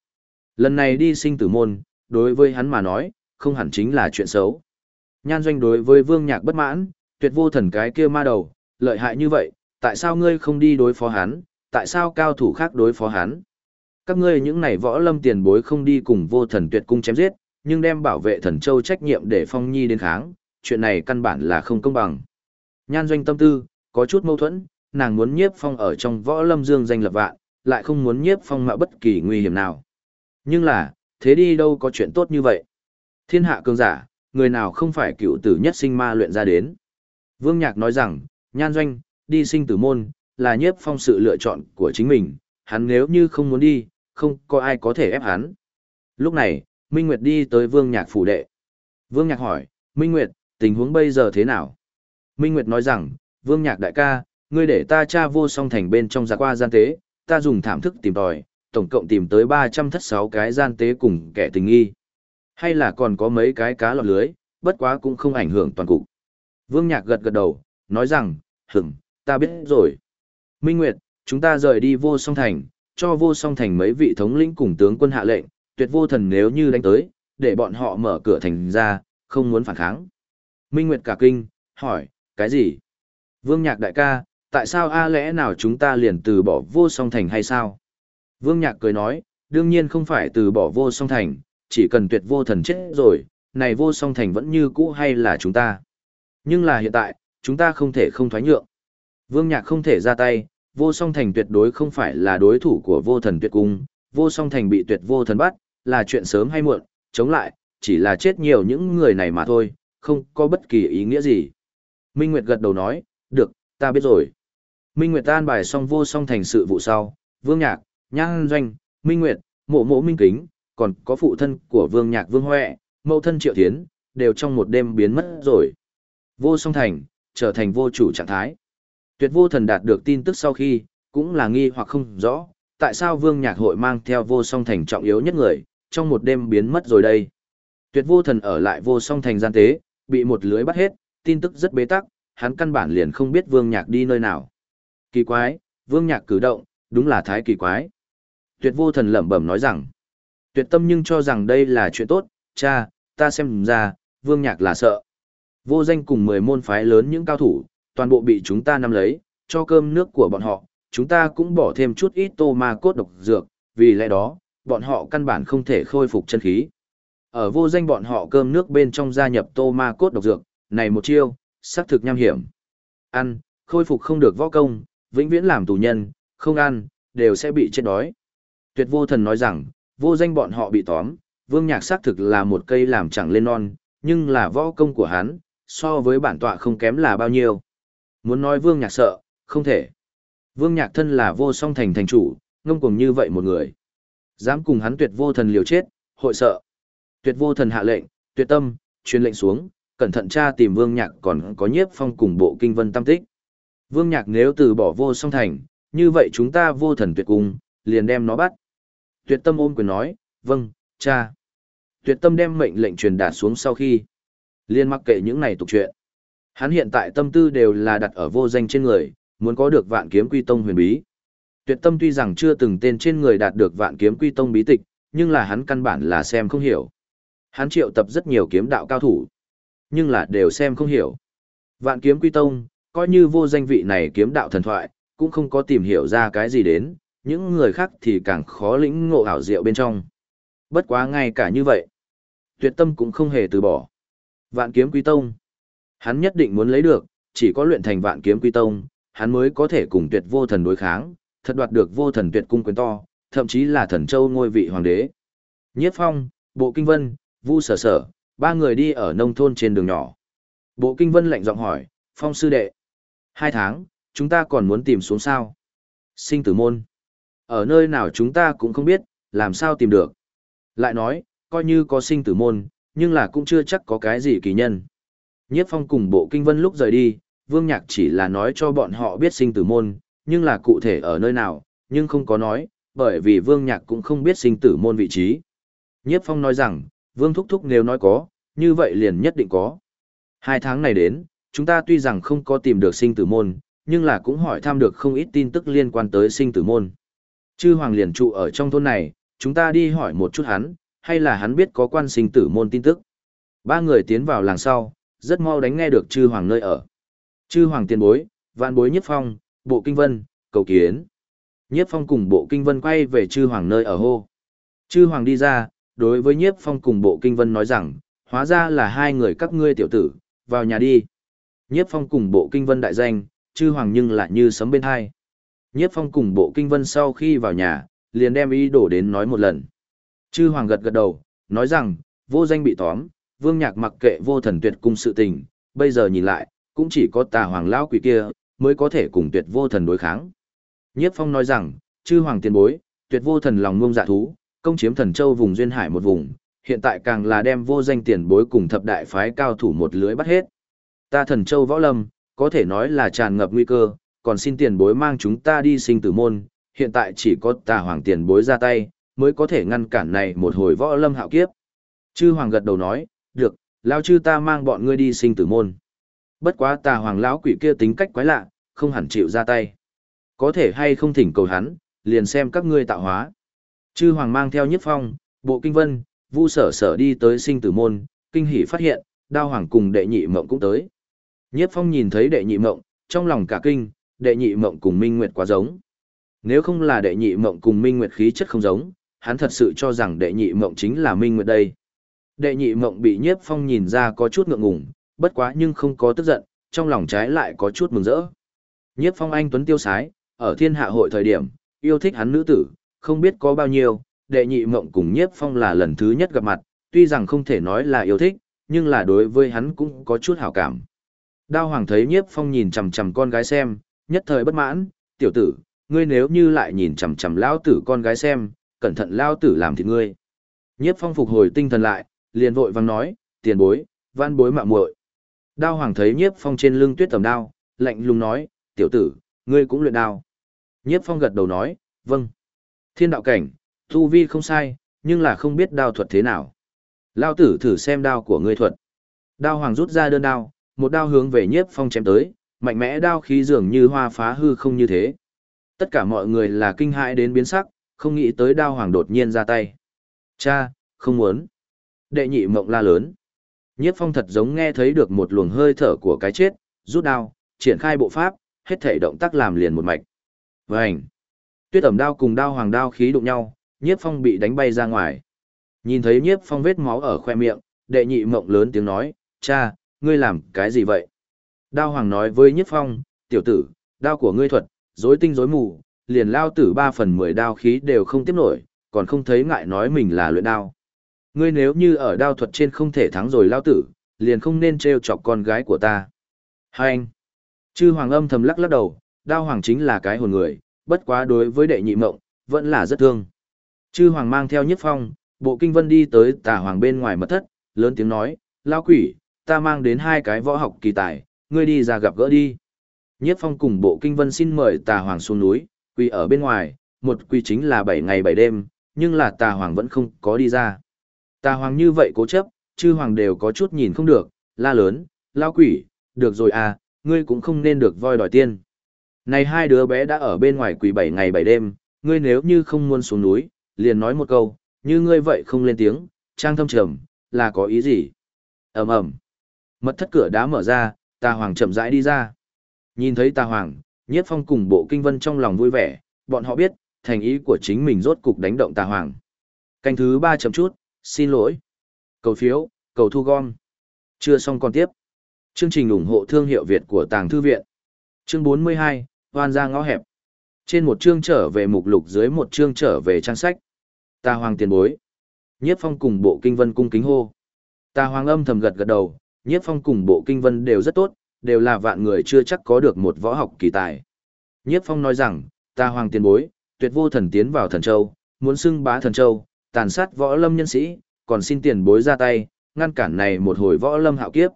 Lần này đi sinh tử môn, đối với hắn mà nói, không hẳn chính là chuyện xấu. Nhan doanh đối với vương nhạc bất mãn, tuyệt vô thần cái kia ma đầu, lợi hại như vậy, tại sao ngươi không đi đối phó hắn, tại sao cao thủ khác đối phó hắn? Các ngươi những này võ lâm tiền bối không đi cùng vô thần tuyệt cung chém giết, nhưng đem bảo vệ thần châu trách nhiệm để phong nhi đến kháng, chuyện này căn bản là không công bằng. Nhan doanh tâm tư, có chút mâu thuẫn, nàng muốn nhiếp phong ở trong võ lâm dương danh lập vạn, lại không muốn nhiếp phong mạo bất kỳ nguy hiểm nào. Nhưng là, thế đi đâu có chuyện tốt như vậy. Thiên hạ cường giả, người nào không phải cựu tử nhất sinh ma luyện ra đến. Vương Nhạc nói rằng, nhan doanh, đi sinh tử môn, là nhiếp phong sự lựa chọn của chính mình, hắn nếu như không muốn đi, không có ai có thể ép hắn. Lúc này, Minh Nguyệt đi tới Vương Nhạc phủ đệ. Vương Nhạc hỏi, Minh Nguyệt, tình huống bây giờ thế nào? Minh Nguyệt nói rằng, Vương Nhạc đại ca, ngươi để ta tra vô song thành bên trong giả qua gian tế, ta dùng thảm thức tìm tòi, tổng cộng tìm tới 300 thất 6 cái gian tế cùng kẻ tình nghi. Hay là còn có mấy cái cá lọt lưới, bất quá cũng không ảnh hưởng toàn cục. Vương Nhạc gật gật đầu, nói rằng, hửng, ta biết rồi. Minh Nguyệt, chúng ta rời đi vô song thành, cho vô song thành mấy vị thống lĩnh cùng tướng quân hạ lệnh, tuyệt vô thần nếu như đánh tới, để bọn họ mở cửa thành ra, không muốn phản kháng. Minh Nguyệt cả kinh, hỏi, cái gì? Vương Nhạc đại ca, tại sao a lẽ nào chúng ta liền từ bỏ vô song thành hay sao? Vương Nhạc cười nói, đương nhiên không phải từ bỏ vô song thành, chỉ cần tuyệt vô thần chết rồi, này vô song thành vẫn như cũ hay là chúng ta. Nhưng là hiện tại, chúng ta không thể không thoái nhượng. Vương Nhạc không thể ra tay, vô song thành tuyệt đối không phải là đối thủ của vô thần tuyệt cung, vô song thành bị tuyệt vô thần bắt, là chuyện sớm hay muộn, chống lại, chỉ là chết nhiều những người này mà thôi, không có bất kỳ ý nghĩa gì. Minh Nguyệt gật đầu nói, được, ta biết rồi. Minh Nguyệt tan bài xong vô song thành sự vụ sau, Vương Nhạc, Nhan Doanh, Minh Nguyệt, Mộ Mộ Minh Kính, còn có phụ thân của Vương Nhạc Vương Huệ, mẫu thân Triệu Thiến, đều trong một đêm biến mất rồi. Vô song thành, trở thành vô chủ trạng thái. Tuyệt vô thần đạt được tin tức sau khi, cũng là nghi hoặc không rõ, tại sao Vương Nhạc hội mang theo vô song thành trọng yếu nhất người, trong một đêm biến mất rồi đây. Tuyệt vô thần ở lại vô song thành gian tế, bị một lưới bắt hết, tin tức rất bế tắc, hắn căn bản liền không biết Vương Nhạc đi nơi nào. Kỳ quái, Vương Nhạc cử động, đúng là thái kỳ quái. Tuyệt vô thần lẩm bẩm nói rằng, tuyệt tâm nhưng cho rằng đây là chuyện tốt, cha, ta xem ra, Vương Nhạc là sợ. Vô danh cùng 10 môn phái lớn những cao thủ, toàn bộ bị chúng ta nắm lấy, cho cơm nước của bọn họ, chúng ta cũng bỏ thêm chút ít tô ma cốt độc dược, vì lẽ đó, bọn họ căn bản không thể khôi phục chân khí. Ở vô danh bọn họ cơm nước bên trong gia nhập tô ma cốt độc dược, này một chiêu, xác thực nham hiểm. Ăn, khôi phục không được võ công, vĩnh viễn làm tù nhân, không ăn, đều sẽ bị chết đói. Tuyệt vô thần nói rằng, vô danh bọn họ bị tóm, vương nhạc xác thực là một cây làm chẳng lên non, nhưng là võ công của hắn, so với bản tọa không kém là bao nhiêu. Muốn nói vương nhạc sợ, không thể. Vương nhạc thân là vô song thành thành chủ, ngông cùng như vậy một người. Dám cùng hắn tuyệt vô thần liều chết, hội sợ. Tuyệt vô thần hạ lệnh, tuyệt tâm, truyền lệnh xuống, cẩn thận tra tìm vương nhạc còn có nhiếp phong cùng bộ kinh vân tam tích. Vương nhạc nếu từ bỏ vô song thành, như vậy chúng ta vô thần tuyệt cung, liền đem nó bắt. Tuyệt tâm ôm quyền nói, vâng, cha. Tuyệt tâm đem mệnh lệnh truyền đạt xuống sau khi. Liên mặc kệ những này tục chuyện. Hắn hiện tại tâm tư đều là đặt ở vô danh trên người, muốn có được vạn kiếm quy tông huyền bí. Tuyệt tâm tuy rằng chưa từng tên trên người đạt được vạn kiếm quy tông bí tịch, nhưng là hắn căn bản là xem không hiểu. Hắn triệu tập rất nhiều kiếm đạo cao thủ, nhưng là đều xem không hiểu. Vạn kiếm quy tông, coi như vô danh vị này kiếm đạo thần thoại, cũng không có tìm hiểu ra cái gì đến, những người khác thì càng khó lĩnh ngộ ảo diệu bên trong. Bất quá ngay cả như vậy, tuyệt tâm cũng không hề từ bỏ. Vạn kiếm quy tông, hắn nhất định muốn lấy được, chỉ có luyện thành vạn kiếm quy tông, hắn mới có thể cùng tuyệt vô thần đối kháng, thật đoạt được vô thần tuyệt cung quyền to, thậm chí là thần châu ngôi vị hoàng đế. Nhiếp phong, bộ kinh vân, vu sở sở, ba người đi ở nông thôn trên đường nhỏ. Bộ kinh vân lạnh giọng hỏi, phong sư đệ. Hai tháng, chúng ta còn muốn tìm xuống sao? Sinh tử môn. Ở nơi nào chúng ta cũng không biết, làm sao tìm được. Lại nói, coi như có sinh tử môn, nhưng là cũng chưa chắc có cái gì kỳ nhân. Nhiếp phong cùng bộ kinh vân lúc rời đi, vương nhạc chỉ là nói cho bọn họ biết sinh tử môn, nhưng là cụ thể ở nơi nào, nhưng không có nói, bởi vì vương nhạc cũng không biết sinh tử môn vị trí. Nhiếp phong nói rằng, vương thúc thúc nếu nói có, như vậy liền nhất định có. Hai tháng này đến, chúng ta tuy rằng không có tìm được sinh tử môn, nhưng là cũng hỏi thăm được không ít tin tức liên quan tới sinh tử môn. Chư hoàng liền trụ ở trong thôn này, chúng ta đi hỏi một chút hắn, hay là hắn biết có quan sinh tử môn tin tức. Ba người tiến vào làng sau, rất mau đánh nghe được chư hoàng nơi ở. Chư hoàng tiền bối, vạn bối nhất phong, bộ kinh vân, cầu kiến. Nhiếp phong cùng bộ kinh vân quay về chư hoàng nơi ở hô. Chư hoàng đi ra, đối với nhiếp phong cùng bộ kinh vân nói rằng, hóa ra là hai người các ngươi tiểu tử, vào nhà đi. Nhiếp phong cùng bộ kinh vân đại danh, chư hoàng nhưng lại như sấm bên hai. Nhiếp phong cùng bộ kinh vân sau khi vào nhà, liền đem ý đổ đến nói một lần. Chư hoàng gật gật đầu, nói rằng, vô danh bị tóm, vương nhạc mặc kệ vô thần tuyệt cung sự tình, bây giờ nhìn lại, cũng chỉ có tà hoàng lão quỷ kia, mới có thể cùng tuyệt vô thần đối kháng. Nhiếp phong nói rằng, chư hoàng tiền bối, tuyệt vô thần lòng ngông dạ thú, công chiếm thần châu vùng duyên hải một vùng, hiện tại càng là đem vô danh tiền bối cùng thập đại phái cao thủ một lưới bắt hết. Ta thần châu võ lâm, có thể nói là tràn ngập nguy cơ, còn xin tiền bối mang chúng ta đi sinh tử môn, hiện tại chỉ có tà hoàng tiền bối ra tay, mới có thể ngăn cản này một hồi võ lâm hạo kiếp. Chư hoàng gật đầu nói, được, lao chư ta mang bọn ngươi đi sinh tử môn. Bất quá tà hoàng lão quỷ kia tính cách quái lạ, không hẳn chịu ra tay. Có thể hay không thỉnh cầu hắn, liền xem các ngươi tạo hóa. Chư hoàng mang theo nhất phong, bộ kinh vân, vu sở sở đi tới sinh tử môn, kinh hỉ phát hiện, đao hoàng cùng đệ nhị mộng cũng tới. Nhiếp phong nhìn thấy đệ nhị mộng, trong lòng cả kinh, đệ nhị mộng cùng minh nguyệt quá giống. Nếu không là đệ nhị mộng cùng minh nguyệt khí chất không giống, hắn thật sự cho rằng đệ nhị mộng chính là minh nguyệt đây. Đệ nhị mộng bị nhiếp phong nhìn ra có chút ngượng ngùng, bất quá nhưng không có tức giận, trong lòng trái lại có chút mừng rỡ. Nhiếp phong anh tuấn tiêu sái, ở thiên hạ hội thời điểm, yêu thích hắn nữ tử, không biết có bao nhiêu, đệ nhị mộng cùng nhiếp phong là lần thứ nhất gặp mặt, tuy rằng không thể nói là yêu thích, nhưng là đối với hắn cũng có chút hảo cảm. Đao hoàng thấy nhiếp phong nhìn chằm chằm con gái xem, nhất thời bất mãn, tiểu tử, ngươi nếu như lại nhìn chằm chằm lao tử con gái xem, cẩn thận lao tử làm thịt ngươi. Nhiếp phong phục hồi tinh thần lại, liền vội vàng nói, tiền bối, văn bối mạ muội. Đao hoàng thấy nhiếp phong trên lưng tuyết tầm đao, lạnh lùng nói, tiểu tử, ngươi cũng luyện đao. Nhiếp phong gật đầu nói, vâng. Thiên đạo cảnh, thu vi không sai, nhưng là không biết đao thuật thế nào. Lao tử thử xem đao của ngươi thuật. Đao hoàng rút ra đơn đao, một đao hướng về nhiếp phong chém tới, mạnh mẽ đao khí dường như hoa phá hư không như thế. Tất cả mọi người là kinh hãi đến biến sắc, không nghĩ tới đao hoàng đột nhiên ra tay. Cha, không muốn. Đệ nhị mộng la lớn. Nhiếp phong thật giống nghe thấy được một luồng hơi thở của cái chết, rút đao, triển khai bộ pháp, hết thể động tác làm liền một mạch. Vành. Tuyết ẩm đao cùng đao hoàng đao khí đụng nhau, nhiếp phong bị đánh bay ra ngoài. Nhìn thấy nhiếp phong vết máu ở khoe miệng, đệ nhị mộng lớn tiếng nói, cha, ngươi làm cái gì vậy? Đao hoàng nói với Nhất phong, tiểu tử, đao của ngươi thuật, dối tinh dối mù, liền lao tử ba phần mười đao khí đều không tiếp nổi, còn không thấy ngại nói mình là luyện đao. Ngươi nếu như ở đao thuật trên không thể thắng rồi lao tử, liền không nên trêu chọc con gái của ta. Hai anh. Chư hoàng âm thầm lắc lắc đầu, đao hoàng chính là cái hồn người, bất quá đối với đệ nhị mộng, vẫn là rất thương. Chư hoàng mang theo nhất phong, bộ kinh vân đi tới tà hoàng bên ngoài mật thất, lớn tiếng nói, lao quỷ, ta mang đến hai cái võ học kỳ tài, ngươi đi ra gặp gỡ đi. Nhiếp phong cùng bộ kinh vân xin mời tà hoàng xuống núi, quỳ ở bên ngoài, một quỳ chính là bảy ngày bảy đêm, nhưng là tà hoàng vẫn không có đi ra. Tà hoàng như vậy cố chấp, chư hoàng đều có chút nhìn không được, la lớn, lao quỷ, được rồi à, ngươi cũng không nên được voi đòi tiên. Này hai đứa bé đã ở bên ngoài quỳ bảy ngày bảy đêm, ngươi nếu như không muốn xuống núi, liền nói một câu, như ngươi vậy không lên tiếng, trang thâm trầm, là có ý gì? ầm ầm Mật thất cửa đá mở ra, tà hoàng chậm rãi đi ra. Nhìn thấy tà hoàng, nhiếp phong cùng bộ kinh vân trong lòng vui vẻ, bọn họ biết, thành ý của chính mình rốt cục đánh động tà hoàng. Canh thứ ba chậm chút, xin lỗi. Cầu phiếu, cầu thu gom. Chưa xong còn tiếp. Chương trình ủng hộ thương hiệu Việt của Tàng Thư Viện. Chương 42, Hoan ra ngõ hẹp. Trên một chương trở về mục lục dưới một chương trở về trang sách. Ta hoàng tiền bối. Nhiếp phong cùng bộ kinh vân cung kính hô. Ta hoàng âm thầm gật gật đầu, nhiếp phong cùng bộ kinh vân đều rất tốt, đều là vạn người chưa chắc có được một võ học kỳ tài. Nhiếp phong nói rằng, ta hoàng tiền bối, tuyệt vô thần tiến vào thần châu, muốn xưng bá thần châu, tàn sát võ lâm nhân sĩ, còn xin tiền bối ra tay, ngăn cản này một hồi võ lâm hạo kiếp.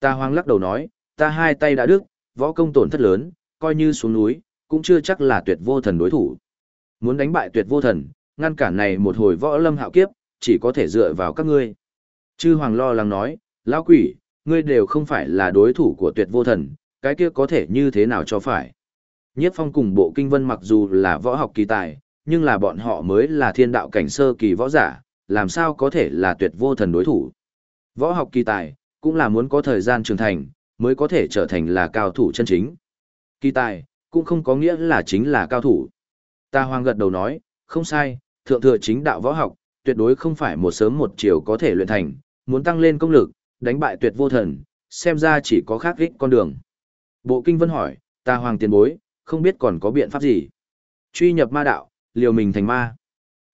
Ta hoàng lắc đầu nói, ta hai tay đã đứt, võ công tổn thất lớn, coi như xuống núi, cũng chưa chắc là tuyệt vô thần đối thủ. Muốn đánh bại tuyệt vô thần, ngăn cản này một hồi võ lâm hạo kiếp, chỉ có thể dựa vào các ngươi. Chư hoàng lo lắng nói, lão quỷ, ngươi đều không phải là đối thủ của tuyệt vô thần, cái kia có thể như thế nào cho phải. Nhiếp phong cùng bộ kinh vân mặc dù là võ học kỳ tài, nhưng là bọn họ mới là thiên đạo cảnh sơ kỳ võ giả, làm sao có thể là tuyệt vô thần đối thủ. Võ học kỳ tài, cũng là muốn có thời gian trưởng thành, mới có thể trở thành là cao thủ chân chính. Kỳ tài, cũng không có nghĩa là chính là cao thủ. Ta hoang gật đầu nói, không sai, thượng thừa chính đạo võ học, tuyệt đối không phải một sớm một chiều có thể luyện thành, muốn tăng lên công lực, đánh bại tuyệt vô thần, xem ra chỉ có khác ích con đường. Bộ kinh vân hỏi, ta hoàng tiền bối, không biết còn có biện pháp gì. Truy nhập ma đạo, liều mình thành ma.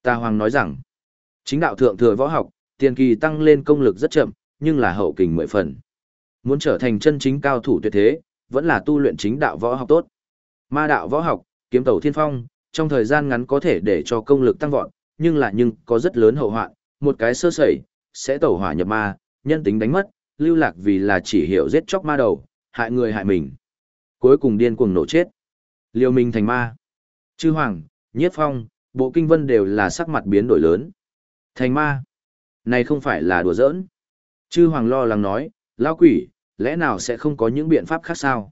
Ta hoàng nói rằng, chính đạo thượng thừa võ học, tiền kỳ tăng lên công lực rất chậm, nhưng là hậu kình mười phần. Muốn trở thành chân chính cao thủ tuyệt thế, vẫn là tu luyện chính đạo võ học tốt. Ma đạo võ học, kiếm tẩu thiên phong, trong thời gian ngắn có thể để cho công lực tăng vọt, nhưng là nhưng có rất lớn hậu hoạn, một cái sơ sẩy, sẽ tẩu hỏa nhập ma, nhân tính đánh mất, lưu lạc vì là chỉ hiểu giết chóc ma đầu, hại người hại mình. Cuối cùng điên cuồng nổ chết. Liêu minh thành ma. Chư Hoàng, Nhiếp Phong, Bộ Kinh Vân đều là sắc mặt biến đổi lớn. Thành ma. Này không phải là đùa giỡn. Chư Hoàng lo lắng nói, lão quỷ, lẽ nào sẽ không có những biện pháp khác sao?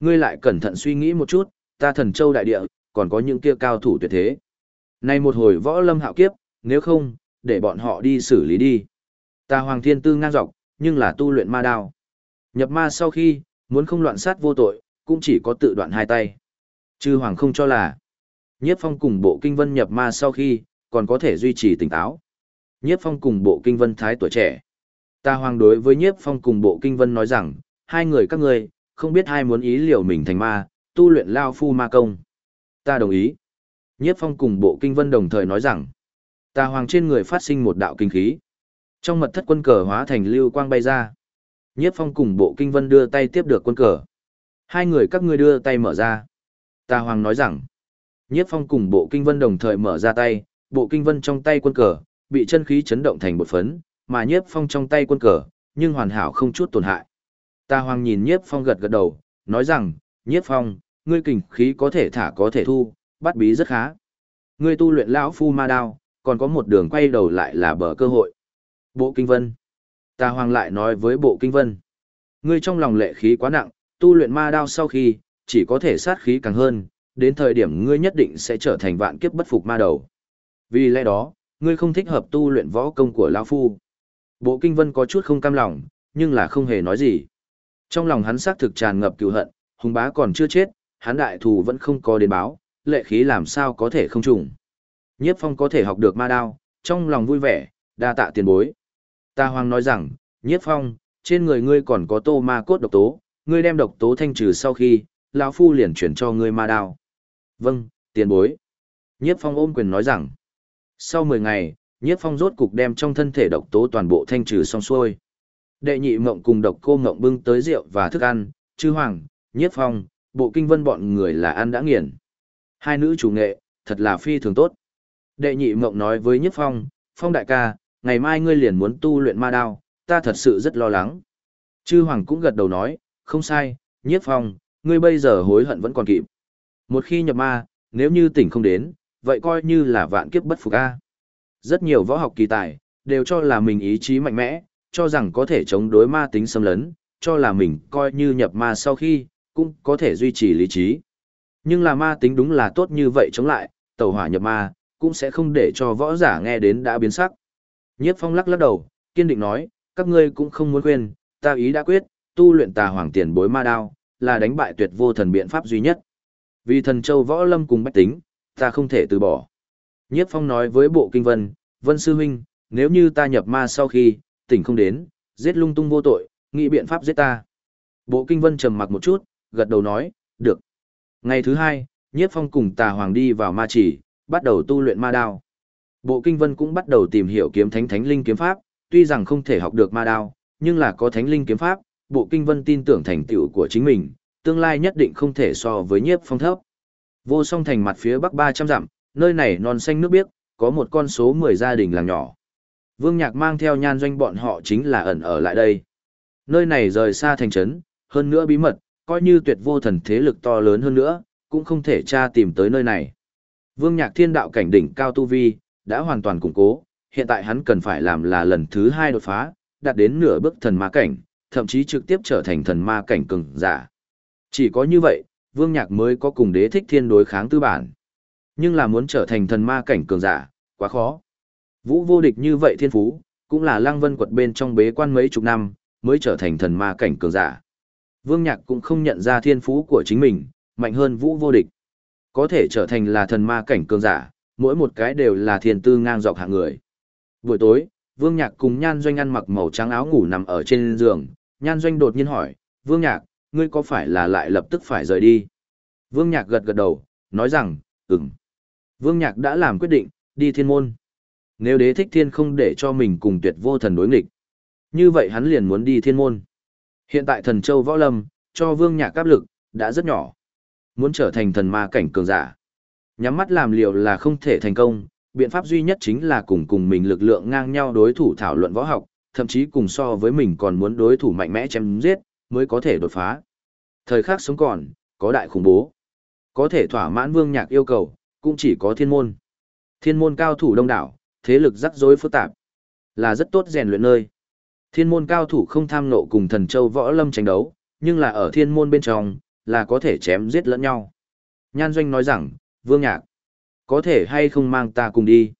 Ngươi lại cẩn thận suy nghĩ một chút, ta thần châu đại địa, còn có những kia cao thủ tuyệt thế. Này một hồi võ lâm hạo kiếp, nếu không, để bọn họ đi xử lý đi. Ta Hoàng Thiên Tư ngang dọc, nhưng là tu luyện ma đao. Nhập ma sau khi, muốn không loạn sát vô tội, cũng chỉ có tự đoạn hai tay. Chư Hoàng không cho là. Nhiếp phong cùng bộ kinh vân nhập ma sau khi, còn có thể duy trì tỉnh táo. Nhiếp phong cùng bộ kinh vân thái tuổi trẻ. Ta Hoàng đối với nhiếp phong cùng bộ kinh vân nói rằng, hai người các ngươi, không biết ai muốn ý liệu mình thành ma, tu luyện lao phu ma công. Ta đồng ý. Nhiếp phong cùng bộ kinh vân đồng thời nói rằng, ta hoàng trên người phát sinh một đạo kinh khí. Trong mật thất quân cờ hóa thành lưu quang bay ra. Nhiếp phong cùng bộ kinh vân đưa tay tiếp được quân cờ. Hai người các ngươi đưa tay mở ra. Ta hoàng nói rằng, nhiếp phong cùng bộ kinh vân đồng thời mở ra tay, bộ kinh vân trong tay quân cờ, bị chân khí chấn động thành một phấn, mà nhiếp phong trong tay quân cờ, nhưng hoàn hảo không chút tổn hại. Ta hoàng nhìn nhiếp phong gật gật đầu, nói rằng, nhiếp phong, ngươi kình khí có thể thả có thể thu, bắt bí rất khá. Ngươi tu luyện lão phu ma đao, còn có một đường quay đầu lại là bờ cơ hội. Bộ Kinh Vân. Ta hoàng lại nói với Bộ Kinh Vân. Ngươi trong lòng lệ khí quá nặng, tu luyện ma đao sau khi, chỉ có thể sát khí càng hơn, đến thời điểm ngươi nhất định sẽ trở thành vạn kiếp bất phục ma đầu. Vì lẽ đó, ngươi không thích hợp tu luyện võ công của lão phu. Bộ Kinh Vân có chút không cam lòng, nhưng là không hề nói gì. Trong lòng hắn xác thực tràn ngập cừu hận, hùng bá còn chưa chết, hắn đại thù vẫn không có đến báo, lệ khí làm sao có thể không trùng. Nhiếp phong có thể học được ma đao, trong lòng vui vẻ, đa tạ tiền bối. Ta Hoàng nói rằng, Nhiếp Phong, trên người ngươi còn có tô ma cốt độc tố, ngươi đem độc tố thanh trừ sau khi, lão phu liền chuyển cho ngươi ma đao. Vâng, tiền bối. Nhiếp Phong ôm quyền nói rằng, sau 10 ngày, Nhiếp Phong rốt cục đem trong thân thể độc tố toàn bộ thanh trừ xong xuôi. Đệ nhị mộng cùng độc cô mộng bưng tới rượu và thức ăn, chư hoàng, Nhiếp Phong, bộ kinh vân bọn người là ăn đã nghiền. Hai nữ chủ nghệ, thật là phi thường tốt. Đệ nhị mộng nói với Nhiếp Phong, Phong đại ca, ngày mai ngươi liền muốn tu luyện ma đao, ta thật sự rất lo lắng. Chư Hoàng cũng gật đầu nói, không sai, Nhiếp Phong, ngươi bây giờ hối hận vẫn còn kịp. Một khi nhập ma, nếu như tỉnh không đến, vậy coi như là vạn kiếp bất phục a. Rất nhiều võ học kỳ tài, đều cho là mình ý chí mạnh mẽ, cho rằng có thể chống đối ma tính xâm lấn, cho là mình coi như nhập ma sau khi, cũng có thể duy trì lý trí. Nhưng là ma tính đúng là tốt như vậy chống lại, Tẩu hỏa nhập ma, cũng sẽ không để cho võ giả nghe đến đã biến sắc. Nhiếp phong lắc lắc đầu, kiên định nói, các ngươi cũng không muốn quên, ta ý đã quyết, tu luyện tà hoàng tiền bối ma đao, là đánh bại tuyệt vô thần biện pháp duy nhất. Vì thần châu võ lâm cùng bách tính, ta không thể từ bỏ. Nhiếp phong nói với bộ kinh vân, vân sư huynh, nếu như ta nhập ma sau khi, tỉnh không đến, giết lung tung vô tội, nghĩ biện pháp giết ta. Bộ kinh vân trầm mặc một chút, gật đầu nói, được. Ngày thứ hai, nhiếp phong cùng tà hoàng đi vào ma chỉ, bắt đầu tu luyện ma đao. Bộ kinh vân cũng bắt đầu tìm hiểu kiếm thánh thánh linh kiếm pháp, tuy rằng không thể học được ma đao, nhưng là có thánh linh kiếm pháp, bộ kinh vân tin tưởng thành tựu của chính mình, tương lai nhất định không thể so với nhiếp phong thấp. Vô song thành mặt phía bắc 300 dặm, nơi này non xanh nước biếc, có một con số 10 gia đình làng nhỏ. Vương Nhạc mang theo nhan doanh bọn họ chính là ẩn ở lại đây. Nơi này rời xa thành trấn, hơn nữa bí mật, coi như tuyệt vô thần thế lực to lớn hơn nữa, cũng không thể tra tìm tới nơi này. Vương Nhạc thiên đạo cảnh đỉnh cao tu vi, đã hoàn toàn củng cố, hiện tại hắn cần phải làm là lần thứ hai đột phá, đạt đến nửa bước thần ma cảnh, thậm chí trực tiếp trở thành thần ma cảnh cường giả. Chỉ có như vậy, Vương Nhạc mới có cùng đế thích thiên đối kháng tư bản. Nhưng là muốn trở thành thần ma cảnh cường giả, quá khó. Vũ vô địch như vậy thiên phú, cũng là lăng vân quật bên trong bế quan mấy chục năm, mới trở thành thần ma cảnh cường giả. Vương Nhạc cũng không nhận ra thiên phú của chính mình, mạnh hơn vũ vô địch. Có thể trở thành là thần ma cảnh cường giả, mỗi một cái đều là thiên tư ngang dọc hạng người. Buổi tối, Vương Nhạc cùng Nhan Doanh ăn mặc màu trắng áo ngủ nằm ở trên giường, Nhan Doanh đột nhiên hỏi, Vương Nhạc, ngươi có phải là lại lập tức phải rời đi? Vương Nhạc gật gật đầu, nói rằng, ừm. Vương Nhạc đã làm quyết định, đi thiên môn. Nếu đế thích thiên không để cho mình cùng tuyệt vô thần đối nghịch, như vậy hắn liền muốn đi thiên môn. Hiện tại thần châu võ lâm, cho Vương Nhạc áp lực, đã rất nhỏ. Muốn trở thành thần ma cảnh cường giả. Nhắm mắt làm liều là không thể thành công, biện pháp duy nhất chính là cùng cùng mình lực lượng ngang nhau đối thủ thảo luận võ học, thậm chí cùng so với mình còn muốn đối thủ mạnh mẽ chém giết, mới có thể đột phá. Thời khắc sống còn, có đại khủng bố. Có thể thỏa mãn vương nhạc yêu cầu, cũng chỉ có thiên môn. Thiên môn cao thủ đông đảo, thế lực rắc rối phức tạp, là rất tốt rèn luyện nơi. Thiên môn cao thủ không tham nộ cùng thần châu võ lâm tranh đấu, nhưng là ở thiên môn bên trong, là có thể chém giết lẫn nhau. Nhan Doanh nói rằng, Vương Nhạc, có thể hay không mang ta cùng đi?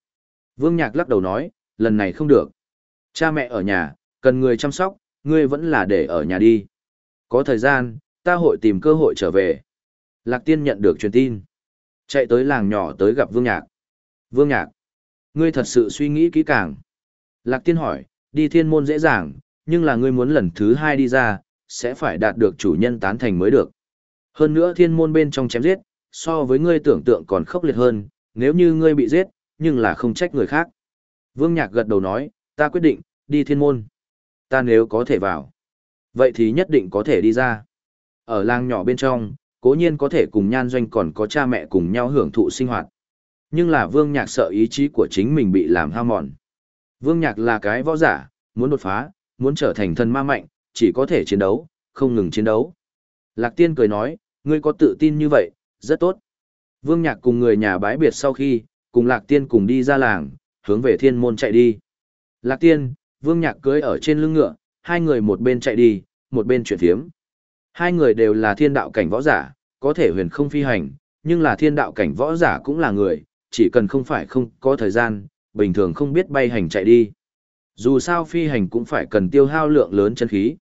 Vương Nhạc lắc đầu nói, lần này không được. Cha mẹ ở nhà, cần người chăm sóc, ngươi vẫn là để ở nhà đi. Có thời gian, ta hội tìm cơ hội trở về. Lạc Tiên nhận được truyền tin. Chạy tới làng nhỏ tới gặp Vương Nhạc. Vương Nhạc, ngươi thật sự suy nghĩ kỹ càng. Lạc Tiên hỏi, đi thiên môn dễ dàng, nhưng là ngươi muốn lần thứ hai đi ra, sẽ phải đạt được chủ nhân tán thành mới được. Hơn nữa thiên môn bên trong chém giết, so với ngươi tưởng tượng còn khốc liệt hơn, nếu như ngươi bị giết, nhưng là không trách người khác. Vương Nhạc gật đầu nói, ta quyết định, đi thiên môn. Ta nếu có thể vào, vậy thì nhất định có thể đi ra. Ở làng nhỏ bên trong, cố nhiên có thể cùng nhan doanh còn có cha mẹ cùng nhau hưởng thụ sinh hoạt. Nhưng là Vương Nhạc sợ ý chí của chính mình bị làm hao mòn. Vương Nhạc là cái võ giả, muốn đột phá, muốn trở thành thân ma mạnh, chỉ có thể chiến đấu, không ngừng chiến đấu. Lạc Tiên cười nói, ngươi có tự tin như vậy, rất tốt. Vương Nhạc cùng người nhà bái biệt sau khi, cùng Lạc Tiên cùng đi ra làng, hướng về thiên môn chạy đi. Lạc Tiên, Vương Nhạc cưới ở trên lưng ngựa, hai người một bên chạy đi, một bên chuyển thiếm. Hai người đều là thiên đạo cảnh võ giả, có thể huyền không phi hành, nhưng là thiên đạo cảnh võ giả cũng là người, chỉ cần không phải không có thời gian, bình thường không biết bay hành chạy đi. Dù sao phi hành cũng phải cần tiêu hao lượng lớn chân khí.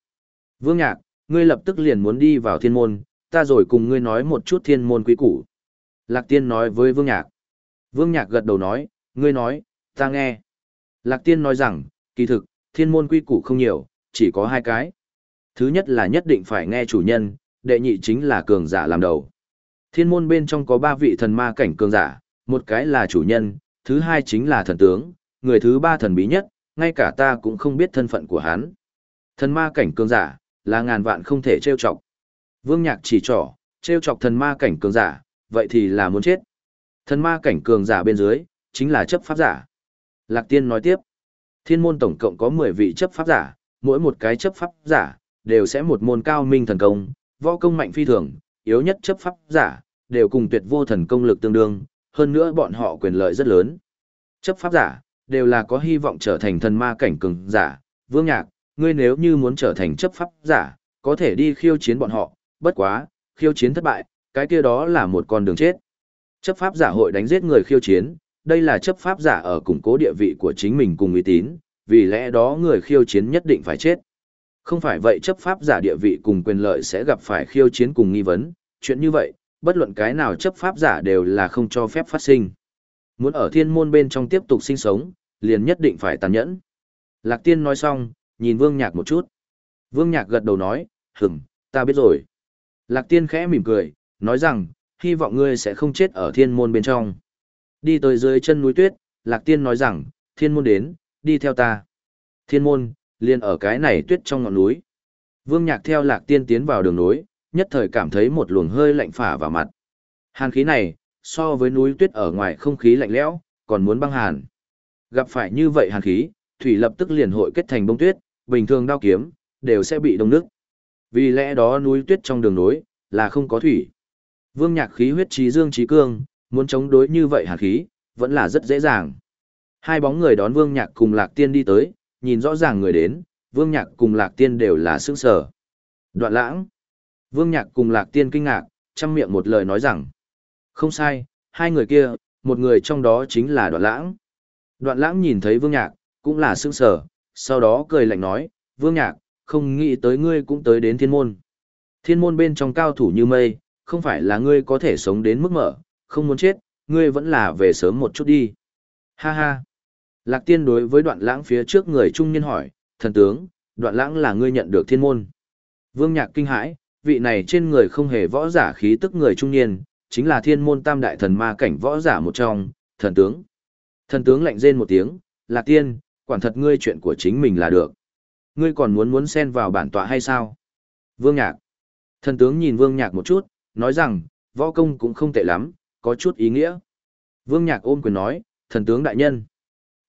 Vương Nhạc, ngươi lập tức liền muốn đi vào thiên môn, ta rồi cùng ngươi nói một chút thiên môn quý củ. Lạc Tiên nói với Vương Nhạc. Vương Nhạc gật đầu nói, ngươi nói, ta nghe. Lạc Tiên nói rằng, kỳ thực, thiên môn quy củ không nhiều, chỉ có hai cái. Thứ nhất là nhất định phải nghe chủ nhân, đệ nhị chính là cường giả làm đầu. Thiên môn bên trong có ba vị thần ma cảnh cường giả, một cái là chủ nhân, thứ hai chính là thần tướng, người thứ ba thần bí nhất, ngay cả ta cũng không biết thân phận của hắn. Thần ma cảnh cường giả, là ngàn vạn không thể trêu chọc. Vương Nhạc chỉ trỏ, treo chọc thần ma cảnh cường giả, vậy thì là muốn chết. Thần ma cảnh cường giả bên dưới, chính là chấp pháp giả. Lạc Tiên nói tiếp, thiên môn tổng cộng có 10 vị chấp pháp giả, mỗi một cái chấp pháp giả, đều sẽ một môn cao minh thần công, võ công mạnh phi thường, yếu nhất chấp pháp giả, đều cùng tuyệt vô thần công lực tương đương, hơn nữa bọn họ quyền lợi rất lớn. Chấp pháp giả, đều là có hy vọng trở thành thần ma cảnh cường giả, vương nhạc, ngươi nếu như muốn trở thành chấp pháp giả, có thể đi khiêu chiến bọn họ, bất quá, khiêu chiến thất bại, cái kia đó là một con đường chết. Chấp pháp giả hội đánh giết người khiêu chiến, đây là chấp pháp giả ở củng cố địa vị của chính mình cùng uy tín, vì lẽ đó người khiêu chiến nhất định phải chết. Không phải vậy chấp pháp giả địa vị cùng quyền lợi sẽ gặp phải khiêu chiến cùng nghi vấn, chuyện như vậy, bất luận cái nào chấp pháp giả đều là không cho phép phát sinh. Muốn ở thiên môn bên trong tiếp tục sinh sống, liền nhất định phải tàn nhẫn. Lạc tiên nói xong, nhìn vương nhạc một chút. Vương nhạc gật đầu nói, hửm, ta biết rồi. Lạc tiên khẽ mỉm cười, nói rằng, hy vọng ngươi sẽ không chết ở thiên môn bên trong. Đi tới dưới chân núi tuyết, lạc tiên nói rằng, thiên môn đến, đi theo ta. Thiên môn, liền ở cái này tuyết trong ngọn núi. Vương nhạc theo lạc tiên tiến vào đường núi, nhất thời cảm thấy một luồng hơi lạnh phả vào mặt. Hàn khí này, so với núi tuyết ở ngoài không khí lạnh lẽo, còn muốn băng hàn. Gặp phải như vậy hàn khí, thủy lập tức liền hội kết thành bông tuyết, bình thường đao kiếm, đều sẽ bị đông nước. Vì lẽ đó núi tuyết trong đường nối, là không có thủy. Vương nhạc khí huyết trí dương trí cương, muốn chống đối như vậy hàn khí, vẫn là rất dễ dàng. Hai bóng người đón Vương nhạc cùng Lạc Tiên đi tới, nhìn rõ ràng người đến, Vương nhạc cùng Lạc Tiên đều là sững sở. Đoạn lãng. Vương nhạc cùng Lạc Tiên kinh ngạc, chăm miệng một lời nói rằng. Không sai, hai người kia, một người trong đó chính là đoạn lãng. Đoạn lãng nhìn thấy Vương nhạc, cũng là sững sở, sau đó cười lạnh nói, Vương nhạc, không nghĩ tới ngươi cũng tới đến thiên môn. Thiên môn bên trong cao thủ như mây, không phải là ngươi có thể sống đến mức mở, không muốn chết, ngươi vẫn là về sớm một chút đi. Ha ha. Lạc tiên đối với đoạn lãng phía trước người trung niên hỏi, thần tướng, đoạn lãng là ngươi nhận được thiên môn. Vương nhạc kinh hãi, vị này trên người không hề võ giả khí tức người trung niên, chính là thiên môn tam đại thần ma cảnh võ giả một trong, thần tướng. Thần tướng lạnh rên một tiếng, lạc tiên, quản thật ngươi chuyện của chính mình là được. Ngươi còn muốn muốn xen vào bản tọa hay sao? Vương nhạc. Thần tướng nhìn vương nhạc một chút, nói rằng, võ công cũng không tệ lắm, có chút ý nghĩa. Vương nhạc ôm quyền nói, thần tướng đại nhân.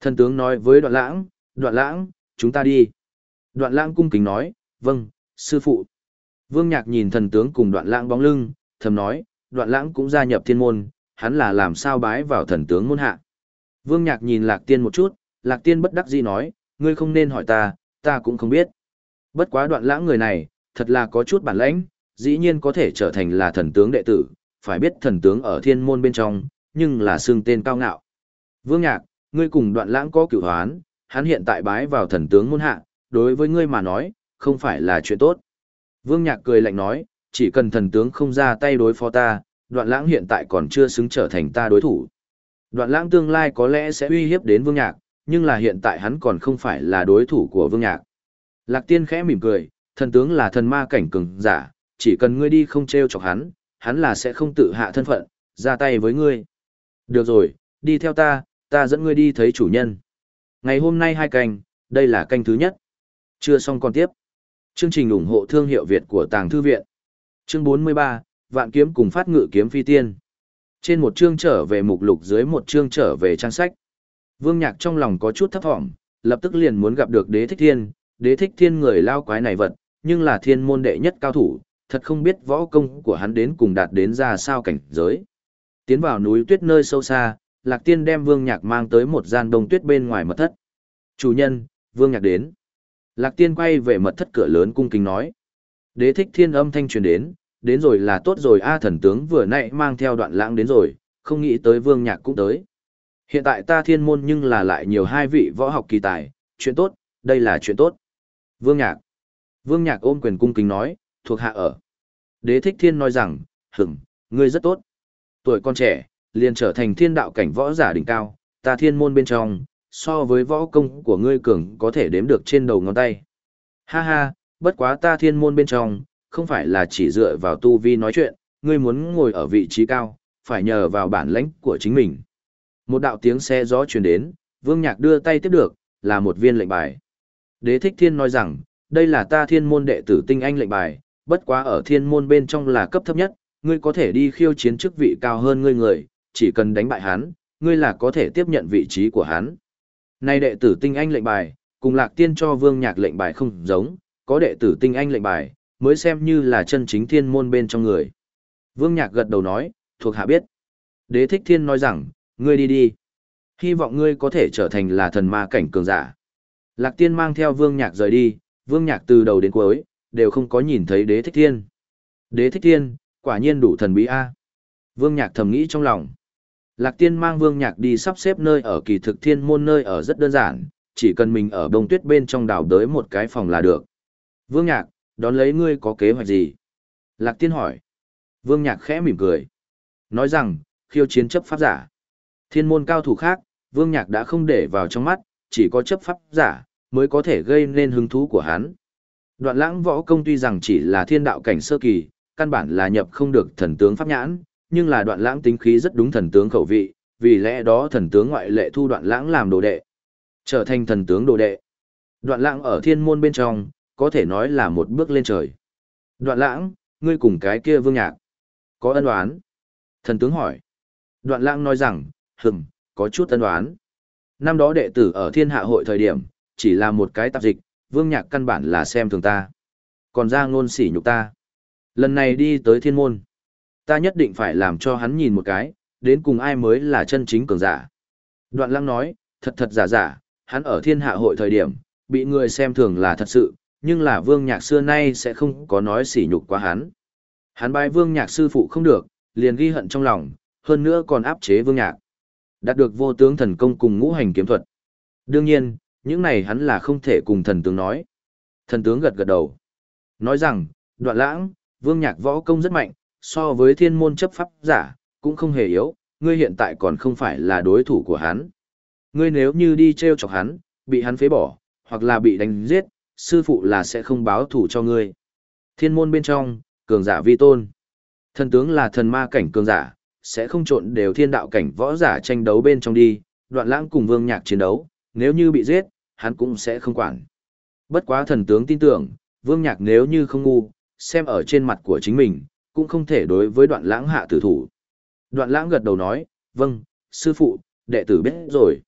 Thần tướng nói với đoạn lãng, đoạn lãng, chúng ta đi. Đoạn lãng cung kính nói, vâng, sư phụ. Vương nhạc nhìn thần tướng cùng đoạn lãng bóng lưng, thầm nói, đoạn lãng cũng gia nhập thiên môn, hắn là làm sao bái vào thần tướng môn hạ. Vương nhạc nhìn lạc tiên một chút, lạc tiên bất đắc dĩ nói, ngươi không nên hỏi ta, ta cũng không biết. Bất quá đoạn lãng người này, thật là có chút bản lãnh, dĩ nhiên có thể trở thành là thần tướng đệ tử, phải biết thần tướng ở thiên môn bên trong, nhưng là xương tên cao ngạo. Vương Nhạc, ngươi cùng đoạn lãng có cửu hoán, hắn hiện tại bái vào thần tướng môn hạ, đối với ngươi mà nói, không phải là chuyện tốt. Vương Nhạc cười lạnh nói, chỉ cần thần tướng không ra tay đối phó ta, đoạn lãng hiện tại còn chưa xứng trở thành ta đối thủ. Đoạn lãng tương lai có lẽ sẽ uy hiếp đến Vương Nhạc, nhưng là hiện tại hắn còn không phải là đối thủ của Vương Nhạc. Lạc Tiên khẽ mỉm cười, thần tướng là thần ma cảnh cường giả, chỉ cần ngươi đi không treo chọc hắn, hắn là sẽ không tự hạ thân phận, ra tay với ngươi. Được rồi, đi theo ta, ta dẫn ngươi đi thấy chủ nhân. Ngày hôm nay hai canh, đây là canh thứ nhất. Chưa xong còn tiếp. Chương trình ủng hộ thương hiệu Việt của Tàng Thư Viện. Chương 43, Vạn Kiếm cùng phát ngự kiếm phi tiên. Trên một chương trở về mục lục dưới một chương trở về trang sách. Vương Nhạc trong lòng có chút thấp thỏm, lập tức liền muốn gặp được đế thích thiên, đế thích thiên người lao quái này vật, nhưng là thiên môn đệ nhất cao thủ, thật không biết võ công của hắn đến cùng đạt đến ra sao cảnh giới. Tiến vào núi tuyết nơi sâu xa, Lạc Tiên đem Vương Nhạc mang tới một gian đông tuyết bên ngoài mật thất. Chủ nhân, Vương Nhạc đến. Lạc Tiên quay về mật thất cửa lớn cung kính nói. Đế thích thiên âm thanh truyền đến, đến rồi là tốt rồi A thần tướng vừa nãy mang theo đoạn lãng đến rồi, không nghĩ tới Vương Nhạc cũng tới. Hiện tại ta thiên môn nhưng là lại nhiều hai vị võ học kỳ tài, chuyện tốt, đây là chuyện tốt. Vương Nhạc. Vương Nhạc ôm quyền cung kính nói, thuộc hạ ở. Đế thích thiên nói rằng, hửng, ngươi rất tốt. Tuổi con trẻ, liền trở thành thiên đạo cảnh võ giả đỉnh cao, ta thiên môn bên trong, so với võ công của ngươi cường có thể đếm được trên đầu ngón tay. Ha ha, bất quá ta thiên môn bên trong, không phải là chỉ dựa vào tu vi nói chuyện, ngươi muốn ngồi ở vị trí cao, phải nhờ vào bản lãnh của chính mình. Một đạo tiếng xe gió truyền đến, Vương Nhạc đưa tay tiếp được, là một viên lệnh bài. Đế thích thiên nói rằng, đây là ta thiên môn đệ tử tinh anh lệnh bài, bất quá ở thiên môn bên trong là cấp thấp nhất, ngươi có thể đi khiêu chiến chức vị cao hơn ngươi người, chỉ cần đánh bại hắn, ngươi là có thể tiếp nhận vị trí của hắn. Nay đệ tử tinh anh lệnh bài, cùng lạc tiên cho vương nhạc lệnh bài không giống, có đệ tử tinh anh lệnh bài, mới xem như là chân chính thiên môn bên trong người. Vương nhạc gật đầu nói, thuộc hạ biết. Đế thích thiên nói rằng, ngươi đi đi. Hy vọng ngươi có thể trở thành là thần ma cảnh cường giả. Lạc tiên mang theo vương nhạc rời đi, vương nhạc từ đầu đến cuối, đều không có nhìn thấy đế thích thiên. Đế thích thiên, quả nhiên đủ thần bí a. Vương nhạc thầm nghĩ trong lòng. Lạc tiên mang vương nhạc đi sắp xếp nơi ở kỳ thực thiên môn nơi ở rất đơn giản, chỉ cần mình ở bông tuyết bên trong đảo đới một cái phòng là được. Vương nhạc, đón lấy ngươi có kế hoạch gì? Lạc tiên hỏi. Vương nhạc khẽ mỉm cười. Nói rằng, khiêu chiến chấp pháp giả. Thiên môn cao thủ khác, vương nhạc đã không để vào trong mắt, chỉ có chấp pháp giả, mới có thể gây nên hứng thú của hắn. Đoạn lãng võ công tuy rằng chỉ là thiên đạo cảnh sơ kỳ, căn bản là nhập không được thần tướng pháp nhãn, nhưng là đoạn lãng tính khí rất đúng thần tướng khẩu vị, vì lẽ đó thần tướng ngoại lệ thu đoạn lãng làm đồ đệ. Trở thành thần tướng đồ đệ. Đoạn lãng ở thiên môn bên trong, có thể nói là một bước lên trời. Đoạn lãng, ngươi cùng cái kia vương nhạc. Có ân oán. Thần tướng hỏi. Đoạn lãng nói rằng, hừng, có chút tân đoán Năm đó đệ tử ở thiên hạ hội thời điểm, chỉ là một cái tạp dịch, vương nhạc căn bản là xem thường ta. Còn ra ngôn sỉ nhục ta. Lần này đi tới thiên môn. Ta nhất định phải làm cho hắn nhìn một cái, đến cùng ai mới là chân chính cường giả. Đoạn lăng nói, thật thật giả giả, hắn ở thiên hạ hội thời điểm, bị người xem thường là thật sự, nhưng là vương nhạc xưa nay sẽ không có nói sỉ nhục qua hắn. Hắn bài vương nhạc sư phụ không được, liền ghi hận trong lòng, hơn nữa còn áp chế vương nhạc. Đạt được vô tướng thần công cùng ngũ hành kiếm thuật. Đương nhiên, những này hắn là không thể cùng thần tướng nói. Thần tướng gật gật đầu. Nói rằng, đoạn lãng, vương nhạc võ công rất mạnh, so với thiên môn chấp pháp giả, cũng không hề yếu, ngươi hiện tại còn không phải là đối thủ của hắn. Ngươi nếu như đi treo chọc hắn, bị hắn phế bỏ, hoặc là bị đánh giết, sư phụ là sẽ không báo thủ cho ngươi. Thiên môn bên trong, cường giả vi tôn. Thần tướng là thần ma cảnh cường giả, sẽ không trộn đều thiên đạo cảnh võ giả tranh đấu bên trong đi, đoạn lãng cùng vương nhạc chiến đấu, nếu như bị giết, hắn cũng sẽ không quản. Bất quá thần tướng tin tưởng, vương nhạc nếu như không ngu, xem ở trên mặt của chính mình, cũng không thể đối với đoạn lãng hạ tử thủ. Đoạn lãng gật đầu nói, vâng, sư phụ, đệ tử biết rồi.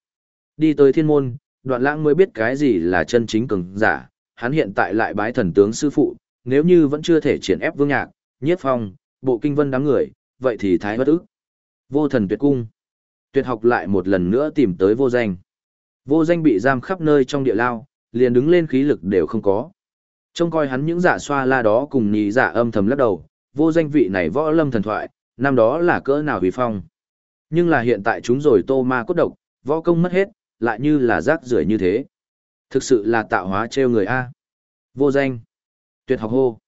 Đi tới thiên môn, đoạn lãng mới biết cái gì là chân chính cường giả, hắn hiện tại lại bái thần tướng sư phụ, nếu như vẫn chưa thể triển ép vương nhạc, nhiếp phong, bộ kinh vân đám người, vậy thì thái bất ức. Vô thần tuyệt cung. Tuyệt học lại một lần nữa tìm tới vô danh. Vô danh bị giam khắp nơi trong địa lao, liền đứng lên khí lực đều không có. Trông coi hắn những giả xoa la đó cùng nhì giả âm thầm lắc đầu, vô danh vị này võ lâm thần thoại, năm đó là cỡ nào vì phong. Nhưng là hiện tại chúng rồi tô ma cốt độc, võ công mất hết, lại như là rác rưởi như thế. Thực sự là tạo hóa trêu người A. Vô danh. Tuyệt học hô.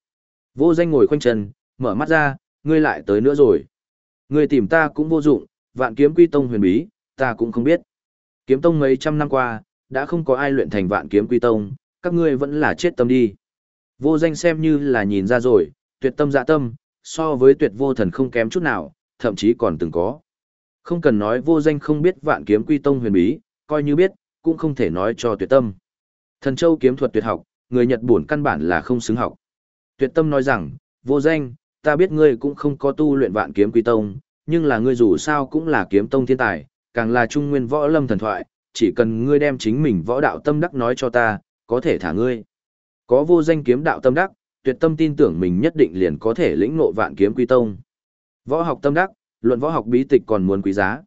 Vô danh ngồi khoanh chân, mở mắt ra, ngươi lại tới nữa rồi. Ngươi tìm ta cũng vô dụng, vạn kiếm quy tông huyền bí, ta cũng không biết. Kiếm tông mấy trăm năm qua, đã không có ai luyện thành vạn kiếm quy tông, các ngươi vẫn là chết tâm đi. Vô danh xem như là nhìn ra rồi, tuyệt tâm dạ tâm, so với tuyệt vô thần không kém chút nào, thậm chí còn từng có. Không cần nói vô danh không biết vạn kiếm quy tông huyền bí, coi như biết, cũng không thể nói cho tuyệt tâm. Thần châu kiếm thuật tuyệt học, người Nhật buồn căn bản là không xứng học. Tuyệt tâm nói rằng, vô danh, ta biết ngươi cũng không có tu luyện vạn kiếm quy tông, nhưng là ngươi dù sao cũng là kiếm tông thiên tài, càng là trung nguyên võ lâm thần thoại, chỉ cần ngươi đem chính mình võ đạo tâm đắc nói cho ta, có thể thả ngươi. Có vô danh kiếm đạo tâm đắc, tuyệt tâm tin tưởng mình nhất định liền có thể lĩnh ngộ vạn kiếm quy tông. Võ học tâm đắc, luận võ học bí tịch còn muốn quý giá.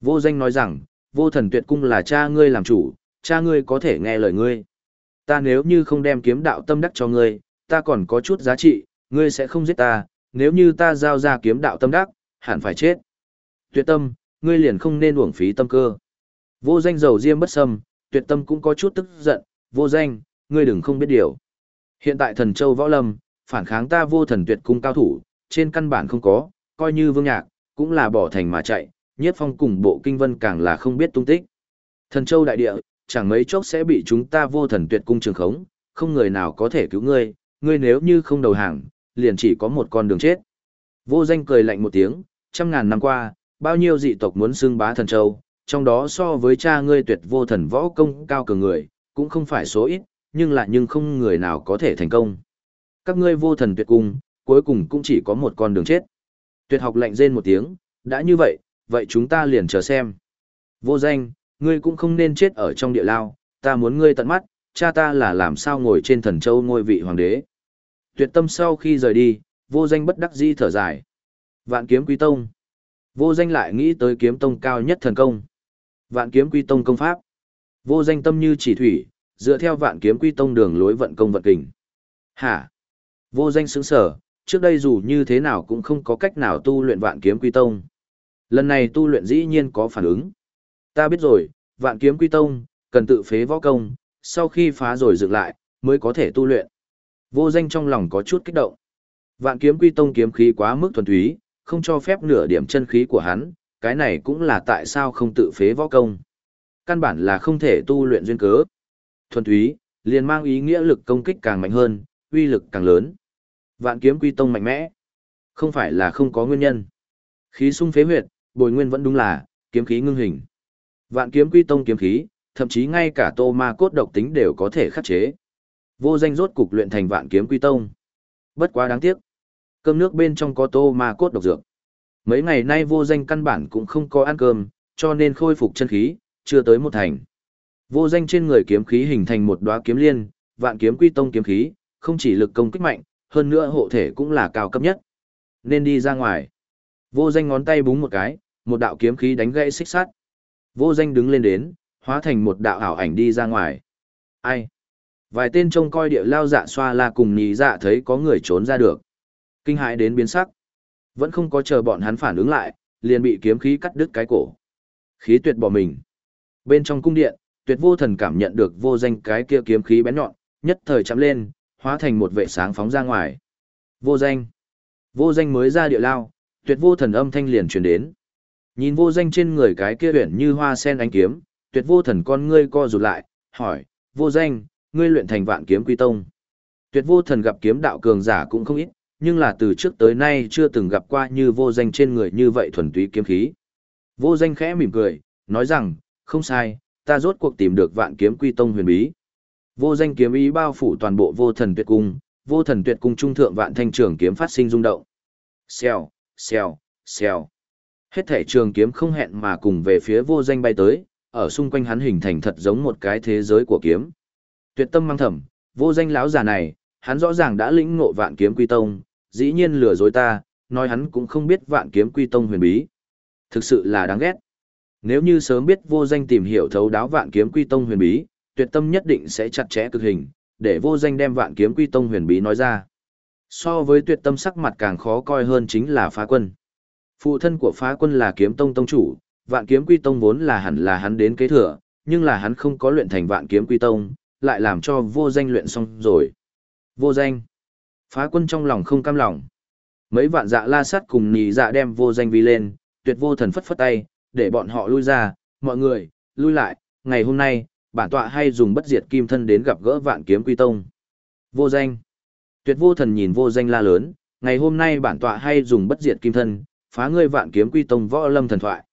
Vô danh nói rằng, vô thần tuyệt cung là cha ngươi làm chủ, cha ngươi có thể nghe lời ngươi. Ta nếu như không đem kiếm đạo tâm đắc cho ngươi, ta còn có chút giá trị, ngươi sẽ không giết ta, nếu như ta giao ra kiếm đạo tâm đắc, hẳn phải chết. Tuyệt tâm, ngươi liền không nên uổng phí tâm cơ. Vô danh dầu diêm bất sâm, tuyệt tâm cũng có chút tức giận, vô danh, ngươi đừng không biết điều. Hiện tại thần châu võ lâm, phản kháng ta vô thần tuyệt cung cao thủ, trên căn bản không có, coi như vương nhạc, cũng là bỏ thành mà chạy, nhiếp phong cùng bộ kinh vân càng là không biết tung tích. Thần châu đại địa, chẳng mấy chốc sẽ bị chúng ta vô thần tuyệt cung trường khống, không người nào có thể cứu ngươi, ngươi nếu như không đầu hàng, liền chỉ có một con đường chết. Vô danh cười lạnh một tiếng, trăm ngàn năm qua, bao nhiêu dị tộc muốn xưng bá thần châu, trong đó so với cha ngươi tuyệt vô thần võ công cao cường người, cũng không phải số ít, nhưng lại nhưng không người nào có thể thành công. Các ngươi vô thần tuyệt cung, cuối cùng cũng chỉ có một con đường chết. Tuyệt học lạnh rên một tiếng, đã như vậy, vậy chúng ta liền chờ xem. Vô danh, ngươi cũng không nên chết ở trong địa lao, ta muốn ngươi tận mắt, cha ta là làm sao ngồi trên thần châu ngôi vị hoàng đế. Tuyệt tâm sau khi rời đi, vô danh bất đắc di thở dài. Vạn kiếm quý tông. Vô danh lại nghĩ tới kiếm tông cao nhất thần công. Vạn kiếm quý tông công pháp. Vô danh tâm như chỉ thủy, dựa theo vạn kiếm quý tông đường lối vận công vận kình. Hả? Vô danh sững sở, trước đây dù như thế nào cũng không có cách nào tu luyện vạn kiếm quý tông. Lần này tu luyện dĩ nhiên có phản ứng. Ta biết rồi, vạn kiếm quý tông, cần tự phế võ công, sau khi phá rồi dựng lại, mới có thể tu luyện. Vô danh trong lòng có chút kích động. Vạn kiếm quy tông kiếm khí quá mức thuần túy, không cho phép nửa điểm chân khí của hắn, cái này cũng là tại sao không tự phế võ công. Căn bản là không thể tu luyện duyên cớ. Thuần túy, liền mang ý nghĩa lực công kích càng mạnh hơn, uy lực càng lớn. Vạn kiếm quy tông mạnh mẽ, không phải là không có nguyên nhân. Khí sung phế huyệt, bồi nguyên vẫn đúng là, kiếm khí ngưng hình. Vạn kiếm quy tông kiếm khí, thậm chí ngay cả tô ma cốt độc tính đều có thể khắc chế. Vô danh rốt cục luyện thành vạn kiếm quy tông. Bất quá đáng tiếc. Cơm nước bên trong có tô ma cốt độc dược. Mấy ngày nay vô danh căn bản cũng không có ăn cơm, cho nên khôi phục chân khí, chưa tới một thành. Vô danh trên người kiếm khí hình thành một đóa kiếm liên, vạn kiếm quy tông kiếm khí, không chỉ lực công kích mạnh, hơn nữa hộ thể cũng là cao cấp nhất. Nên đi ra ngoài. Vô danh ngón tay búng một cái, một đạo kiếm khí đánh gãy xích sắt. Vô danh đứng lên đến, hóa thành một đạo ảo ảnh đi ra ngoài. Ai? Vài tên trông coi địa lao dạ xoa la cùng nhì dạ thấy có người trốn ra được. Kinh hãi đến biến sắc. Vẫn không có chờ bọn hắn phản ứng lại, liền bị kiếm khí cắt đứt cái cổ. Khí tuyệt bỏ mình. Bên trong cung điện, tuyệt vô thần cảm nhận được vô danh cái kia kiếm khí bén nhọn, nhất thời chạm lên, hóa thành một vệ sáng phóng ra ngoài. Vô danh. Vô danh mới ra địa lao, tuyệt vô thần âm thanh liền truyền đến. Nhìn vô danh trên người cái kia uyển như hoa sen ánh kiếm, tuyệt vô thần con ngươi co rụt lại, hỏi, vô danh, ngươi luyện thành vạn kiếm quy tông. Tuyệt vô thần gặp kiếm đạo cường giả cũng không ít, nhưng là từ trước tới nay chưa từng gặp qua như vô danh trên người như vậy thuần túy kiếm khí. Vô danh khẽ mỉm cười, nói rằng, không sai, ta rốt cuộc tìm được vạn kiếm quy tông huyền bí. Vô danh kiếm ý bao phủ toàn bộ vô thần tuyệt cung, vô thần tuyệt cung trung thượng vạn thanh trường kiếm phát sinh rung động. Xèo, xèo, xèo. Hết thể trường kiếm không hẹn mà cùng về phía vô danh bay tới, ở xung quanh hắn hình thành thật giống một cái thế giới của kiếm. Tuyệt tâm mang thầm, vô danh lão già này, hắn rõ ràng đã lĩnh ngộ vạn kiếm quy tông, dĩ nhiên lừa dối ta, nói hắn cũng không biết vạn kiếm quy tông huyền bí. Thực sự là đáng ghét. Nếu như sớm biết vô danh tìm hiểu thấu đáo vạn kiếm quy tông huyền bí, tuyệt tâm nhất định sẽ chặt chẽ cực hình, để vô danh đem vạn kiếm quy tông huyền bí nói ra. So với tuyệt tâm sắc mặt càng khó coi hơn chính là phá quân. Phụ thân của phá quân là kiếm tông tông chủ, vạn kiếm quy tông vốn là hẳn là hắn đến kế thừa, nhưng là hắn không có luyện thành vạn kiếm quy tông, lại làm cho vô danh luyện xong rồi. Vô danh. Phá quân trong lòng không cam lòng. Mấy vạn dạ la sát cùng nì dạ đem vô danh vi lên, tuyệt vô thần phất phất tay, để bọn họ lui ra, mọi người, lui lại, ngày hôm nay, bản tọa hay dùng bất diệt kim thân đến gặp gỡ vạn kiếm quy tông. Vô danh. Tuyệt vô thần nhìn vô danh la lớn, ngày hôm nay bản tọa hay dùng bất diệt kim thân, phá ngươi vạn kiếm quy tông võ lâm thần thoại.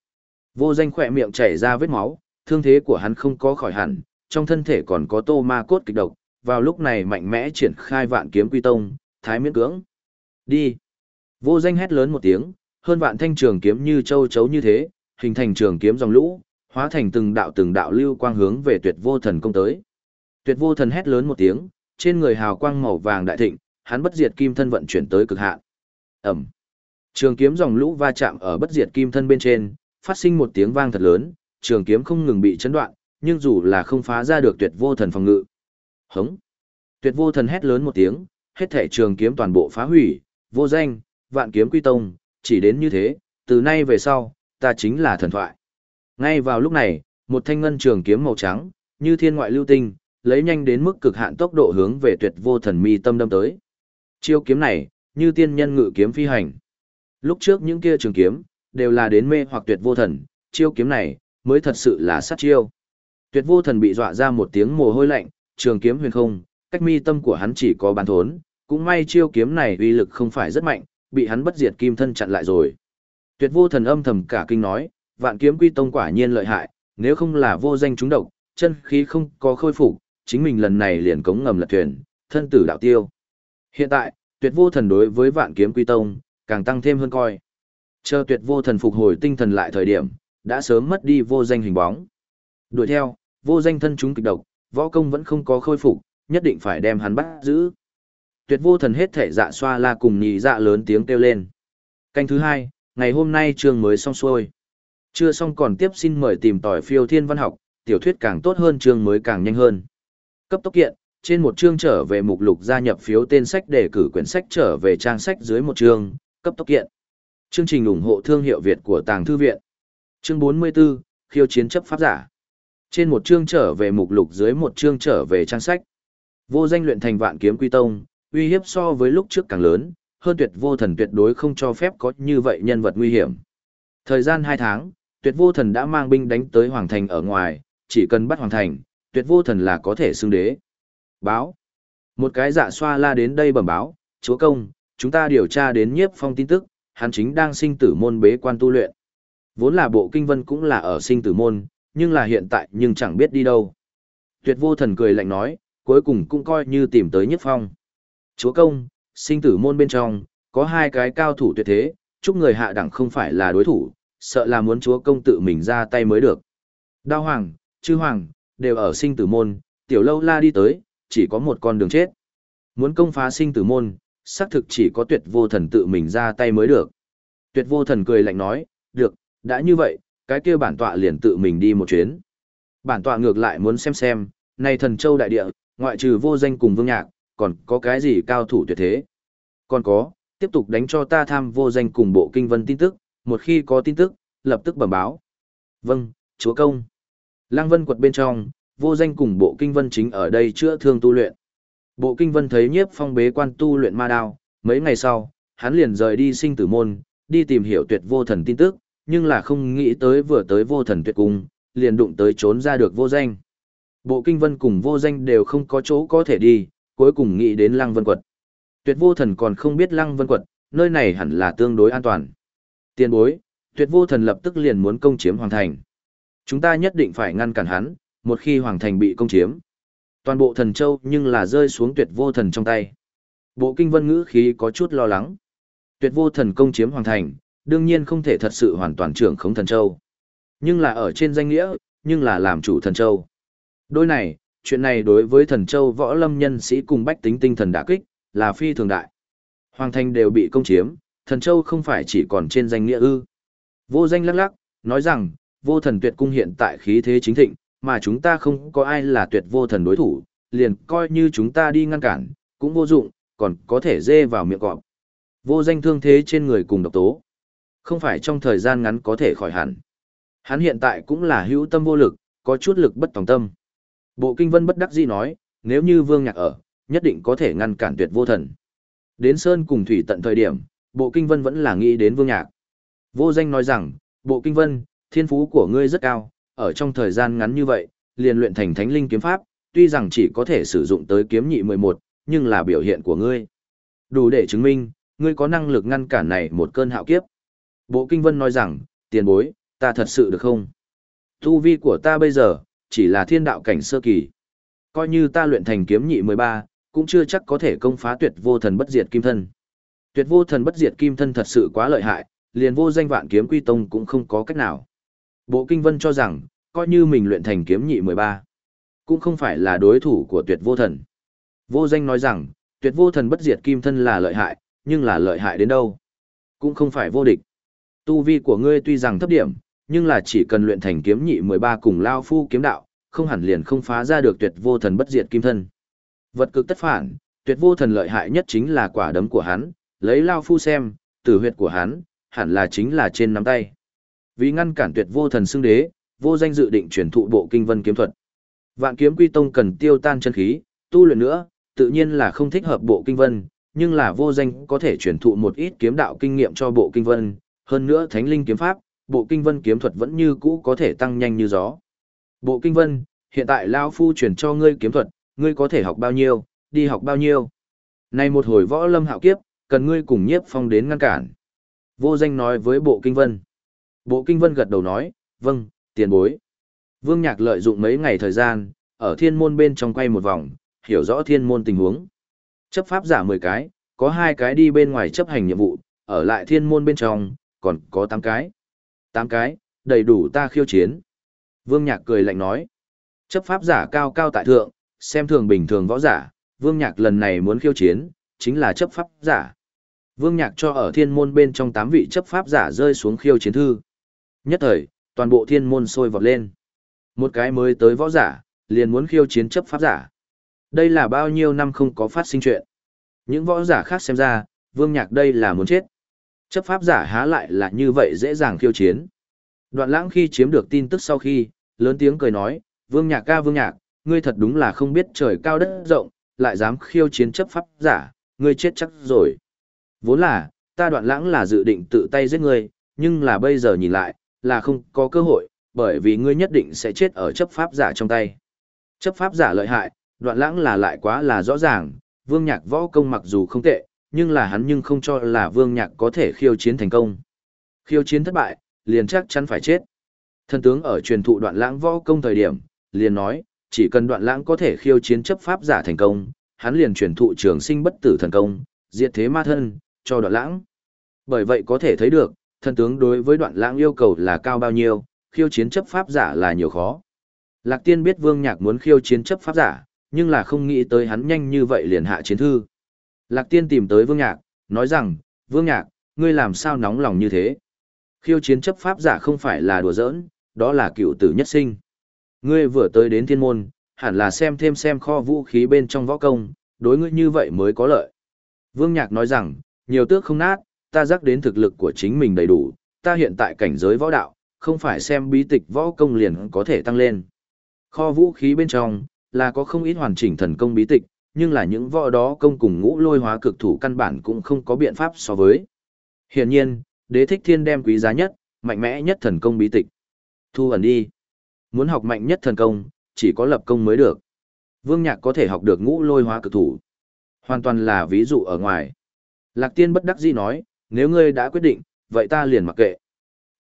Vô danh khỏe miệng chảy ra vết máu, thương thế của hắn không có khỏi hẳn, trong thân thể còn có tô ma cốt kịch độc, vào lúc này mạnh mẽ triển khai vạn kiếm quy tông, thái miễn cưỡng. Đi! Vô danh hét lớn một tiếng, hơn vạn thanh trường kiếm như châu chấu như thế, hình thành trường kiếm dòng lũ, hóa thành từng đạo từng đạo lưu quang hướng về tuyệt vô thần công tới. Tuyệt vô thần hét lớn một tiếng, trên người hào quang màu vàng đại thịnh, hắn bất diệt kim thân vận chuyển tới cực hạn. Ẩm. Trường kiếm dòng lũ va chạm ở bất diệt kim thân bên trên, phát sinh một tiếng vang thật lớn, trường kiếm không ngừng bị chấn đoạn, nhưng dù là không phá ra được tuyệt vô thần phòng ngự. Hống! Tuyệt vô thần hét lớn một tiếng, hết thể trường kiếm toàn bộ phá hủy, vô danh, vạn kiếm quy tông, chỉ đến như thế, từ nay về sau, ta chính là thần thoại. Ngay vào lúc này, một thanh ngân trường kiếm màu trắng, như thiên ngoại lưu tinh, lấy nhanh đến mức cực hạn tốc độ hướng về tuyệt vô thần mi tâm đâm tới. Chiêu kiếm này, như tiên nhân ngự kiếm phi hành. Lúc trước những kia trường kiếm, đều là đến mê hoặc tuyệt vô thần, chiêu kiếm này, mới thật sự là sát chiêu. Tuyệt vô thần bị dọa ra một tiếng mồ hôi lạnh, trường kiếm huyền không, cách mi tâm của hắn chỉ có bán thốn, cũng may chiêu kiếm này uy lực không phải rất mạnh, bị hắn bất diệt kim thân chặn lại rồi. Tuyệt vô thần âm thầm cả kinh nói, vạn kiếm quy tông quả nhiên lợi hại, nếu không là vô danh chúng độc, chân khí không có khôi phục, chính mình lần này liền cống ngầm lật thuyền, thân tử đạo tiêu. Hiện tại, tuyệt vô thần đối với vạn kiếm quy tông, càng tăng thêm hơn coi. Chờ tuyệt vô thần phục hồi tinh thần lại thời điểm, đã sớm mất đi vô danh hình bóng. Đuổi theo, vô danh thân chúng kịch độc, võ công vẫn không có khôi phục, nhất định phải đem hắn bắt giữ. Tuyệt vô thần hết thể dạ xoa la cùng nhị dạ lớn tiếng kêu lên. Canh thứ hai, ngày hôm nay trường mới xong xuôi. Chưa xong còn tiếp xin mời tìm tỏi phiêu thiên văn học, tiểu thuyết càng tốt hơn trường mới càng nhanh hơn. Cấp tốc kiện, trên một chương trở về mục lục gia nhập phiếu tên sách để cử quyển sách trở về trang sách dưới một chương, cấp tốc kiện. Chương trình ủng hộ thương hiệu Việt của Tàng Thư Viện. Chương 44, khiêu chiến chấp pháp giả. Trên một chương trở về mục lục dưới một chương trở về trang sách. Vô danh luyện thành vạn kiếm quy tông, uy hiếp so với lúc trước càng lớn, hơn tuyệt vô thần tuyệt đối không cho phép có như vậy nhân vật nguy hiểm. Thời gian 2 tháng, tuyệt vô thần đã mang binh đánh tới Hoàng Thành ở ngoài, chỉ cần bắt Hoàng Thành, tuyệt vô thần là có thể xưng đế. Báo. Một cái dạ xoa la đến đây bẩm báo, chúa công, chúng ta điều tra đến nhiếp phong tin tức, hắn chính đang sinh tử môn bế quan tu luyện. Vốn là bộ kinh vân cũng là ở sinh tử môn, nhưng là hiện tại nhưng chẳng biết đi đâu. Tuyệt vô thần cười lạnh nói, cuối cùng cũng coi như tìm tới nhất phong. Chúa công, sinh tử môn bên trong, có hai cái cao thủ tuyệt thế, chúc người hạ đẳng không phải là đối thủ, sợ là muốn chúa công tự mình ra tay mới được. Đao hoàng, chư hoàng, đều ở sinh tử môn, tiểu lâu la đi tới, chỉ có một con đường chết. Muốn công phá sinh tử môn, xác thực chỉ có tuyệt vô thần tự mình ra tay mới được. Tuyệt vô thần cười lạnh nói, được, đã như vậy, cái kia bản tọa liền tự mình đi một chuyến. Bản tọa ngược lại muốn xem xem, này thần châu đại địa, ngoại trừ vô danh cùng vương nhạc, còn có cái gì cao thủ tuyệt thế. Còn có, tiếp tục đánh cho ta tham vô danh cùng bộ kinh vân tin tức, một khi có tin tức, lập tức bẩm báo. Vâng, chúa công. Lăng vân quật bên trong, vô danh cùng bộ kinh vân chính ở đây chữa thương tu luyện. Bộ kinh vân thấy nhiếp phong bế quan tu luyện ma đao, mấy ngày sau, hắn liền rời đi sinh tử môn, đi tìm hiểu tuyệt vô thần tin tức, nhưng là không nghĩ tới vừa tới vô thần tuyệt cung, liền đụng tới trốn ra được vô danh. Bộ kinh vân cùng vô danh đều không có chỗ có thể đi, cuối cùng nghĩ đến lăng vân quật. Tuyệt vô thần còn không biết lăng vân quật, nơi này hẳn là tương đối an toàn. Tiên bối, tuyệt vô thần lập tức liền muốn công chiếm hoàng thành. Chúng ta nhất định phải ngăn cản hắn, một khi hoàng thành bị công chiếm. Toàn bộ thần châu nhưng là rơi xuống tuyệt vô thần trong tay. Bộ kinh vân ngữ khí có chút lo lắng. Tuyệt vô thần công chiếm hoàng thành, đương nhiên không thể thật sự hoàn toàn trưởng khống thần châu. Nhưng là ở trên danh nghĩa, nhưng là làm chủ thần châu. Đôi này, chuyện này đối với thần châu võ lâm nhân sĩ cùng bách tính tinh thần đả kích, là phi thường đại. Hoàng thành đều bị công chiếm, thần châu không phải chỉ còn trên danh nghĩa ư. Vô danh lắc lắc, nói rằng, vô thần tuyệt cung hiện tại khí thế chính thịnh, mà chúng ta không có ai là tuyệt vô thần đối thủ, liền coi như chúng ta đi ngăn cản, cũng vô dụng, còn có thể dê vào miệng cọp. Vô danh thương thế trên người cùng độc tố. Không phải trong thời gian ngắn có thể khỏi hẳn. Hắn hiện tại cũng là hữu tâm vô lực, có chút lực bất tòng tâm. Bộ kinh vân bất đắc dĩ nói, nếu như vương nhạc ở, nhất định có thể ngăn cản tuyệt vô thần. Đến Sơn cùng Thủy tận thời điểm, bộ kinh vân vẫn là nghĩ đến vương nhạc. Vô danh nói rằng, bộ kinh vân, thiên phú của ngươi rất cao, ở trong thời gian ngắn như vậy, liền luyện thành thánh linh kiếm pháp, tuy rằng chỉ có thể sử dụng tới kiếm nhị 11, nhưng là biểu hiện của ngươi. Đủ để chứng minh, ngươi có năng lực ngăn cản này một cơn hạo kiếp. Bộ Kinh Vân nói rằng, tiền bối, ta thật sự được không? Tu vi của ta bây giờ, chỉ là thiên đạo cảnh sơ kỳ. Coi như ta luyện thành kiếm nhị 13, cũng chưa chắc có thể công phá tuyệt vô thần bất diệt kim thân. Tuyệt vô thần bất diệt kim thân thật sự quá lợi hại, liền vô danh vạn kiếm quy tông cũng không có cách nào. Bộ Kinh Vân cho rằng, coi như mình luyện thành kiếm nhị 13, cũng không phải là đối thủ của tuyệt vô thần. Vô danh nói rằng, tuyệt vô thần bất diệt kim thân là lợi hại, nhưng là lợi hại đến đâu? Cũng không phải vô địch. Tu vi của ngươi tuy rằng thấp điểm, nhưng là chỉ cần luyện thành kiếm nhị 13 cùng lao phu kiếm đạo, không hẳn liền không phá ra được tuyệt vô thần bất diệt kim thân. Vật cực tất phản, tuyệt vô thần lợi hại nhất chính là quả đấm của hắn, lấy lao phu xem, tử huyệt của hắn, hẳn là chính là trên nắm tay. Vì ngăn cản tuyệt vô thần xưng đế, vô danh dự định truyền thụ bộ kinh vân kiếm thuật. Vạn kiếm quy tông cần tiêu tan chân khí, tu luyện nữa, tự nhiên là không thích hợp bộ kinh vân, nhưng là vô danh có thể truyền thụ một ít kiếm đạo kinh nghiệm cho bộ kinh vân, hơn nữa thánh linh kiếm pháp, bộ kinh vân kiếm thuật vẫn như cũ có thể tăng nhanh như gió. Bộ kinh vân, hiện tại Lao Phu truyền cho ngươi kiếm thuật, ngươi có thể học bao nhiêu, đi học bao nhiêu. Này một hồi võ lâm hạo kiếp, cần ngươi cùng nhiếp phong đến ngăn cản. Vô danh nói với bộ kinh vân. Bộ kinh vân gật đầu nói, vâng, tiền bối. Vương Nhạc lợi dụng mấy ngày thời gian, ở thiên môn bên trong quay một vòng, hiểu rõ thiên môn tình huống. Chấp pháp giả 10 cái, có hai cái đi bên ngoài chấp hành nhiệm vụ, ở lại thiên môn bên trong, còn có 8 cái. 8 cái, đầy đủ ta khiêu chiến. Vương Nhạc cười lạnh nói. Chấp pháp giả cao cao tại thượng, xem thường bình thường võ giả, Vương Nhạc lần này muốn khiêu chiến, chính là chấp pháp giả. Vương Nhạc cho ở thiên môn bên trong 8 vị chấp pháp giả rơi xuống khiêu chiến thư. Nhất thời, toàn bộ thiên môn sôi vọt lên. Một cái mới tới võ giả, liền muốn khiêu chiến chấp pháp giả. Đây là bao nhiêu năm không có phát sinh chuyện. Những võ giả khác xem ra, Vương Nhạc đây là muốn chết. Chấp pháp giả há lại là như vậy dễ dàng khiêu chiến. Đoạn lãng khi chiếm được tin tức sau khi, lớn tiếng cười nói, Vương Nhạc ca Vương Nhạc, ngươi thật đúng là không biết trời cao đất rộng, lại dám khiêu chiến chấp pháp giả, ngươi chết chắc rồi. Vốn là, ta đoạn lãng là dự định tự tay giết ngươi, nhưng là bây giờ nhìn lại, là không có cơ hội, bởi vì ngươi nhất định sẽ chết ở chấp pháp giả trong tay. Chấp pháp giả lợi hại, đoạn lãng là lại quá là rõ ràng, vương nhạc võ công mặc dù không tệ, nhưng là hắn nhưng không cho là vương nhạc có thể khiêu chiến thành công. Khiêu chiến thất bại, liền chắc chắn phải chết. Thần tướng ở truyền thụ đoạn lãng võ công thời điểm, liền nói, chỉ cần đoạn lãng có thể khiêu chiến chấp pháp giả thành công, hắn liền truyền thụ trường sinh bất tử thần công, diệt thế ma thân, cho đoạn lãng. Bởi vậy có thể thấy được, thần tướng đối với đoạn lãng yêu cầu là cao bao nhiêu, khiêu chiến chấp pháp giả là nhiều khó. Lạc tiên biết vương nhạc muốn khiêu chiến chấp pháp giả, nhưng là không nghĩ tới hắn nhanh như vậy liền hạ chiến thư. Lạc tiên tìm tới vương nhạc, nói rằng, vương nhạc, ngươi làm sao nóng lòng như thế? Khiêu chiến chấp pháp giả không phải là đùa giỡn, đó là cựu tử nhất sinh. Ngươi vừa tới đến thiên môn, hẳn là xem thêm xem kho vũ khí bên trong võ công, đối ngươi như vậy mới có lợi. Vương Nhạc nói rằng, nhiều tước không nát, ta giác đến thực lực của chính mình đầy đủ, ta hiện tại cảnh giới võ đạo, không phải xem bí tịch võ công liền có thể tăng lên. Kho vũ khí bên trong, là có không ít hoàn chỉnh thần công bí tịch, nhưng là những võ đó công cùng ngũ lôi hóa cực thủ căn bản cũng không có biện pháp so với. Hiển nhiên, đế thích thiên đem quý giá nhất, mạnh mẽ nhất thần công bí tịch. Thu ẩn đi. Muốn học mạnh nhất thần công, chỉ có lập công mới được. Vương Nhạc có thể học được ngũ lôi hóa cực thủ. Hoàn toàn là ví dụ ở ngoài. Lạc Tiên bất đắc dĩ nói, nếu ngươi đã quyết định, vậy ta liền mặc kệ.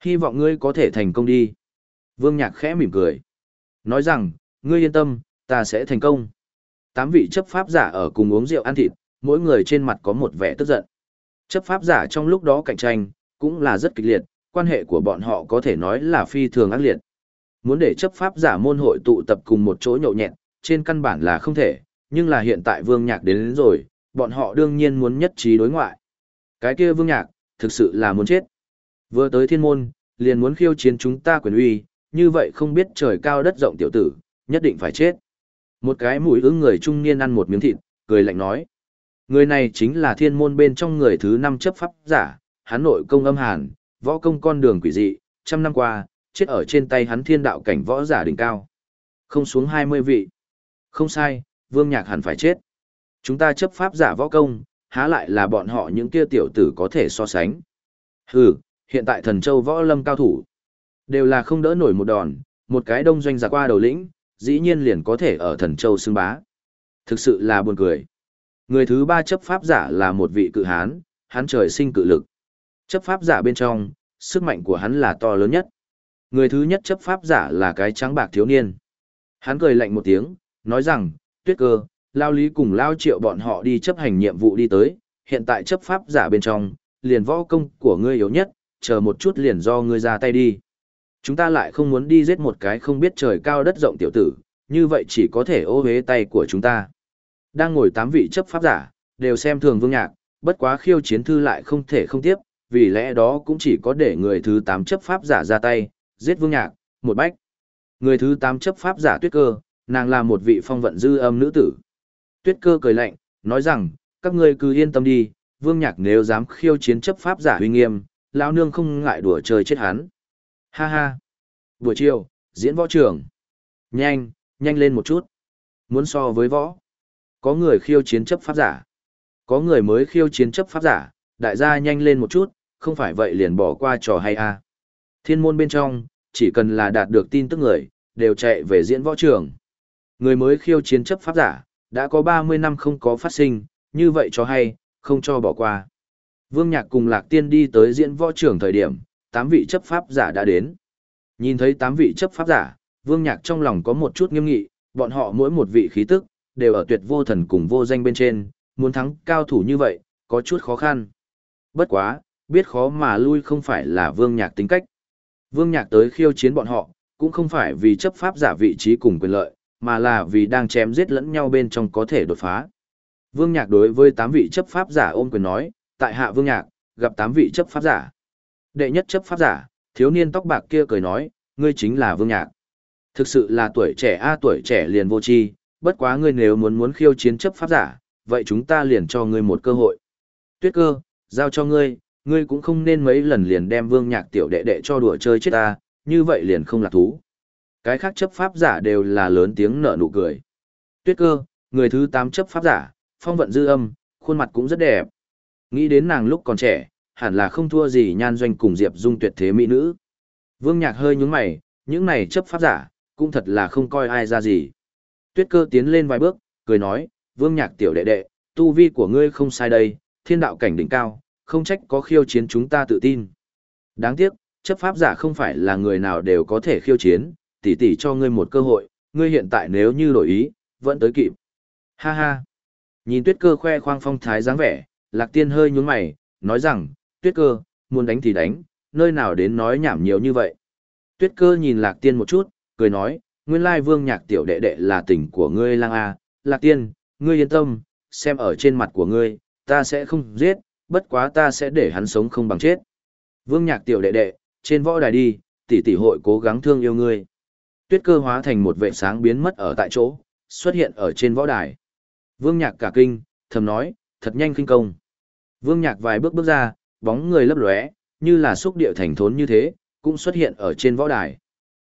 Hy vọng ngươi có thể thành công đi. Vương Nhạc khẽ mỉm cười. Nói rằng, ngươi yên tâm, ta sẽ thành công. Tám vị chấp pháp giả ở cùng uống rượu ăn thịt, mỗi người trên mặt có một vẻ tức giận. Chấp pháp giả trong lúc đó cạnh tranh, cũng là rất kịch liệt, quan hệ của bọn họ có thể nói là phi thường ác liệt. Muốn để chấp pháp giả môn hội tụ tập cùng một chỗ nhậu nhẹt, trên căn bản là không thể, nhưng là hiện tại Vương Nhạc đến, đến rồi, bọn họ đương nhiên muốn nhất trí đối ngoại. Cái kia Vương Nhạc, thực sự là muốn chết. Vừa tới thiên môn, liền muốn khiêu chiến chúng ta quyền uy, như vậy không biết trời cao đất rộng tiểu tử, nhất định phải chết. Một cái mũi ưng người trung niên ăn một miếng thịt, cười lạnh nói. Người này chính là thiên môn bên trong người thứ năm chấp pháp giả, hắn nội công âm hàn, võ công con đường quỷ dị, trăm năm qua, chết ở trên tay hắn thiên đạo cảnh võ giả đỉnh cao. Không xuống 20 vị. Không sai, vương nhạc hẳn phải chết. Chúng ta chấp pháp giả võ công, há lại là bọn họ những kia tiểu tử có thể so sánh. Hừ, hiện tại thần châu võ lâm cao thủ, đều là không đỡ nổi một đòn, một cái đông doanh giả qua đầu lĩnh, dĩ nhiên liền có thể ở thần châu xưng bá. Thực sự là buồn cười. Người thứ ba chấp pháp giả là một vị cự hán, hắn trời sinh cự lực. Chấp pháp giả bên trong, sức mạnh của hắn là to lớn nhất. Người thứ nhất chấp pháp giả là cái trắng bạc thiếu niên. Hắn cười lạnh một tiếng, nói rằng, tuyết cơ, lao lý cùng lao triệu bọn họ đi chấp hành nhiệm vụ đi tới, hiện tại chấp pháp giả bên trong, liền võ công của ngươi yếu nhất, chờ một chút liền do ngươi ra tay đi. Chúng ta lại không muốn đi giết một cái không biết trời cao đất rộng tiểu tử, như vậy chỉ có thể ô hế tay của chúng ta. Đang ngồi tám vị chấp pháp giả, đều xem thường vương nhạc, bất quá khiêu chiến thư lại không thể không tiếp, vì lẽ đó cũng chỉ có để người thứ tám chấp pháp giả ra tay, giết vương nhạc, một bách. Người thứ tám chấp pháp giả tuyết cơ, nàng là một vị phong vận dư âm nữ tử. Tuyết cơ cười lạnh, nói rằng, các ngươi cứ yên tâm đi, vương nhạc nếu dám khiêu chiến chấp pháp giả huy nghiêm, lão nương không ngại đùa chơi chết hắn. Ha ha. Buổi chiều, diễn võ trường. Nhanh, nhanh lên một chút. Muốn so với võ. Có người khiêu chiến chấp pháp giả. Có người mới khiêu chiến chấp pháp giả, đại gia nhanh lên một chút, không phải vậy liền bỏ qua trò hay a. Thiên môn bên trong, chỉ cần là đạt được tin tức người, đều chạy về diễn võ trường. Người mới khiêu chiến chấp pháp giả, đã có 30 năm không có phát sinh, như vậy cho hay, không cho bỏ qua. Vương Nhạc cùng Lạc Tiên đi tới diễn võ trưởng thời điểm, tám vị chấp pháp giả đã đến. Nhìn thấy tám vị chấp pháp giả, Vương Nhạc trong lòng có một chút nghiêm nghị, bọn họ mỗi một vị khí tức, đều ở tuyệt vô thần cùng vô danh bên trên, muốn thắng cao thủ như vậy, có chút khó khăn. Bất quá, biết khó mà lui không phải là Vương Nhạc tính cách. Vương Nhạc tới khiêu chiến bọn họ, cũng không phải vì chấp pháp giả vị trí cùng quyền lợi, mà là vì đang chém giết lẫn nhau bên trong có thể đột phá. Vương Nhạc đối với tám vị chấp pháp giả ôm quyền nói, tại hạ Vương Nhạc, gặp tám vị chấp pháp giả. Đệ nhất chấp pháp giả, thiếu niên tóc bạc kia cười nói, ngươi chính là Vương Nhạc. Thực sự là tuổi trẻ a tuổi trẻ liền vô tri, bất quá ngươi nếu muốn muốn khiêu chiến chấp pháp giả, vậy chúng ta liền cho ngươi một cơ hội. Tuyết cơ, giao cho ngươi, ngươi cũng không nên mấy lần liền đem Vương Nhạc tiểu đệ đệ cho đùa chơi chết ta, như vậy liền không là thú. Cái khác chấp pháp giả đều là lớn tiếng nở nụ cười. Tuyết cơ, người thứ 8 chấp pháp giả, phong vận dư âm, khuôn mặt cũng rất đẹp. Nghĩ đến nàng lúc còn trẻ, hẳn là không thua gì nhan doanh cùng Diệp Dung tuyệt thế mỹ nữ. Vương Nhạc hơi nhúng mày, những này chấp pháp giả, cũng thật là không coi ai ra gì. Tuyết cơ tiến lên vài bước, cười nói, Vương Nhạc tiểu đệ đệ, tu vi của ngươi không sai đây, thiên đạo cảnh đỉnh cao, không trách có khiêu chiến chúng ta tự tin. Đáng tiếc, chấp pháp giả không phải là người nào đều có thể khiêu chiến, tỷ tỷ cho ngươi một cơ hội, ngươi hiện tại nếu như đổi ý, vẫn tới kịp. Ha ha. Nhìn tuyết cơ khoe khoang phong thái dáng vẻ, lạc tiên hơi nhún mày, nói rằng, tuyết cơ, muốn đánh thì đánh, nơi nào đến nói nhảm nhiều như vậy. Tuyết cơ nhìn lạc tiên một chút, cười nói, nguyên lai vương nhạc tiểu đệ đệ là tình của ngươi lang a, lạc tiên, ngươi yên tâm, xem ở trên mặt của ngươi, ta sẽ không giết, bất quá ta sẽ để hắn sống không bằng chết. Vương nhạc tiểu đệ đệ, trên võ đài đi, tỷ tỷ hội cố gắng thương yêu ngươi. Tuyết cơ hóa thành một vệ sáng biến mất ở tại chỗ, xuất hiện ở trên võ đài. Vương nhạc cả kinh, thầm nói, thật nhanh kinh công. Vương nhạc vài bước bước ra, bóng người lấp lóe, như là xúc địa thành thốn như thế, cũng xuất hiện ở trên võ đài.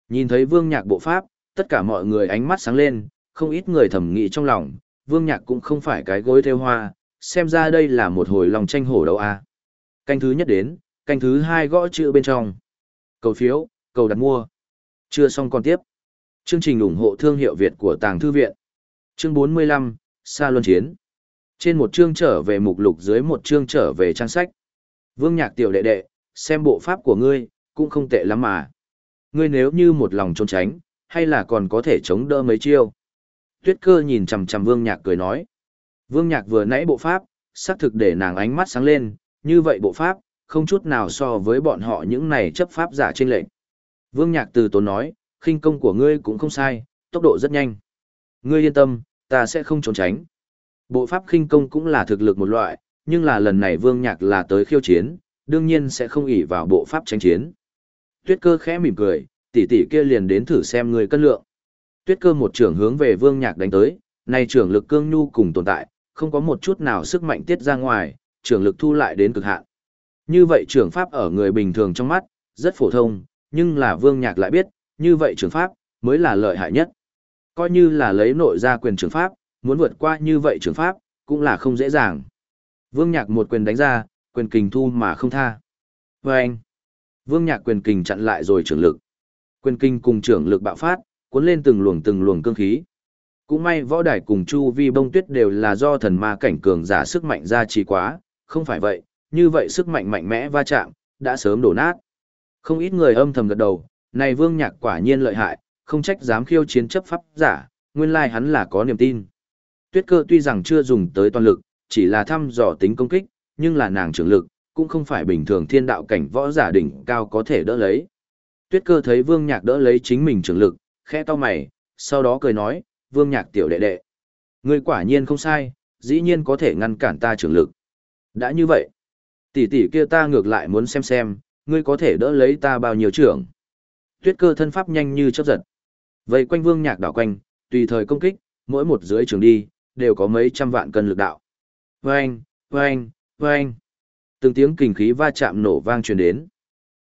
Nhìn thấy vương nhạc bộ pháp, tất cả mọi người ánh mắt sáng lên, không ít người thầm nghĩ trong lòng, vương nhạc cũng không phải cái gối theo hoa, xem ra đây là một hồi lòng tranh hổ đấu a. Canh thứ nhất đến, canh thứ hai gõ chữ bên trong. Cầu phiếu, cầu đặt mua. Chưa xong còn tiếp. Chương trình ủng hộ thương hiệu Việt của Tàng Thư Viện. Chương 45, Sa Luân Chiến. Trên một chương trở về mục lục dưới một chương trở về trang sách. Vương Nhạc tiểu đệ đệ, xem bộ pháp của ngươi, cũng không tệ lắm mà. Ngươi nếu như một lòng trốn tránh, hay là còn có thể chống đỡ mấy chiêu. Tuyết cơ nhìn chằm chằm Vương Nhạc cười nói. Vương Nhạc vừa nãy bộ pháp, xác thực để nàng ánh mắt sáng lên, như vậy bộ pháp, không chút nào so với bọn họ những này chấp pháp giả trên lệnh. Vương Nhạc từ tốn nói, khinh công của ngươi cũng không sai, tốc độ rất nhanh. Ngươi yên tâm, ta sẽ không trốn tránh. Bộ pháp khinh công cũng là thực lực một loại, nhưng là lần này Vương Nhạc là tới khiêu chiến, đương nhiên sẽ không ỷ vào bộ pháp tranh chiến. Tuyết cơ khẽ mỉm cười, tỷ tỷ kia liền đến thử xem người cân lượng. Tuyết cơ một trưởng hướng về Vương Nhạc đánh tới, nay trưởng lực cương nhu cùng tồn tại, không có một chút nào sức mạnh tiết ra ngoài, trưởng lực thu lại đến cực hạn. Như vậy trưởng pháp ở người bình thường trong mắt, rất phổ thông, nhưng là Vương Nhạc lại biết, như vậy trưởng pháp, mới là lợi hại nhất. Coi như là lấy nội ra quyền trưởng pháp, muốn vượt qua như vậy trưởng pháp, cũng là không dễ dàng. Vương Nhạc một quyền đánh ra, quyền kình thu mà không tha. Và anh, Vương Nhạc quyền kình chặn lại rồi trưởng lực. Quyền kình cùng trưởng lực bạo phát, cuốn lên từng luồng từng luồng cương khí. Cũng may võ đài cùng Chu Vi Bông Tuyết đều là do thần ma cảnh cường giả sức mạnh ra trì quá, không phải vậy, như vậy sức mạnh mạnh mẽ va chạm, đã sớm đổ nát. Không ít người âm thầm gật đầu, này Vương Nhạc quả nhiên lợi hại, không trách dám khiêu chiến chấp pháp giả, nguyên lai hắn là có niềm tin. Tuyết cơ tuy rằng chưa dùng tới toàn lực, chỉ là thăm dò tính công kích, nhưng là nàng trưởng lực, cũng không phải bình thường thiên đạo cảnh võ giả đỉnh cao có thể đỡ lấy. Tuyết cơ thấy Vương Nhạc đỡ lấy chính mình trưởng lực, khẽ to mày, sau đó cười nói, Vương Nhạc tiểu đệ đệ. Ngươi quả nhiên không sai, dĩ nhiên có thể ngăn cản ta trưởng lực. Đã như vậy, tỷ tỷ kia ta ngược lại muốn xem xem, ngươi có thể đỡ lấy ta bao nhiêu trưởng. Tuyết cơ thân pháp nhanh như chớp giật. Vây quanh Vương Nhạc đảo quanh, tùy thời công kích, mỗi một dưới trường đi, đều có mấy trăm vạn cân lực đạo. Vâng, vâng, vâng. Từng tiếng kình khí va chạm nổ vang truyền đến.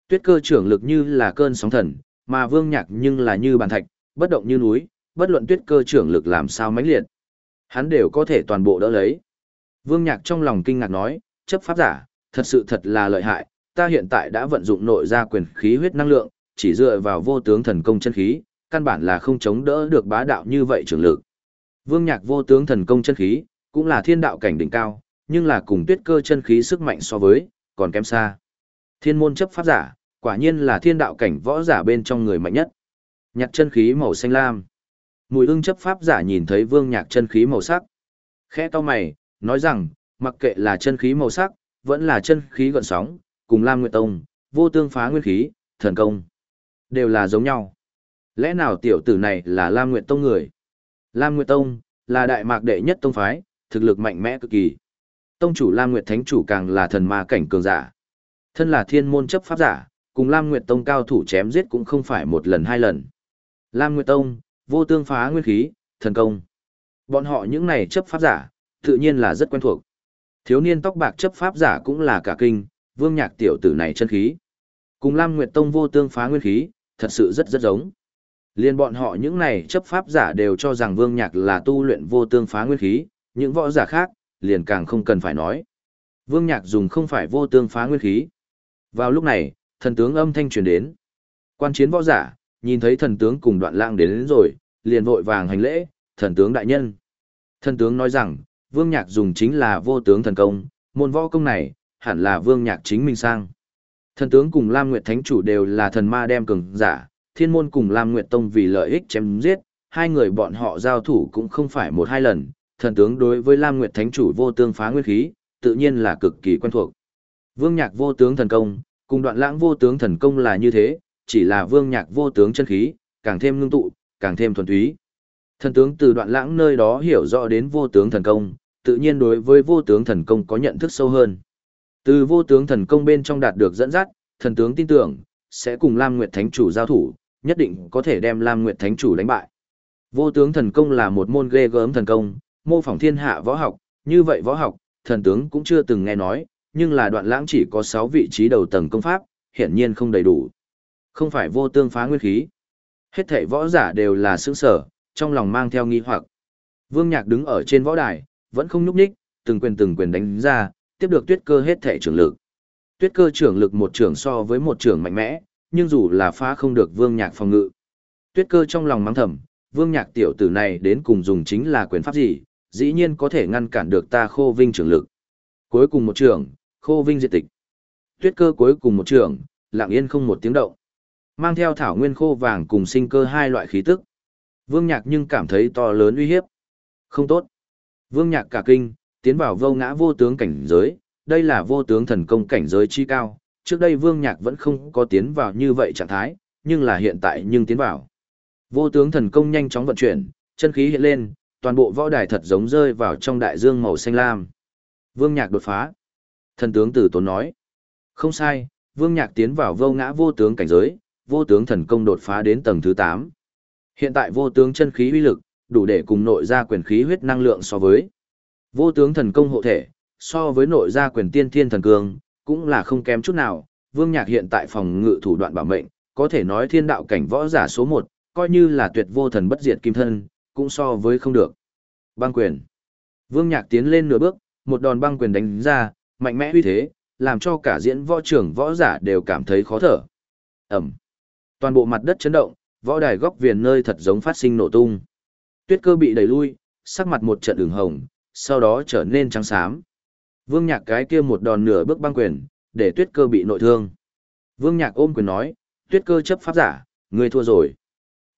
Tuyết cơ trưởng lực như là cơn sóng thần, mà vương nhạc nhưng là như bàn thạch, bất động như núi, bất luận tuyết cơ trưởng lực làm sao mãnh liệt. Hắn đều có thể toàn bộ đỡ lấy. Vương nhạc trong lòng kinh ngạc nói, chấp pháp giả, thật sự thật là lợi hại, ta hiện tại đã vận dụng nội ra quyền khí huyết năng lượng, chỉ dựa vào vô tướng thần công chân khí, căn bản là không chống đỡ được bá đạo như vậy trưởng lực. Vương Nhạc vô tướng thần công chân khí, cũng là thiên đạo cảnh đỉnh cao, nhưng là cùng tuyết cơ chân khí sức mạnh so với, còn kém xa. Thiên môn chấp pháp giả, quả nhiên là thiên đạo cảnh võ giả bên trong người mạnh nhất. Nhạc chân khí màu xanh lam. Mùi ưng chấp pháp giả nhìn thấy vương nhạc chân khí màu sắc. Khẽ to mày, nói rằng, mặc kệ là chân khí màu sắc, vẫn là chân khí gọn sóng, cùng Lam Nguyệt Tông, vô tương phá nguyên khí, thần công. Đều là giống nhau. Lẽ nào tiểu tử này là Lam Nguyệt Tông người? Lam Nguyệt Tông, là đại mạc đệ nhất tông phái, thực lực mạnh mẽ cực kỳ. Tông chủ Lam Nguyệt Thánh chủ càng là thần ma cảnh cường giả. Thân là thiên môn chấp pháp giả, cùng Lam Nguyệt Tông cao thủ chém giết cũng không phải một lần hai lần. Lam Nguyệt Tông, vô tương phá nguyên khí, thần công. Bọn họ những này chấp pháp giả, tự nhiên là rất quen thuộc. Thiếu niên tóc bạc chấp pháp giả cũng là cả kinh, vương nhạc tiểu tử này chân khí. Cùng Lam Nguyệt Tông vô tương phá nguyên khí, thật sự rất rất giống. Liên bọn họ những này chấp pháp giả đều cho rằng vương nhạc là tu luyện vô tương phá nguyên khí, những võ giả khác, liền càng không cần phải nói. Vương nhạc dùng không phải vô tương phá nguyên khí. Vào lúc này, thần tướng âm thanh truyền đến. Quan chiến võ giả, nhìn thấy thần tướng cùng đoạn lang đến, đến rồi, liền vội vàng hành lễ, thần tướng đại nhân. Thần tướng nói rằng, vương nhạc dùng chính là vô tướng thần công, môn võ công này, hẳn là vương nhạc chính mình sang. Thần tướng cùng Lam Nguyệt Thánh chủ đều là thần ma đem cường giả, thiên môn cùng Lam Nguyệt Tông vì lợi ích chém giết, hai người bọn họ giao thủ cũng không phải một hai lần, thần tướng đối với Lam Nguyệt Thánh chủ vô tương phá nguyên khí, tự nhiên là cực kỳ quen thuộc. Vương Nhạc vô tướng thần công, cùng đoạn lãng vô tướng thần công là như thế, chỉ là Vương Nhạc vô tướng chân khí, càng thêm ngưng tụ, càng thêm thuần túy. Thần tướng từ đoạn lãng nơi đó hiểu rõ đến vô tướng thần công, tự nhiên đối với vô tướng thần công có nhận thức sâu hơn. Từ vô tướng thần công bên trong đạt được dẫn dắt, thần tướng tin tưởng, sẽ cùng Lam Nguyệt Thánh Chủ giao thủ, nhất định có thể đem Lam Nguyệt Thánh Chủ đánh bại. Vô tướng thần công là một môn ghê gớm thần công, mô phỏng thiên hạ võ học, như vậy võ học, thần tướng cũng chưa từng nghe nói, nhưng là đoạn lãng chỉ có 6 vị trí đầu tầng công pháp, hiển nhiên không đầy đủ. Không phải vô tương phá nguyên khí. Hết thảy võ giả đều là sững sở, trong lòng mang theo nghi hoặc. Vương Nhạc đứng ở trên võ đài, vẫn không nhúc nhích, từng quyền từng quyền đánh ra, tiếp được tuyết cơ hết thảy trưởng lực. Tuyết cơ trưởng lực một trưởng so với một trưởng mạnh mẽ, nhưng dù là phá không được Vương Nhạc phòng ngự. Tuyết cơ trong lòng mắng thầm, Vương Nhạc tiểu tử này đến cùng dùng chính là quyền pháp gì, dĩ nhiên có thể ngăn cản được ta khô vinh trưởng lực. Cuối cùng một trưởng, khô vinh diệt tịch. Tuyết cơ cuối cùng một trưởng, lặng yên không một tiếng động. Mang theo thảo nguyên khô vàng cùng sinh cơ hai loại khí tức. Vương Nhạc nhưng cảm thấy to lớn uy hiếp. Không tốt. Vương Nhạc cả kinh, tiến vào vô ngã vô tướng cảnh giới, đây là vô tướng thần công cảnh giới chi cao. Trước đây Vương Nhạc vẫn không có tiến vào như vậy trạng thái, nhưng là hiện tại nhưng tiến vào. Vô tướng thần công nhanh chóng vận chuyển, chân khí hiện lên, toàn bộ võ đài thật giống rơi vào trong đại dương màu xanh lam. Vương Nhạc đột phá. Thần tướng tử tốn nói. Không sai, Vương Nhạc tiến vào vô ngã vô tướng cảnh giới, vô tướng thần công đột phá đến tầng thứ 8. Hiện tại vô tướng chân khí uy lực, đủ để cùng nội ra quyền khí huyết năng lượng so với. Vô tướng thần công hộ thể, so với nội ra quyền tiên thiên thần cường cũng là không kém chút nào. Vương Nhạc hiện tại phòng ngự thủ đoạn bảo mệnh, có thể nói thiên đạo cảnh võ giả số 1, coi như là tuyệt vô thần bất diệt kim thân, cũng so với không được. Băng quyền. Vương Nhạc tiến lên nửa bước, một đòn băng quyền đánh ra, mạnh mẽ uy thế, làm cho cả diễn võ trưởng võ giả đều cảm thấy khó thở. Ẩm. Toàn bộ mặt đất chấn động, võ đài góc viền nơi thật giống phát sinh nổ tung. Tuyết cơ bị đẩy lui, sắc mặt một trận ửng hồng, sau đó trở nên trắng xám. Vương Nhạc cái kia một đòn nửa bước băng quyền, để Tuyết cơ bị nội thương. Vương Nhạc ôm quyền nói, Tuyết cơ chấp pháp giả, người thua rồi.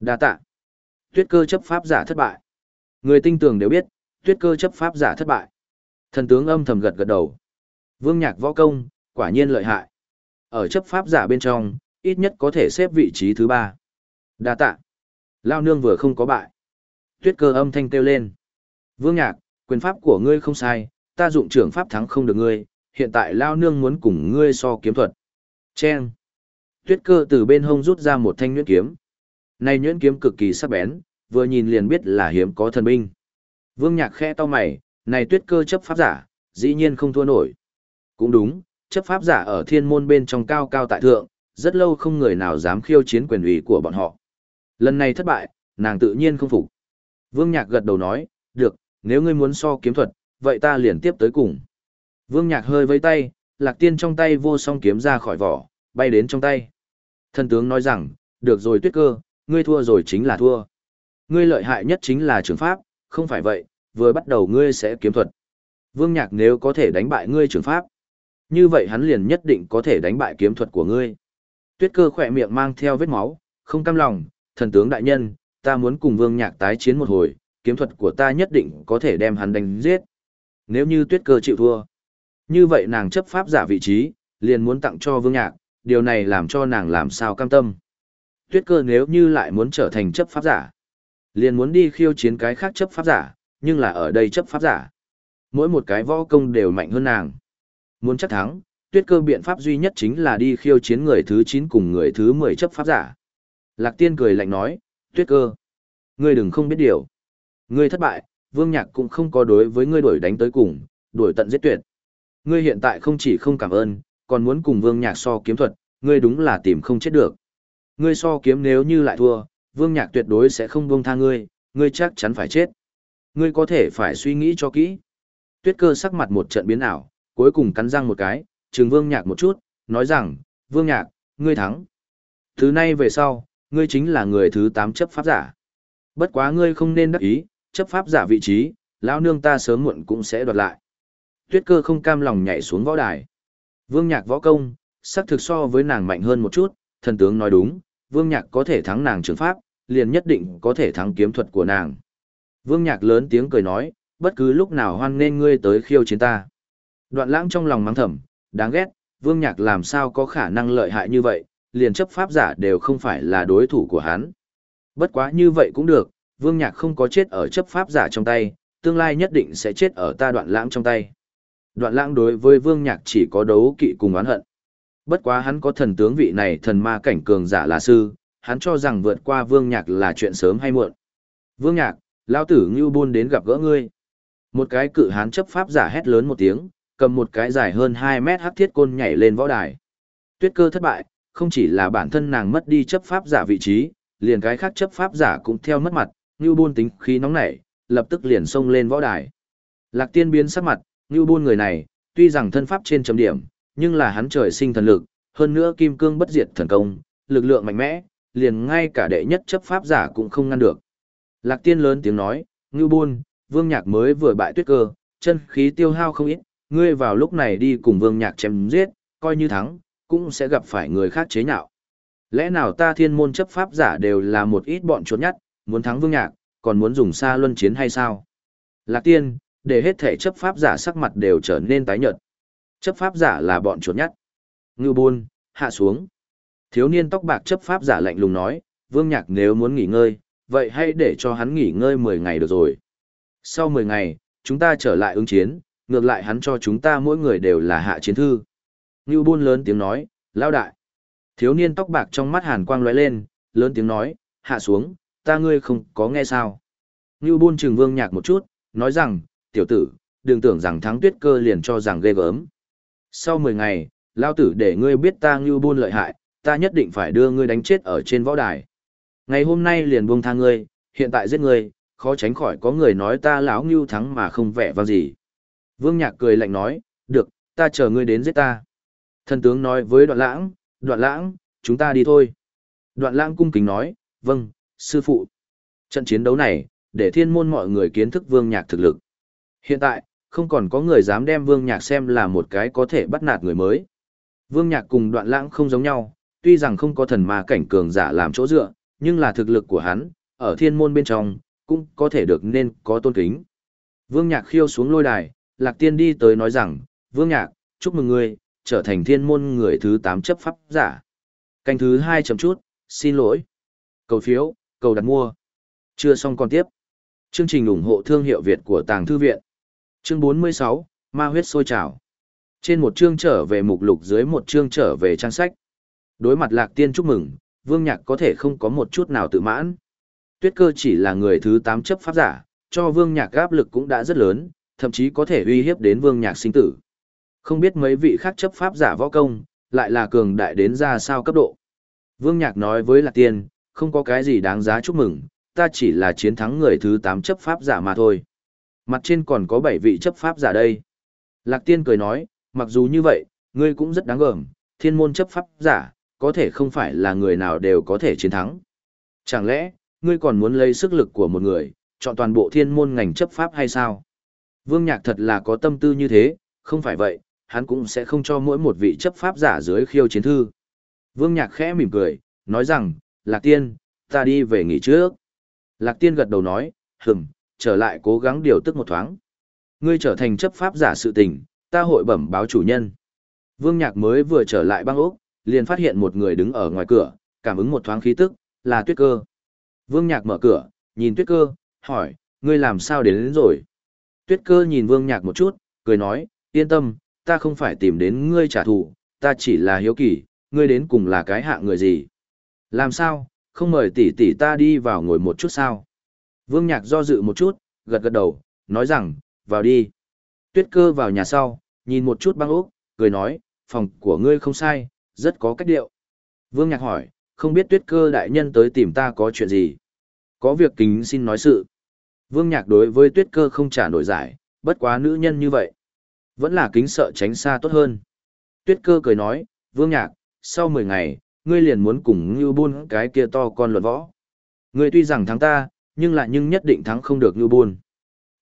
Đa tạ. Tuyết cơ chấp pháp giả thất bại. Người tinh tường đều biết, tuyết cơ chấp pháp giả thất bại. Thần tướng âm thầm gật gật đầu. Vương Nhạc võ công, quả nhiên lợi hại. Ở chấp pháp giả bên trong, ít nhất có thể xếp vị trí thứ ba. Đa tạ. Lao nương vừa không có bại. Tuyết cơ âm thanh kêu lên. Vương Nhạc, quyền pháp của ngươi không sai, ta dụng trưởng pháp thắng không được ngươi, hiện tại Lao nương muốn cùng ngươi so kiếm thuật. Chen. Tuyết cơ từ bên hông rút ra một thanh nhuyễn kiếm. Này nhuyễn kiếm cực kỳ sắc bén, vừa nhìn liền biết là hiếm có thần binh. Vương Nhạc khẽ to mày, này tuyết cơ chấp pháp giả, dĩ nhiên không thua nổi. Cũng đúng, chấp pháp giả ở thiên môn bên trong cao cao tại thượng, rất lâu không người nào dám khiêu chiến quyền ủy của bọn họ. Lần này thất bại, nàng tự nhiên không phục. Vương Nhạc gật đầu nói, được, nếu ngươi muốn so kiếm thuật, vậy ta liền tiếp tới cùng. Vương Nhạc hơi vây tay, lạc tiên trong tay vô song kiếm ra khỏi vỏ, bay đến trong tay. Thần tướng nói rằng, được rồi tuyết cơ, ngươi thua rồi chính là thua. Ngươi lợi hại nhất chính là trường pháp, không phải vậy, vừa bắt đầu ngươi sẽ kiếm thuật. Vương Nhạc nếu có thể đánh bại ngươi trường pháp, như vậy hắn liền nhất định có thể đánh bại kiếm thuật của ngươi. Tuyết cơ khỏe miệng mang theo vết máu, không cam lòng, thần tướng đại nhân, ta muốn cùng Vương Nhạc tái chiến một hồi, kiếm thuật của ta nhất định có thể đem hắn đánh giết. Nếu như tuyết cơ chịu thua, như vậy nàng chấp pháp giả vị trí, liền muốn tặng cho Vương Nhạc, điều này làm cho nàng làm sao cam tâm. Tuyết cơ nếu như lại muốn trở thành chấp pháp giả, liền muốn đi khiêu chiến cái khác chấp pháp giả, nhưng là ở đây chấp pháp giả. Mỗi một cái võ công đều mạnh hơn nàng. Muốn chắc thắng, tuyết cơ biện pháp duy nhất chính là đi khiêu chiến người thứ chín cùng người thứ 10 chấp pháp giả. Lạc tiên cười lạnh nói, tuyết cơ, ngươi đừng không biết điều. Ngươi thất bại, vương nhạc cũng không có đối với ngươi đuổi đánh tới cùng, đuổi tận giết tuyệt. Ngươi hiện tại không chỉ không cảm ơn, còn muốn cùng vương nhạc so kiếm thuật, ngươi đúng là tìm không chết được. Ngươi so kiếm nếu như lại thua, vương nhạc tuyệt đối sẽ không buông tha ngươi, ngươi chắc chắn phải chết. Ngươi có thể phải suy nghĩ cho kỹ. Tuyết cơ sắc mặt một trận biến ảo, cuối cùng cắn răng một cái, trừng vương nhạc một chút, nói rằng, vương nhạc, ngươi thắng. Thứ nay về sau, ngươi chính là người thứ 8 chấp pháp giả. Bất quá ngươi không nên đắc ý, chấp pháp giả vị trí, lão nương ta sớm muộn cũng sẽ đoạt lại. Tuyết cơ không cam lòng nhảy xuống võ đài. Vương nhạc võ công, sắc thực so với nàng mạnh hơn một chút, thần tướng nói đúng, vương nhạc có thể thắng nàng trường pháp, liền nhất định có thể thắng kiếm thuật của nàng. Vương nhạc lớn tiếng cười nói, bất cứ lúc nào hoan nên ngươi tới khiêu chiến ta. Đoạn lãng trong lòng mắng thầm, đáng ghét, vương nhạc làm sao có khả năng lợi hại như vậy, liền chấp pháp giả đều không phải là đối thủ của hắn. Bất quá như vậy cũng được, vương nhạc không có chết ở chấp pháp giả trong tay, tương lai nhất định sẽ chết ở ta đoạn lãng trong tay. Đoạn lãng đối với vương nhạc chỉ có đấu kỵ cùng oán hận. Bất quá hắn có thần tướng vị này thần ma cảnh cường giả là sư, hắn cho rằng vượt qua vương nhạc là chuyện sớm hay muộn. Vương nhạc, lao tử ngưu buôn đến gặp gỡ ngươi. Một cái cự hán chấp pháp giả hét lớn một tiếng, cầm một cái dài hơn 2 mét hắc thiết côn nhảy lên võ đài. Tuyết cơ thất bại, không chỉ là bản thân nàng mất đi chấp pháp giả vị trí, liền cái khác chấp pháp giả cũng theo mất mặt, Ngưu Bôn tính khí nóng nảy, lập tức liền xông lên võ đài. Lạc Tiên biến sắc mặt, Ngưu Bôn người này, tuy rằng thân pháp trên chấm điểm, nhưng là hắn trời sinh thần lực, hơn nữa kim cương bất diệt thần công, lực lượng mạnh mẽ, liền ngay cả đệ nhất chấp pháp giả cũng không ngăn được. Lạc Tiên lớn tiếng nói, Ngưu Bôn, Vương Nhạc mới vừa bại tuyết cơ, chân khí tiêu hao không ít, ngươi vào lúc này đi cùng Vương Nhạc chém giết, coi như thắng, cũng sẽ gặp phải người khác chế nhạo. Lẽ nào ta thiên môn chấp pháp giả đều là một ít bọn chuột nhất, muốn thắng Vương Nhạc, còn muốn dùng xa luân chiến hay sao? Lạc Tiên, để hết thể chấp pháp giả sắc mặt đều trở nên tái nhợt. Chấp pháp giả là bọn chuột nhắt. Ngư Bôn, hạ xuống. Thiếu niên tóc bạc chấp pháp giả lạnh lùng nói, Vương Nhạc nếu muốn nghỉ ngơi, vậy hãy để cho hắn nghỉ ngơi 10 ngày được rồi. Sau 10 ngày, chúng ta trở lại ứng chiến, ngược lại hắn cho chúng ta mỗi người đều là hạ chiến thư. Ngưu Bôn lớn tiếng nói, lao đại. Thiếu niên tóc bạc trong mắt hàn quang lóe lên, lớn tiếng nói, hạ xuống, ta ngươi không có nghe sao. Ngưu Bôn trừng Vương Nhạc một chút, nói rằng, tiểu tử, đừng tưởng rằng thắng tuyết cơ liền cho rằng ghê gớm. Sau 10 ngày, lao tử để ngươi biết ta Ngưu Bôn lợi hại, ta nhất định phải đưa ngươi đánh chết ở trên võ đài. Ngày hôm nay liền buông tha ngươi, hiện tại giết ngươi, khó tránh khỏi có người nói ta lão Ngưu thắng mà không vẻ vang gì. Vương Nhạc cười lạnh nói, được, ta chờ ngươi đến giết ta. Thần tướng nói với đoạn lãng, đoạn lãng, chúng ta đi thôi. Đoạn lãng cung kính nói, vâng, sư phụ. Trận chiến đấu này, để thiên môn mọi người kiến thức Vương Nhạc thực lực. Hiện tại, không còn có người dám đem Vương Nhạc xem là một cái có thể bắt nạt người mới. Vương Nhạc cùng đoạn lãng không giống nhau, tuy rằng không có thần ma cảnh cường giả làm chỗ dựa, nhưng là thực lực của hắn, ở thiên môn bên trong, cũng có thể được nên có tôn kính. Vương Nhạc khiêu xuống lôi đài, Lạc Tiên đi tới nói rằng, Vương Nhạc, chúc mừng ngươi, trở thành thiên môn người thứ 8 chấp pháp giả. Canh thứ 2 chấm chút, xin lỗi. Cầu phiếu, cầu đặt mua. Chưa xong còn tiếp. Chương trình ủng hộ thương hiệu Việt của Tàng Thư Viện. Chương 46, Ma huyết sôi trào. Trên một chương trở về mục lục dưới một chương trở về trang sách. Đối mặt Lạc Tiên chúc mừng, Vương Nhạc có thể không có một chút nào tự mãn. Tuyết cơ chỉ là người thứ 8 chấp pháp giả, cho Vương Nhạc áp lực cũng đã rất lớn, thậm chí có thể uy hiếp đến Vương Nhạc sinh tử. Không biết mấy vị khác chấp pháp giả võ công, lại là cường đại đến ra sao cấp độ. Vương Nhạc nói với Lạc Tiên, không có cái gì đáng giá chúc mừng, ta chỉ là chiến thắng người thứ 8 chấp pháp giả mà thôi. Mặt trên còn có bảy vị chấp pháp giả đây. Lạc Tiên cười nói, mặc dù như vậy, ngươi cũng rất đáng gờm, thiên môn chấp pháp giả, có thể không phải là người nào đều có thể chiến thắng. Chẳng lẽ, ngươi còn muốn lấy sức lực của một người, chọn toàn bộ thiên môn ngành chấp pháp hay sao? Vương Nhạc thật là có tâm tư như thế, không phải vậy, hắn cũng sẽ không cho mỗi một vị chấp pháp giả dưới khiêu chiến thư. Vương Nhạc khẽ mỉm cười, nói rằng, Lạc Tiên, ta đi về nghỉ trước. Lạc Tiên gật đầu nói, hừm, trở lại cố gắng điều tức một thoáng. Ngươi trở thành chấp pháp giả sự tình, ta hội bẩm báo chủ nhân. Vương Nhạc mới vừa trở lại băng ốc, liền phát hiện một người đứng ở ngoài cửa, cảm ứng một thoáng khí tức, là tuyết cơ. Vương Nhạc mở cửa, nhìn tuyết cơ, hỏi, ngươi làm sao đến, đến rồi? Tuyết cơ nhìn Vương Nhạc một chút, cười nói, yên tâm, ta không phải tìm đến ngươi trả thù, ta chỉ là hiếu kỳ, ngươi đến cùng là cái hạ người gì? Làm sao, không mời tỷ tỷ ta đi vào ngồi một chút sao? Vương Nhạc do dự một chút, gật gật đầu, nói rằng, vào đi. Tuyết cơ vào nhà sau, nhìn một chút băng ốc, cười nói, phòng của ngươi không sai, rất có cách điệu. Vương Nhạc hỏi, không biết tuyết cơ đại nhân tới tìm ta có chuyện gì? Có việc kính xin nói sự. Vương Nhạc đối với tuyết cơ không trả nổi giải, bất quá nữ nhân như vậy. Vẫn là kính sợ tránh xa tốt hơn. Tuyết cơ cười nói, Vương Nhạc, sau 10 ngày, ngươi liền muốn cùng như buôn cái kia to con luận võ. Ngươi tuy rằng thắng ta, nhưng lại nhưng nhất định thắng không được như Bôn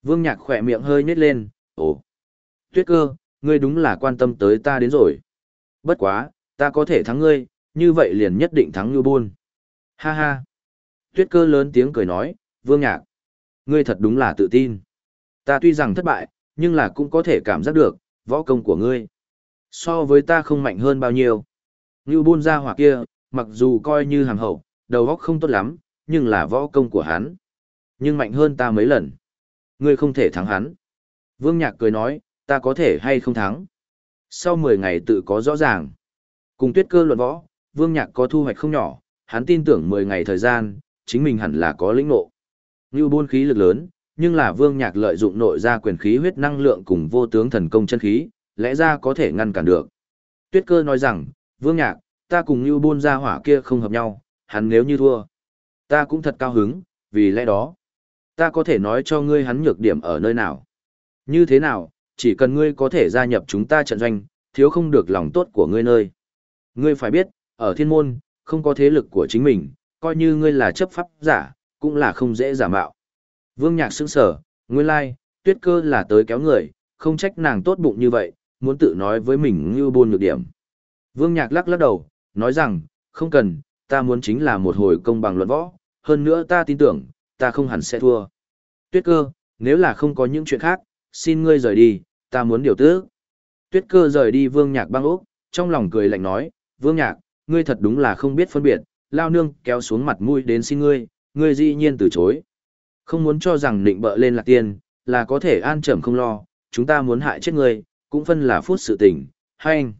Vương Nhạc khỏe miệng hơi nhếch lên, ồ. Tuyết cơ, ngươi đúng là quan tâm tới ta đến rồi. Bất quá, ta có thể thắng ngươi, như vậy liền nhất định thắng như Bôn Ha ha. Tuyết cơ lớn tiếng cười nói, Vương Nhạc. Ngươi thật đúng là tự tin. Ta tuy rằng thất bại, nhưng là cũng có thể cảm giác được, võ công của ngươi. So với ta không mạnh hơn bao nhiêu. Như Bôn ra hỏa kia, mặc dù coi như hàng hậu, đầu óc không tốt lắm, nhưng là võ công của hắn. Nhưng mạnh hơn ta mấy lần. Ngươi không thể thắng hắn. Vương Nhạc cười nói, ta có thể hay không thắng. Sau 10 ngày tự có rõ ràng. Cùng tuyết cơ luận võ, Vương Nhạc có thu hoạch không nhỏ, hắn tin tưởng 10 ngày thời gian, chính mình hẳn là có lĩnh ngộ. Như buôn khí lực lớn, nhưng là Vương Nhạc lợi dụng nội ra quyền khí huyết năng lượng cùng vô tướng thần công chân khí, lẽ ra có thể ngăn cản được. Tuyết cơ nói rằng, Vương Nhạc, ta cùng Như buôn ra hỏa kia không hợp nhau, hắn nếu như thua. Ta cũng thật cao hứng, vì lẽ đó, ta có thể nói cho ngươi hắn nhược điểm ở nơi nào. Như thế nào, chỉ cần ngươi có thể gia nhập chúng ta trận doanh, thiếu không được lòng tốt của ngươi nơi. Ngươi phải biết, ở thiên môn, không có thế lực của chính mình, coi như ngươi là chấp pháp giả, cũng là không dễ giả mạo. Vương Nhạc sững sở, nguyên lai, tuyết cơ là tới kéo người, không trách nàng tốt bụng như vậy, muốn tự nói với mình như buôn nhược điểm. Vương Nhạc lắc lắc đầu, nói rằng, không cần, ta muốn chính là một hồi công bằng luận võ, hơn nữa ta tin tưởng, ta không hẳn sẽ thua. Tuyết cơ, nếu là không có những chuyện khác, xin ngươi rời đi, ta muốn điều tước. Tuyết cơ rời đi Vương Nhạc băng ốc, trong lòng cười lạnh nói, Vương Nhạc, ngươi thật đúng là không biết phân biệt, lao nương kéo xuống mặt mũi đến xin ngươi, ngươi dĩ nhiên từ chối. Không muốn cho rằng định bợ lên lạc tiên, là có thể an trầm không lo, chúng ta muốn hại chết ngươi, cũng phân là phút sự tình, hay anh.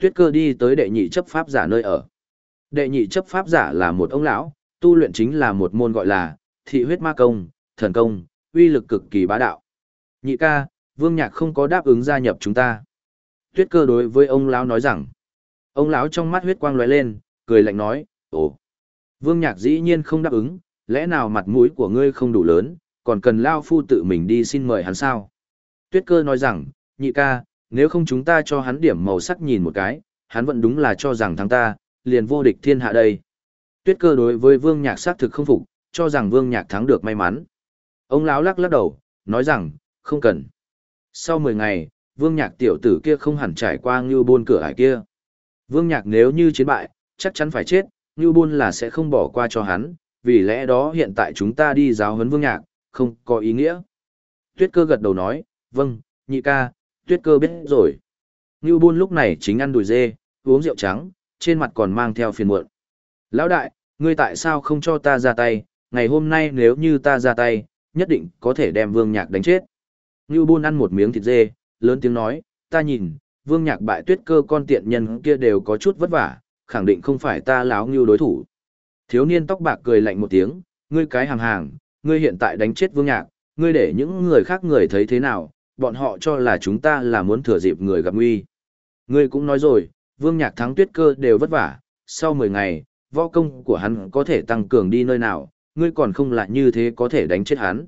Tuyết cơ đi tới đệ nhị chấp pháp giả nơi ở. Đệ nhị chấp pháp giả là một ông lão, tu luyện chính là một môn gọi là thị huyết ma công, thần công, uy lực cực kỳ bá đạo. Nhị ca, Vương Nhạc không có đáp ứng gia nhập chúng ta. Tuyết cơ đối với ông lão nói rằng, ông lão trong mắt huyết quang lóe lên, cười lạnh nói, ồ, Vương Nhạc dĩ nhiên không đáp ứng, lẽ nào mặt mũi của ngươi không đủ lớn, còn cần Lao Phu tự mình đi xin mời hắn sao? Tuyết cơ nói rằng, nhị ca, nếu không chúng ta cho hắn điểm màu sắc nhìn một cái, hắn vẫn đúng là cho rằng thắng ta, liền vô địch thiên hạ đây. Tuyết cơ đối với Vương Nhạc xác thực không phục, cho rằng Vương Nhạc thắng được may mắn. Ông lão lắc lắc đầu, nói rằng, không cần. Sau 10 ngày, Vương Nhạc tiểu tử kia không hẳn trải qua như bôn cửa ải kia. Vương Nhạc nếu như chiến bại, chắc chắn phải chết, như bôn là sẽ không bỏ qua cho hắn, vì lẽ đó hiện tại chúng ta đi giáo huấn Vương Nhạc, không có ý nghĩa. Tuyết cơ gật đầu nói, vâng, nhị ca, tuyết cơ biết rồi. Như bôn lúc này chính ăn đùi dê, uống rượu trắng, trên mặt còn mang theo phiền muộn. Lão đại, ngươi tại sao không cho ta ra tay, ngày hôm nay nếu như ta ra tay, nhất định có thể đem vương nhạc đánh chết. Ngưu Bôn ăn một miếng thịt dê, lớn tiếng nói, ta nhìn, vương nhạc bại tuyết cơ con tiện nhân kia đều có chút vất vả, khẳng định không phải ta láo ngưu đối thủ. Thiếu niên tóc bạc cười lạnh một tiếng, ngươi cái hàng hàng, ngươi hiện tại đánh chết vương nhạc, ngươi để những người khác người thấy thế nào, bọn họ cho là chúng ta là muốn thừa dịp người gặp nguy. Ngươi cũng nói rồi, vương nhạc thắng tuyết cơ đều vất vả, sau 10 ngày, võ công của hắn có thể tăng cường đi nơi nào, ngươi còn không lại như thế có thể đánh chết hắn.